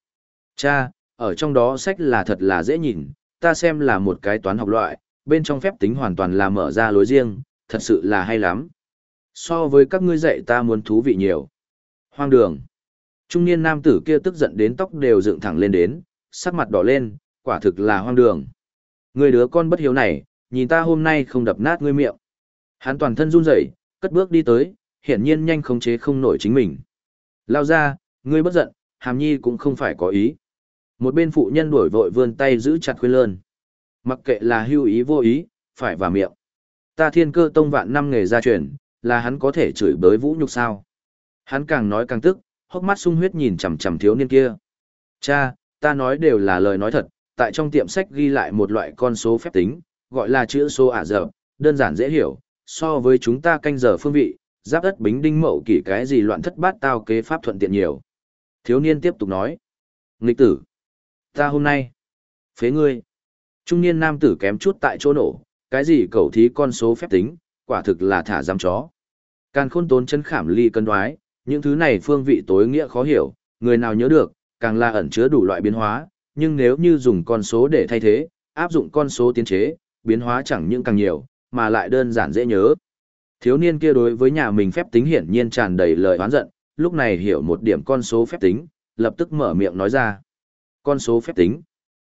Cha, ở trong đó sách là thật là dễ nhìn, ta xem là một cái toán học loại, bên trong phép tính hoàn toàn là mở ra lối riêng, thật sự là hay lắm. So với các ngươi dạy ta muốn thú vị nhiều. Hoang đường. Trung niên nam tử kia tức giận đến tóc đều dựng thẳng lên đến, sắc mặt đỏ lên, quả thực là hoang đường. Người đứa con bất hiếu này, nhìn ta hôm nay không đập nát ngươi miệng. Hắn toàn thân run rẩy, cất bước đi tới, hiển nhiên nhanh khống chế không nổi chính mình. Lao ra, ngươi bất giận, hàm nhi cũng không phải có ý. Một bên phụ nhân đuổi vội vươn tay giữ chặt khuyên lơn. Mặc kệ là hưu ý vô ý, phải vào miệng. Ta thiên cơ tông vạn năm nghề gia truyền, là hắn có thể chửi bới vũ nhục sao. Hắn càng nói càng tức, hốc mắt sung huyết nhìn chằm chằm thiếu niên kia. Cha, ta nói đều là lời nói thật, tại trong tiệm sách ghi lại một loại con số phép tính, gọi là chữ số ả dập, đơn giản dễ hiểu, so với chúng ta canh giờ phương vị, giáp đất bính đinh mậu kỷ cái gì loạn thất bát tao kế pháp thuận tiện nhiều. Thiếu niên tiếp tục nói. Nghịch tử. Ta hôm nay. Phế ngươi. Trung niên nam tử kém chút tại chỗ nổ, cái gì cầu thí con số phép tính, quả thực là thả giam chó. Càn khôn tốn chân khảm ly cân đoái, những thứ này phương vị tối nghĩa khó hiểu, người nào nhớ được, càng là ẩn chứa đủ loại biến hóa, nhưng nếu như dùng con số để thay thế, áp dụng con số tiến chế, biến hóa chẳng những càng nhiều, mà lại đơn giản dễ nhớ. Thiếu niên kia đối với nhà mình phép tính hiển nhiên tràn đầy lời oán giận, lúc này hiểu một điểm con số phép tính, lập tức mở miệng nói ra. Con số phép tính.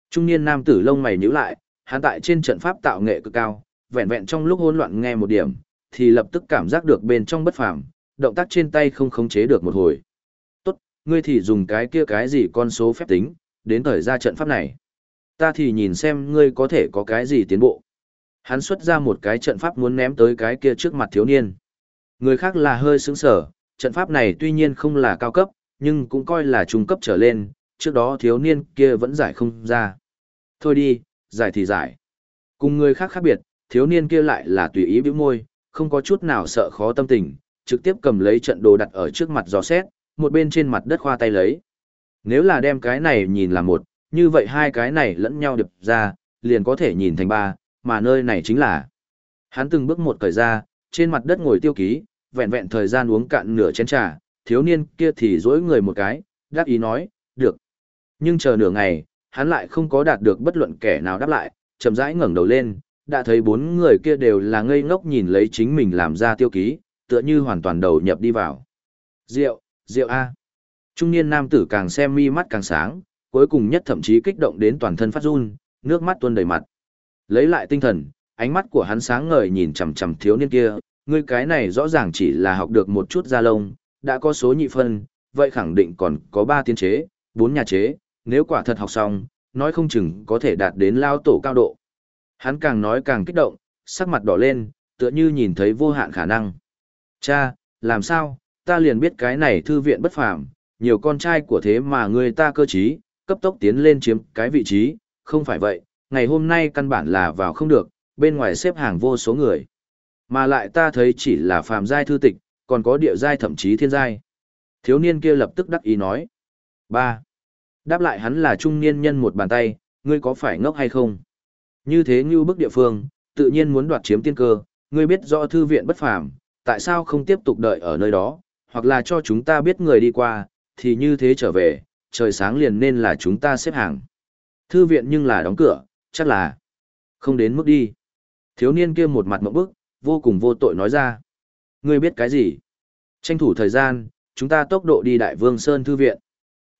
Trung niên nam tử lông mày nhíu lại, hắn tại trên trận pháp tạo nghệ cực cao, vẹn vẹn trong lúc hỗn loạn nghe một điểm, thì lập tức cảm giác được bên trong bất phàm, động tác trên tay không khống chế được một hồi. Tốt, ngươi thì dùng cái kia cái gì con số phép tính, đến thời ra trận pháp này. Ta thì nhìn xem ngươi có thể có cái gì tiến bộ. Hắn xuất ra một cái trận pháp muốn ném tới cái kia trước mặt thiếu niên. Người khác là hơi sướng sở, trận pháp này tuy nhiên không là cao cấp, nhưng cũng coi là trung cấp trở lên, trước đó thiếu niên kia vẫn giải không ra. Thôi đi, giải thì giải. Cùng người khác khác biệt, thiếu niên kia lại là tùy ý bĩu môi, không có chút nào sợ khó tâm tình, trực tiếp cầm lấy trận đồ đặt ở trước mặt dò xét, một bên trên mặt đất khoa tay lấy. Nếu là đem cái này nhìn là một, như vậy hai cái này lẫn nhau điệp ra, liền có thể nhìn thành ba, mà nơi này chính là. Hắn từng bước một cởi ra, trên mặt đất ngồi tiêu ký, vẹn vẹn thời gian uống cạn nửa chén trà, thiếu niên kia thì dỗi người một cái, đáp ý nói, được. Nhưng chờ nửa ngày, hắn lại không có đạt được bất luận kẻ nào đáp lại, chậm rãi ngẩng đầu lên, đã thấy bốn người kia đều là ngây ngốc nhìn lấy chính mình làm ra tiêu ký, tựa như hoàn toàn đầu nhập đi vào. Rượu, rượu A. Trung niên nam tử càng xem mi mắt càng sáng, cuối cùng nhất thậm chí kích động đến toàn thân phát run, nước mắt tuôn đầy mặt. Lấy lại tinh thần, ánh mắt của hắn sáng ngời nhìn chằm chằm thiếu niên kia, ngươi cái này rõ ràng chỉ là học được một chút da lông, đã có số nhị phân, vậy khẳng định còn có ba tiên chế, bốn nhà chế, nếu quả thật học xong, nói không chừng có thể đạt đến lao tổ cao độ. Hắn càng nói càng kích động, sắc mặt đỏ lên, tựa như nhìn thấy vô hạn khả năng. Cha, làm sao, ta liền biết cái này thư viện bất phàm, nhiều con trai của thế mà người ta cơ trí, cấp tốc tiến lên chiếm cái vị trí, không phải vậy, ngày hôm nay căn bản là vào không được, bên ngoài xếp hàng vô số người. Mà lại ta thấy chỉ là phàm giai thư tịch, còn có địa giai thậm chí thiên giai. Thiếu niên kia lập tức đắc ý nói. ba Đáp lại hắn là trung niên nhân một bàn tay, ngươi có phải ngốc hay không? Như thế như bức địa phương, tự nhiên muốn đoạt chiếm tiên cơ, ngươi biết rõ thư viện bất phàm, tại sao không tiếp tục đợi ở nơi đó, hoặc là cho chúng ta biết người đi qua, thì như thế trở về, trời sáng liền nên là chúng ta xếp hàng. Thư viện nhưng là đóng cửa, chắc là không đến mức đi. Thiếu niên kia một mặt mộng bức, vô cùng vô tội nói ra. Ngươi biết cái gì? Tranh thủ thời gian, chúng ta tốc độ đi Đại Vương Sơn Thư viện.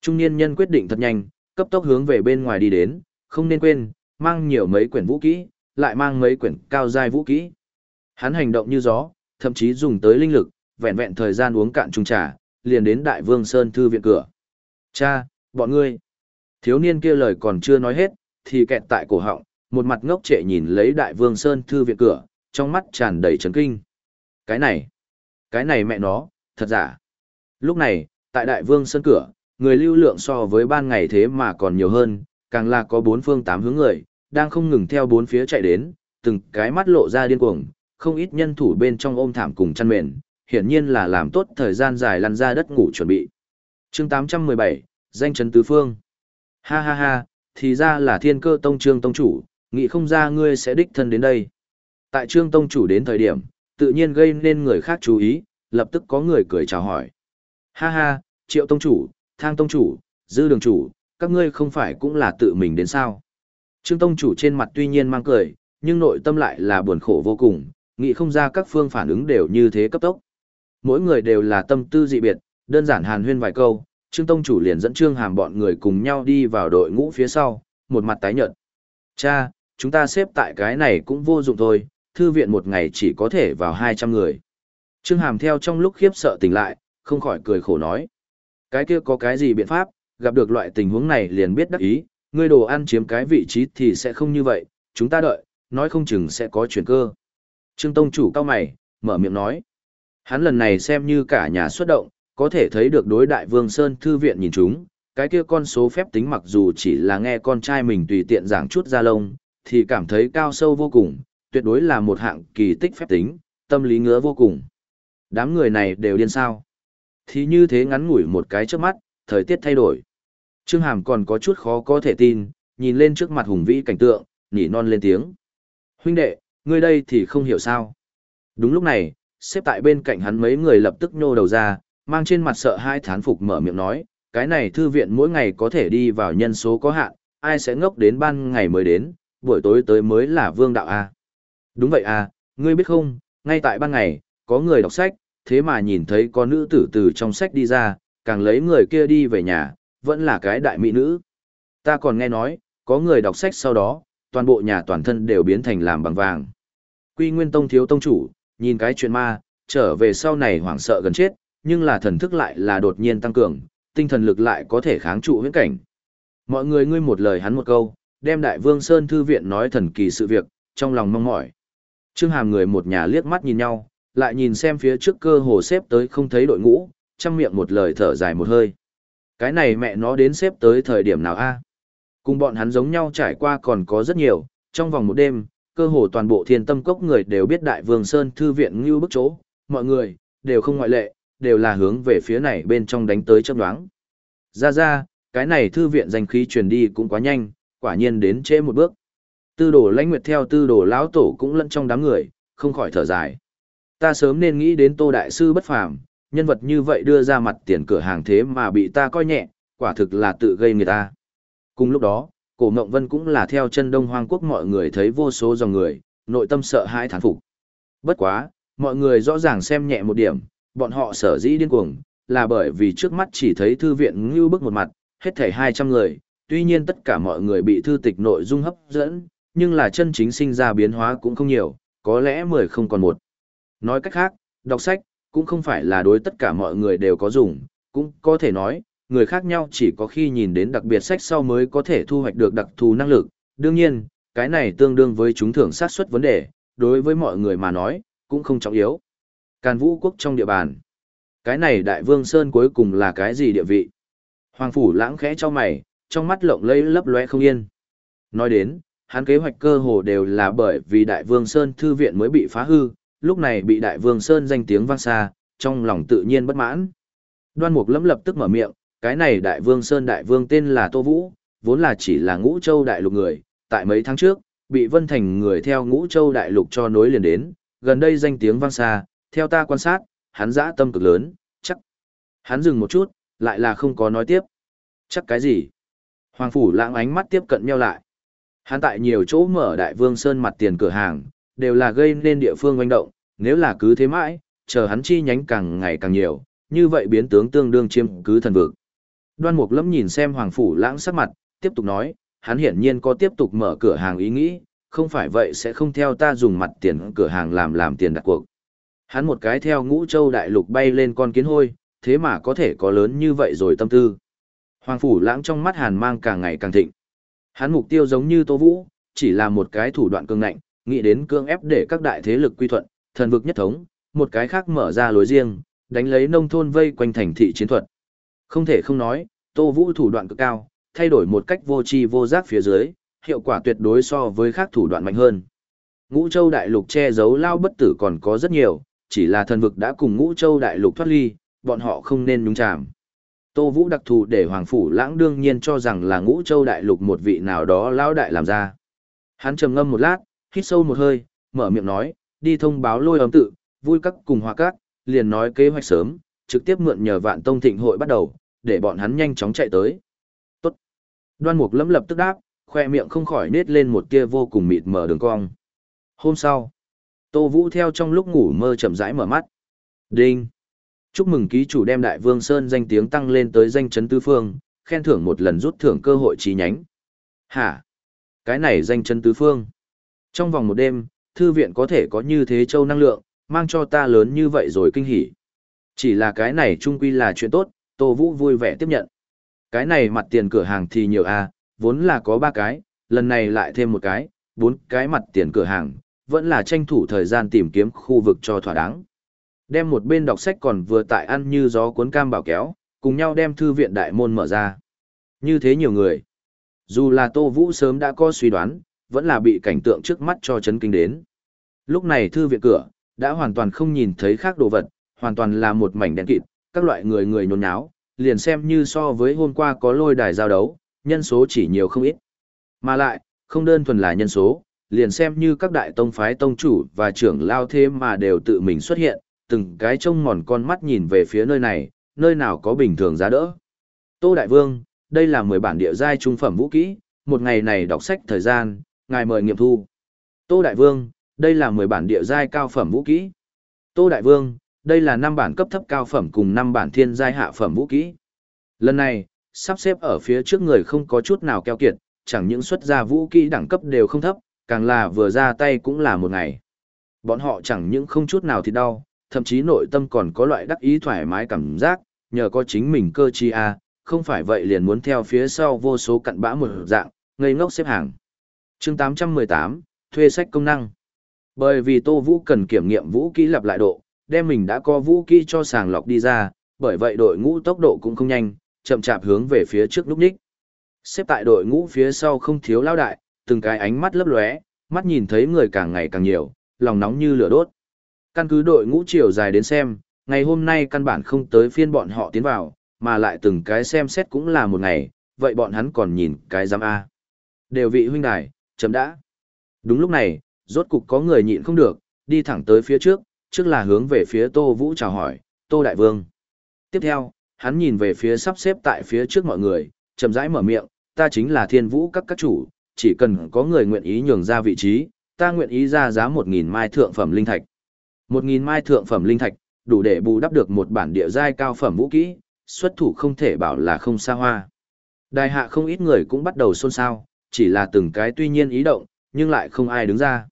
Trung niên nhân quyết định thật nhanh, cấp tốc hướng về bên ngoài đi đến, không nên quên, mang nhiều mấy quyển vũ kỹ, lại mang mấy quyển cao giai vũ kỹ. Hắn hành động như gió, thậm chí dùng tới linh lực, vẹn vẹn thời gian uống cạn chung trà, liền đến Đại Vương Sơn Thư viện cửa. Cha, bọn ngươi. Thiếu niên kia lời còn chưa nói hết, thì kẹt tại cổ họng, một mặt ngốc trệ nhìn lấy Đại Vương Sơn Thư viện cửa, trong mắt tràn đầy chấn kinh. Cái này, cái này mẹ nó, thật giả. Lúc này, tại Đại Vương Sơn cửa, người lưu lượng so với ban ngày thế mà còn nhiều hơn, càng là có bốn phương tám hướng người, đang không ngừng theo bốn phía chạy đến, từng cái mắt lộ ra điên cuồng, không ít nhân thủ bên trong ôm thảm cùng chăn mền, hiển nhiên là làm tốt thời gian dài lăn ra đất ngủ chuẩn bị. chương 817, danh chấn tứ phương. Ha ha ha, thì ra là thiên cơ tông trương tông chủ, nghĩ không ra ngươi sẽ đích thân đến đây. Tại Trương Tông chủ đến thời điểm, tự nhiên gây nên người khác chú ý, lập tức có người cười chào hỏi. Ha ha, Triệu Tông chủ, Thang Tông chủ, Dư Đường chủ, các ngươi không phải cũng là tự mình đến sao? Trương Tông chủ trên mặt tuy nhiên mang cười, nhưng nội tâm lại là buồn khổ vô cùng, nghĩ không ra các phương phản ứng đều như thế cấp tốc. Mỗi người đều là tâm tư dị biệt, đơn giản hàn huyên vài câu, Trương Tông chủ liền dẫn Trương Hàm bọn người cùng nhau đi vào đội ngũ phía sau, một mặt tái nhợt. Cha, chúng ta xếp tại cái này cũng vô dụng thôi, thư viện một ngày chỉ có thể vào 200 người. Trương Hàm theo trong lúc khiếp sợ tỉnh lại, không khỏi cười khổ nói. Cái kia có cái gì biện pháp, gặp được loại tình huống này liền biết đắc ý, ngươi đồ ăn chiếm cái vị trí thì sẽ không như vậy, chúng ta đợi, nói không chừng sẽ có chuyển cơ. Trương Tông chủ cao mày, mở miệng nói. Hắn lần này xem như cả nhà xuất động, có thể thấy được đối đại vương Sơn Thư viện nhìn chúng, cái kia con số phép tính mặc dù chỉ là nghe con trai mình tùy tiện giảng chút ra lông, thì cảm thấy cao sâu vô cùng, tuyệt đối là một hạng kỳ tích phép tính, tâm lý ngứa vô cùng. Đám người này đều điên sao. Thì như thế ngắn ngủi một cái trước mắt, thời tiết thay đổi. Trương Hàm còn có chút khó có thể tin, nhìn lên trước mặt hùng vĩ cảnh tượng, nỉ non lên tiếng. Huynh đệ, ngươi đây thì không hiểu sao. Đúng lúc này, xếp tại bên cạnh hắn mấy người lập tức nhô đầu ra, mang trên mặt sợ hai thán phục mở miệng nói, cái này thư viện mỗi ngày có thể đi vào nhân số có hạn, ai sẽ ngốc đến ban ngày mới đến, buổi tối tới mới là vương đạo A. Đúng vậy à, ngươi biết không, ngay tại ban ngày, có người đọc sách, thế mà nhìn thấy có nữ tử từ trong sách đi ra, càng lấy người kia đi về nhà, vẫn là cái đại mỹ nữ. Ta còn nghe nói, có người đọc sách sau đó, toàn bộ nhà toàn thân đều biến thành làm bằng vàng. Quy Nguyên Tông thiếu tông chủ, nhìn cái chuyện ma, trở về sau này hoảng sợ gần chết, nhưng là thần thức lại là đột nhiên tăng cường, tinh thần lực lại có thể kháng trụ huyễn cảnh. Mọi người ngươi một lời hắn một câu, đem Đại Vương Sơn Thư Viện nói thần kỳ sự việc, trong lòng mong mỏi. Trương Hàm người một nhà liếc mắt nhìn nhau, lại nhìn xem phía trước cơ hồ xếp tới không thấy đội ngũ, chăm miệng một lời thở dài một hơi. Cái này mẹ nó đến xếp tới thời điểm nào a? Cùng bọn hắn giống nhau trải qua còn có rất nhiều, trong vòng một đêm, cơ hồ toàn bộ thiên tâm cốc người đều biết Đại Vương Sơn Thư Viện ngưu bức chỗ, mọi người, đều không ngoại lệ, đều là hướng về phía này bên trong đánh tới chấp đoán Ra ra, cái này thư viện danh khí truyền đi cũng quá nhanh, quả nhiên đến trễ một bước. Tư đồ lãnh nguyệt theo tư đồ lão tổ cũng lẫn trong đám người, không khỏi thở dài. Ta sớm nên nghĩ đến tô đại sư bất phàm, nhân vật như vậy đưa ra mặt tiền cửa hàng thế mà bị ta coi nhẹ, quả thực là tự gây người ta. Cùng lúc đó, cổ mộng vân cũng là theo chân đông hoang quốc mọi người thấy vô số dòng người, nội tâm sợ hãi thán phục. Bất quá, mọi người rõ ràng xem nhẹ một điểm, bọn họ sở dĩ điên cuồng, là bởi vì trước mắt chỉ thấy thư viện ngưu bức một mặt, hết thảy 200 người, tuy nhiên tất cả mọi người bị thư tịch nội dung hấp dẫn, nhưng là chân chính sinh ra biến hóa cũng không nhiều, có lẽ 10 không còn một. Nói cách khác, đọc sách, cũng không phải là đối tất cả mọi người đều có dùng, cũng có thể nói, người khác nhau chỉ có khi nhìn đến đặc biệt sách sau mới có thể thu hoạch được đặc thù năng lực. Đương nhiên, cái này tương đương với chúng thưởng sát xuất vấn đề, đối với mọi người mà nói, cũng không trọng yếu. Càn vũ quốc trong địa bàn. Cái này đại vương Sơn cuối cùng là cái gì địa vị? Hoàng phủ lãng khẽ cho mày, trong mắt lộng lẫy lấp lóe không yên. Nói đến, hắn kế hoạch cơ hồ đều là bởi vì đại vương Sơn thư viện mới bị phá hư, lúc này bị đại vương Sơn danh tiếng vang xa, trong lòng tự nhiên bất mãn. Đoan mục lâm lập tức mở miệng, cái này đại vương Sơn đại vương tên là Tô Vũ, vốn là chỉ là ngũ châu đại lục người, tại mấy tháng trước, bị Vân Thành người theo ngũ châu đại lục cho nối liền đến, gần đây danh tiếng vang xa, theo ta quan sát, hắn dã tâm cực lớn, chắc. Hắn dừng một chút, lại là không có nói tiếp. Chắc cái gì? Hoàng phủ lãng ánh mắt tiếp cận nhau lại. Hắn tại nhiều chỗ mở đại vương sơn mặt tiền cửa hàng, đều là gây nên địa phương oanh động, nếu là cứ thế mãi, chờ hắn chi nhánh càng ngày càng nhiều, như vậy biến tướng tương đương chiếm cứ thần vực. Đoan Mục Lâm nhìn xem Hoàng phủ lãng sắc mặt, tiếp tục nói, hắn hiển nhiên có tiếp tục mở cửa hàng ý nghĩ, không phải vậy sẽ không theo ta dùng mặt tiền cửa hàng làm làm tiền đặt cuộc. Hắn một cái theo ngũ châu đại lục bay lên con kiến hôi, thế mà có thể có lớn như vậy rồi tâm tư. Hoàng phủ lãng trong mắt hàn mang càng ngày càng thịnh. Hắn mục tiêu giống như Tô Vũ, chỉ là một cái thủ đoạn cương ngạnh, nghĩ đến cương ép để các đại thế lực quy thuận, thần vực nhất thống, một cái khác mở ra lối riêng, đánh lấy nông thôn vây quanh thành thị chiến thuật. Không thể không nói, Tô Vũ thủ đoạn cực cao, thay đổi một cách vô tri vô giác phía dưới, hiệu quả tuyệt đối so với các thủ đoạn mạnh hơn. Ngũ Châu đại lục che giấu lao bất tử còn có rất nhiều, chỉ là thần vực đã cùng Ngũ Châu đại lục thoát ly, bọn họ không nên nhúng chàm. Tô Vũ đặc thù để Hoàng Phủ Lãng đương nhiên cho rằng là ngũ châu đại lục một vị nào đó lão đại làm ra. Hắn trầm ngâm một lát, hít sâu một hơi, mở miệng nói, đi thông báo lôi âm tự, vui các cùng hòa các, liền nói kế hoạch sớm, trực tiếp mượn nhờ vạn tông thịnh hội bắt đầu, để bọn hắn nhanh chóng chạy tới. Tốt. Đoan mục lấm lập tức đáp, khoe miệng không khỏi nết lên một tia vô cùng mịt mờ đường cong. Hôm sau, Tô Vũ theo trong lúc ngủ mơ chậm rãi mở mắt. Đinh. Chúc mừng ký chủ đem Đại Vương Sơn danh tiếng tăng lên tới danh chấn tứ phương, khen thưởng một lần rút thưởng cơ hội trí nhánh. Hả? Cái này danh chấn tứ phương. Trong vòng một đêm, thư viện có thể có như thế châu năng lượng, mang cho ta lớn như vậy rồi kinh hỉ. Chỉ là cái này trung quy là chuyện tốt, Tô Vũ vui vẻ tiếp nhận. Cái này mặt tiền cửa hàng thì nhiều à, vốn là có ba cái, lần này lại thêm một cái, bốn cái mặt tiền cửa hàng, vẫn là tranh thủ thời gian tìm kiếm khu vực cho thỏa đáng. Đem một bên đọc sách còn vừa tại ăn như gió cuốn cam bảo kéo, cùng nhau đem thư viện đại môn mở ra. Như thế nhiều người. Dù là Tô Vũ sớm đã có suy đoán, vẫn là bị cảnh tượng trước mắt cho chấn kinh đến. Lúc này thư viện cửa, đã hoàn toàn không nhìn thấy khác đồ vật, hoàn toàn là một mảnh đen kịt, các loại người người nhốn nháo, liền xem như so với hôm qua có lôi đài giao đấu, nhân số chỉ nhiều không ít. Mà lại, không đơn thuần là nhân số, liền xem như các đại tông phái tông chủ và trưởng lao thế mà đều tự mình xuất hiện, từng cái trông mòn con mắt nhìn về phía nơi này, nơi nào có bình thường giá đỡ. Tô Đại Vương, đây là 10 bản địa giai trung phẩm vũ kỹ, một ngày này đọc sách thời gian, ngài mời nghiệm thu. Tô Đại Vương, đây là 10 bản địa giai cao phẩm vũ kỹ. Tô Đại Vương, đây là năm bản cấp thấp cao phẩm cùng năm bản thiên giai hạ phẩm vũ kỹ. Lần này, sắp xếp ở phía trước người không có chút nào keo kiệt, chẳng những xuất ra vũ kỹ đẳng cấp đều không thấp, càng là vừa ra tay cũng là một ngày. Bọn họ chẳng những không chút nào thì đau, thậm chí nội tâm còn có loại đắc ý thoải mái cảm giác, nhờ có chính mình cơ chi a, không phải vậy liền muốn theo phía sau vô số cặn bã một dạng, ngây ngốc xếp hàng. Chương 818, thuê sách công năng. Bởi vì Tô Vũ cần kiểm nghiệm vũ kỹ lặp lại độ, đem mình đã có vũ kỹ cho sàng lọc đi ra, bởi vậy đội ngũ tốc độ cũng không nhanh, chậm chạp hướng về phía trước lúc ních. Xếp tại đội ngũ phía sau không thiếu lao đại, từng cái ánh mắt lấp lóe, mắt nhìn thấy người càng ngày càng nhiều, lòng nóng như lửa đốt. Căn cứ đội ngũ chiều dài đến xem, ngày hôm nay căn bản không tới phiên bọn họ tiến vào, mà lại từng cái xem xét cũng là một ngày, vậy bọn hắn còn nhìn cái giám A. Đều vị huynh đài, chấm đã. Đúng lúc này, rốt cục có người nhịn không được, đi thẳng tới phía trước, trước là hướng về phía Tô Vũ chào hỏi, Tô Đại Vương. Tiếp theo, hắn nhìn về phía sắp xếp tại phía trước mọi người, chậm rãi mở miệng, ta chính là thiên vũ các các chủ, chỉ cần có người nguyện ý nhường ra vị trí, ta nguyện ý ra giá 1.000 mai thượng phẩm linh thạch. 1.000 mai thượng phẩm linh thạch, đủ để bù đắp được một bản địa giai cao phẩm vũ kỹ, xuất thủ không thể bảo là không xa hoa. Đại hạ không ít người cũng bắt đầu xôn xao, chỉ là từng cái tuy nhiên ý động, nhưng lại không ai đứng ra.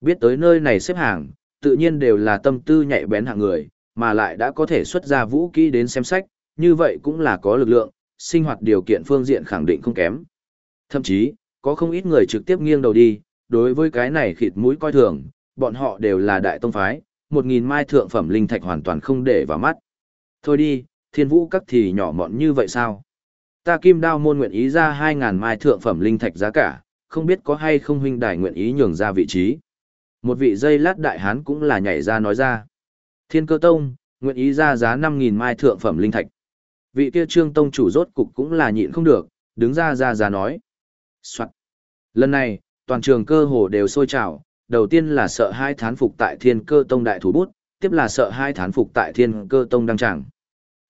Biết tới nơi này xếp hàng, tự nhiên đều là tâm tư nhạy bén hạng người, mà lại đã có thể xuất ra vũ kỹ đến xem sách, như vậy cũng là có lực lượng, sinh hoạt điều kiện phương diện khẳng định không kém. Thậm chí, có không ít người trực tiếp nghiêng đầu đi, đối với cái này khịt mũi coi thường, bọn họ đều là đại tông phái, một nghìn mai thượng phẩm linh thạch hoàn toàn không để vào mắt. Thôi đi, thiên vũ các thì nhỏ mọn như vậy sao? Ta kim đao môn nguyện ý ra hai ngàn mai thượng phẩm linh thạch giá cả, không biết có hay không huynh đài nguyện ý nhường ra vị trí. Một vị dây lát đại hán cũng là nhảy ra nói ra. Thiên cơ tông, nguyện ý ra giá năm nghìn mai thượng phẩm linh thạch. Vị kia trương tông chủ rốt cục cũng là nhịn không được, đứng ra ra ra nói. Soạn. Lần này, toàn trường cơ hồ đều sôi trào, đầu tiên là sợ hai thán phục tại thiên cơ tông đại thủ bút, tiếp là sợ hai thán phục tại thiên cơ tông đăng tràng.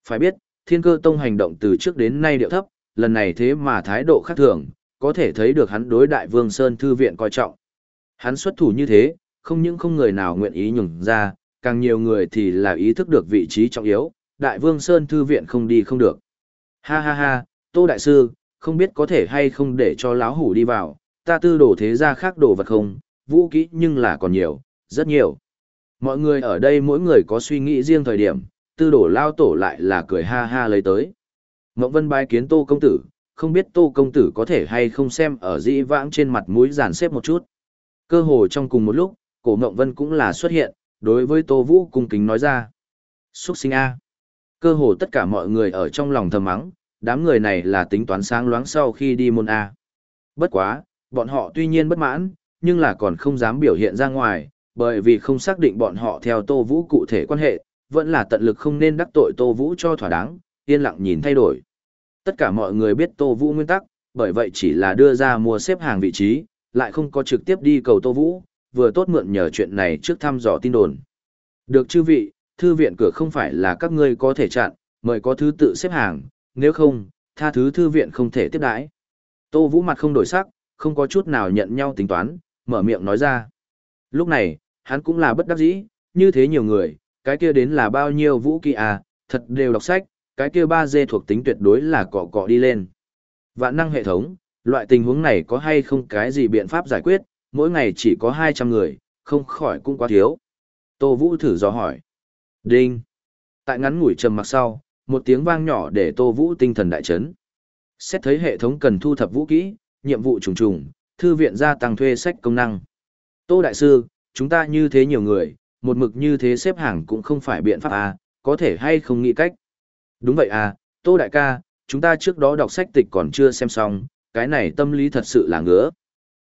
Phải biết, thiên cơ tông hành động từ trước đến nay điệu thấp, lần này thế mà thái độ khác thường, có thể thấy được hắn đối đại vương Sơn Thư Viện coi trọng. Hắn xuất thủ như thế, không những không người nào nguyện ý nhường ra, càng nhiều người thì là ý thức được vị trí trọng yếu, đại vương Sơn Thư Viện không đi không được. Ha ha ha, Tô Đại Sư, không biết có thể hay không để cho lão hủ đi vào, ta tư đổ thế ra khác đồ vật không, vũ kỹ nhưng là còn nhiều, rất nhiều. Mọi người ở đây mỗi người có suy nghĩ riêng thời điểm, tư đổ lao tổ lại là cười ha ha lấy tới. Mộng vân bái kiến tô công tử, không biết tô công tử có thể hay không xem ở dĩ vãng trên mặt mũi giàn xếp một chút. Cơ hồ trong cùng một lúc, cổ mộng vân cũng là xuất hiện, đối với tô vũ cung kính nói ra. Xuất sinh A. Cơ hồ tất cả mọi người ở trong lòng thầm mắng, đám người này là tính toán sáng loáng sau khi đi môn A. Bất quá, bọn họ tuy nhiên bất mãn, nhưng là còn không dám biểu hiện ra ngoài, bởi vì không xác định bọn họ theo Tô Vũ cụ thể quan hệ, vẫn là tận lực không nên đắc tội Tô Vũ cho thỏa đáng, yên lặng nhìn thay đổi. Tất cả mọi người biết Tô Vũ nguyên tắc, bởi vậy chỉ là đưa ra mua xếp hàng vị trí, lại không có trực tiếp đi cầu Tô Vũ, vừa tốt mượn nhờ chuyện này trước thăm dò tin đồn. Được chư vị, thư viện cửa không phải là các ngươi có thể chặn, mời có thứ tự xếp hàng, nếu không, tha thứ thư viện không thể tiếp đãi. Tô Vũ mặt không đổi sắc, không có chút nào nhận nhau tính toán, mở miệng nói ra. Lúc này, hắn cũng là bất đắc dĩ, như thế nhiều người, cái kia đến là bao nhiêu vũ kỳ à, thật đều đọc sách, cái kia ba dê thuộc tính tuyệt đối là cọ cọ đi lên. Vạn năng hệ thống, loại tình huống này có hay không cái gì biện pháp giải quyết, mỗi ngày chỉ có 200 người, không khỏi cũng quá thiếu. Tô Vũ thử dò hỏi. Đinh. Tại ngắn ngủi trầm mặc sau, một tiếng vang nhỏ để Tô Vũ tinh thần đại chấn. Xét thấy hệ thống cần thu thập vũ kỹ, nhiệm vụ trùng trùng, thư viện gia tăng thuê sách công năng. Tô Đại Sư, chúng ta như thế nhiều người, một mực như thế xếp hàng cũng không phải biện pháp à, có thể hay không nghĩ cách. Đúng vậy à, Tô Đại ca, chúng ta trước đó đọc sách tịch còn chưa xem xong, cái này tâm lý thật sự là ngứa.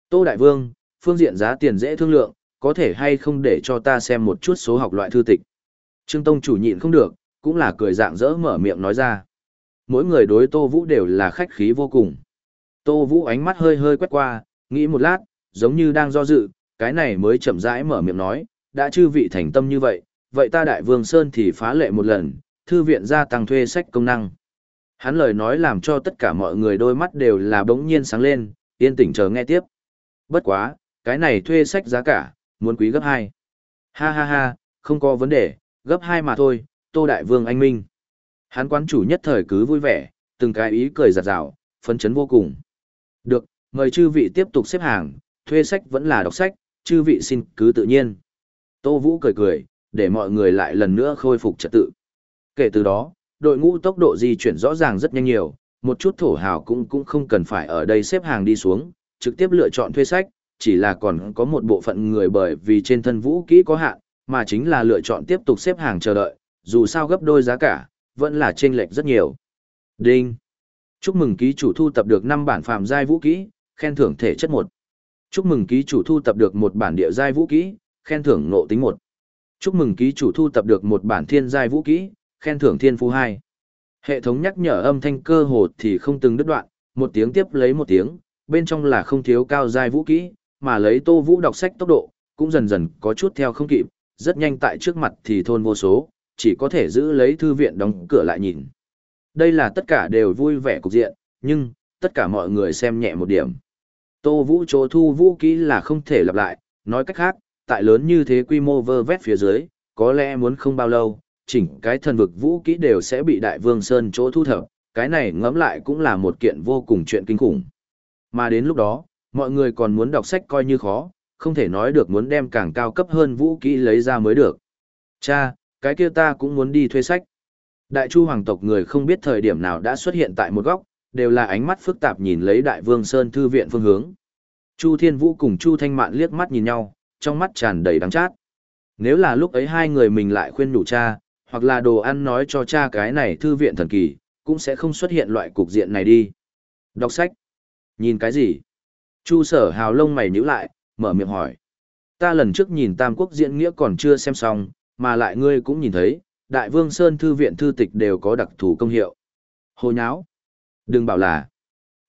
Tô Đại Vương, phương diện giá tiền dễ thương lượng, có thể hay không để cho ta xem một chút số học loại thư tịch. Trương Tông chủ nhịn không được, cũng là cười dạng dỡ mở miệng nói ra. Mỗi người đối Tô Vũ đều là khách khí vô cùng. Tô Vũ ánh mắt hơi hơi quét qua, nghĩ một lát, giống như đang do dự, cái này mới chậm rãi mở miệng nói, đã chư vị thành tâm như vậy, vậy ta Đại Vương Sơn thì phá lệ một lần, thư viện gia tăng thuê sách công năng. Hắn lời nói làm cho tất cả mọi người đôi mắt đều là bỗng nhiên sáng lên, yên tĩnh chờ nghe tiếp. Bất quá, cái này thuê sách giá cả, muốn quý gấp 2. Ha ha ha, không có vấn đề, gấp 2 mà thôi, Tô Đại Vương anh minh. Hắn quán chủ nhất thời cứ vui vẻ, từng cái ý cười giặt rào, phấn chấn vô cùng. Được, mời chư vị tiếp tục xếp hàng, thuê sách vẫn là đọc sách, chư vị xin cứ tự nhiên. Tô Vũ cười cười, để mọi người lại lần nữa khôi phục trật tự. Kể từ đó, đội ngũ tốc độ di chuyển rõ ràng rất nhanh nhiều, một chút thổ hào cũng cũng không cần phải ở đây xếp hàng đi xuống, trực tiếp lựa chọn thuê sách, chỉ là còn có một bộ phận người bởi vì trên thân vũ kỹ có hạn, mà chính là lựa chọn tiếp tục xếp hàng chờ đợi, dù sao gấp đôi giá cả, vẫn là chênh lệch rất nhiều. Đinh. Chúc mừng ký chủ thu tập được 5 bản phàm giai vũ kỹ, khen thưởng thể chất 1. Chúc mừng ký chủ thu tập được một bản địa giai vũ kỹ, khen thưởng nộ tính 1. Chúc mừng ký chủ thu tập được một bản thiên giai vũ kỹ, khen thưởng thiên phú hai Hệ thống nhắc nhở âm thanh cơ hồ thì không từng đứt đoạn, một tiếng tiếp lấy một tiếng, bên trong là không thiếu cao giai vũ kỹ, mà lấy Tô Vũ đọc sách tốc độ, cũng dần dần có chút theo không kịp, rất nhanh tại trước mặt thì thôn vô số, chỉ có thể giữ lấy thư viện đóng cửa lại nhìn. Đây là tất cả đều vui vẻ cục diện, nhưng, tất cả mọi người xem nhẹ một điểm. Tô Vũ chỗ thu vũ kỹ là không thể lặp lại, nói cách khác, tại lớn như thế quy mô vơ vét phía dưới, có lẽ muốn không bao lâu, chỉnh cái thần vực vũ kỹ đều sẽ bị Đại Vương Sơn chỗ thu thập, cái này ngẫm lại cũng là một kiện vô cùng chuyện kinh khủng. Mà đến lúc đó, mọi người còn muốn đọc sách coi như khó, không thể nói được muốn đem càng cao cấp hơn vũ kỹ lấy ra mới được. Cha, cái kia ta cũng muốn đi thuê sách. Đại chu hoàng tộc người không biết thời điểm nào đã xuất hiện tại một góc, đều là ánh mắt phức tạp nhìn lấy đại vương Sơn Thư viện phương hướng. Chu Thiên Vũ cùng Chu Thanh Mạn liếc mắt nhìn nhau, trong mắt tràn đầy đắng chát. Nếu là lúc ấy hai người mình lại khuyên nhủ cha, hoặc là đồ ăn nói cho cha cái này thư viện thần kỳ, cũng sẽ không xuất hiện loại cục diện này đi. Đọc sách. Nhìn cái gì? Chu sở hào lông mày nhíu lại, mở miệng hỏi. Ta lần trước nhìn Tam Quốc diễn nghĩa còn chưa xem xong, mà lại ngươi cũng nhìn thấy, Đại Vương Sơn Thư viện thư tịch đều có đặc thù công hiệu. Hồ nháo. Đừng bảo là.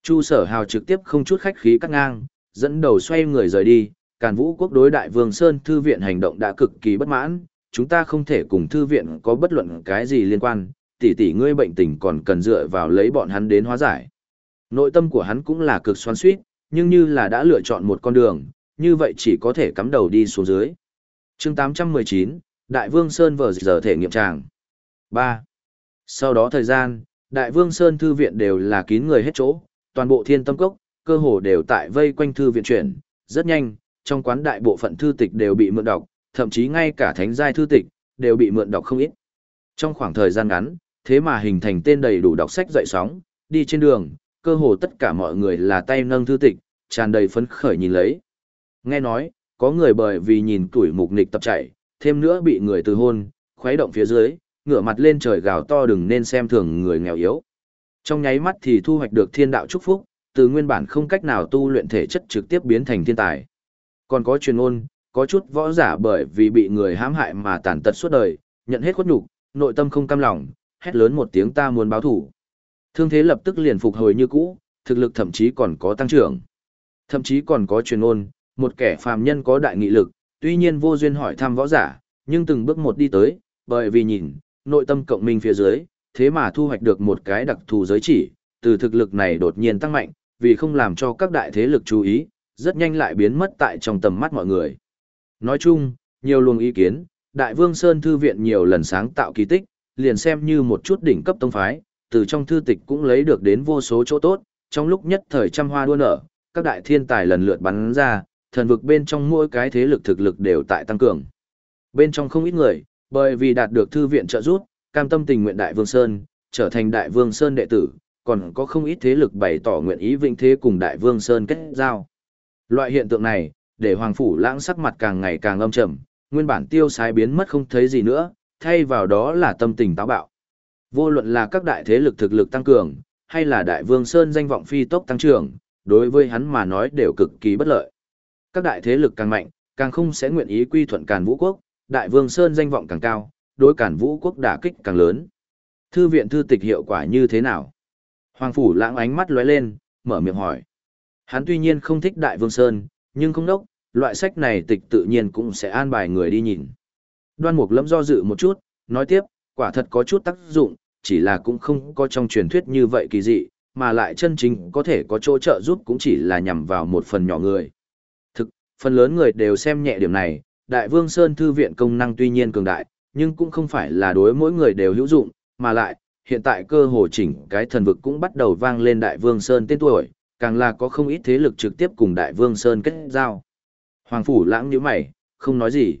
Chu sở hào trực tiếp không chút khách khí cắt ngang, dẫn đầu xoay người rời đi. Càn vũ quốc đối Đại Vương Sơn Thư viện hành động đã cực kỳ bất mãn, chúng ta không thể cùng Thư viện có bất luận cái gì liên quan, tỷ tỷ ngươi bệnh tình còn cần dựa vào lấy bọn hắn đến hóa giải. Nội tâm của hắn cũng là cực xoan suýt, nhưng như là đã lựa chọn một con đường, như vậy chỉ có thể cắm đầu đi xuống dưới. chương 819, Đại Vương Sơn vờ giờ thể nghiệm tràng. 3. Sau đó thời gian, Đại Vương Sơn thư viện đều là kín người hết chỗ, toàn bộ thiên tâm cốc, cơ hồ đều tại vây quanh thư viện chuyển, rất nhanh, trong quán đại bộ phận thư tịch đều bị mượn đọc, thậm chí ngay cả thánh giai thư tịch đều bị mượn đọc không ít. Trong khoảng thời gian ngắn, thế mà hình thành tên đầy đủ đọc sách dậy sóng, đi trên đường, cơ hồ tất cả mọi người là tay nâng thư tịch, tràn đầy phấn khởi nhìn lấy. Nghe nói, có người bởi vì nhìn tuổi mục nịch tập chạy, thêm nữa bị người từ hôn, khuấy động phía dưới, ngửa mặt lên trời gào to đừng nên xem thường người nghèo yếu. Trong nháy mắt thì thu hoạch được thiên đạo chúc phúc, từ nguyên bản không cách nào tu luyện thể chất trực tiếp biến thành thiên tài. Còn có truyền ôn, có chút võ giả bởi vì bị người hãm hại mà tàn tật suốt đời, nhận hết khuất nhục, nội tâm không cam lòng, hét lớn một tiếng ta muốn báo thủ. Thương thế lập tức liền phục hồi như cũ, thực lực thậm chí còn có tăng trưởng. Thậm chí còn có truyền ôn, một kẻ phàm nhân có đại nghị lực, tuy nhiên vô duyên hỏi thăm võ giả, nhưng từng bước một đi tới, bởi vì nhìn, nội tâm cộng minh phía dưới, thế mà thu hoạch được một cái đặc thù giới chỉ, từ thực lực này đột nhiên tăng mạnh, vì không làm cho các đại thế lực chú ý, rất nhanh lại biến mất tại trong tầm mắt mọi người. Nói chung, nhiều luồng ý kiến, Đại Vương Sơn Thư Viện nhiều lần sáng tạo kỳ tích, liền xem như một chút đỉnh cấp tông phái, từ trong thư tịch cũng lấy được đến vô số chỗ tốt, trong lúc nhất thời trăm hoa đua nở, các đại thiên tài lần lượt bắn ra, thần vực bên trong mỗi cái thế lực thực lực đều tại tăng cường. Bên trong không ít người, bởi vì đạt được thư viện trợ giúp, cam tâm tình nguyện Đại Vương Sơn, trở thành Đại Vương Sơn đệ tử, còn có không ít thế lực bày tỏ nguyện ý vinh thế cùng Đại Vương Sơn kết giao. Loại hiện tượng này, để Hoàng Phủ lãng sắc mặt càng ngày càng âm trầm, nguyên bản tiêu sái biến mất không thấy gì nữa, thay vào đó là tâm tình táo bạo. Vô luận là các đại thế lực thực lực tăng cường, hay là Đại Vương Sơn danh vọng phi tốc tăng trưởng, đối với hắn mà nói đều cực kỳ bất lợi. Các đại thế lực càng mạnh, càng không sẽ nguyện ý quy thuận Càn Vũ Quốc, Đại Vương Sơn danh vọng càng cao, đối Càn Vũ Quốc đả kích càng lớn. Thư viện thư tịch hiệu quả như thế nào? Hoàng Phủ lãng ánh mắt lóe lên, mở miệng hỏi. Hắn tuy nhiên không thích Đại Vương Sơn, nhưng không đốc, loại sách này tịch tự nhiên cũng sẽ an bài người đi nhìn. Đoan Mục Lâm do dự một chút, nói tiếp, quả thật có chút tác dụng, chỉ là cũng không có trong truyền thuyết như vậy kỳ dị, mà lại chân chính có thể có chỗ trợ giúp cũng chỉ là nhằm vào một phần nhỏ người. Thực, phần lớn người đều xem nhẹ điểm này, Đại Vương Sơn Thư viện công năng tuy nhiên cường đại, nhưng cũng không phải là đối mỗi người đều hữu dụng, mà lại, hiện tại cơ hồ chỉnh cái thần vực cũng bắt đầu vang lên Đại Vương Sơn tên tuổi, càng là có không ít thế lực trực tiếp cùng Đại Vương Sơn kết giao. Hoàng Phủ lãng nhíu mày, không nói gì.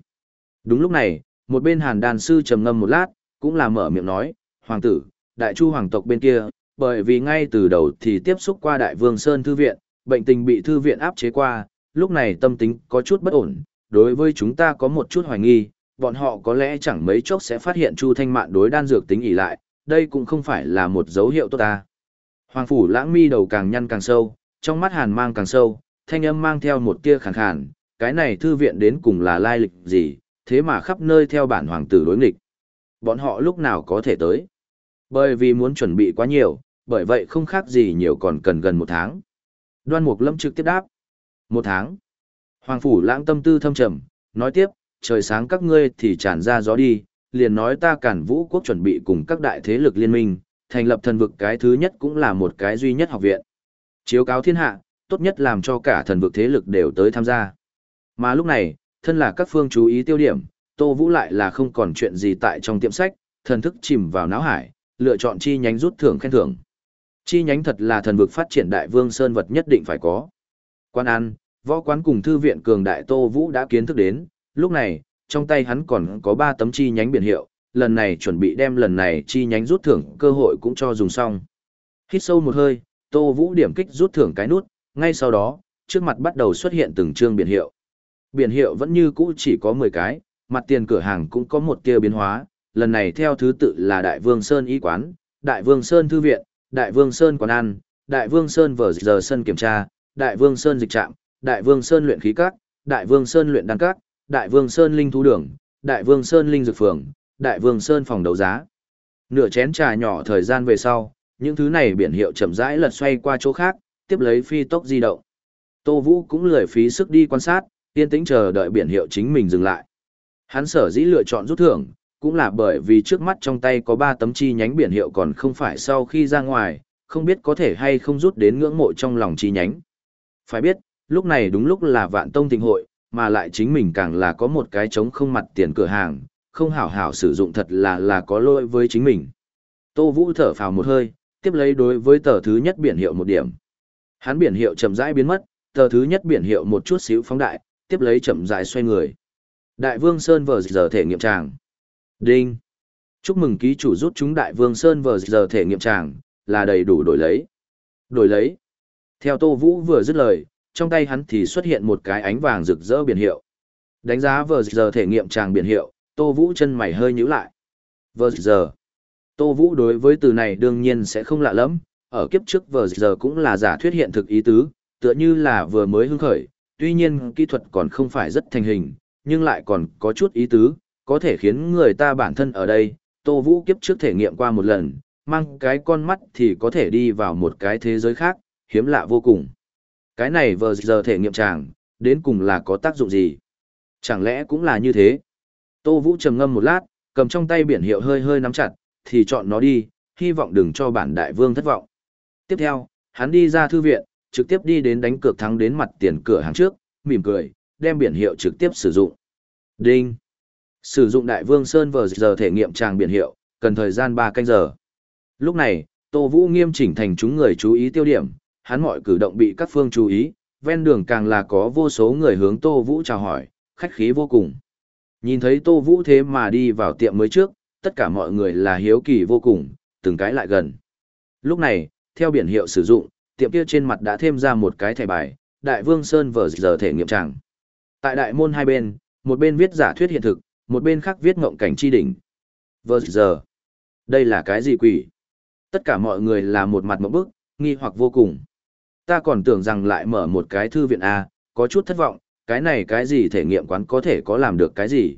Đúng lúc này, một bên hàn đàn sư trầm ngâm một lát, cũng là mở miệng nói, Hoàng tử, Đại Chu Hoàng tộc bên kia, bởi vì ngay từ đầu thì tiếp xúc qua Đại Vương Sơn Thư Viện, bệnh tình bị Thư Viện áp chế qua, lúc này tâm tính có chút bất ổn, đối với chúng ta có một chút hoài nghi, bọn họ có lẽ chẳng mấy chốc sẽ phát hiện Chu Thanh Mạn đối đan dược tính ỉ lại, đây cũng không phải là một dấu hiệu tốt ta. Hoàng phủ lãng mi đầu càng nhăn càng sâu, trong mắt hàn mang càng sâu, thanh âm mang theo một tia khàn khàn, cái này thư viện đến cùng là lai lịch gì, thế mà khắp nơi theo bản hoàng tử đối nghịch. Bọn họ lúc nào có thể tới? Bởi vì muốn chuẩn bị quá nhiều, bởi vậy không khác gì nhiều còn cần gần một tháng. Đoan Mục Lâm trực tiếp đáp. Một tháng. Hoàng phủ lãng tâm tư thâm trầm, nói tiếp, trời sáng các ngươi thì tràn ra gió đi, liền nói ta cản vũ quốc chuẩn bị cùng các đại thế lực liên minh, thành lập thần vực cái thứ nhất cũng là một cái duy nhất học viện. Chiếu cáo thiên hạ, tốt nhất làm cho cả thần vực thế lực đều tới tham gia. Mà lúc này, thân là các phương chú ý tiêu điểm, Tô Vũ lại là không còn chuyện gì tại trong tiệm sách, thần thức chìm vào não hải, lựa chọn chi nhánh rút thưởng khen thưởng. Chi nhánh thật là thần vực phát triển đại vương sơn vật nhất định phải có. Quan ăn, võ quán cùng thư viện cường đại Tô Vũ đã kiến thức đến, lúc này, trong tay hắn còn có 3 tấm chi nhánh biển hiệu, lần này chuẩn bị đem lần này chi nhánh rút thưởng cơ hội cũng cho dùng xong. Hít sâu một hơi, Tô Vũ điểm kích rút thưởng cái nút, ngay sau đó, trước mặt bắt đầu xuất hiện từng chương biển hiệu. Biển hiệu vẫn như cũ chỉ có 10 cái, mặt tiền cửa hàng cũng có một kia biến hóa, lần này theo thứ tự là Đại Vương Sơn Y Quán, Đại Vương Sơn Thư Viện, Đại Vương Sơn Quán Ăn, Đại Vương Sơn Vở Giờ Sân Kiểm tra, Đại Vương Sơn Dịch Trạm, Đại Vương Sơn Luyện Khí Các, Đại Vương Sơn Luyện Đan Các, Đại Vương Sơn Linh Thú Đường, Đại Vương Sơn Linh Dược Phường, Đại Vương Sơn Phòng Đấu Giá. Nửa chén trà nhỏ thời gian về sau, những thứ này biển hiệu chậm rãi lật xoay qua chỗ khác, tiếp lấy phi tốc di động. Tô Vũ cũng lười phí sức đi quan sát, yên tĩnh chờ đợi biển hiệu chính mình dừng lại. Hắn sở dĩ lựa chọn rút thưởng, cũng là bởi vì trước mắt trong tay có 3 tấm chi nhánh biển hiệu còn không phải sau khi ra ngoài, không biết có thể hay không rút đến ngưỡng mộ trong lòng chi nhánh. Phải biết, lúc này đúng lúc là vạn tông thịnh hội, mà lại chính mình càng là có một cái trống không mặt tiền cửa hàng, không hảo hảo sử dụng thật là là có lỗi với chính mình. Tô Vũ thở phào một hơi, tiếp lấy đối với tờ thứ nhất biển hiệu một điểm. Hắn biển hiệu chậm rãi biến mất, tờ thứ nhất biển hiệu một chút xíu phóng đại, tiếp lấy chậm rãi xoay người. Đại Vương Sơn vờ giờ thể nghiệm tràng. Đinh. Chúc mừng ký chủ rút chúng Đại Vương Sơn vờ giờ thể nghiệm tràng, là đầy đủ đổi lấy. Đổi lấy. Theo Tô Vũ vừa dứt lời, trong tay hắn thì xuất hiện một cái ánh vàng rực rỡ biển hiệu. Đánh giá vờ giờ thể nghiệm tràng biển hiệu, Tô Vũ chân mày hơi nhíu lại. Vờ giờ. Tô Vũ đối với từ này đương nhiên sẽ không lạ lắm, ở kiếp trước vờ giờ cũng là giả thuyết hiện thực ý tứ, tựa như là vừa mới hưng khởi, tuy nhiên kỹ thuật còn không phải rất thành hình, nhưng lại còn có chút ý tứ, có thể khiến người ta bản thân ở đây, Tô Vũ kiếp trước thể nghiệm qua một lần, mang cái con mắt thì có thể đi vào một cái thế giới khác, hiếm lạ vô cùng. Cái này vờ giờ thể nghiệm chàng, đến cùng là có tác dụng gì? Chẳng lẽ cũng là như thế? Tô Vũ trầm ngâm một lát, cầm trong tay biển hiệu hơi hơi nắm chặt, thì chọn nó đi, hy vọng đừng cho bản đại vương thất vọng. Tiếp theo, hắn đi ra thư viện, trực tiếp đi đến đánh cược thắng đến mặt tiền cửa hàng trước, mỉm cười, đem biển hiệu trực tiếp sử dụng. Đinh. Sử dụng đại vương Sơn vờ giờ thể nghiệm tràng biển hiệu, cần thời gian 3 canh giờ. Lúc này, Tô Vũ nghiêm chỉnh thành chúng người chú ý tiêu điểm, hắn mọi cử động bị các phương chú ý, ven đường càng là có vô số người hướng Tô Vũ chào hỏi, khách khí vô cùng. Nhìn thấy Tô Vũ thế mà đi vào tiệm mới trước, tất cả mọi người là hiếu kỳ vô cùng, từng cái lại gần. Lúc này, theo biển hiệu sử dụng, tiệm kia trên mặt đã thêm ra một cái thẻ bài, Đại Vương Sơn vở giờ thể nghiệm tràng. Tại đại môn hai bên, một bên viết giả thuyết hiện thực, một bên khác viết ngộng cảnh chi đỉnh. Vở giờ. Đây là cái gì quỷ? Tất cả mọi người là một mặt mộng bức, nghi hoặc vô cùng. Ta còn tưởng rằng lại mở một cái thư viện A, có chút thất vọng, cái này cái gì thể nghiệm quán có thể có làm được cái gì.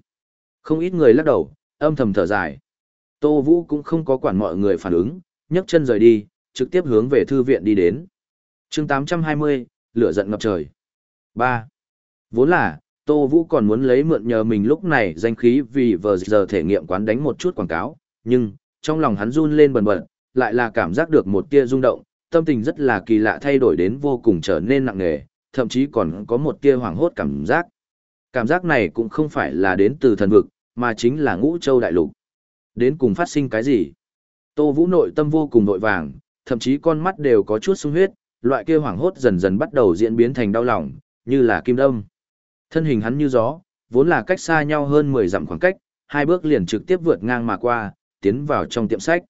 Không ít người lắc đầu, âm thầm thở dài. Tô Vũ cũng không có quản mọi người phản ứng, nhấc chân rời đi, trực tiếp hướng về thư viện đi đến. chương 820, lửa giận ngập trời. 3. Vốn là, Tô Vũ còn muốn lấy mượn nhờ mình lúc này danh khí vì vờ giờ thể nghiệm quán đánh một chút quảng cáo, nhưng, trong lòng hắn run lên bần bật, lại là cảm giác được một tia rung động, tâm tình rất là kỳ lạ thay đổi đến vô cùng trở nên nặng nề, thậm chí còn có một tia hoảng hốt cảm giác. Cảm giác này cũng không phải là đến từ thần vực, mà chính là ngũ châu đại lục. Đến cùng phát sinh cái gì? Tô Vũ nội tâm vô cùng nội vàng, thậm chí con mắt đều có chút sung huyết, loại kia hoảng hốt dần dần bắt đầu diễn biến thành đau lòng, như là kim đâm. Thân hình hắn như gió, vốn là cách xa nhau hơn 10 dặm khoảng cách, hai bước liền trực tiếp vượt ngang mà qua, tiến vào trong tiệm sách.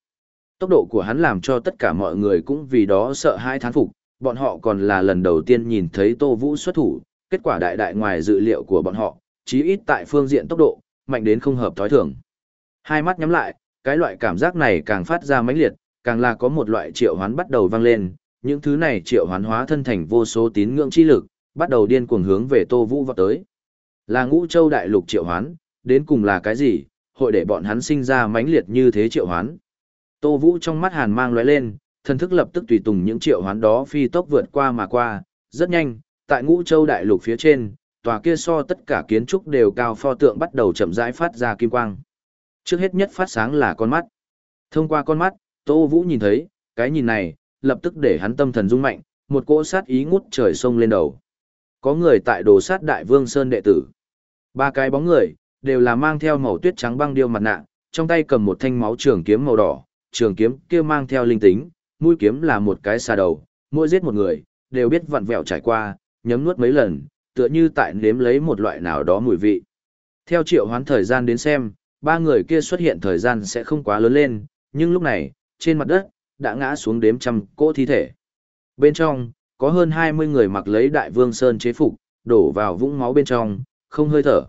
Tốc độ của hắn làm cho tất cả mọi người cũng vì đó sợ hãi thán phục, bọn họ còn là lần đầu tiên nhìn thấy Tô Vũ xuất thủ, kết quả đại đại ngoài dự liệu của bọn họ, chí ít tại phương diện tốc độ, mạnh đến không hợp thói thường. Hai mắt nhắm lại, cái loại cảm giác này càng phát ra mãnh liệt, càng là có một loại triệu hoán bắt đầu vang lên, những thứ này triệu hoán hóa thân thành vô số tín ngưỡng chi lực, bắt đầu điên cuồng hướng về Tô Vũ vọt tới. Là Ngũ Châu đại lục triệu hoán, đến cùng là cái gì, hội để bọn hắn sinh ra mãnh liệt như thế triệu hoán. Tô Vũ trong mắt hàn mang lóe lên, thần thức lập tức tùy tùng những triệu hoán đó phi tốc vượt qua mà qua, rất nhanh, tại Ngũ Châu đại lục phía trên, tòa kia so tất cả kiến trúc đều cao pho tượng bắt đầu chậm rãi phát ra kim quang. Trước hết nhất phát sáng là con mắt. Thông qua con mắt, Tô Vũ nhìn thấy, cái nhìn này, lập tức để hắn tâm thần rung mạnh, một cỗ sát ý ngút trời sông lên đầu. Có người tại đồ sát Đại Vương Sơn đệ tử. Ba cái bóng người, đều là mang theo màu tuyết trắng băng điêu mặt nạ, trong tay cầm một thanh máu trường kiếm màu đỏ, trường kiếm kia mang theo linh tính, mũi kiếm là một cái xà đầu, mỗi giết một người, đều biết vặn vẹo trải qua, nhấm nuốt mấy lần, tựa như tại nếm lấy một loại nào đó mùi vị. Theo triệu hoán thời gian đến xem, ba người kia xuất hiện thời gian sẽ không quá lớn lên, nhưng lúc này, trên mặt đất, đã ngã xuống đếm trăm cỗ thi thể. Bên trong, có hơn 20 người mặc lấy đại vương sơn chế phục, đổ vào vũng máu bên trong, không hơi thở.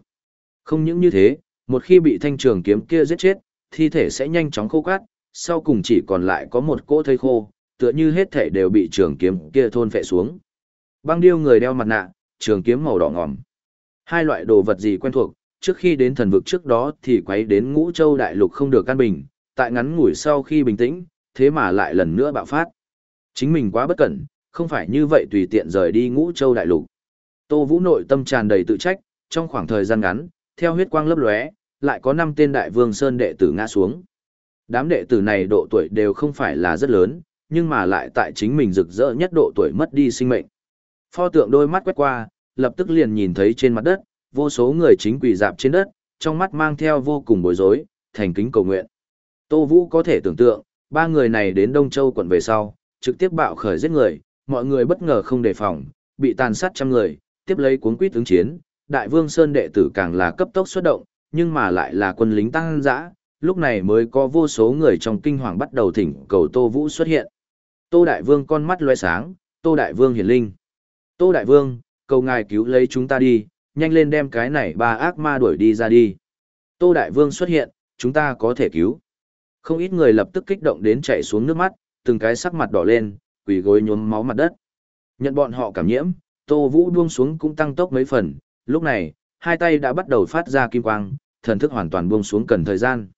Không những như thế, một khi bị thanh trường kiếm kia giết chết, thi thể sẽ nhanh chóng khô cát, sau cùng chỉ còn lại có một cỗ thây khô, tựa như hết thể đều bị trường kiếm kia thôn phệ xuống. Băng điêu người đeo mặt nạ, trường kiếm màu đỏ ngòm. Hai loại đồ vật gì quen thuộc, trước khi đến thần vực trước đó thì quấy đến ngũ châu đại lục không được căn bình, tại ngắn ngủi sau khi bình tĩnh, thế mà lại lần nữa bạo phát. Chính mình quá bất cẩn, không phải như vậy tùy tiện rời đi ngũ châu đại lục. Tô Vũ nội tâm tràn đầy tự trách, trong khoảng thời gian ngắn, theo huyết quang lấp lóe, lại có 5 tên đại vương sơn đệ tử ngã xuống. Đám đệ tử này độ tuổi đều không phải là rất lớn, nhưng mà lại tại chính mình rực rỡ nhất độ tuổi mất đi sinh mệnh. Pho tượng đôi mắt quét qua, lập tức liền nhìn thấy trên mặt đất, vô số người chính quỳ dạp trên đất, trong mắt mang theo vô cùng bối rối, thành kính cầu nguyện. Tô Vũ có thể tưởng tượng, ba người này đến Đông Châu quận về sau, trực tiếp bạo khởi giết người, mọi người bất ngờ không đề phòng, bị tàn sát trăm người, tiếp lấy cuốn quýt ứng chiến, Đại Vương Sơn đệ tử càng là cấp tốc xuất động, nhưng mà lại là quân lính tăng dã, lúc này mới có vô số người trong kinh hoàng bắt đầu thỉnh cầu Tô Vũ xuất hiện. Tô Đại Vương con mắt loe sáng, Tô Đại Vương hiển linh. Tô Đại Vương, cầu ngài cứu lấy chúng ta đi, nhanh lên đem cái này ba ác ma đuổi đi ra đi. Tô Đại Vương xuất hiện, chúng ta có thể cứu. Không ít người lập tức kích động đến chạy xuống nước mắt, từng cái sắc mặt đỏ lên, quỳ gối nhuốm máu mặt đất. Nhận bọn họ cảm nhiễm, Tô Vũ buông xuống cũng tăng tốc mấy phần, lúc này, hai tay đã bắt đầu phát ra kim quang, thần thức hoàn toàn buông xuống cần thời gian.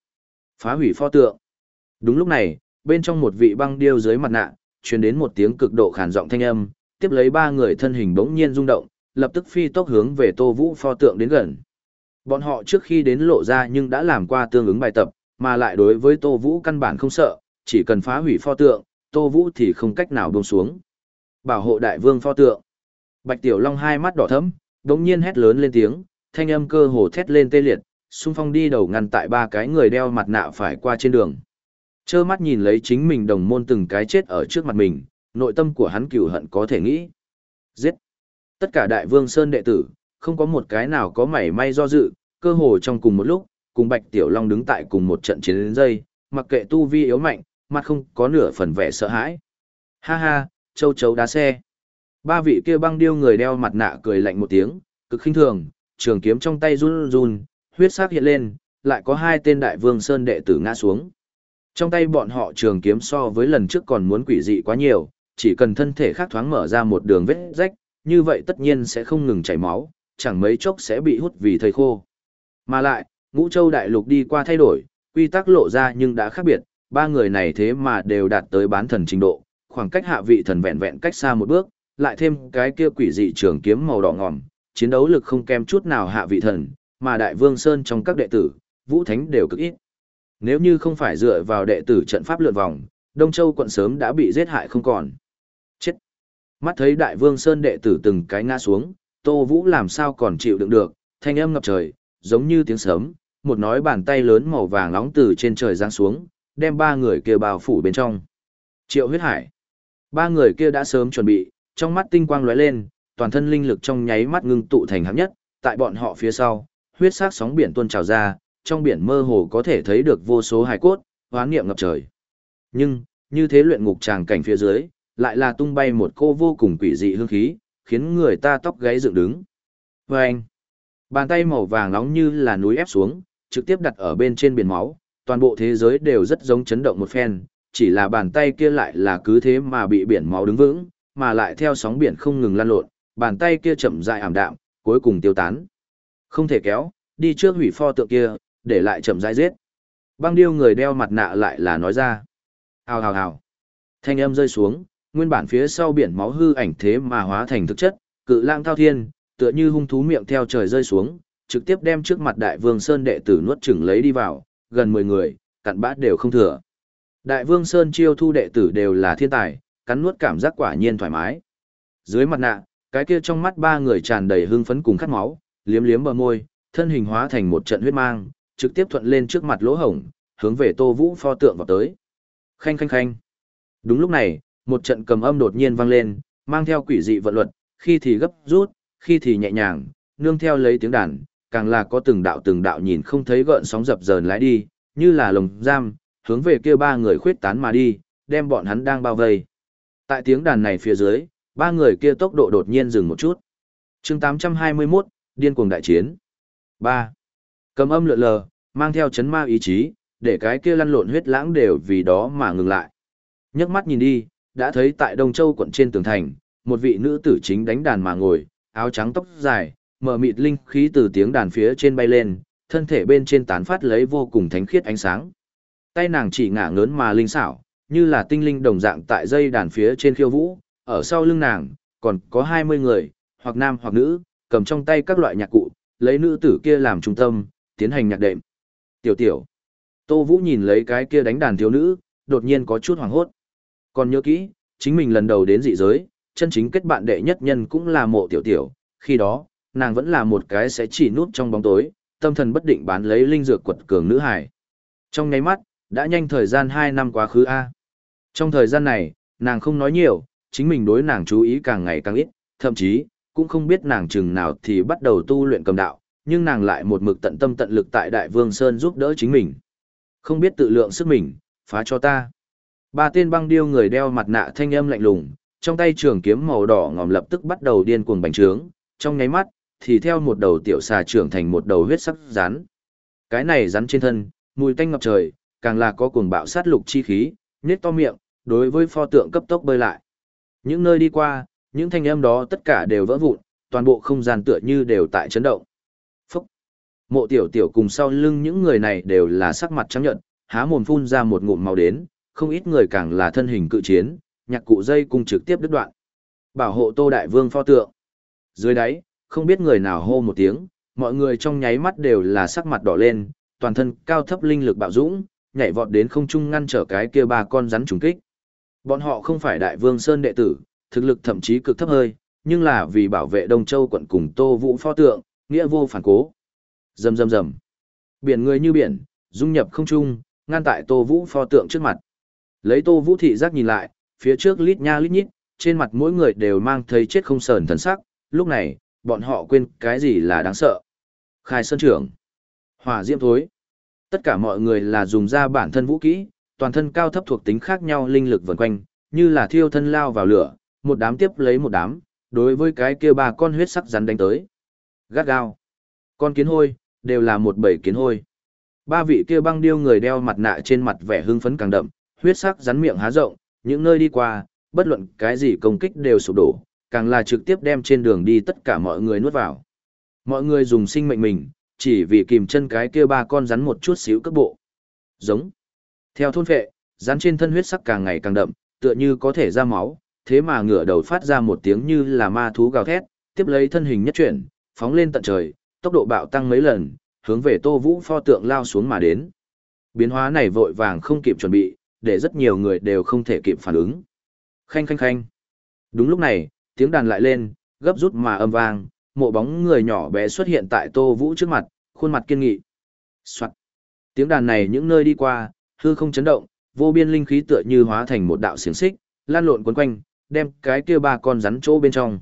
Phá hủy pho tượng. Đúng lúc này, bên trong một vị băng điêu dưới mặt nạ, truyền đến một tiếng cực độ khàn giọng thanh âm, tiếp lấy ba người thân hình bỗng nhiên rung động, lập tức phi tốc hướng về Tô Vũ pho tượng đến gần. Bọn họ trước khi đến lộ ra nhưng đã làm qua tương ứng bài tập, mà lại đối với Tô Vũ căn bản không sợ, chỉ cần phá hủy pho tượng, Tô Vũ thì không cách nào buông xuống. Bảo hộ đại vương pho tượng. Bạch Tiểu Long hai mắt đỏ thẫm, đống nhiên hét lớn lên tiếng, thanh âm cơ hồ thét lên tê liệt, xung phong đi đầu ngăn tại ba cái người đeo mặt nạ phải qua trên đường. Chơ mắt nhìn lấy chính mình đồng môn từng cái chết ở trước mặt mình, nội tâm của hắn cừu hận có thể nghĩ. Giết! Tất cả đại vương Sơn đệ tử, không có một cái nào có mảy may do dự, cơ hồ trong cùng một lúc, cùng Bạch Tiểu Long đứng tại cùng một trận chiến đến dây, mặc kệ tu vi yếu mạnh, mặt không có nửa phần vẻ sợ hãi. Ha ha, châu chấu đá xe. Ba vị kia băng điêu người đeo mặt nạ cười lạnh một tiếng, cực khinh thường, trường kiếm trong tay run run, huyết sắc hiện lên, lại có hai tên đại vương sơn đệ tử ngã xuống. Trong tay bọn họ trường kiếm so với lần trước còn muốn quỷ dị quá nhiều, chỉ cần thân thể khác thoáng mở ra một đường vết rách, như vậy tất nhiên sẽ không ngừng chảy máu, chẳng mấy chốc sẽ bị hút vì thời khô. Mà lại, ngũ châu đại lục đi qua thay đổi, quy tắc lộ ra nhưng đã khác biệt, ba người này thế mà đều đạt tới bán thần trình độ, khoảng cách hạ vị thần vẹn vẹn cách xa một bước, lại thêm cái kia quỷ dị trường kiếm màu đỏ ngòm, chiến đấu lực không kém chút nào hạ vị thần, mà đại vương sơn trong các đệ tử, vũ thánh đều cực ít. Nếu như không phải dựa vào đệ tử trận pháp lượn vòng, Đông Châu quận sớm đã bị giết hại không còn. Chết! Mắt thấy đại vương sơn đệ tử từng cái ngã xuống, Tô Vũ làm sao còn chịu đựng được, thanh âm ngập trời, giống như tiếng sớm, một nói bàn tay lớn màu vàng nóng từ trên trời giáng xuống, đem ba người kia bao phủ bên trong. Triệu huyết hải. Ba người kia đã sớm chuẩn bị, trong mắt tinh quang lóe lên, toàn thân linh lực trong nháy mắt ngưng tụ thành hạng nhất, tại bọn họ phía sau, huyết sắc sóng biển tuôn trào ra, trong biển mơ hồ có thể thấy được vô số hài cốt, hoán niệm ngập trời. Nhưng, như thế luyện ngục tràng cảnh phía dưới, lại là tung bay một cô vô cùng quỷ dị hương khí, khiến người ta tóc gáy dựng đứng. Và anh, bàn tay màu vàng nóng như là núi ép xuống, trực tiếp đặt ở bên trên biển máu, toàn bộ thế giới đều rất giống chấn động một phen, chỉ là bàn tay kia lại là cứ thế mà bị biển máu đứng vững, mà lại theo sóng biển không ngừng lan lộn, bàn tay kia chậm rãi ảm đạm, cuối cùng tiêu tán. Không thể kéo, đi trước hủy pho tượng kia, để lại chậm rãi giết. Băng điêu người đeo mặt nạ lại là nói ra. Hào hào hào. Thanh âm rơi xuống, nguyên bản phía sau biển máu hư ảnh thế mà hóa thành thực chất, cự lang thao thiên, tựa như hung thú miệng theo trời rơi xuống, trực tiếp đem trước mặt đại vương Sơn đệ tử nuốt chửng lấy đi vào, gần 10 người, cặn bát đều không thừa. Đại vương Sơn chiêu thu đệ tử đều là thiên tài, cắn nuốt cảm giác quả nhiên thoải mái. Dưới mặt nạ, cái kia trong mắt ba người tràn đầy hưng phấn cùng khát máu, liếm liếm bờ môi, thân hình hóa thành một trận huyết mang, trực tiếp thuận lên trước mặt lỗ hổng, hướng về Tô Vũ pho tượng vào tới. Khanh khanh khanh. Đúng lúc này, một trận cầm âm đột nhiên vang lên, mang theo quỷ dị vận luật, khi thì gấp rút, khi thì nhẹ nhàng, nương theo lấy tiếng đàn, càng là có từng đạo từng đạo nhìn không thấy gợn sóng dập dờn lái đi, như là lồng giam, hướng về kia ba người khuyết tán mà đi, đem bọn hắn đang bao vây. Tại tiếng đàn này phía dưới, ba người kia tốc độ đột nhiên dừng một chút. chương 821, điên cuồng đại chiến. 3. Cầm âm lượn lờ, mang theo chấn ma ý chí, để cái kia lăn lộn huyết lãng đều vì đó mà ngừng lại. nhấc mắt nhìn đi, đã thấy tại Đông Châu quận trên tường thành, một vị nữ tử chính đánh đàn mà ngồi, áo trắng tóc dài, mở mịt linh khí từ tiếng đàn phía trên bay lên, thân thể bên trên tán phát lấy vô cùng thánh khiết ánh sáng. Tay nàng chỉ ngả ngớn mà linh xảo, như là tinh linh đồng dạng tại dây đàn phía trên khiêu vũ, ở sau lưng nàng, còn có 20 người, hoặc nam hoặc nữ, cầm trong tay các loại nhạc cụ, lấy nữ tử kia làm trung tâm, tiến hành nhạc đệm. Tiểu tiểu. Tô Vũ nhìn lấy cái kia đánh đàn thiếu nữ, đột nhiên có chút hoảng hốt. Còn nhớ kỹ, chính mình lần đầu đến dị giới, chân chính kết bạn đệ nhất nhân cũng là mộ tiểu tiểu, khi đó, nàng vẫn là một cái sẽ chỉ nút trong bóng tối, tâm thần bất định bán lấy linh dược quật cường nữ hải. Trong nháy mắt, đã nhanh thời gian 2 năm quá khứ A. Trong thời gian này, nàng không nói nhiều, chính mình đối nàng chú ý càng ngày càng ít, thậm chí, cũng không biết nàng chừng nào thì bắt đầu tu luyện cầm đạo, nhưng nàng lại một mực tận tâm tận lực tại Đại Vương Sơn giúp đỡ chính mình. Không biết tự lượng sức mình, phá cho ta. Ba tên băng điêu người đeo mặt nạ thanh âm lạnh lùng, trong tay trường kiếm màu đỏ ngòm lập tức bắt đầu điên cuồng bành trướng, trong nháy mắt, thì theo một đầu tiểu xà trưởng thành một đầu huyết sắc rắn. Cái này rắn trên thân, mùi tanh ngập trời, càng là có cuồng bạo sát lục chi khí, nhếch to miệng, đối với pho tượng cấp tốc bơi lại. Những nơi đi qua, những thanh âm đó tất cả đều vỡ vụn, toàn bộ không gian tựa như đều tại chấn động. Phúc! Mộ tiểu tiểu cùng sau lưng những người này đều là sắc mặt trắng nhận, há mồm phun ra một ngụm màu đến, không ít người càng là thân hình cự chiến, nhạc cụ dây cùng trực tiếp đứt đoạn. Bảo hộ Tô Đại Vương pho tượng. Dưới đáy, không biết người nào hô một tiếng, mọi người trong nháy mắt đều là sắc mặt đỏ lên, toàn thân cao thấp linh lực bạo dũng, nhảy vọt đến không trung ngăn trở cái kia ba con rắn trùng kích. Bọn họ không phải đại vương sơn đệ tử, thực lực thậm chí cực thấp hơi, nhưng là vì bảo vệ Đông Châu quận cùng Tô Vũ pho tượng, nghĩa vô phản cố. Rầm rầm rầm. Biển người như biển, dung nhập không trung, ngăn tại Tô Vũ pho tượng trước mặt. Lấy Tô Vũ thị giác nhìn lại, phía trước lít nha lít nhít, trên mặt mỗi người đều mang thấy chết không sờn thần sắc, lúc này, bọn họ quên cái gì là đáng sợ. Khai sơn trưởng. Hỏa diễm thối. Tất cả mọi người là dùng ra bản thân vũ kỹ, toàn thân cao thấp thuộc tính khác nhau linh lực vần quanh, như là thiêu thân lao vào lửa, một đám tiếp lấy một đám, đối với cái kia ba con huyết sắc rắn đánh tới. Gắt gao. Con kiến hôi, đều là một bầy kiến hôi. Ba vị kia băng điêu người đeo mặt nạ trên mặt vẻ hưng phấn càng đậm, huyết sắc rắn miệng há rộng, những nơi đi qua, bất luận cái gì công kích đều sụp đổ, càng là trực tiếp đem trên đường đi tất cả mọi người nuốt vào. Mọi người dùng sinh mệnh mình, chỉ vì kìm chân cái kia ba con rắn một chút xíu cấp bộ. Giống. Theo thôn phệ, rắn trên thân huyết sắc càng ngày càng đậm, tựa như có thể ra máu, thế mà ngửa đầu phát ra một tiếng như là ma thú gào thét, tiếp lấy thân hình nhất chuyển, phóng lên tận trời, tốc độ bạo tăng mấy lần, hướng về Tô Vũ pho tượng lao xuống mà đến. Biến hóa này vội vàng không kịp chuẩn bị, để rất nhiều người đều không thể kịp phản ứng. Khanh khanh khanh. Đúng lúc này, tiếng đàn lại lên, gấp rút mà âm vang, mộ bóng người nhỏ bé xuất hiện tại Tô Vũ trước mặt, khuôn mặt kiên nghị. Soạt. Tiếng đàn này những nơi đi qua, hư không chấn động, vô biên linh khí tựa như hóa thành một đạo xiềng xích, lan lộn quấn quanh, đem cái kia ba con rắn chỗ bên trong.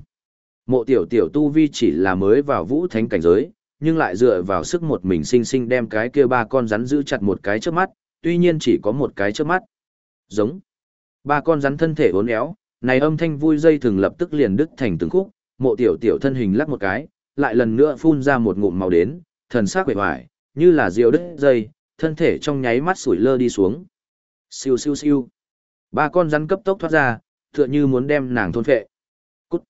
Mộ tiểu tiểu tu vi chỉ là mới vào vũ thánh cảnh giới, nhưng lại dựa vào sức một mình sinh sinh đem cái kia ba con rắn giữ chặt một cái trước mắt, tuy nhiên chỉ có một cái trước mắt. Giống. Ba con rắn thân thể uốn éo, này âm thanh vui dây thường lập tức liền đứt thành từng khúc, mộ tiểu tiểu thân hình lắc một cái, lại lần nữa phun ra một ngụm màu đến, thần sắc quệ hoài, như là diều đứt dây, thân thể trong nháy mắt sủi lơ đi xuống. Siêu siêu siêu. Ba con rắn cấp tốc thoát ra, tựa như muốn đem nàng thôn phệ. Cút.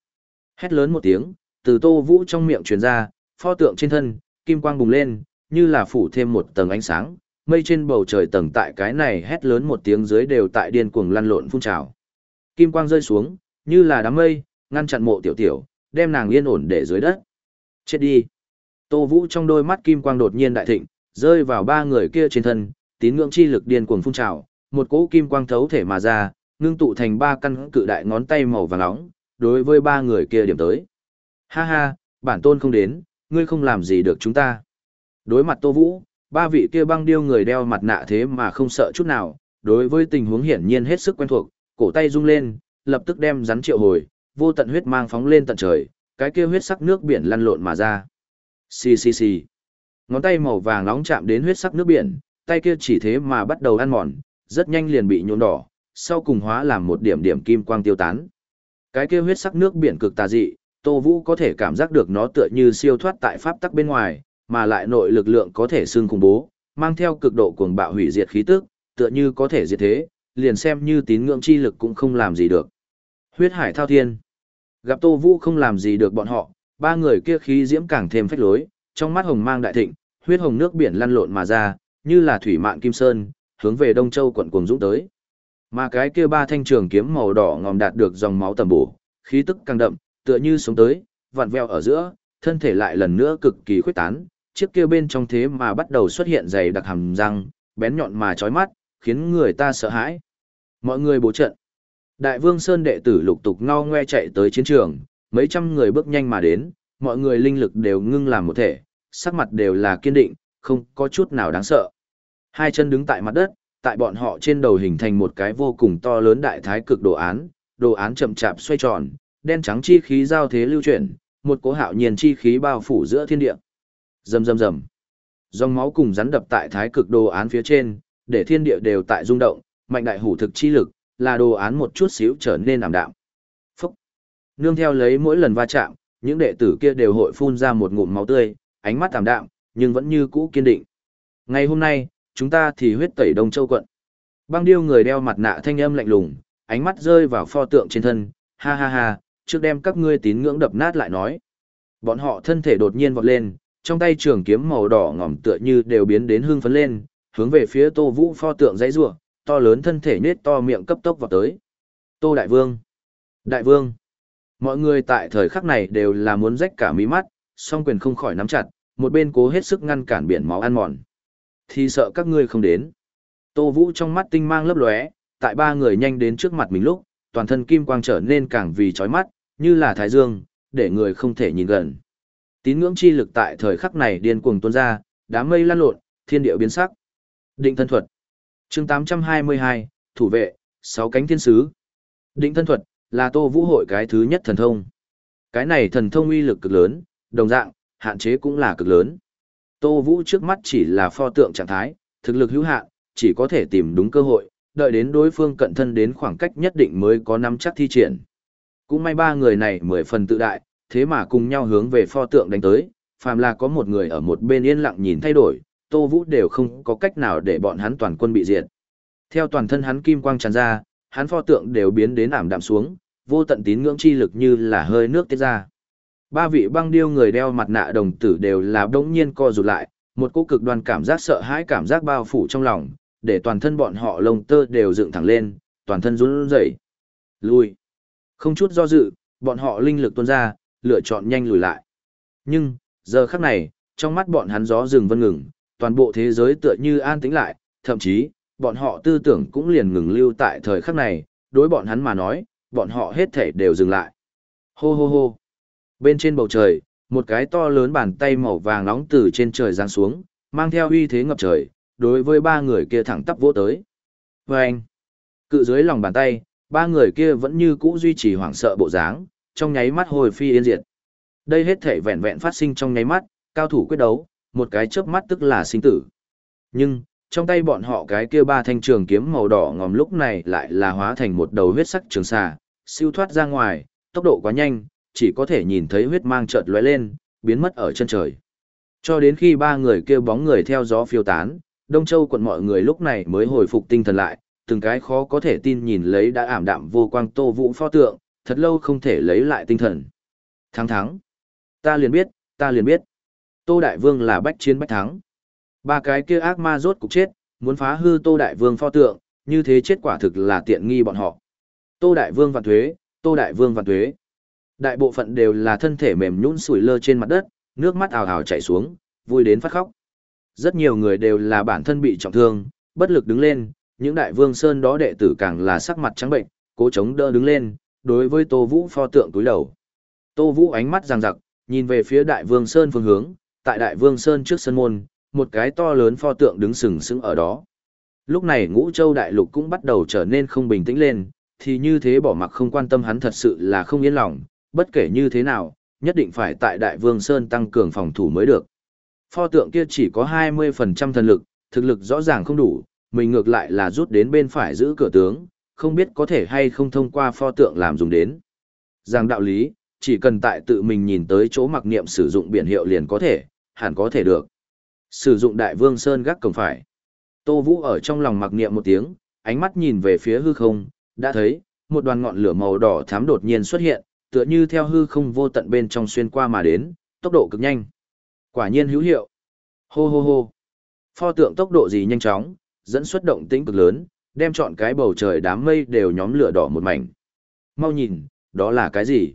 Hét lớn một tiếng, từ tô vũ trong miệng truyền ra, pho tượng trên thân, kim quang bùng lên, như là phủ thêm một tầng ánh sáng, mây trên bầu trời tầng tại cái này hét lớn một tiếng dưới đều tại điên cuồng lăn lộn phun trào. Kim quang rơi xuống, như là đám mây, ngăn chặn mộ tiểu tiểu, đem nàng yên ổn để dưới đất. Chết đi. Tô Vũ trong đôi mắt kim quang đột nhiên đại thịnh, rơi vào ba người kia trên thân, tín ngưỡng chi lực điên cuồng phun trào, một cỗ kim quang thấu thể mà ra, ngưng tụ thành ba căn cự đại ngón tay màu vàng nóng, đối với ba người kia điểm tới. Ha ha, bản tôn không đến, ngươi không làm gì được chúng ta. Đối mặt Tô Vũ, ba vị kia băng điêu người đeo mặt nạ thế mà không sợ chút nào, đối với tình huống hiển nhiên hết sức quen thuộc, cổ tay rung lên, lập tức đem rắn triệu hồi, vô tận huyết mang phóng lên tận trời, cái kia huyết sắc nước biển lăn lộn mà ra. Xì xì xì. Ngón tay màu vàng nóng chạm đến huyết sắc nước biển, tay kia chỉ thế mà bắt đầu ăn mòn, rất nhanh liền bị nhuộm đỏ, sau cùng hóa làm một điểm điểm kim quang tiêu tán. Cái kia huyết sắc nước biển cực tà dị, Tô Vũ có thể cảm giác được nó tựa như siêu thoát tại pháp tắc bên ngoài, mà lại nội lực lượng có thể xương khủng bố, mang theo cực độ cuồng bạo hủy diệt khí tức, tựa như có thể diệt thế, liền xem như tín ngưỡng chi lực cũng không làm gì được. Huyết hải thao thiên. Gặp Tô Vũ không làm gì được bọn họ, ba người kia khí diễm càng thêm phách lối, trong mắt hồng mang đại thịnh, huyết hồng nước biển lăn lộn mà ra, như là thủy mạn kim sơn, hướng về Đông Châu quận cuồng dũng tới. Mà cái kia ba thanh trường kiếm màu đỏ ngòm đạt được dòng máu tầm bổ, khí tức càng đậm, tựa như sống tới, vặn vẹo ở giữa, thân thể lại lần nữa cực kỳ khuếch tán, chiếc kia bên trong thế mà bắt đầu xuất hiện dày đặc hàm răng, bén nhọn mà chói mắt, khiến người ta sợ hãi. Mọi người bố trận. Đại Vương Sơn đệ tử lục tục ngao ngoe chạy tới chiến trường, mấy trăm người bước nhanh mà đến, mọi người linh lực đều ngưng làm một thể, sắc mặt đều là kiên định, không có chút nào đáng sợ. Hai chân đứng tại mặt đất, tại bọn họ trên đầu hình thành một cái vô cùng to lớn đại thái cực đồ án, đồ án chậm chạp xoay tròn, đen trắng chi khí giao thế lưu chuyển, một cỗ hạo nhiên chi khí bao phủ giữa thiên địa. Rầm rầm rầm. Dòng máu cùng rắn đập tại thái cực đồ án phía trên, để thiên địa đều tại rung động, mạnh đại hủ thực chi lực, là đồ án một chút xíu trở nên ảm đạm. Phúc. Nương theo lấy mỗi lần va chạm, những đệ tử kia đều hội phun ra một ngụm máu tươi, ánh mắt ảm đạm, nhưng vẫn như cũ kiên định. Ngày hôm nay, chúng ta thì huyết tẩy Đông Châu quận. Băng điêu người đeo mặt nạ thanh âm lạnh lùng, ánh mắt rơi vào pho tượng trên thân, ha ha ha, trước đem các ngươi tín ngưỡng đập nát lại nói. Bọn họ thân thể đột nhiên vọt lên, trong tay trường kiếm màu đỏ ngỏm tựa như đều biến đến hương phấn lên, hướng về phía Tô Vũ pho tượng dãy rủa, to lớn thân thể nết to miệng cấp tốc vào tới. Tô Đại Vương! Đại Vương! Mọi người tại thời khắc này đều là muốn rách cả mí mắt, song quyền không khỏi nắm chặt, một bên cố hết sức ngăn cản biển máu ăn mòn. Thì sợ các ngươi không đến. Tô Vũ trong mắt tinh mang lấp lóe, tại ba người nhanh đến trước mặt mình lúc, toàn thân kim quang trở nên càng vì chói mắt, như là thái dương, để người không thể nhìn gần. Tín ngưỡng chi lực tại thời khắc này điên cuồng tuôn ra, đám mây lan lộn, thiên địa biến sắc. Định thân thuật. Chương 822, thủ vệ, sáu cánh thiên sứ. Định thân thuật là Tô Vũ hội cái thứ nhất thần thông. Cái này thần thông uy lực cực lớn, đồng dạng, hạn chế cũng là cực lớn. Tô Vũ trước mắt chỉ là pho tượng trạng thái, thực lực hữu hạn, chỉ có thể tìm đúng cơ hội, đợi đến đối phương cận thân đến khoảng cách nhất định mới có nắm chắc thi triển. Cũng may ba người này mười phần tự đại, thế mà cùng nhau hướng về pho tượng đánh tới, phàm là có một người ở một bên yên lặng nhìn thay đổi, Tô Vũ đều không có cách nào để bọn hắn toàn quân bị diệt. Theo toàn thân hắn kim quang tràn ra, hắn pho tượng đều biến đến ảm đạm xuống, vô tận tín ngưỡng chi lực như là hơi nước tiết ra. Ba vị băng điêu người đeo mặt nạ đồng tử đều là đống nhiên co rụt lại, một cô cực đoan cảm giác sợ hãi cảm giác bao phủ trong lòng, để toàn thân bọn họ lông tơ đều dựng thẳng lên, toàn thân run rẩy. Lùi. Không chút do dự, bọn họ linh lực tuôn ra, lựa chọn nhanh lùi lại. Nhưng, giờ khắc này, trong mắt bọn hắn gió rừng vân ngừng, toàn bộ thế giới tựa như an tĩnh lại, thậm chí, bọn họ tư tưởng cũng liền ngừng lưu tại thời khắc này, đối bọn hắn mà nói, bọn họ hết thể đều dừng lại. Hô hô hô. Bên trên bầu trời, một cái to lớn bàn tay màu vàng nóng từ trên trời giáng xuống, mang theo uy thế ngập trời, đối với ba người kia thẳng tắp vỗ tới. Và anh, cự dưới lòng bàn tay, ba người kia vẫn như cũ duy trì hoảng sợ bộ dáng, trong nháy mắt hồi phi yên diệt. Đây hết thể vẹn vẹn phát sinh trong nháy mắt, cao thủ quyết đấu, một cái chớp mắt tức là sinh tử. Nhưng, trong tay bọn họ cái kia ba thanh trường kiếm màu đỏ ngòm lúc này lại là hóa thành một đầu huyết sắc trường xà, siêu thoát ra ngoài, tốc độ quá nhanh, chỉ có thể nhìn thấy huyết mang chợt lóe lên, biến mất ở chân trời. Cho đến khi ba người kêu bóng người theo gió phiêu tán, Đông Châu quận mọi người lúc này mới hồi phục tinh thần lại, từng cái khó có thể tin nhìn lấy đã ảm đạm vô quang tô vũ pho tượng, thật lâu không thể lấy lại tinh thần. Thắng thắng. Ta liền biết, ta liền biết. Tô Đại Vương là bách chiến bách thắng. Ba cái kia ác ma rốt cục chết, muốn phá hư Tô Đại Vương pho tượng, như thế chết quả thực là tiện nghi bọn họ. Tô Đại Vương vạn thuế, Tô Đại Vương vạn thuế. Đại bộ phận đều là thân thể mềm nhũn sủi lơ trên mặt đất, nước mắt ào ào chảy xuống, vui đến phát khóc. Rất nhiều người đều là bản thân bị trọng thương, bất lực đứng lên, những đại vương sơn đó đệ tử càng là sắc mặt trắng bệnh, cố chống đỡ đứng lên, đối với Tô Vũ pho tượng túi đầu. Tô Vũ ánh mắt ràng rặc, nhìn về phía đại vương sơn phương hướng, tại đại vương sơn trước sân môn, một cái to lớn pho tượng đứng sừng sững ở đó. Lúc này ngũ châu đại lục cũng bắt đầu trở nên không bình tĩnh lên, thì như thế bỏ mặc không quan tâm hắn thật sự là không yên lòng, bất kể như thế nào, nhất định phải tại đại vương sơn tăng cường phòng thủ mới được. Pho tượng kia chỉ có 20% thần lực, thực lực rõ ràng không đủ, mình ngược lại là rút đến bên phải giữ cửa tướng, không biết có thể hay không thông qua pho tượng làm dùng đến. Giang đạo lý, chỉ cần tại tự mình nhìn tới chỗ mặc niệm sử dụng biển hiệu liền có thể, hẳn có thể được. Sử dụng đại vương sơn gác cổng phải. Tô Vũ ở trong lòng mặc niệm một tiếng, ánh mắt nhìn về phía hư không, đã thấy, một đoàn ngọn lửa màu đỏ thám đột nhiên xuất hiện, tựa như theo hư không vô tận bên trong xuyên qua mà đến, tốc độ cực nhanh. Quả nhiên hữu hiệu. Hô hô hô. Pho tượng tốc độ gì nhanh chóng, dẫn xuất động tĩnh cực lớn, đem chọn cái bầu trời đám mây đều nhóm lửa đỏ một mảnh. Mau nhìn, đó là cái gì?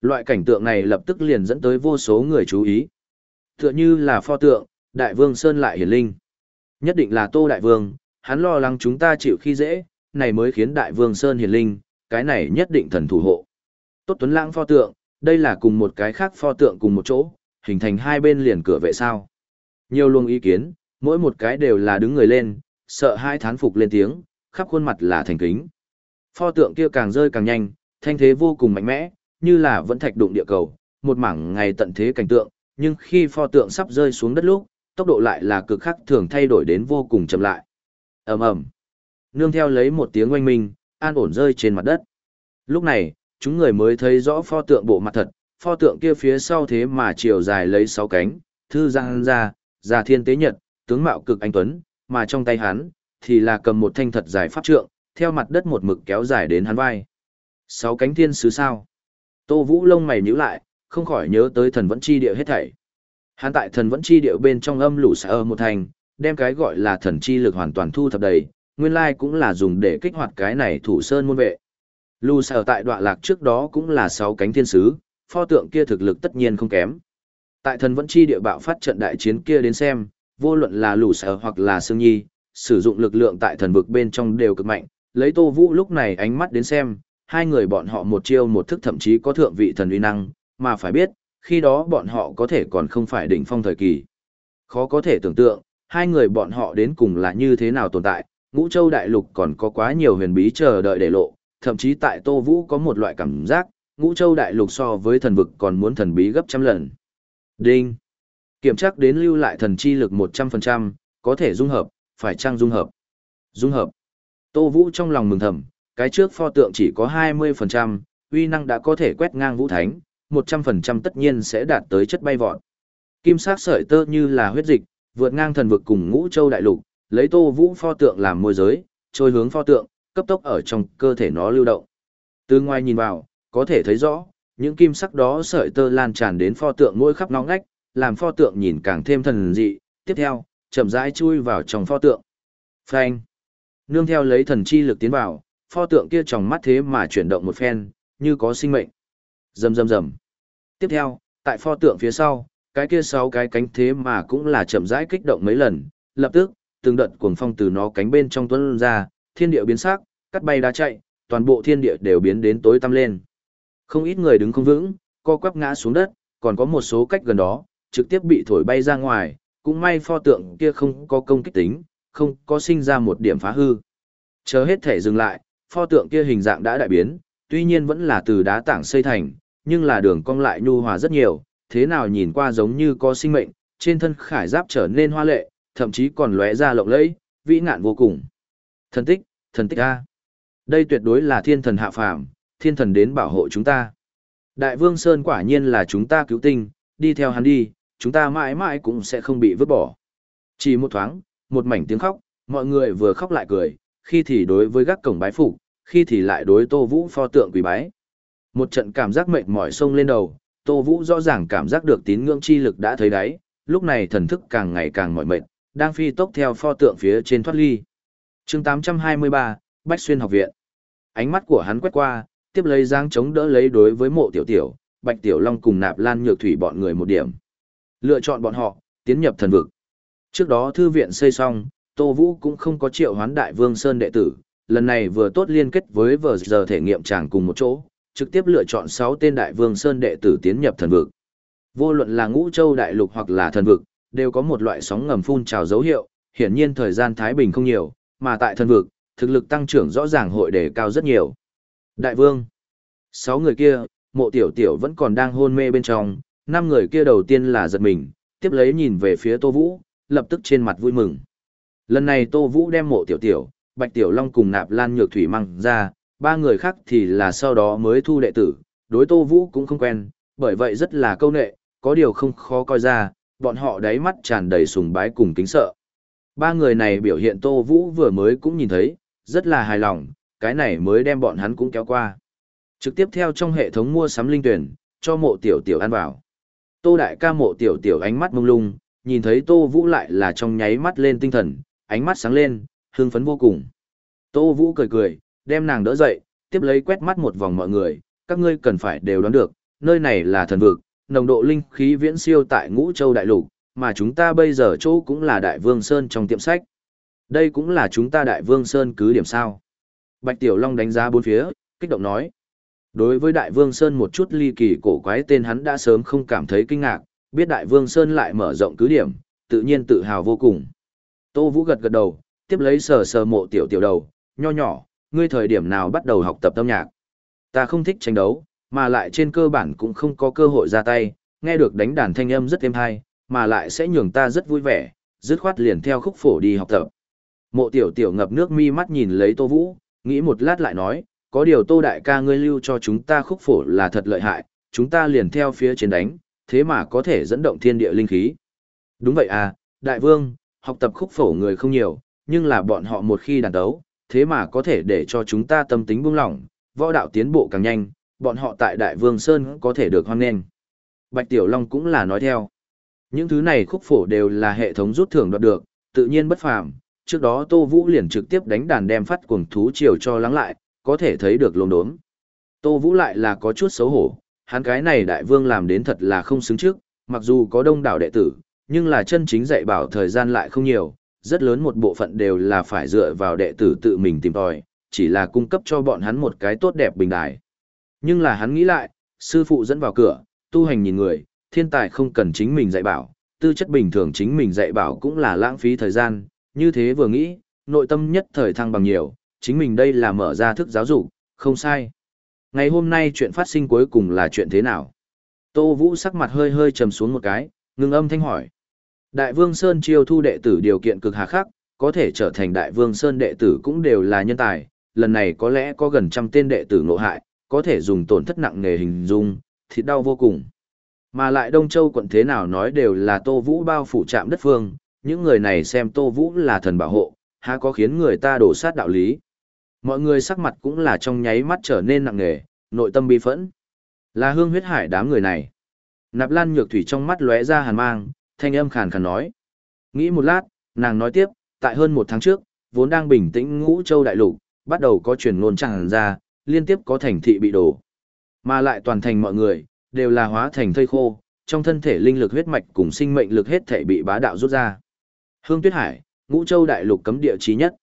Loại cảnh tượng này lập tức liền dẫn tới vô số người chú ý. Tựa như là pho tượng, Đại Vương Sơn lại hiển linh. Nhất định là Tô Đại Vương, hắn lo lắng chúng ta chịu khi dễ, này mới khiến Đại Vương Sơn hiển linh, cái này nhất định thần thủ hộ. Tốt Tuấn Lãng pho tượng, đây là cùng một cái khác pho tượng cùng một chỗ, hình thành hai bên liền cửa vệ sao. Nhiều luồng ý kiến, mỗi một cái đều là đứng người lên, sợ hai thán phục lên tiếng, khắp khuôn mặt là thành kính. Pho tượng kia càng rơi càng nhanh, thanh thế vô cùng mạnh mẽ, như là vẫn thạch đụng địa cầu, một mảng ngày tận thế cảnh tượng, nhưng khi pho tượng sắp rơi xuống đất lúc, tốc độ lại là cực khắc thường thay đổi đến vô cùng chậm lại. ầm ầm, nương theo lấy một tiếng oanh minh, an ổn rơi trên mặt đất. Lúc này, chúng người mới thấy rõ pho tượng bộ mặt thật, pho tượng kia phía sau thế mà chiều dài lấy sáu cánh, thư giang ra, già thiên tế nhật, tướng mạo cực anh tuấn, mà trong tay hắn, thì là cầm một thanh thật dài pháp trượng, theo mặt đất một mực kéo dài đến hắn vai. Sáu cánh thiên sứ sao? Tô Vũ lông mày nhíu lại, không khỏi nhớ tới thần vẫn chi địa hết thảy. Hắn tại thần vẫn chi địa bên trong âm lũ sở một thành, đem cái gọi là thần chi lực hoàn toàn thu thập đầy, nguyên lai cũng là dùng để kích hoạt cái này thủ sơn môn vệ. Lù sở tại đoạn lạc trước đó cũng là sáu cánh thiên sứ, pho tượng kia thực lực tất nhiên không kém. Tại thần vẫn chi địa bạo phát trận đại chiến kia đến xem, vô luận là lù sở hoặc là sương nhi, sử dụng lực lượng tại thần vực bên trong đều cực mạnh, lấy Tô Vũ lúc này ánh mắt đến xem, hai người bọn họ một chiêu một thức thậm chí có thượng vị thần uy năng, mà phải biết, khi đó bọn họ có thể còn không phải đỉnh phong thời kỳ. Khó có thể tưởng tượng, hai người bọn họ đến cùng là như thế nào tồn tại, ngũ châu đại lục còn có quá nhiều huyền bí chờ đợi để lộ, thậm chí tại Tô Vũ có một loại cảm giác, ngũ châu đại lục so với thần vực còn muốn thần bí gấp trăm lần. Đinh! Kiểm tra đến lưu lại thần chi lực 100%, có thể dung hợp, phải chăng dung hợp? Dung hợp. Tô Vũ trong lòng mừng thầm, cái trước pho tượng chỉ có 20%, uy năng đã có thể quét ngang vũ thánh, 100% tất nhiên sẽ đạt tới chất bay vọt. Kim sắc sợi tơ như là huyết dịch, vượt ngang thần vực cùng ngũ châu đại lục, lấy Tô Vũ pho tượng làm môi giới, trôi hướng pho tượng, cấp tốc ở trong cơ thể nó lưu động. Từ ngoài nhìn vào, có thể thấy rõ, những kim sắc đó sợi tơ lan tràn đến pho tượng mỗi khắp ngóc ngách, làm pho tượng nhìn càng thêm thần dị. Tiếp theo, chậm rãi chui vào trong pho tượng. Phanh. Nương theo lấy thần chi lực tiến vào, pho tượng kia trong mắt thế mà chuyển động một phen, như có sinh mệnh. Rầm rầm rầm. Tiếp theo, tại pho tượng phía sau, cái kia sáu cái cánh thế mà cũng là chậm rãi kích động mấy lần, lập tức, từng đợt cuồng phong từ nó cánh bên trong tuôn ra, thiên địa biến sắc, cắt bay đá chạy, toàn bộ thiên địa đều biến đến tối tăm lên. Không ít người đứng không vững, co quắp ngã xuống đất, còn có một số cách gần đó, trực tiếp bị thổi bay ra ngoài, cũng may pho tượng kia không có công kích tính, không có sinh ra một điểm phá hư. Chờ hết thể dừng lại, pho tượng kia hình dạng đã đại biến, tuy nhiên vẫn là từ đá tảng xây thành, nhưng là đường cong lại nhu hòa rất nhiều, thế nào nhìn qua giống như có sinh mệnh, trên thân khải giáp trở nên hoa lệ, thậm chí còn lóe ra lộng lẫy, vĩ ngạn vô cùng. Thần tích, thần tích a. Đây tuyệt đối là thiên thần hạ phàm, thiên thần đến bảo hộ chúng ta. Đại vương Sơn quả nhiên là chúng ta cứu tinh, đi theo hắn đi, chúng ta mãi mãi cũng sẽ không bị vứt bỏ. Chỉ một thoáng, một mảnh tiếng khóc, mọi người vừa khóc lại cười, khi thì đối với gác cổng bái phục, khi thì lại đối Tô Vũ pho tượng quỳ bái. Một trận cảm giác mệt mỏi sông lên đầu, Tô Vũ rõ ràng cảm giác được tín ngưỡng chi lực đã thấy đáy, lúc này thần thức càng ngày càng mỏi mệt, đang phi tốc theo pho tượng phía trên thoát ly chương 823, Bách Xuyên học viện. Ánh mắt của hắn quét qua, tiếp lấy giang chống đỡ lấy đối với mộ tiểu tiểu, Bạch Tiểu Long cùng nạp lan nhược thủy bọn người một điểm. Lựa chọn bọn họ, tiến nhập thần vực. Trước đó thư viện xây xong, Tô Vũ cũng không có triệu hoán đại vương Sơn đệ tử, lần này vừa tốt liên kết với vờ giờ thể nghiệm chàng cùng một chỗ, trực tiếp lựa chọn 6 tên đại vương Sơn đệ tử tiến nhập thần vực. Vô luận là ngũ châu đại lục hoặc là thần vực, đều có một loại sóng ngầm phun trào dấu hiệu, hiển nhiên thời gian Thái Bình không nhiều, mà tại thần vực, thực lực tăng trưởng rõ ràng hội đề cao rất nhiều. Đại vương, sáu người kia, mộ tiểu tiểu vẫn còn đang hôn mê bên trong, năm người kia đầu tiên là giật mình, tiếp lấy nhìn về phía Tô Vũ, lập tức trên mặt vui mừng. Lần này Tô Vũ đem mộ tiểu tiểu, Bạch Tiểu Long cùng nạp lan nhược thủy mang ra, ba người khác thì là sau đó mới thu đệ tử, đối Tô Vũ cũng không quen, bởi vậy rất là câu nệ, có điều không khó coi ra, bọn họ đáy mắt tràn đầy sùng bái cùng kính sợ. Ba người này biểu hiện Tô Vũ vừa mới cũng nhìn thấy, rất là hài lòng, cái này mới đem bọn hắn cũng kéo qua. Trực tiếp theo trong hệ thống mua sắm linh tuyển, cho mộ tiểu tiểu ăn vào. Tô đại ca mộ tiểu tiểu ánh mắt mông lung, nhìn thấy Tô Vũ lại là trong nháy mắt lên tinh thần, ánh mắt sáng lên, hưng phấn vô cùng. Tô Vũ cười cười, đem nàng đỡ dậy, tiếp lấy quét mắt một vòng mọi người, các ngươi cần phải đều đoán được, nơi này là thần vực, nồng độ linh khí viễn siêu tại Ngũ Châu đại lục, mà chúng ta bây giờ chỗ cũng là Đại Vương Sơn trong tiệm sách. Đây cũng là chúng ta Đại Vương Sơn cứ điểm sao. Bạch Tiểu Long đánh giá bốn phía, kích động nói. Đối với Đại Vương Sơn một chút ly kỳ cổ quái tên hắn đã sớm không cảm thấy kinh ngạc, biết Đại Vương Sơn lại mở rộng cứ điểm, tự nhiên tự hào vô cùng. Tô Vũ gật gật đầu, tiếp lấy sờ sờ mộ tiểu tiểu đầu, nho nhỏ, ngươi thời điểm nào bắt đầu học tập âm nhạc. Ta không thích tranh đấu, mà lại trên cơ bản cũng không có cơ hội ra tay, nghe được đánh đàn thanh âm rất êm hay, mà lại sẽ nhường ta rất vui vẻ, dứt khoát liền theo khúc phổ đi học tập. Mộ tiểu tiểu ngập nước mi mắt nhìn lấy Tô Vũ, nghĩ một lát lại nói, có điều Tô đại ca ngươi lưu cho chúng ta khúc phổ là thật lợi hại, chúng ta liền theo phía trên đánh, thế mà có thể dẫn động thiên địa linh khí. Đúng vậy à, đại vương, học tập khúc phổ người không nhiều, nhưng là bọn họ một khi đàn đấu, thế mà có thể để cho chúng ta tâm tính buông lỏng, võ đạo tiến bộ càng nhanh, bọn họ tại Đại Vương Sơn có thể được hoan nghênh. Bạch Tiểu Long cũng là nói theo. Những thứ này khúc phổ đều là hệ thống rút thưởng đoạt được, tự nhiên bất phàm. Trước đó Tô Vũ liền trực tiếp đánh đàn đem phát cuồng thú chiều cho lắng lại, có thể thấy được lồn đốm. Tô Vũ lại là có chút xấu hổ, hắn cái này đại vương làm đến thật là không xứng trước, mặc dù có đông đảo đệ tử, nhưng là chân chính dạy bảo thời gian lại không nhiều, rất lớn một bộ phận đều là phải dựa vào đệ tử tự mình tìm tòi, chỉ là cung cấp cho bọn hắn một cái tốt đẹp bình đài. Nhưng là hắn nghĩ lại, sư phụ dẫn vào cửa, tu hành nhìn người, thiên tài không cần chính mình dạy bảo, tư chất bình thường chính mình dạy bảo cũng là lãng phí thời gian, như thế vừa nghĩ, nội tâm nhất thời thăng bằng nhiều, chính mình đây là mở ra thức giáo dục, không sai. Ngày hôm nay chuyện phát sinh cuối cùng là chuyện thế nào? Tô Vũ sắc mặt hơi hơi trầm xuống một cái, ngưng âm thanh hỏi. Đại Vương Sơn chiêu thu đệ tử điều kiện cực hà khắc, có thể trở thành Đại Vương Sơn đệ tử cũng đều là nhân tài, lần này có lẽ có gần trăm tên đệ tử ngộ hại, có thể dùng tổn thất nặng nề hình dung, thịt đau vô cùng. Mà lại Đông Châu quận thế nào nói đều là Tô Vũ bao phủ trạm đất phương, những người này xem Tô Vũ là thần bảo hộ, há có khiến người ta đổ sát đạo lý. Mọi người sắc mặt cũng là trong nháy mắt trở nên nặng nề, nội tâm bi phẫn. Là hương huyết hải đám người này. Nạp Lan Nhược Thủy trong mắt lóe ra hàn mang, thanh âm khàn khàn nói. Nghĩ một lát, nàng nói tiếp, tại hơn một tháng trước, vốn đang bình tĩnh ngũ châu đại lục, bắt đầu có truyền ngôn chẳng ra, liên tiếp có thành thị bị đổ. Mà lại toàn thành mọi người, đều là hóa thành thây khô, trong thân thể linh lực huyết mạch cùng sinh mệnh lực hết thể bị bá đạo rút ra. Hương Tuyết Hải, ngũ châu đại lục cấm địa chí nhất.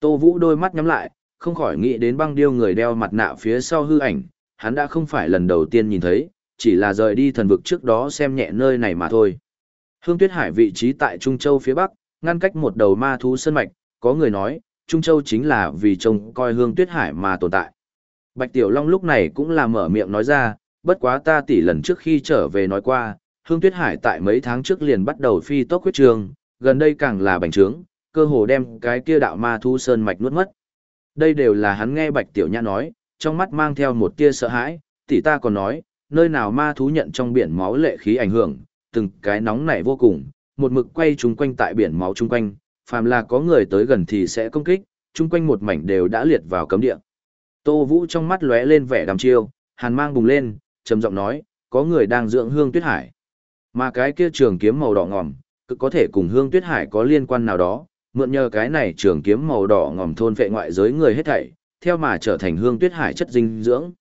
Tô Vũ đôi mắt nhắm lại, không khỏi nghĩ đến băng điêu người đeo mặt nạ phía sau hư ảnh, hắn đã không phải lần đầu tiên nhìn thấy, chỉ là rời đi thần vực trước đó xem nhẹ nơi này mà thôi. Hương Tuyết Hải vị trí tại Trung Châu phía Bắc, ngăn cách một đầu ma thú sơn mạch, có người nói, Trung Châu chính là vì trông coi Hương Tuyết Hải mà tồn tại. Bạch Tiểu Long lúc này cũng là mở miệng nói ra, bất quá ta tỷ lần trước khi trở về nói qua, Hương Tuyết Hải tại mấy tháng trước liền bắt đầu phi tốc huyết trường, gần đây càng là bành trướng, cơ hồ đem cái kia đạo ma thú sơn mạch nuốt mất. Đây đều là hắn nghe Bạch Tiểu Nhã nói, trong mắt mang theo một tia sợ hãi, tỷ ta còn nói, nơi nào ma thú nhận trong biển máu lệ khí ảnh hưởng, từng cái nóng nảy vô cùng, một mực quay chúng quanh tại biển máu chung quanh, phàm là có người tới gần thì sẽ công kích, chung quanh một mảnh đều đã liệt vào cấm địa. Tô Vũ trong mắt lóe lên vẻ đăm chiêu, hàn mang bùng lên, trầm giọng nói, có người đang dưỡng hương tuyết hải. Mà cái kia trường kiếm màu đỏ ngòm, cực có thể cùng hương tuyết hải có liên quan nào đó, mượn nhờ cái này trường kiếm màu đỏ ngòm thôn vệ ngoại giới người hết thảy, theo mà trở thành hương tuyết hải chất dinh dưỡng.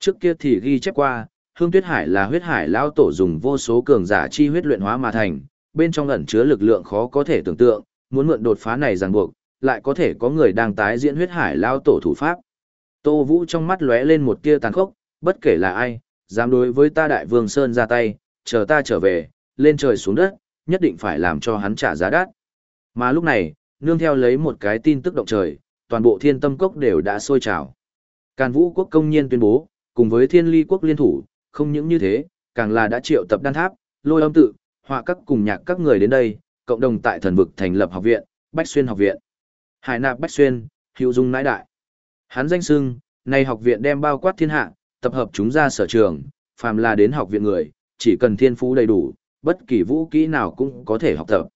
Trước kia thì ghi chép qua, hương tuyết hải là huyết hải lao tổ dùng vô số cường giả chi huyết luyện hóa mà thành, bên trong ẩn chứa lực lượng khó có thể tưởng tượng, muốn mượn đột phá này ràng buộc, lại có thể có người đang tái diễn huyết hải lao tổ thủ pháp. Tô Vũ trong mắt lóe lên một tia tàn khốc, bất kể là ai, dám đối với ta đại vương Sơn ra tay, chờ ta trở về, lên trời xuống đất, nhất định phải làm cho hắn trả giá đắt. Mà lúc này, nương theo lấy một cái tin tức động trời, toàn bộ thiên tâm cốc đều đã sôi trào. Càn vũ quốc công nhiên tuyên bố, cùng với thiên ly quốc liên thủ, không những như thế, càng là đã triệu tập đan tháp, lôi âm tự, họa các cùng nhạc các người đến đây, cộng đồng tại thần vực thành lập học viện, Bách Xuyên học viện. Hải nạp Bách Xuyên, hữu dung nãi đại. Hắn danh sưng này học viện đem bao quát thiên hạ, tập hợp chúng ra sở trường, phàm là đến học viện người, chỉ cần thiên phú đầy đủ, bất kỳ vũ kỹ nào cũng có thể học tập.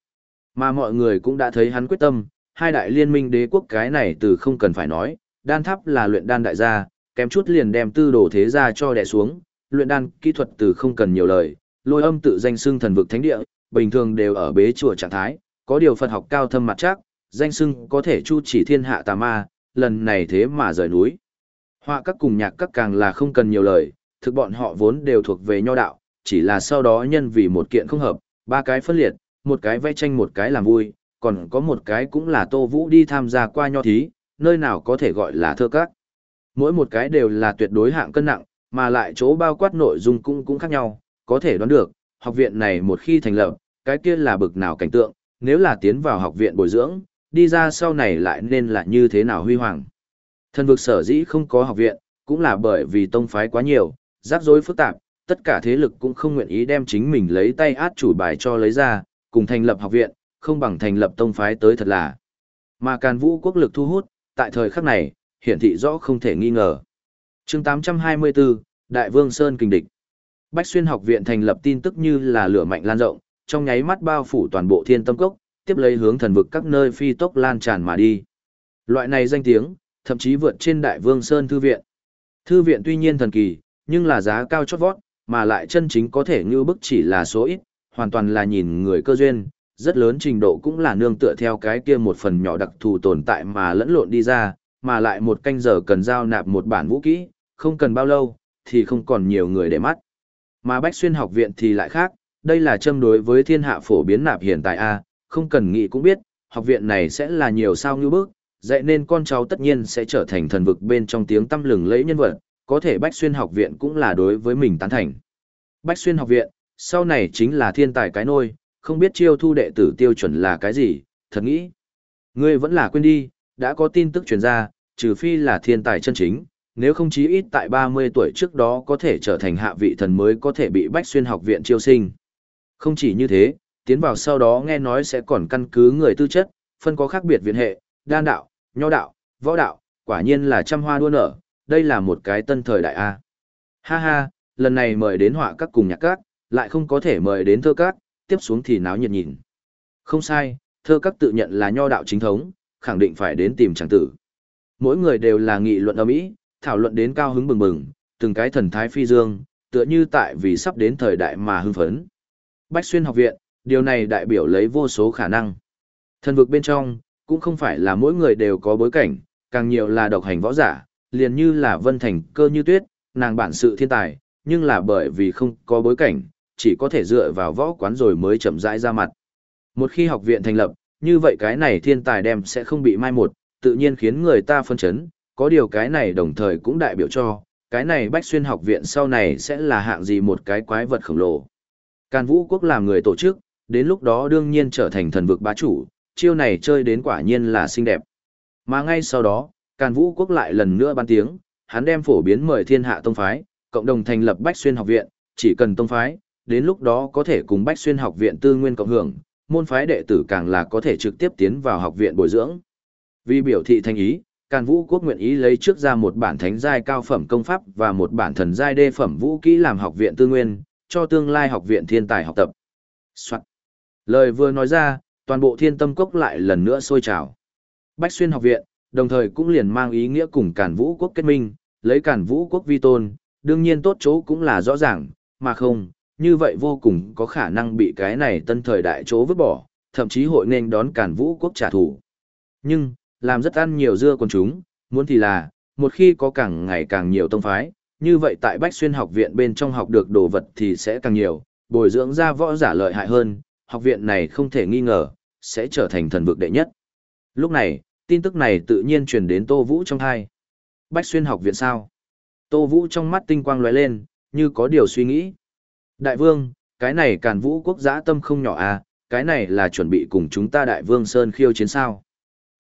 Mà mọi người cũng đã thấy hắn quyết tâm, hai đại liên minh đế quốc cái này từ không cần phải nói, đan tháp là luyện đan đại gia, kém chút liền đem tư đồ thế gia cho đè xuống, luyện đan kỹ thuật từ không cần nhiều lời, lôi âm tự danh xưng thần vực thánh địa, bình thường đều ở bế chùa trạng thái, có điều Phật học cao thâm mặt chắc, danh xưng có thể chu chỉ thiên hạ tà ma, lần này thế mà rời núi. Họa các cùng nhạc các càng là không cần nhiều lời, thực bọn họ vốn đều thuộc về nho đạo, chỉ là sau đó nhân vì một kiện không hợp, ba cái phân liệt, một cái vẽ tranh một cái làm vui, còn có một cái cũng là Tô Vũ đi tham gia qua nho thí, nơi nào có thể gọi là thơ các. Mỗi một cái đều là tuyệt đối hạng cân nặng, mà lại chỗ bao quát nội dung cũng cũng khác nhau, có thể đoán được, học viện này một khi thành lập, cái kia là bực nào cảnh tượng, nếu là tiến vào học viện bồi dưỡng, đi ra sau này lại nên là như thế nào huy hoàng. Thần vực sở dĩ không có học viện, cũng là bởi vì tông phái quá nhiều, rắc rối phức tạp, tất cả thế lực cũng không nguyện ý đem chính mình lấy tay át chủ bài cho lấy ra, cùng thành lập học viện, không bằng thành lập tông phái tới thật là. Mà Càn Vũ quốc lực thu hút, tại thời khắc này, hiển thị rõ không thể nghi ngờ. chương 824, Đại Vương Sơn Kinh Địch. Bách Xuyên học viện thành lập tin tức như là lửa mạnh lan rộng, trong nháy mắt bao phủ toàn bộ thiên tâm cốc, tiếp lấy hướng thần vực các nơi phi tốc lan tràn mà đi. Loại này danh tiếng, thậm chí vượt trên Đại Vương Sơn Thư viện. Thư viện tuy nhiên thần kỳ, nhưng là giá cao chót vót, mà lại chân chính có thể như bức chỉ là số ít, hoàn toàn là nhìn người cơ duyên, rất lớn trình độ cũng là nương tựa theo cái kia một phần nhỏ đặc thù tồn tại mà lẫn lộn đi ra, mà lại một canh giờ cần giao nạp một bản vũ kỹ, không cần bao lâu, thì không còn nhiều người để mắt. Mà Bách Xuyên học viện thì lại khác, đây là châm đối với thiên hạ phổ biến nạp hiện tại A, không cần nghĩ cũng biết, học viện này sẽ là nhiều sao như bước, dạy nên con cháu tất nhiên sẽ trở thành thần vực bên trong tiếng tâm lừng lẫy nhân vật, có thể Bách Xuyên học viện cũng là đối với mình tán thành. Bách Xuyên học viện, sau này chính là thiên tài cái nôi, không biết chiêu thu đệ tử tiêu chuẩn là cái gì, thật nghĩ. Ngươi vẫn là quên đi, đã có tin tức truyền ra, trừ phi là thiên tài chân chính, nếu không chí ít tại 30 tuổi trước đó có thể trở thành hạ vị thần mới có thể bị Bách Xuyên học viện chiêu sinh. Không chỉ như thế, tiến vào sau đó nghe nói sẽ còn căn cứ người tư chất, phân có khác biệt viện hệ, đan đạo, nho đạo, võ đạo, quả nhiên là trăm hoa đua nở, đây là một cái tân thời đại A. Ha ha, lần này mời đến họa các cùng nhạc các, lại không có thể mời đến thơ các, tiếp xuống thì náo nhiệt nhìn. Không sai, thơ các tự nhận là nho đạo chính thống, khẳng định phải đến tìm chàng tử. Mỗi người đều là nghị luận âm ý, thảo luận đến cao hứng bừng bừng, từng cái thần thái phi dương, tựa như tại vì sắp đến thời đại mà hưng phấn. Bách xuyên học viện, điều này đại biểu lấy vô số khả năng. Thần vực bên trong, cũng không phải là mỗi người đều có bối cảnh, càng nhiều là độc hành võ giả, liền như là Vân Thành cơ như tuyết, nàng bản sự thiên tài, nhưng là bởi vì không có bối cảnh, chỉ có thể dựa vào võ quán rồi mới chậm rãi ra mặt. Một khi học viện thành lập, như vậy cái này thiên tài đem sẽ không bị mai một, tự nhiên khiến người ta phân chấn, có điều cái này đồng thời cũng đại biểu cho, cái này bách xuyên học viện sau này sẽ là hạng gì một cái quái vật khổng lồ. Càn Vũ Quốc làm người tổ chức, đến lúc đó đương nhiên trở thành thần vực bá chủ, chiêu này chơi đến quả nhiên là xinh đẹp. Mà ngay sau đó, Càn Vũ Quốc lại lần nữa ban tiếng, hắn đem phổ biến mời thiên hạ tông phái, cộng đồng thành lập Bách Xuyên học viện, chỉ cần tông phái, đến lúc đó có thể cùng Bách Xuyên học viện tư nguyên cộng hưởng, môn phái đệ tử càng là có thể trực tiếp tiến vào học viện bồi dưỡng. Vì biểu thị thành ý, Càn Vũ Quốc nguyện ý lấy trước ra một bản thánh giai cao phẩm công pháp và một bản thần giai đê phẩm vũ kỹ làm học viện tư nguyên, cho tương lai học viện thiên tài học tập. Soạn. Lời vừa nói ra, toàn bộ thiên tâm cốc lại lần nữa sôi trào. Bách xuyên học viện, đồng thời cũng liền mang ý nghĩa cùng cản Vũ Quốc kết minh, lấy cản Vũ Quốc vi tôn, đương nhiên tốt chỗ cũng là rõ ràng, mà không, như vậy vô cùng có khả năng bị cái này tân thời đại chỗ vứt bỏ, thậm chí hội nên đón cản Vũ Quốc trả thù. Nhưng, làm rất ăn nhiều dưa con chúng, muốn thì là, một khi có càng ngày càng nhiều tông phái, như vậy tại Bách Xuyên học viện bên trong học được đồ vật thì sẽ càng nhiều, bồi dưỡng ra võ giả lợi hại hơn, học viện này không thể nghi ngờ, sẽ trở thành thần vực đệ nhất. Lúc này, tin tức này tự nhiên truyền đến Tô Vũ trong thai. Bách Xuyên học viện sao? Tô Vũ trong mắt tinh quang lóe lên, như có điều suy nghĩ. Đại vương, cái này càn vũ quốc giã tâm không nhỏ à, cái này là chuẩn bị cùng chúng ta đại vương Sơn khiêu chiến sao.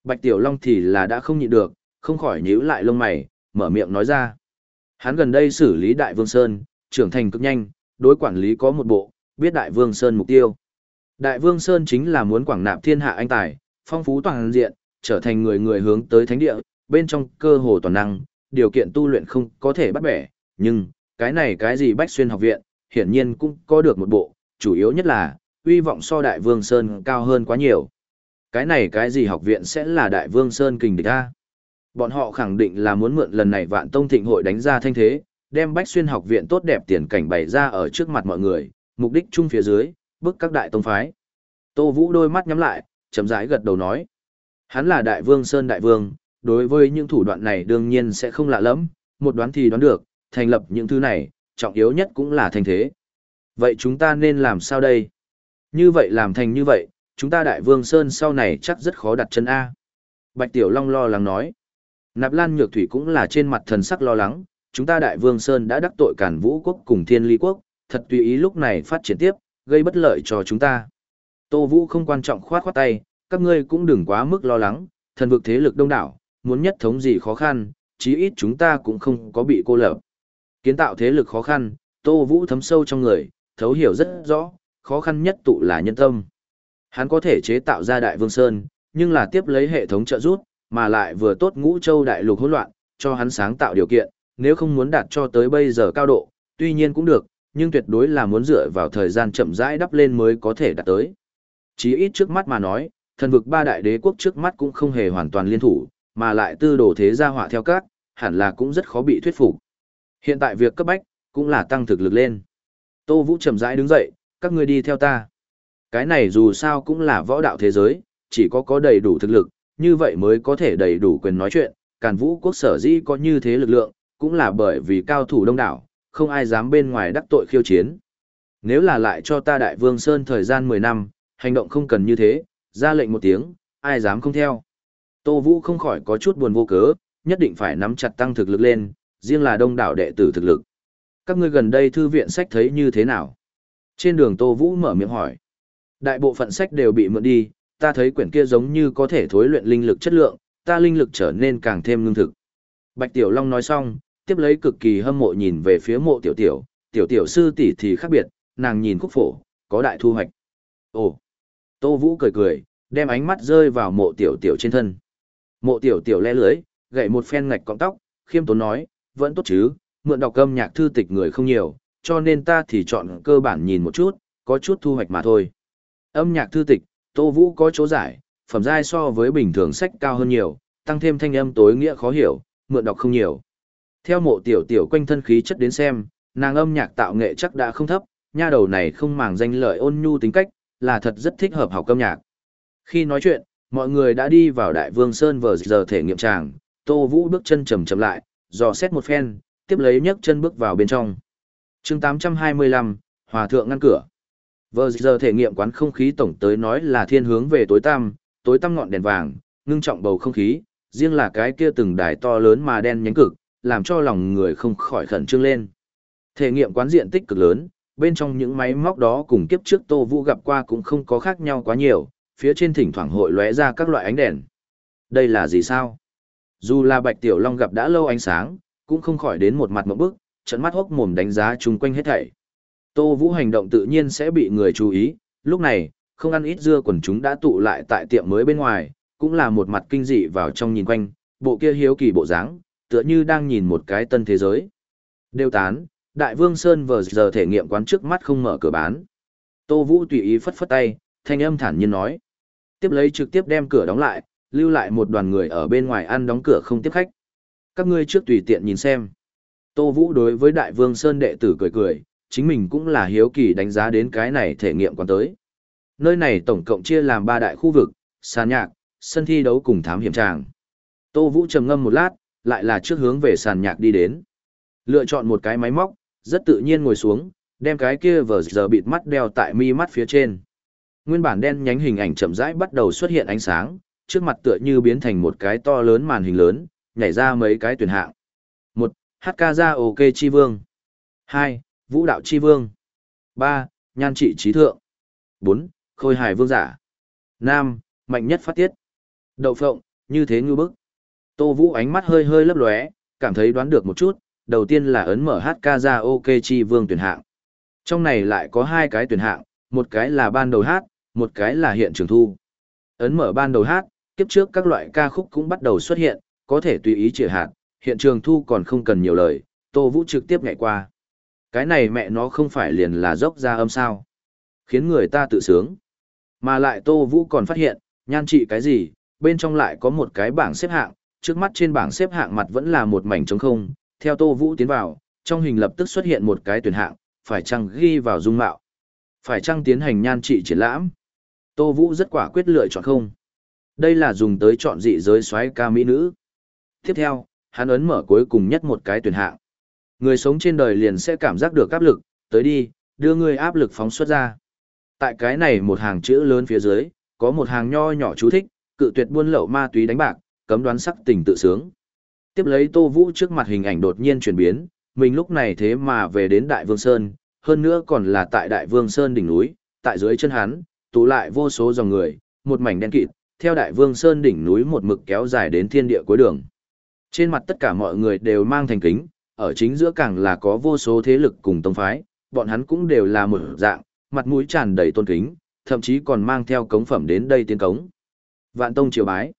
Bạch Tiểu Long thì là đã không nhịn được, không khỏi nhíu lại lông mày, mở miệng nói ra. Hắn gần đây xử lý đại vương Sơn, trưởng thành cực nhanh, đối quản lý có một bộ, biết đại vương Sơn mục tiêu. Đại vương Sơn chính là muốn quảng nạp thiên hạ anh tài, phong phú toàn diện, trở thành người người hướng tới thánh địa, bên trong cơ hồ toàn năng, điều kiện tu luyện không có thể bắt bẻ, nhưng, cái này cái gì bách xuyên học viện, hiển nhiên cũng có được một bộ, chủ yếu nhất là, uy vọng so đại vương Sơn cao hơn quá nhiều. Cái này cái gì học viện sẽ là đại vương Sơn kình địch a? Bọn họ khẳng định là muốn mượn lần này vạn tông thịnh hội đánh ra thanh thế, đem bách xuyên học viện tốt đẹp tiền cảnh bày ra ở trước mặt mọi người, mục đích chung phía dưới, bức các đại tông phái. Tô Vũ đôi mắt nhắm lại, chậm rãi gật đầu nói. Hắn là đại vương Sơn đại vương, đối với những thủ đoạn này đương nhiên sẽ không lạ lắm, một đoán thì đoán được, thành lập những thứ này, trọng yếu nhất cũng là thành thế. Vậy chúng ta nên làm sao đây? Như vậy làm thành như vậy, chúng ta đại vương Sơn sau này chắc rất khó đặt chân A. Bạch Tiểu Long lo lắng nói. Nạp Lan Nhược Thủy cũng là trên mặt thần sắc lo lắng, chúng ta đại vương Sơn đã đắc tội cản vũ quốc cùng thiên ly quốc, thật tùy ý lúc này phát triển tiếp, gây bất lợi cho chúng ta. Tô Vũ không quan trọng khoát khoát tay, các ngươi cũng đừng quá mức lo lắng, thần vực thế lực đông đảo, muốn nhất thống gì khó khăn, chí ít chúng ta cũng không có bị cô lập. Kiến tạo thế lực khó khăn, Tô Vũ thấm sâu trong người, thấu hiểu rất rõ, khó khăn nhất tụ là nhân tâm. Hắn có thể chế tạo ra Đại Vương Sơn, nhưng là tiếp lấy hệ thống trợ giúp, mà lại vừa tốt ngũ châu đại lục hỗn loạn, cho hắn sáng tạo điều kiện, nếu không muốn đạt cho tới bây giờ cao độ, tuy nhiên cũng được, nhưng tuyệt đối là muốn dựa vào thời gian chậm rãi đắp lên mới có thể đạt tới. Chí ít trước mắt mà nói, thần vực ba đại đế quốc trước mắt cũng không hề hoàn toàn liên thủ, mà lại tư đồ thế gia họa theo các, hẳn là cũng rất khó bị thuyết phục. Hiện tại việc cấp bách, cũng là tăng thực lực lên. Tô Vũ chậm rãi đứng dậy, các ngươi đi theo ta. Cái này dù sao cũng là võ đạo thế giới, chỉ có có đầy đủ thực lực, như vậy mới có thể đầy đủ quyền nói chuyện. Càn Vũ quốc sở dĩ có như thế lực lượng, cũng là bởi vì cao thủ đông đảo, không ai dám bên ngoài đắc tội khiêu chiến. Nếu là lại cho ta Đại Vương Sơn thời gian 10 năm, hành động không cần như thế, ra lệnh một tiếng, ai dám không theo. Tô Vũ không khỏi có chút buồn vô cớ, nhất định phải nắm chặt tăng thực lực lên, riêng là đông đảo đệ tử thực lực. Các ngươi gần đây thư viện sách thấy như thế nào? Trên đường Tô Vũ mở miệng hỏi. Đại bộ phận sách đều bị mượn đi, ta thấy quyển kia giống như có thể thối luyện linh lực chất lượng, ta linh lực trở nên càng thêm lương thực. Bạch Tiểu Long nói xong, tiếp lấy cực kỳ hâm mộ nhìn về phía mộ tiểu tiểu, tiểu tiểu sư tỷ thì khác biệt, nàng nhìn khúc phổ, có đại thu hoạch. Ồ! Tô Vũ cười cười, đem ánh mắt rơi vào mộ tiểu tiểu trên thân. Mộ tiểu tiểu le lưới, gậy một phen ngạch cọng tóc, khiêm tốn nói, vẫn tốt chứ, mượn đọc âm nhạc thư tịch người không nhiều, cho nên ta thì chọn cơ bản nhìn một chút, có chút thu hoạch mà thôi. Âm nhạc thư tịch, Tô Vũ có chỗ giải, phẩm giai so với bình thường sách cao hơn nhiều, tăng thêm thanh âm tối nghĩa khó hiểu, mượn đọc không nhiều. Theo mộ tiểu tiểu quanh thân khí chất đến xem, nàng âm nhạc tạo nghệ chắc đã không thấp, nha đầu này không màng danh lợi ôn nhu tính cách, là thật rất thích hợp học âm nhạc. Khi nói chuyện, mọi người đã đi vào Đại Vương Sơn vờ giờ thể nghiệm tràng, Tô Vũ bước chân chầm chậm lại, dò xét một phen, tiếp lấy nhấc chân bước vào bên trong. chương 825, Hòa Thượng ngăn cửa. Vờ giờ thể nghiệm quán không khí tổng tới nói là thiên hướng về tối tăm, tối tăm ngọn đèn vàng, ngưng trọng bầu không khí, riêng là cái kia từng đài to lớn mà đen nhánh cực, làm cho lòng người không khỏi khẩn trương lên. Thể nghiệm quán diện tích cực lớn, bên trong những máy móc đó cùng kiếp trước Tô Vũ gặp qua cũng không có khác nhau quá nhiều, phía trên thỉnh thoảng hội lóe ra các loại ánh đèn. Đây là gì sao? Dù là Bạch Tiểu Long gặp đã lâu ánh sáng, cũng không khỏi đến một mặt mộng bức, trận mắt hốc mồm đánh giá chung quanh hết thảy. Tô Vũ hành động tự nhiên sẽ bị người chú ý, lúc này, không ăn ít dưa quần chúng đã tụ lại tại tiệm mới bên ngoài, cũng là một mặt kinh dị vào trong nhìn quanh, bộ kia hiếu kỳ bộ dáng, tựa như đang nhìn một cái tân thế giới. Đều tán, Đại Vương Sơn vừa giờ thể nghiệm quán trước mắt không mở cửa bán. Tô Vũ tùy ý phất phất tay, thanh âm thản nhiên nói. Tiếp lấy trực tiếp đem cửa đóng lại, lưu lại một đoàn người ở bên ngoài ăn đóng cửa không tiếp khách. Các ngươi trước tùy tiện nhìn xem. Tô Vũ đối với Đại Vương Sơn đệ tử cười cười, chính mình cũng là hiếu kỳ đánh giá đến cái này thể nghiệm quán tới. Nơi này tổng cộng chia làm ba đại khu vực, sàn nhạc, sân thi đấu cùng thám hiểm tràng. Tô Vũ trầm ngâm một lát, lại là trước hướng về sàn nhạc đi đến. Lựa chọn một cái máy móc, rất tự nhiên ngồi xuống, đem cái kia vờ giờ bịt mắt đeo tại mi mắt phía trên. Nguyên bản đen nhánh hình ảnh chậm rãi bắt đầu xuất hiện ánh sáng, trước mặt tựa như biến thành một cái to lớn màn hình lớn, nhảy ra mấy cái tuyển hạng. một Hát ca ra ok chi vương. hai Vũ đạo chi vương. ba Nhan trị trí thượng. bốn Khôi hài vương giả. 5. Mạnh nhất phát tiết. Đậu phộng, như thế ngư bức. Tô Vũ ánh mắt hơi hơi lấp lóe, cảm thấy đoán được một chút, đầu tiên là ấn mở HK ra OK chi vương tuyển hạng. Trong này lại có hai cái tuyển hạng, một cái là ban đầu hát, một cái là hiện trường thu. Ấn mở ban đầu hát, kiếp trước các loại ca khúc cũng bắt đầu xuất hiện, có thể tùy ý chỉ hạt, hiện trường thu còn không cần nhiều lời, Tô Vũ trực tiếp nhảy qua. Cái này mẹ nó không phải liền là dốc ra âm sao. Khiến người ta tự sướng. Mà lại Tô Vũ còn phát hiện, nhan trị cái gì, bên trong lại có một cái bảng xếp hạng, trước mắt trên bảng xếp hạng mặt vẫn là một mảnh trống không, theo Tô Vũ tiến vào, trong hình lập tức xuất hiện một cái tuyển hạng, phải chăng ghi vào dung mạo. Phải chăng tiến hành nhan trị triển lãm. Tô Vũ rất quả quyết lựa chọn không. Đây là dùng tới chọn dị giới xoáy ca mỹ nữ. Tiếp theo, hắn ấn mở cuối cùng nhất một cái tuyển hạng. Người sống trên đời liền sẽ cảm giác được áp lực, tới đi, đưa người áp lực phóng xuất ra. Tại cái này một hàng chữ lớn phía dưới, có một hàng nho nhỏ chú thích, cự tuyệt buôn lậu ma túy đánh bạc, cấm đoán sắc tình tự sướng. Tiếp lấy Tô Vũ trước mặt hình ảnh đột nhiên chuyển biến, mình lúc này thế mà về đến Đại Vương Sơn, hơn nữa còn là tại Đại Vương Sơn đỉnh núi, tại dưới chân hắn, tụ lại vô số dòng người, một mảnh đen kịt, theo Đại Vương Sơn đỉnh núi một mực kéo dài đến thiên địa cuối đường. Trên mặt tất cả mọi người đều mang thành kính, ở chính giữa càng là có vô số thế lực cùng tông phái, bọn hắn cũng đều là một dạng, mặt mũi tràn đầy tôn kính, thậm chí còn mang theo cống phẩm đến đây tiến cống. Vạn tông triều bái.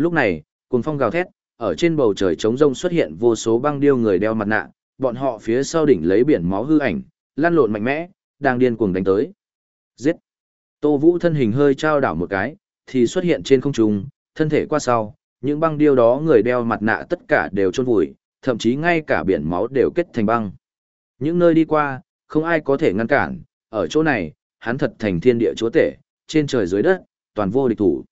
Lúc này, cuồng phong gào thét, ở trên bầu trời trống rông xuất hiện vô số băng điêu người đeo mặt nạ, bọn họ phía sau đỉnh lấy biển máu hư ảnh, lăn lộn mạnh mẽ, đang điên cuồng đánh tới. Giết! Tô Vũ thân hình hơi trao đảo một cái, thì xuất hiện trên không trung, thân thể qua sau, những băng điêu đó người đeo mặt nạ tất cả đều chôn vùi, thậm chí ngay cả biển máu đều kết thành băng. Những nơi đi qua, không ai có thể ngăn cản, ở chỗ này, hắn thật thành thiên địa chúa tể, trên trời dưới đất, toàn vô địch thủ.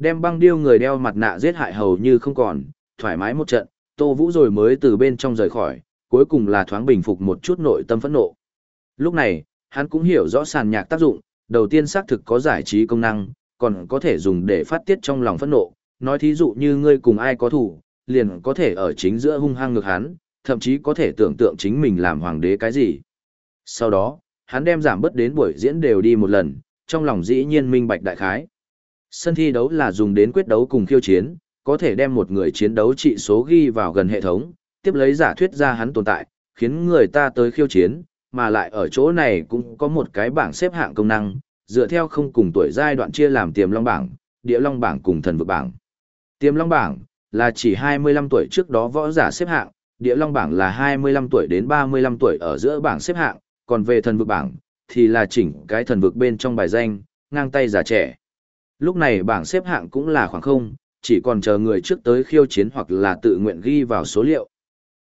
Đem băng điêu người đeo mặt nạ giết hại hầu như không còn, thoải mái một trận, Tô Vũ rồi mới từ bên trong rời khỏi, cuối cùng là thoáng bình phục một chút nội tâm phẫn nộ. Lúc này, hắn cũng hiểu rõ sàn nhạc tác dụng, đầu tiên xác thực có giải trí công năng, còn có thể dùng để phát tiết trong lòng phẫn nộ, nói thí dụ như ngươi cùng ai có thủ, liền có thể ở chính giữa hung hăng ngược hắn, thậm chí có thể tưởng tượng chính mình làm hoàng đế cái gì. Sau đó, hắn đem giảm bớt đến buổi diễn đều đi một lần, trong lòng dĩ nhiên minh bạch đại khái. Sân thi đấu là dùng đến quyết đấu cùng khiêu chiến, có thể đem một người chiến đấu trị số ghi vào gần hệ thống, tiếp lấy giả thuyết ra hắn tồn tại, khiến người ta tới khiêu chiến, mà lại ở chỗ này cũng có một cái bảng xếp hạng công năng, dựa theo không cùng tuổi giai đoạn chia làm tiềm long bảng, địa long bảng cùng thần vực bảng. Tiềm long bảng là chỉ 25 tuổi trước đó võ giả xếp hạng, địa long bảng là 25 tuổi đến 35 tuổi ở giữa bảng xếp hạng, còn về thần vực bảng thì là chỉnh cái thần vực bên trong bài danh, ngang tay giả trẻ. Lúc này bảng xếp hạng cũng là khoảng không, chỉ còn chờ người trước tới khiêu chiến hoặc là tự nguyện ghi vào số liệu.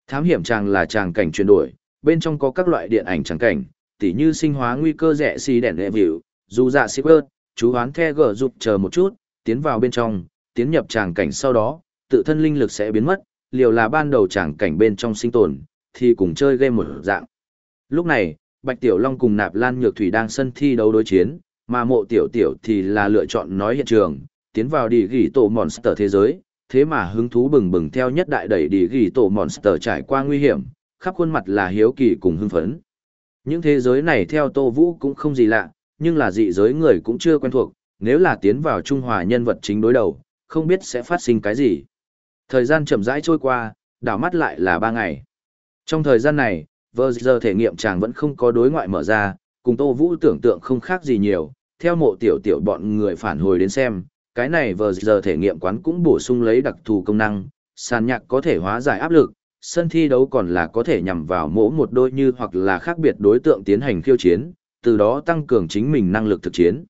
Thám hiểm tràng là tràng cảnh chuyển đổi, bên trong có các loại điện ảnh tràng cảnh, tỉ như sinh hóa nguy cơ rẻ xì đèn lệ vịu, dù dạ shipper, chú hoán the gở dục chờ một chút, tiến vào bên trong, tiến nhập tràng cảnh sau đó, tự thân linh lực sẽ biến mất, liều là ban đầu tràng cảnh bên trong sinh tồn, thì cùng chơi game một dạng. Lúc này, Bạch Tiểu Long cùng Nạp Lan Nhược Thủy đang sân thi đấu đối chiến, mà mộ tiểu tiểu thì là lựa chọn nói hiện trường, tiến vào đi ghi tổ monster thế giới, thế mà hứng thú bừng bừng theo nhất đại đẩy đi ghi tổ monster trải qua nguy hiểm, khắp khuôn mặt là hiếu kỳ cùng hưng phấn. Những thế giới này theo Tô Vũ cũng không gì lạ, nhưng là dị giới người cũng chưa quen thuộc, nếu là tiến vào Trung Hòa nhân vật chính đối đầu, không biết sẽ phát sinh cái gì. Thời gian chậm rãi trôi qua, đảo mắt lại là 3 ngày. Trong thời gian này, vợ giờ thể nghiệm chàng vẫn không có đối ngoại mở ra, cùng Tô Vũ tưởng tượng không khác gì nhiều, theo mộ tiểu tiểu bọn người phản hồi đến xem, cái này vờ giờ thể nghiệm quán cũng bổ sung lấy đặc thù công năng, sàn nhạc có thể hóa giải áp lực, sân thi đấu còn là có thể nhằm vào mỗi một đôi như hoặc là khác biệt đối tượng tiến hành khiêu chiến, từ đó tăng cường chính mình năng lực thực chiến.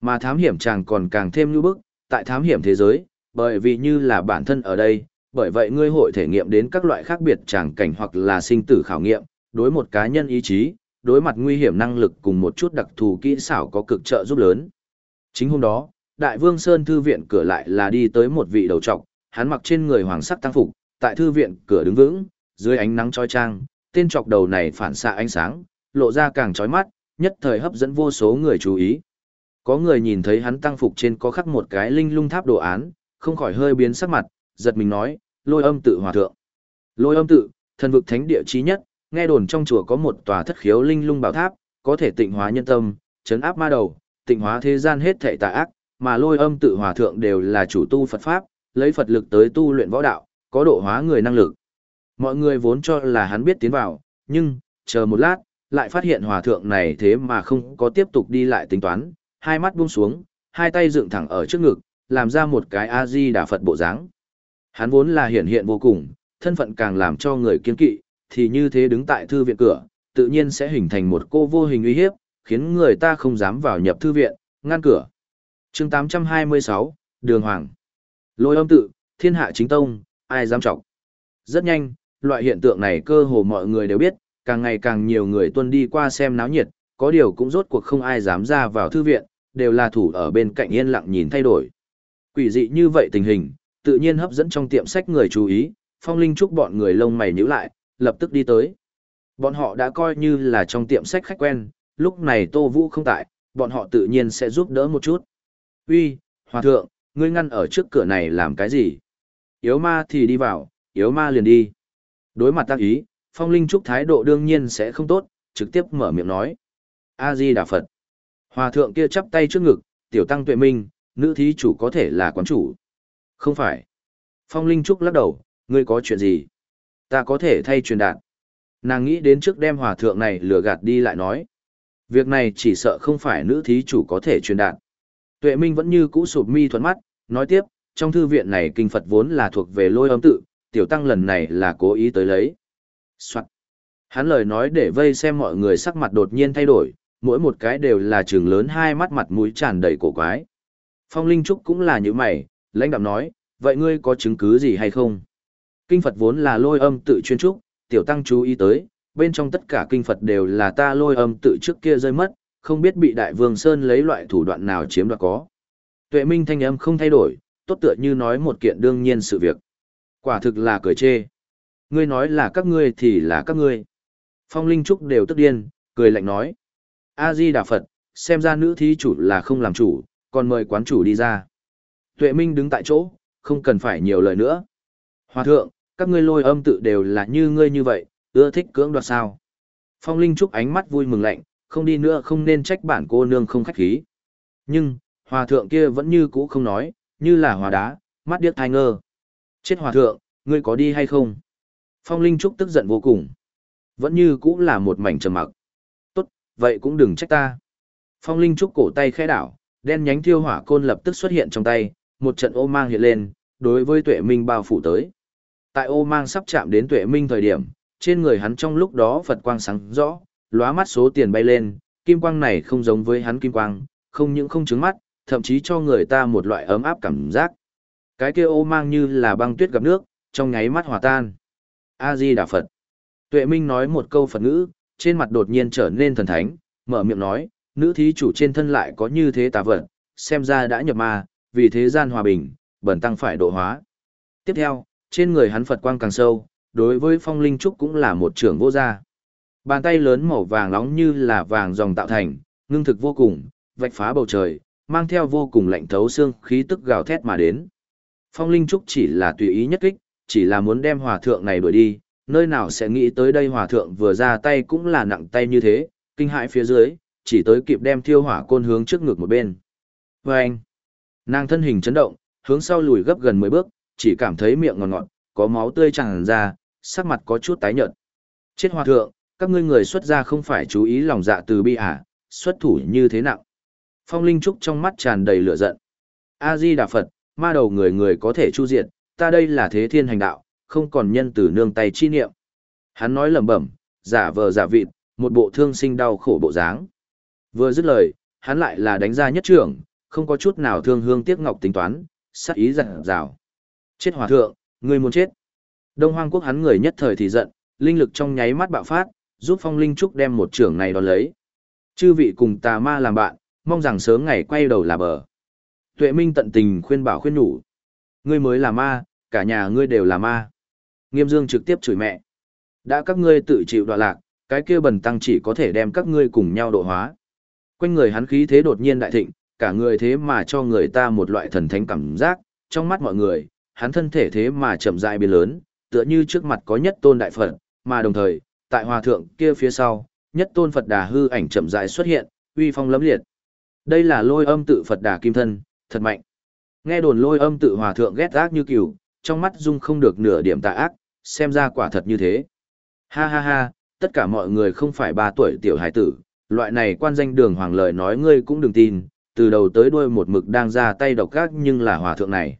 Mà thám hiểm chàng còn càng thêm như bức, tại thám hiểm thế giới, bởi vì như là bản thân ở đây, bởi vậy ngươi hội thể nghiệm đến các loại khác biệt chàng cảnh hoặc là sinh tử khảo nghiệm, đối một cá nhân ý chí, đối mặt nguy hiểm năng lực cùng một chút đặc thù kỹ xảo có cực trợ giúp lớn. Chính hôm đó, Đại Vương Sơn Thư viện cửa lại là đi tới một vị đầu trọc, hắn mặc trên người hoàng sắc tăng phục, tại thư viện cửa đứng vững, dưới ánh nắng chói chang, tên trọc đầu này phản xạ ánh sáng, lộ ra càng chói mắt, nhất thời hấp dẫn vô số người chú ý. Có người nhìn thấy hắn tăng phục trên có khắc một cái linh lung tháp đồ án, không khỏi hơi biến sắc mặt, giật mình nói, lôi âm tự hòa thượng. Lôi âm tự, thần vực thánh địa chí nhất, nghe đồn trong chùa có một tòa thất khiếu linh lung bảo tháp, có thể tịnh hóa nhân tâm, chấn áp ma đầu, tịnh hóa thế gian hết thảy tà ác, mà lôi âm tự hòa thượng đều là chủ tu Phật Pháp, lấy Phật lực tới tu luyện võ đạo, có độ hóa người năng lực. Mọi người vốn cho là hắn biết tiến vào, nhưng, chờ một lát, lại phát hiện hòa thượng này thế mà không có tiếp tục đi lại tính toán, hai mắt buông xuống, hai tay dựng thẳng ở trước ngực, làm ra một cái A-di đà Phật bộ dáng. Hắn vốn là hiển hiện vô cùng, thân phận càng làm cho người kiên kỵ, thì như thế đứng tại thư viện cửa, tự nhiên sẽ hình thành một cô vô hình uy hiếp, khiến người ta không dám vào nhập thư viện, ngăn cửa. chương 826, Đường Hoàng. Lôi âm tự, thiên hạ chính tông, ai dám trọng. Rất nhanh, loại hiện tượng này cơ hồ mọi người đều biết, càng ngày càng nhiều người tuân đi qua xem náo nhiệt, có điều cũng rốt cuộc không ai dám ra vào thư viện, đều là thủ ở bên cạnh yên lặng nhìn thay đổi. Quỷ dị như vậy tình hình, tự nhiên hấp dẫn trong tiệm sách người chú ý, phong linh chúc bọn người lông mày nhíu lại, lập tức đi tới. Bọn họ đã coi như là trong tiệm sách khách quen, lúc này Tô Vũ không tại, bọn họ tự nhiên sẽ giúp đỡ một chút. Uy, Hòa thượng, ngươi ngăn ở trước cửa này làm cái gì? Yếu ma thì đi vào, yếu ma liền đi. Đối mặt tác ý, phong linh trúc thái độ đương nhiên sẽ không tốt, trực tiếp mở miệng nói. A-di Đà Phật. Hòa thượng kia chắp tay trước ngực, tiểu tăng tuệ minh, nữ thí chủ có thể là quán chủ. Không phải. Phong linh trúc lắc đầu, ngươi có chuyện gì? Ta có thể thay truyền đạt. Nàng nghĩ đến trước đem hòa thượng này lừa gạt đi lại nói. Việc này chỉ sợ không phải nữ thí chủ có thể truyền đạt. Tuệ Minh vẫn như cũ sụp mi thuận mắt, nói tiếp, trong thư viện này kinh Phật vốn là thuộc về lôi âm tự, tiểu tăng lần này là cố ý tới lấy. Soạn. Hắn lời nói để vây xem mọi người sắc mặt đột nhiên thay đổi, mỗi một cái đều là trường lớn hai mắt mặt mũi tràn đầy cổ quái. Phong Linh Trúc cũng là như mày, lãnh đạm nói, vậy ngươi có chứng cứ gì hay không? Kinh Phật vốn là lôi âm tự chuyên trúc, tiểu tăng chú ý tới, bên trong tất cả kinh Phật đều là ta lôi âm tự trước kia rơi mất, không biết bị Đại Vương Sơn lấy loại thủ đoạn nào chiếm đoạt có. Tuệ Minh thanh âm không thay đổi, tốt tựa như nói một kiện đương nhiên sự việc. Quả thực là cười chê. Ngươi nói là các ngươi thì là các ngươi. Phong Linh Trúc đều tức điên, cười lạnh nói. A-di Đà Phật, xem ra nữ thí chủ là không làm chủ, còn mời quán chủ đi ra. Tuệ Minh đứng tại chỗ, không cần phải nhiều lời nữa. Hòa thượng, các ngươi lôi âm tự đều là như ngươi như vậy, ưa thích cưỡng đoạt sao. Phong Linh Trúc ánh mắt vui mừng lạnh, không đi nữa không nên trách bản cô nương không khách khí. Nhưng, hòa thượng kia vẫn như cũ không nói, như là hòa đá, mắt điếc thai ngơ. Chết hòa thượng, ngươi có đi hay không? Phong Linh Trúc tức giận vô cùng. Vẫn như cũ là một mảnh trầm mặc. Tốt, vậy cũng đừng trách ta. Phong Linh Trúc cổ tay khẽ đảo, đen nhánh thiêu hỏa côn lập tức xuất hiện trong tay, một trận ô mang hiện lên, đối với tuệ minh bao phủ tới. Tại ô mang sắp chạm đến tuệ minh thời điểm, trên người hắn trong lúc đó Phật quang sáng rõ, lóa mắt số tiền bay lên, kim quang này không giống với hắn kim quang, không những không trứng mắt, thậm chí cho người ta một loại ấm áp cảm giác. Cái kia ô mang như là băng tuyết gặp nước, trong nháy mắt hòa tan. A-di Đà Phật. Tuệ Minh nói một câu Phật ngữ, trên mặt đột nhiên trở nên thần thánh, mở miệng nói, nữ thí chủ trên thân lại có như thế tà vật, xem ra đã nhập ma, vì thế gian hòa bình, bẩn tăng phải độ hóa. Tiếp theo, trên người hắn Phật quang càng sâu, đối với phong linh trúc cũng là một trưởng vô gia. Bàn tay lớn màu vàng nóng như là vàng dòng tạo thành, ngưng thực vô cùng, vạch phá bầu trời, mang theo vô cùng lạnh thấu xương khí tức gào thét mà đến. Phong linh trúc chỉ là tùy ý nhất kích, chỉ là muốn đem hòa thượng này đuổi đi, nơi nào sẽ nghĩ tới đây hòa thượng vừa ra tay cũng là nặng tay như thế, kinh hãi phía dưới, chỉ tới kịp đem thiêu hỏa côn hướng trước ngực một bên. Và anh, nàng thân hình chấn động, hướng sau lùi gấp gần 10 bước, chỉ cảm thấy miệng ngọt ngọt, có máu tươi tràn ra, sắc mặt có chút tái nhợt. Chết hòa thượng, các ngươi người xuất gia không phải chú ý lòng dạ từ bi à, xuất thủ như thế nào? Phong Linh Trúc trong mắt tràn đầy lửa giận. A-di Đà Phật, ma đầu người người có thể chu diệt, ta đây là thế thiên hành đạo, không còn nhân từ nương tay chi niệm. Hắn nói lẩm bẩm, giả vờ giả vịt, một bộ thương sinh đau khổ bộ dáng. Vừa dứt lời, hắn lại là đánh ra nhất trưởng, không có chút nào thương hương tiếc ngọc tính toán, sát ý giận rào. Chết hòa thượng, ngươi muốn chết. Đông Hoang quốc hắn người nhất thời thì giận, linh lực trong nháy mắt bạo phát, giúp Phong Linh Trúc đem một trưởng này đón lấy. Chư vị cùng tà ma làm bạn, mong rằng sớm ngày quay đầu là bờ. Tuệ Minh tận tình khuyên bảo khuyên nhủ. Ngươi mới là ma, cả nhà ngươi đều là ma. Nghiêm Dương trực tiếp chửi mẹ. Đã các ngươi tự chịu đọa lạc, cái kia bần tăng chỉ có thể đem các ngươi cùng nhau độ hóa. Quanh người hắn khí thế đột nhiên đại thịnh, cả người thế mà cho người ta một loại thần thánh cảm giác, trong mắt mọi người, hắn thân thể thế mà chậm rãi biến lớn, tựa như trước mặt có nhất tôn đại Phật, mà đồng thời, tại hòa thượng kia phía sau, nhất tôn Phật đà hư ảnh chậm rãi xuất hiện, uy phong lẫm liệt. Đây là lôi âm tự Phật đà kim thân, thật mạnh. Nghe đồn lôi âm tự hòa thượng ghét ác như cừu, trong mắt dung không được nửa điểm tà ác, xem ra quả thật như thế. Ha ha ha, tất cả mọi người không phải ba tuổi tiểu hải tử, loại này quan danh đường hoàng lời nói ngươi cũng đừng tin, từ đầu tới đuôi một mực đang ra tay độc ác nhưng là hòa thượng này.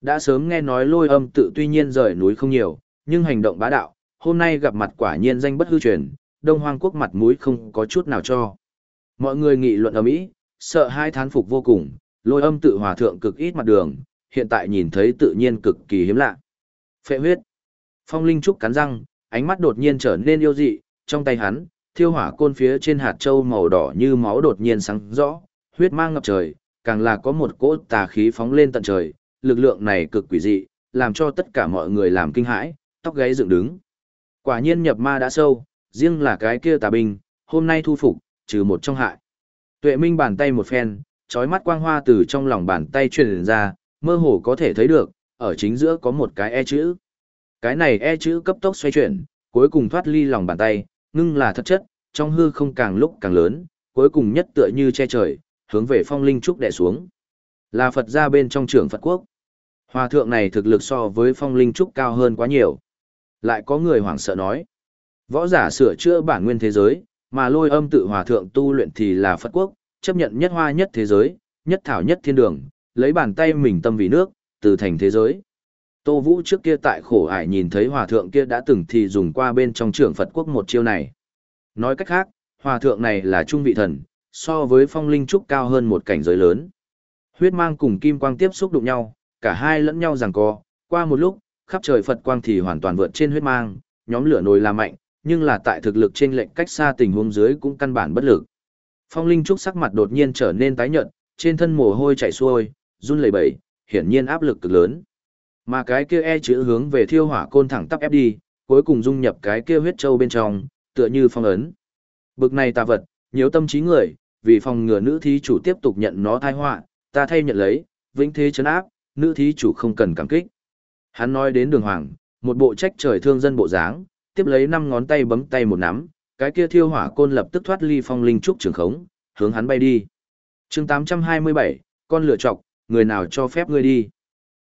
Đã sớm nghe nói lôi âm tự tuy nhiên rời núi không nhiều, nhưng hành động bá đạo, hôm nay gặp mặt quả nhiên danh bất hư truyền, đông hoang quốc mặt mũi không có chút nào cho. Mọi người nghị luận ở mỹ, sợ hai thán phục vô cùng, lôi âm tự hòa thượng cực ít mặt đường, hiện tại nhìn thấy tự nhiên cực kỳ hiếm lạ. Phệ huyết. Phong Linh Trúc cắn răng, ánh mắt đột nhiên trở nên yêu dị, trong tay hắn, thiêu hỏa côn phía trên hạt châu màu đỏ như máu đột nhiên sáng rõ, huyết mang ngập trời, càng là có một cỗ tà khí phóng lên tận trời, lực lượng này cực quỷ dị, làm cho tất cả mọi người làm kinh hãi, tóc gáy dựng đứng. Quả nhiên nhập ma đã sâu, riêng là cái kia tà binh, hôm nay thu phục, trừ một trong hại. Tuệ Minh bàn tay một phen, chói mắt quang hoa từ trong lòng bàn tay truyền ra, mơ hồ có thể thấy được, ở chính giữa có một cái e chữ. Cái này e chữ cấp tốc xoay chuyển, cuối cùng thoát ly lòng bàn tay, ngưng là thật chất, trong hư không càng lúc càng lớn, cuối cùng nhất tựa như che trời, hướng về phong linh trúc đè xuống. Là Phật gia bên trong trưởng Phật quốc. Hòa thượng này thực lực so với phong linh trúc cao hơn quá nhiều. Lại có người hoảng sợ nói. Võ giả sửa chữa bản nguyên thế giới, mà lôi âm tự hòa thượng tu luyện thì là Phật quốc, chấp nhận nhất hoa nhất thế giới, nhất thảo nhất thiên đường, lấy bàn tay mình tâm vì nước, từ thành thế giới. Tô Vũ trước kia tại khổ ải nhìn thấy hòa thượng kia đã từng thì dùng qua bên trong trưởng Phật quốc một chiêu này. Nói cách khác, hòa thượng này là trung vị thần, so với phong linh trúc cao hơn một cảnh giới lớn. Huyết mang cùng kim quang tiếp xúc đụng nhau, cả hai lẫn nhau giằng co, qua một lúc, khắp trời Phật quang thì hoàn toàn vượt trên huyết mang, nhóm lửa nồi là mạnh, nhưng là tại thực lực trên lệnh cách xa tình huống dưới cũng căn bản bất lực. Phong Linh Trúc sắc mặt đột nhiên trở nên tái nhợt, trên thân mồ hôi chảy xuôi, run lẩy bẩy, hiển nhiên áp lực cực lớn. Mà cái kia e chữ hướng về thiêu hỏa côn thẳng tắp ép đi, cuối cùng dung nhập cái kia huyết châu bên trong, tựa như phong ấn. Bực này tà vật, nhiều tâm trí người, vì phòng ngừa nữ thí chủ tiếp tục nhận nó tai họa, ta thay nhận lấy, vĩnh thế chấn áp, nữ thí chủ không cần cảm kích. Hắn nói đến đường hoàng, một bộ trách trời thương dân bộ dáng, tiếp lấy năm ngón tay bấm tay một nắm, cái kia thiêu hỏa côn lập tức thoát ly phong linh trúc trường khống, hướng hắn bay đi. chương 827, con lửa chọc, người nào cho phép ngươi đi.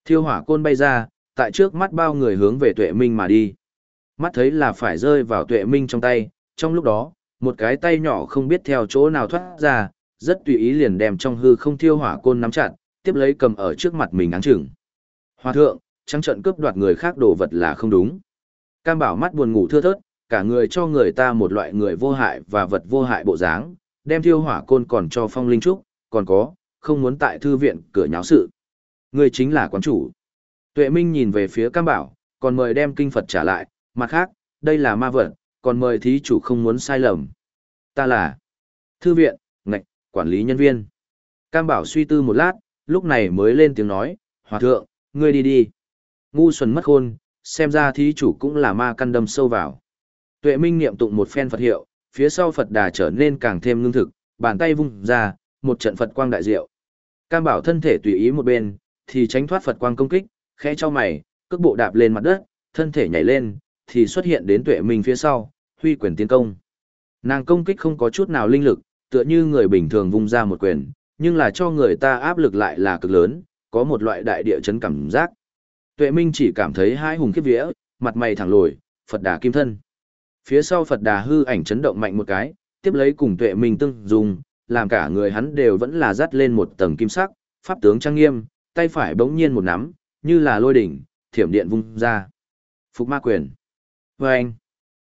Thiêu hỏa côn bay ra, tại trước mắt bao người hướng về tuệ minh mà đi. Mắt thấy là phải rơi vào tuệ minh trong tay, trong lúc đó, một cái tay nhỏ không biết theo chỗ nào thoát ra, rất tùy ý liền đem trong hư không thiêu hỏa côn nắm chặt, tiếp lấy cầm ở trước mặt mình áng chừng. Hòa thượng, trắng trận cướp đoạt người khác đồ vật là không đúng. Cam bảo mắt buồn ngủ thưa thớt, cả người cho người ta một loại người vô hại và vật vô hại bộ dáng, đem thiêu hỏa côn còn cho phong linh trúc, còn có, không muốn tại thư viện cửa nháo sự. Người chính là quán chủ. Tuệ Minh nhìn về phía Cam Bảo, còn mời đem kinh Phật trả lại, mặt khác, đây là ma vật, còn mời thí chủ không muốn sai lầm. Ta là thư viện, quản lý nhân viên. Cam Bảo suy tư một lát, lúc này mới lên tiếng nói, Hòa thượng, ngươi đi đi. Ngu xuẩn mất khôn, xem ra thí chủ cũng là ma căn đâm sâu vào. Tuệ Minh niệm tụng một phen Phật hiệu, phía sau Phật đà trở nên càng thêm ngưng thực, bàn tay vung ra, một trận Phật quang đại diệu. Cam Bảo thân thể tùy ý một bên, thì tránh thoát Phật quang công kích, khẽ cho mày, cước bộ đạp lên mặt đất, thân thể nhảy lên, thì xuất hiện đến Tuệ Minh phía sau, huy quyền tiến công. Nàng công kích không có chút nào linh lực, tựa như người bình thường vung ra một quyền, nhưng là cho người ta áp lực lại là cực lớn, có một loại đại địa chấn cảm giác. Tuệ Minh chỉ cảm thấy hai hùng khiếp vía, mặt mày thẳng lồi, Phật đà kim thân. Phía sau Phật đà hư ảnh chấn động mạnh một cái, tiếp lấy cùng Tuệ Minh tương dùng, làm cả người hắn đều vẫn là dắt lên một tầng kim sắc, pháp tướng trang nghiêm, tay phải bỗng nhiên một nắm, như là lôi đỉnh, thiểm điện vung ra. Phục ma quyền. Vâng.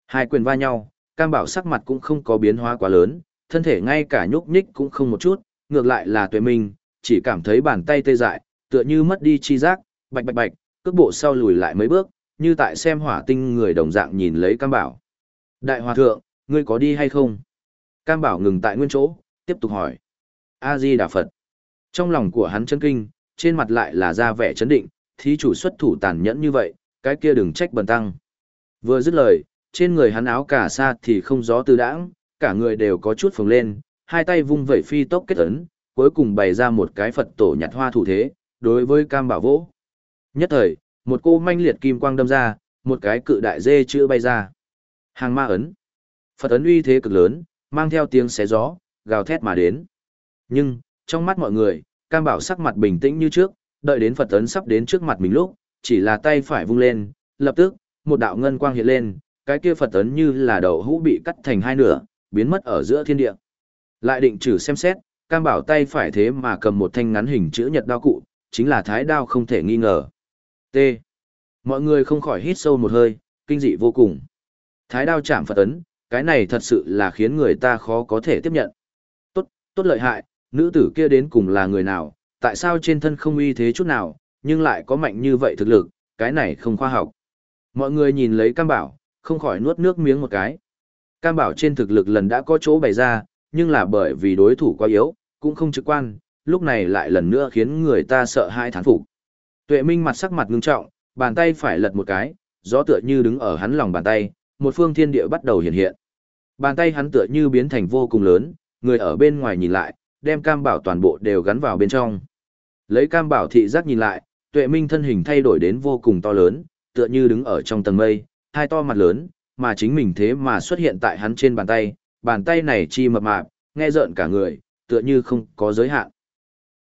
Hai quyền va nhau, cam bảo sắc mặt cũng không có biến hóa quá lớn, thân thể ngay cả nhúc nhích cũng không một chút, ngược lại là tuệ minh, chỉ cảm thấy bàn tay tê dại, tựa như mất đi chi giác, bạch bạch bạch, cước bộ sau lùi lại mấy bước, như tại xem hỏa tinh người đồng dạng nhìn lấy cam bảo. Đại hòa thượng, ngươi có đi hay không? Cam bảo ngừng tại nguyên chỗ, tiếp tục hỏi. A-di Đà Phật. Trong lòng của hắn chân kinh, trên mặt lại là ra vẻ chấn định, thí chủ xuất thủ tàn nhẫn như vậy, cái kia đừng trách bần tăng. Vừa dứt lời, trên người hắn áo cả sa thì không gió từ đãng, cả người đều có chút phồng lên, hai tay vung vẩy phi tốc kết ấn, cuối cùng bày ra một cái Phật tổ nhặt hoa thủ thế, đối với cam bảo vỗ. Nhất thời, một cô manh liệt kim quang đâm ra, một cái cự đại dê chữ bay ra. Hàng ma ấn. Phật ấn uy thế cực lớn, mang theo tiếng xé gió, gào thét mà đến. Nhưng, trong mắt mọi người, cam bảo sắc mặt bình tĩnh như trước, đợi đến Phật ấn sắp đến trước mặt mình lúc, chỉ là tay phải vung lên, lập tức, một đạo ngân quang hiện lên, cái kia Phật ấn như là đầu hũ bị cắt thành hai nửa, biến mất ở giữa thiên địa. Lại định trừ xem xét, cam bảo tay phải thế mà cầm một thanh ngắn hình chữ nhật đao cụ, chính là thái đao không thể nghi ngờ. T. Mọi người không khỏi hít sâu một hơi, kinh dị vô cùng. Thái đao chạm Phật ấn, cái này thật sự là khiến người ta khó có thể tiếp nhận. Tốt, tốt lợi hại, nữ tử kia đến cùng là người nào, tại sao trên thân không uy thế chút nào, nhưng lại có mạnh như vậy thực lực, cái này không khoa học. Mọi người nhìn lấy Cam Bảo, không khỏi nuốt nước miếng một cái. Cam Bảo trên thực lực lần đã có chỗ bày ra, nhưng là bởi vì đối thủ quá yếu, cũng không trực quan, lúc này lại lần nữa khiến người ta sợ hai thán phục. Tuệ Minh mặt sắc mặt ngưng trọng, bàn tay phải lật một cái, gió tựa như đứng ở hắn lòng bàn tay, một phương thiên địa bắt đầu hiện hiện. Bàn tay hắn tựa như biến thành vô cùng lớn, người ở bên ngoài nhìn lại, đem cam bảo toàn bộ đều gắn vào bên trong. Lấy cam bảo thị giác nhìn lại, tuệ minh thân hình thay đổi đến vô cùng to lớn, tựa như đứng ở trong tầng mây, hai to mặt lớn, mà chính mình thế mà xuất hiện tại hắn trên bàn tay, bàn tay này chi mập mạp, nghe rợn cả người, tựa như không có giới hạn.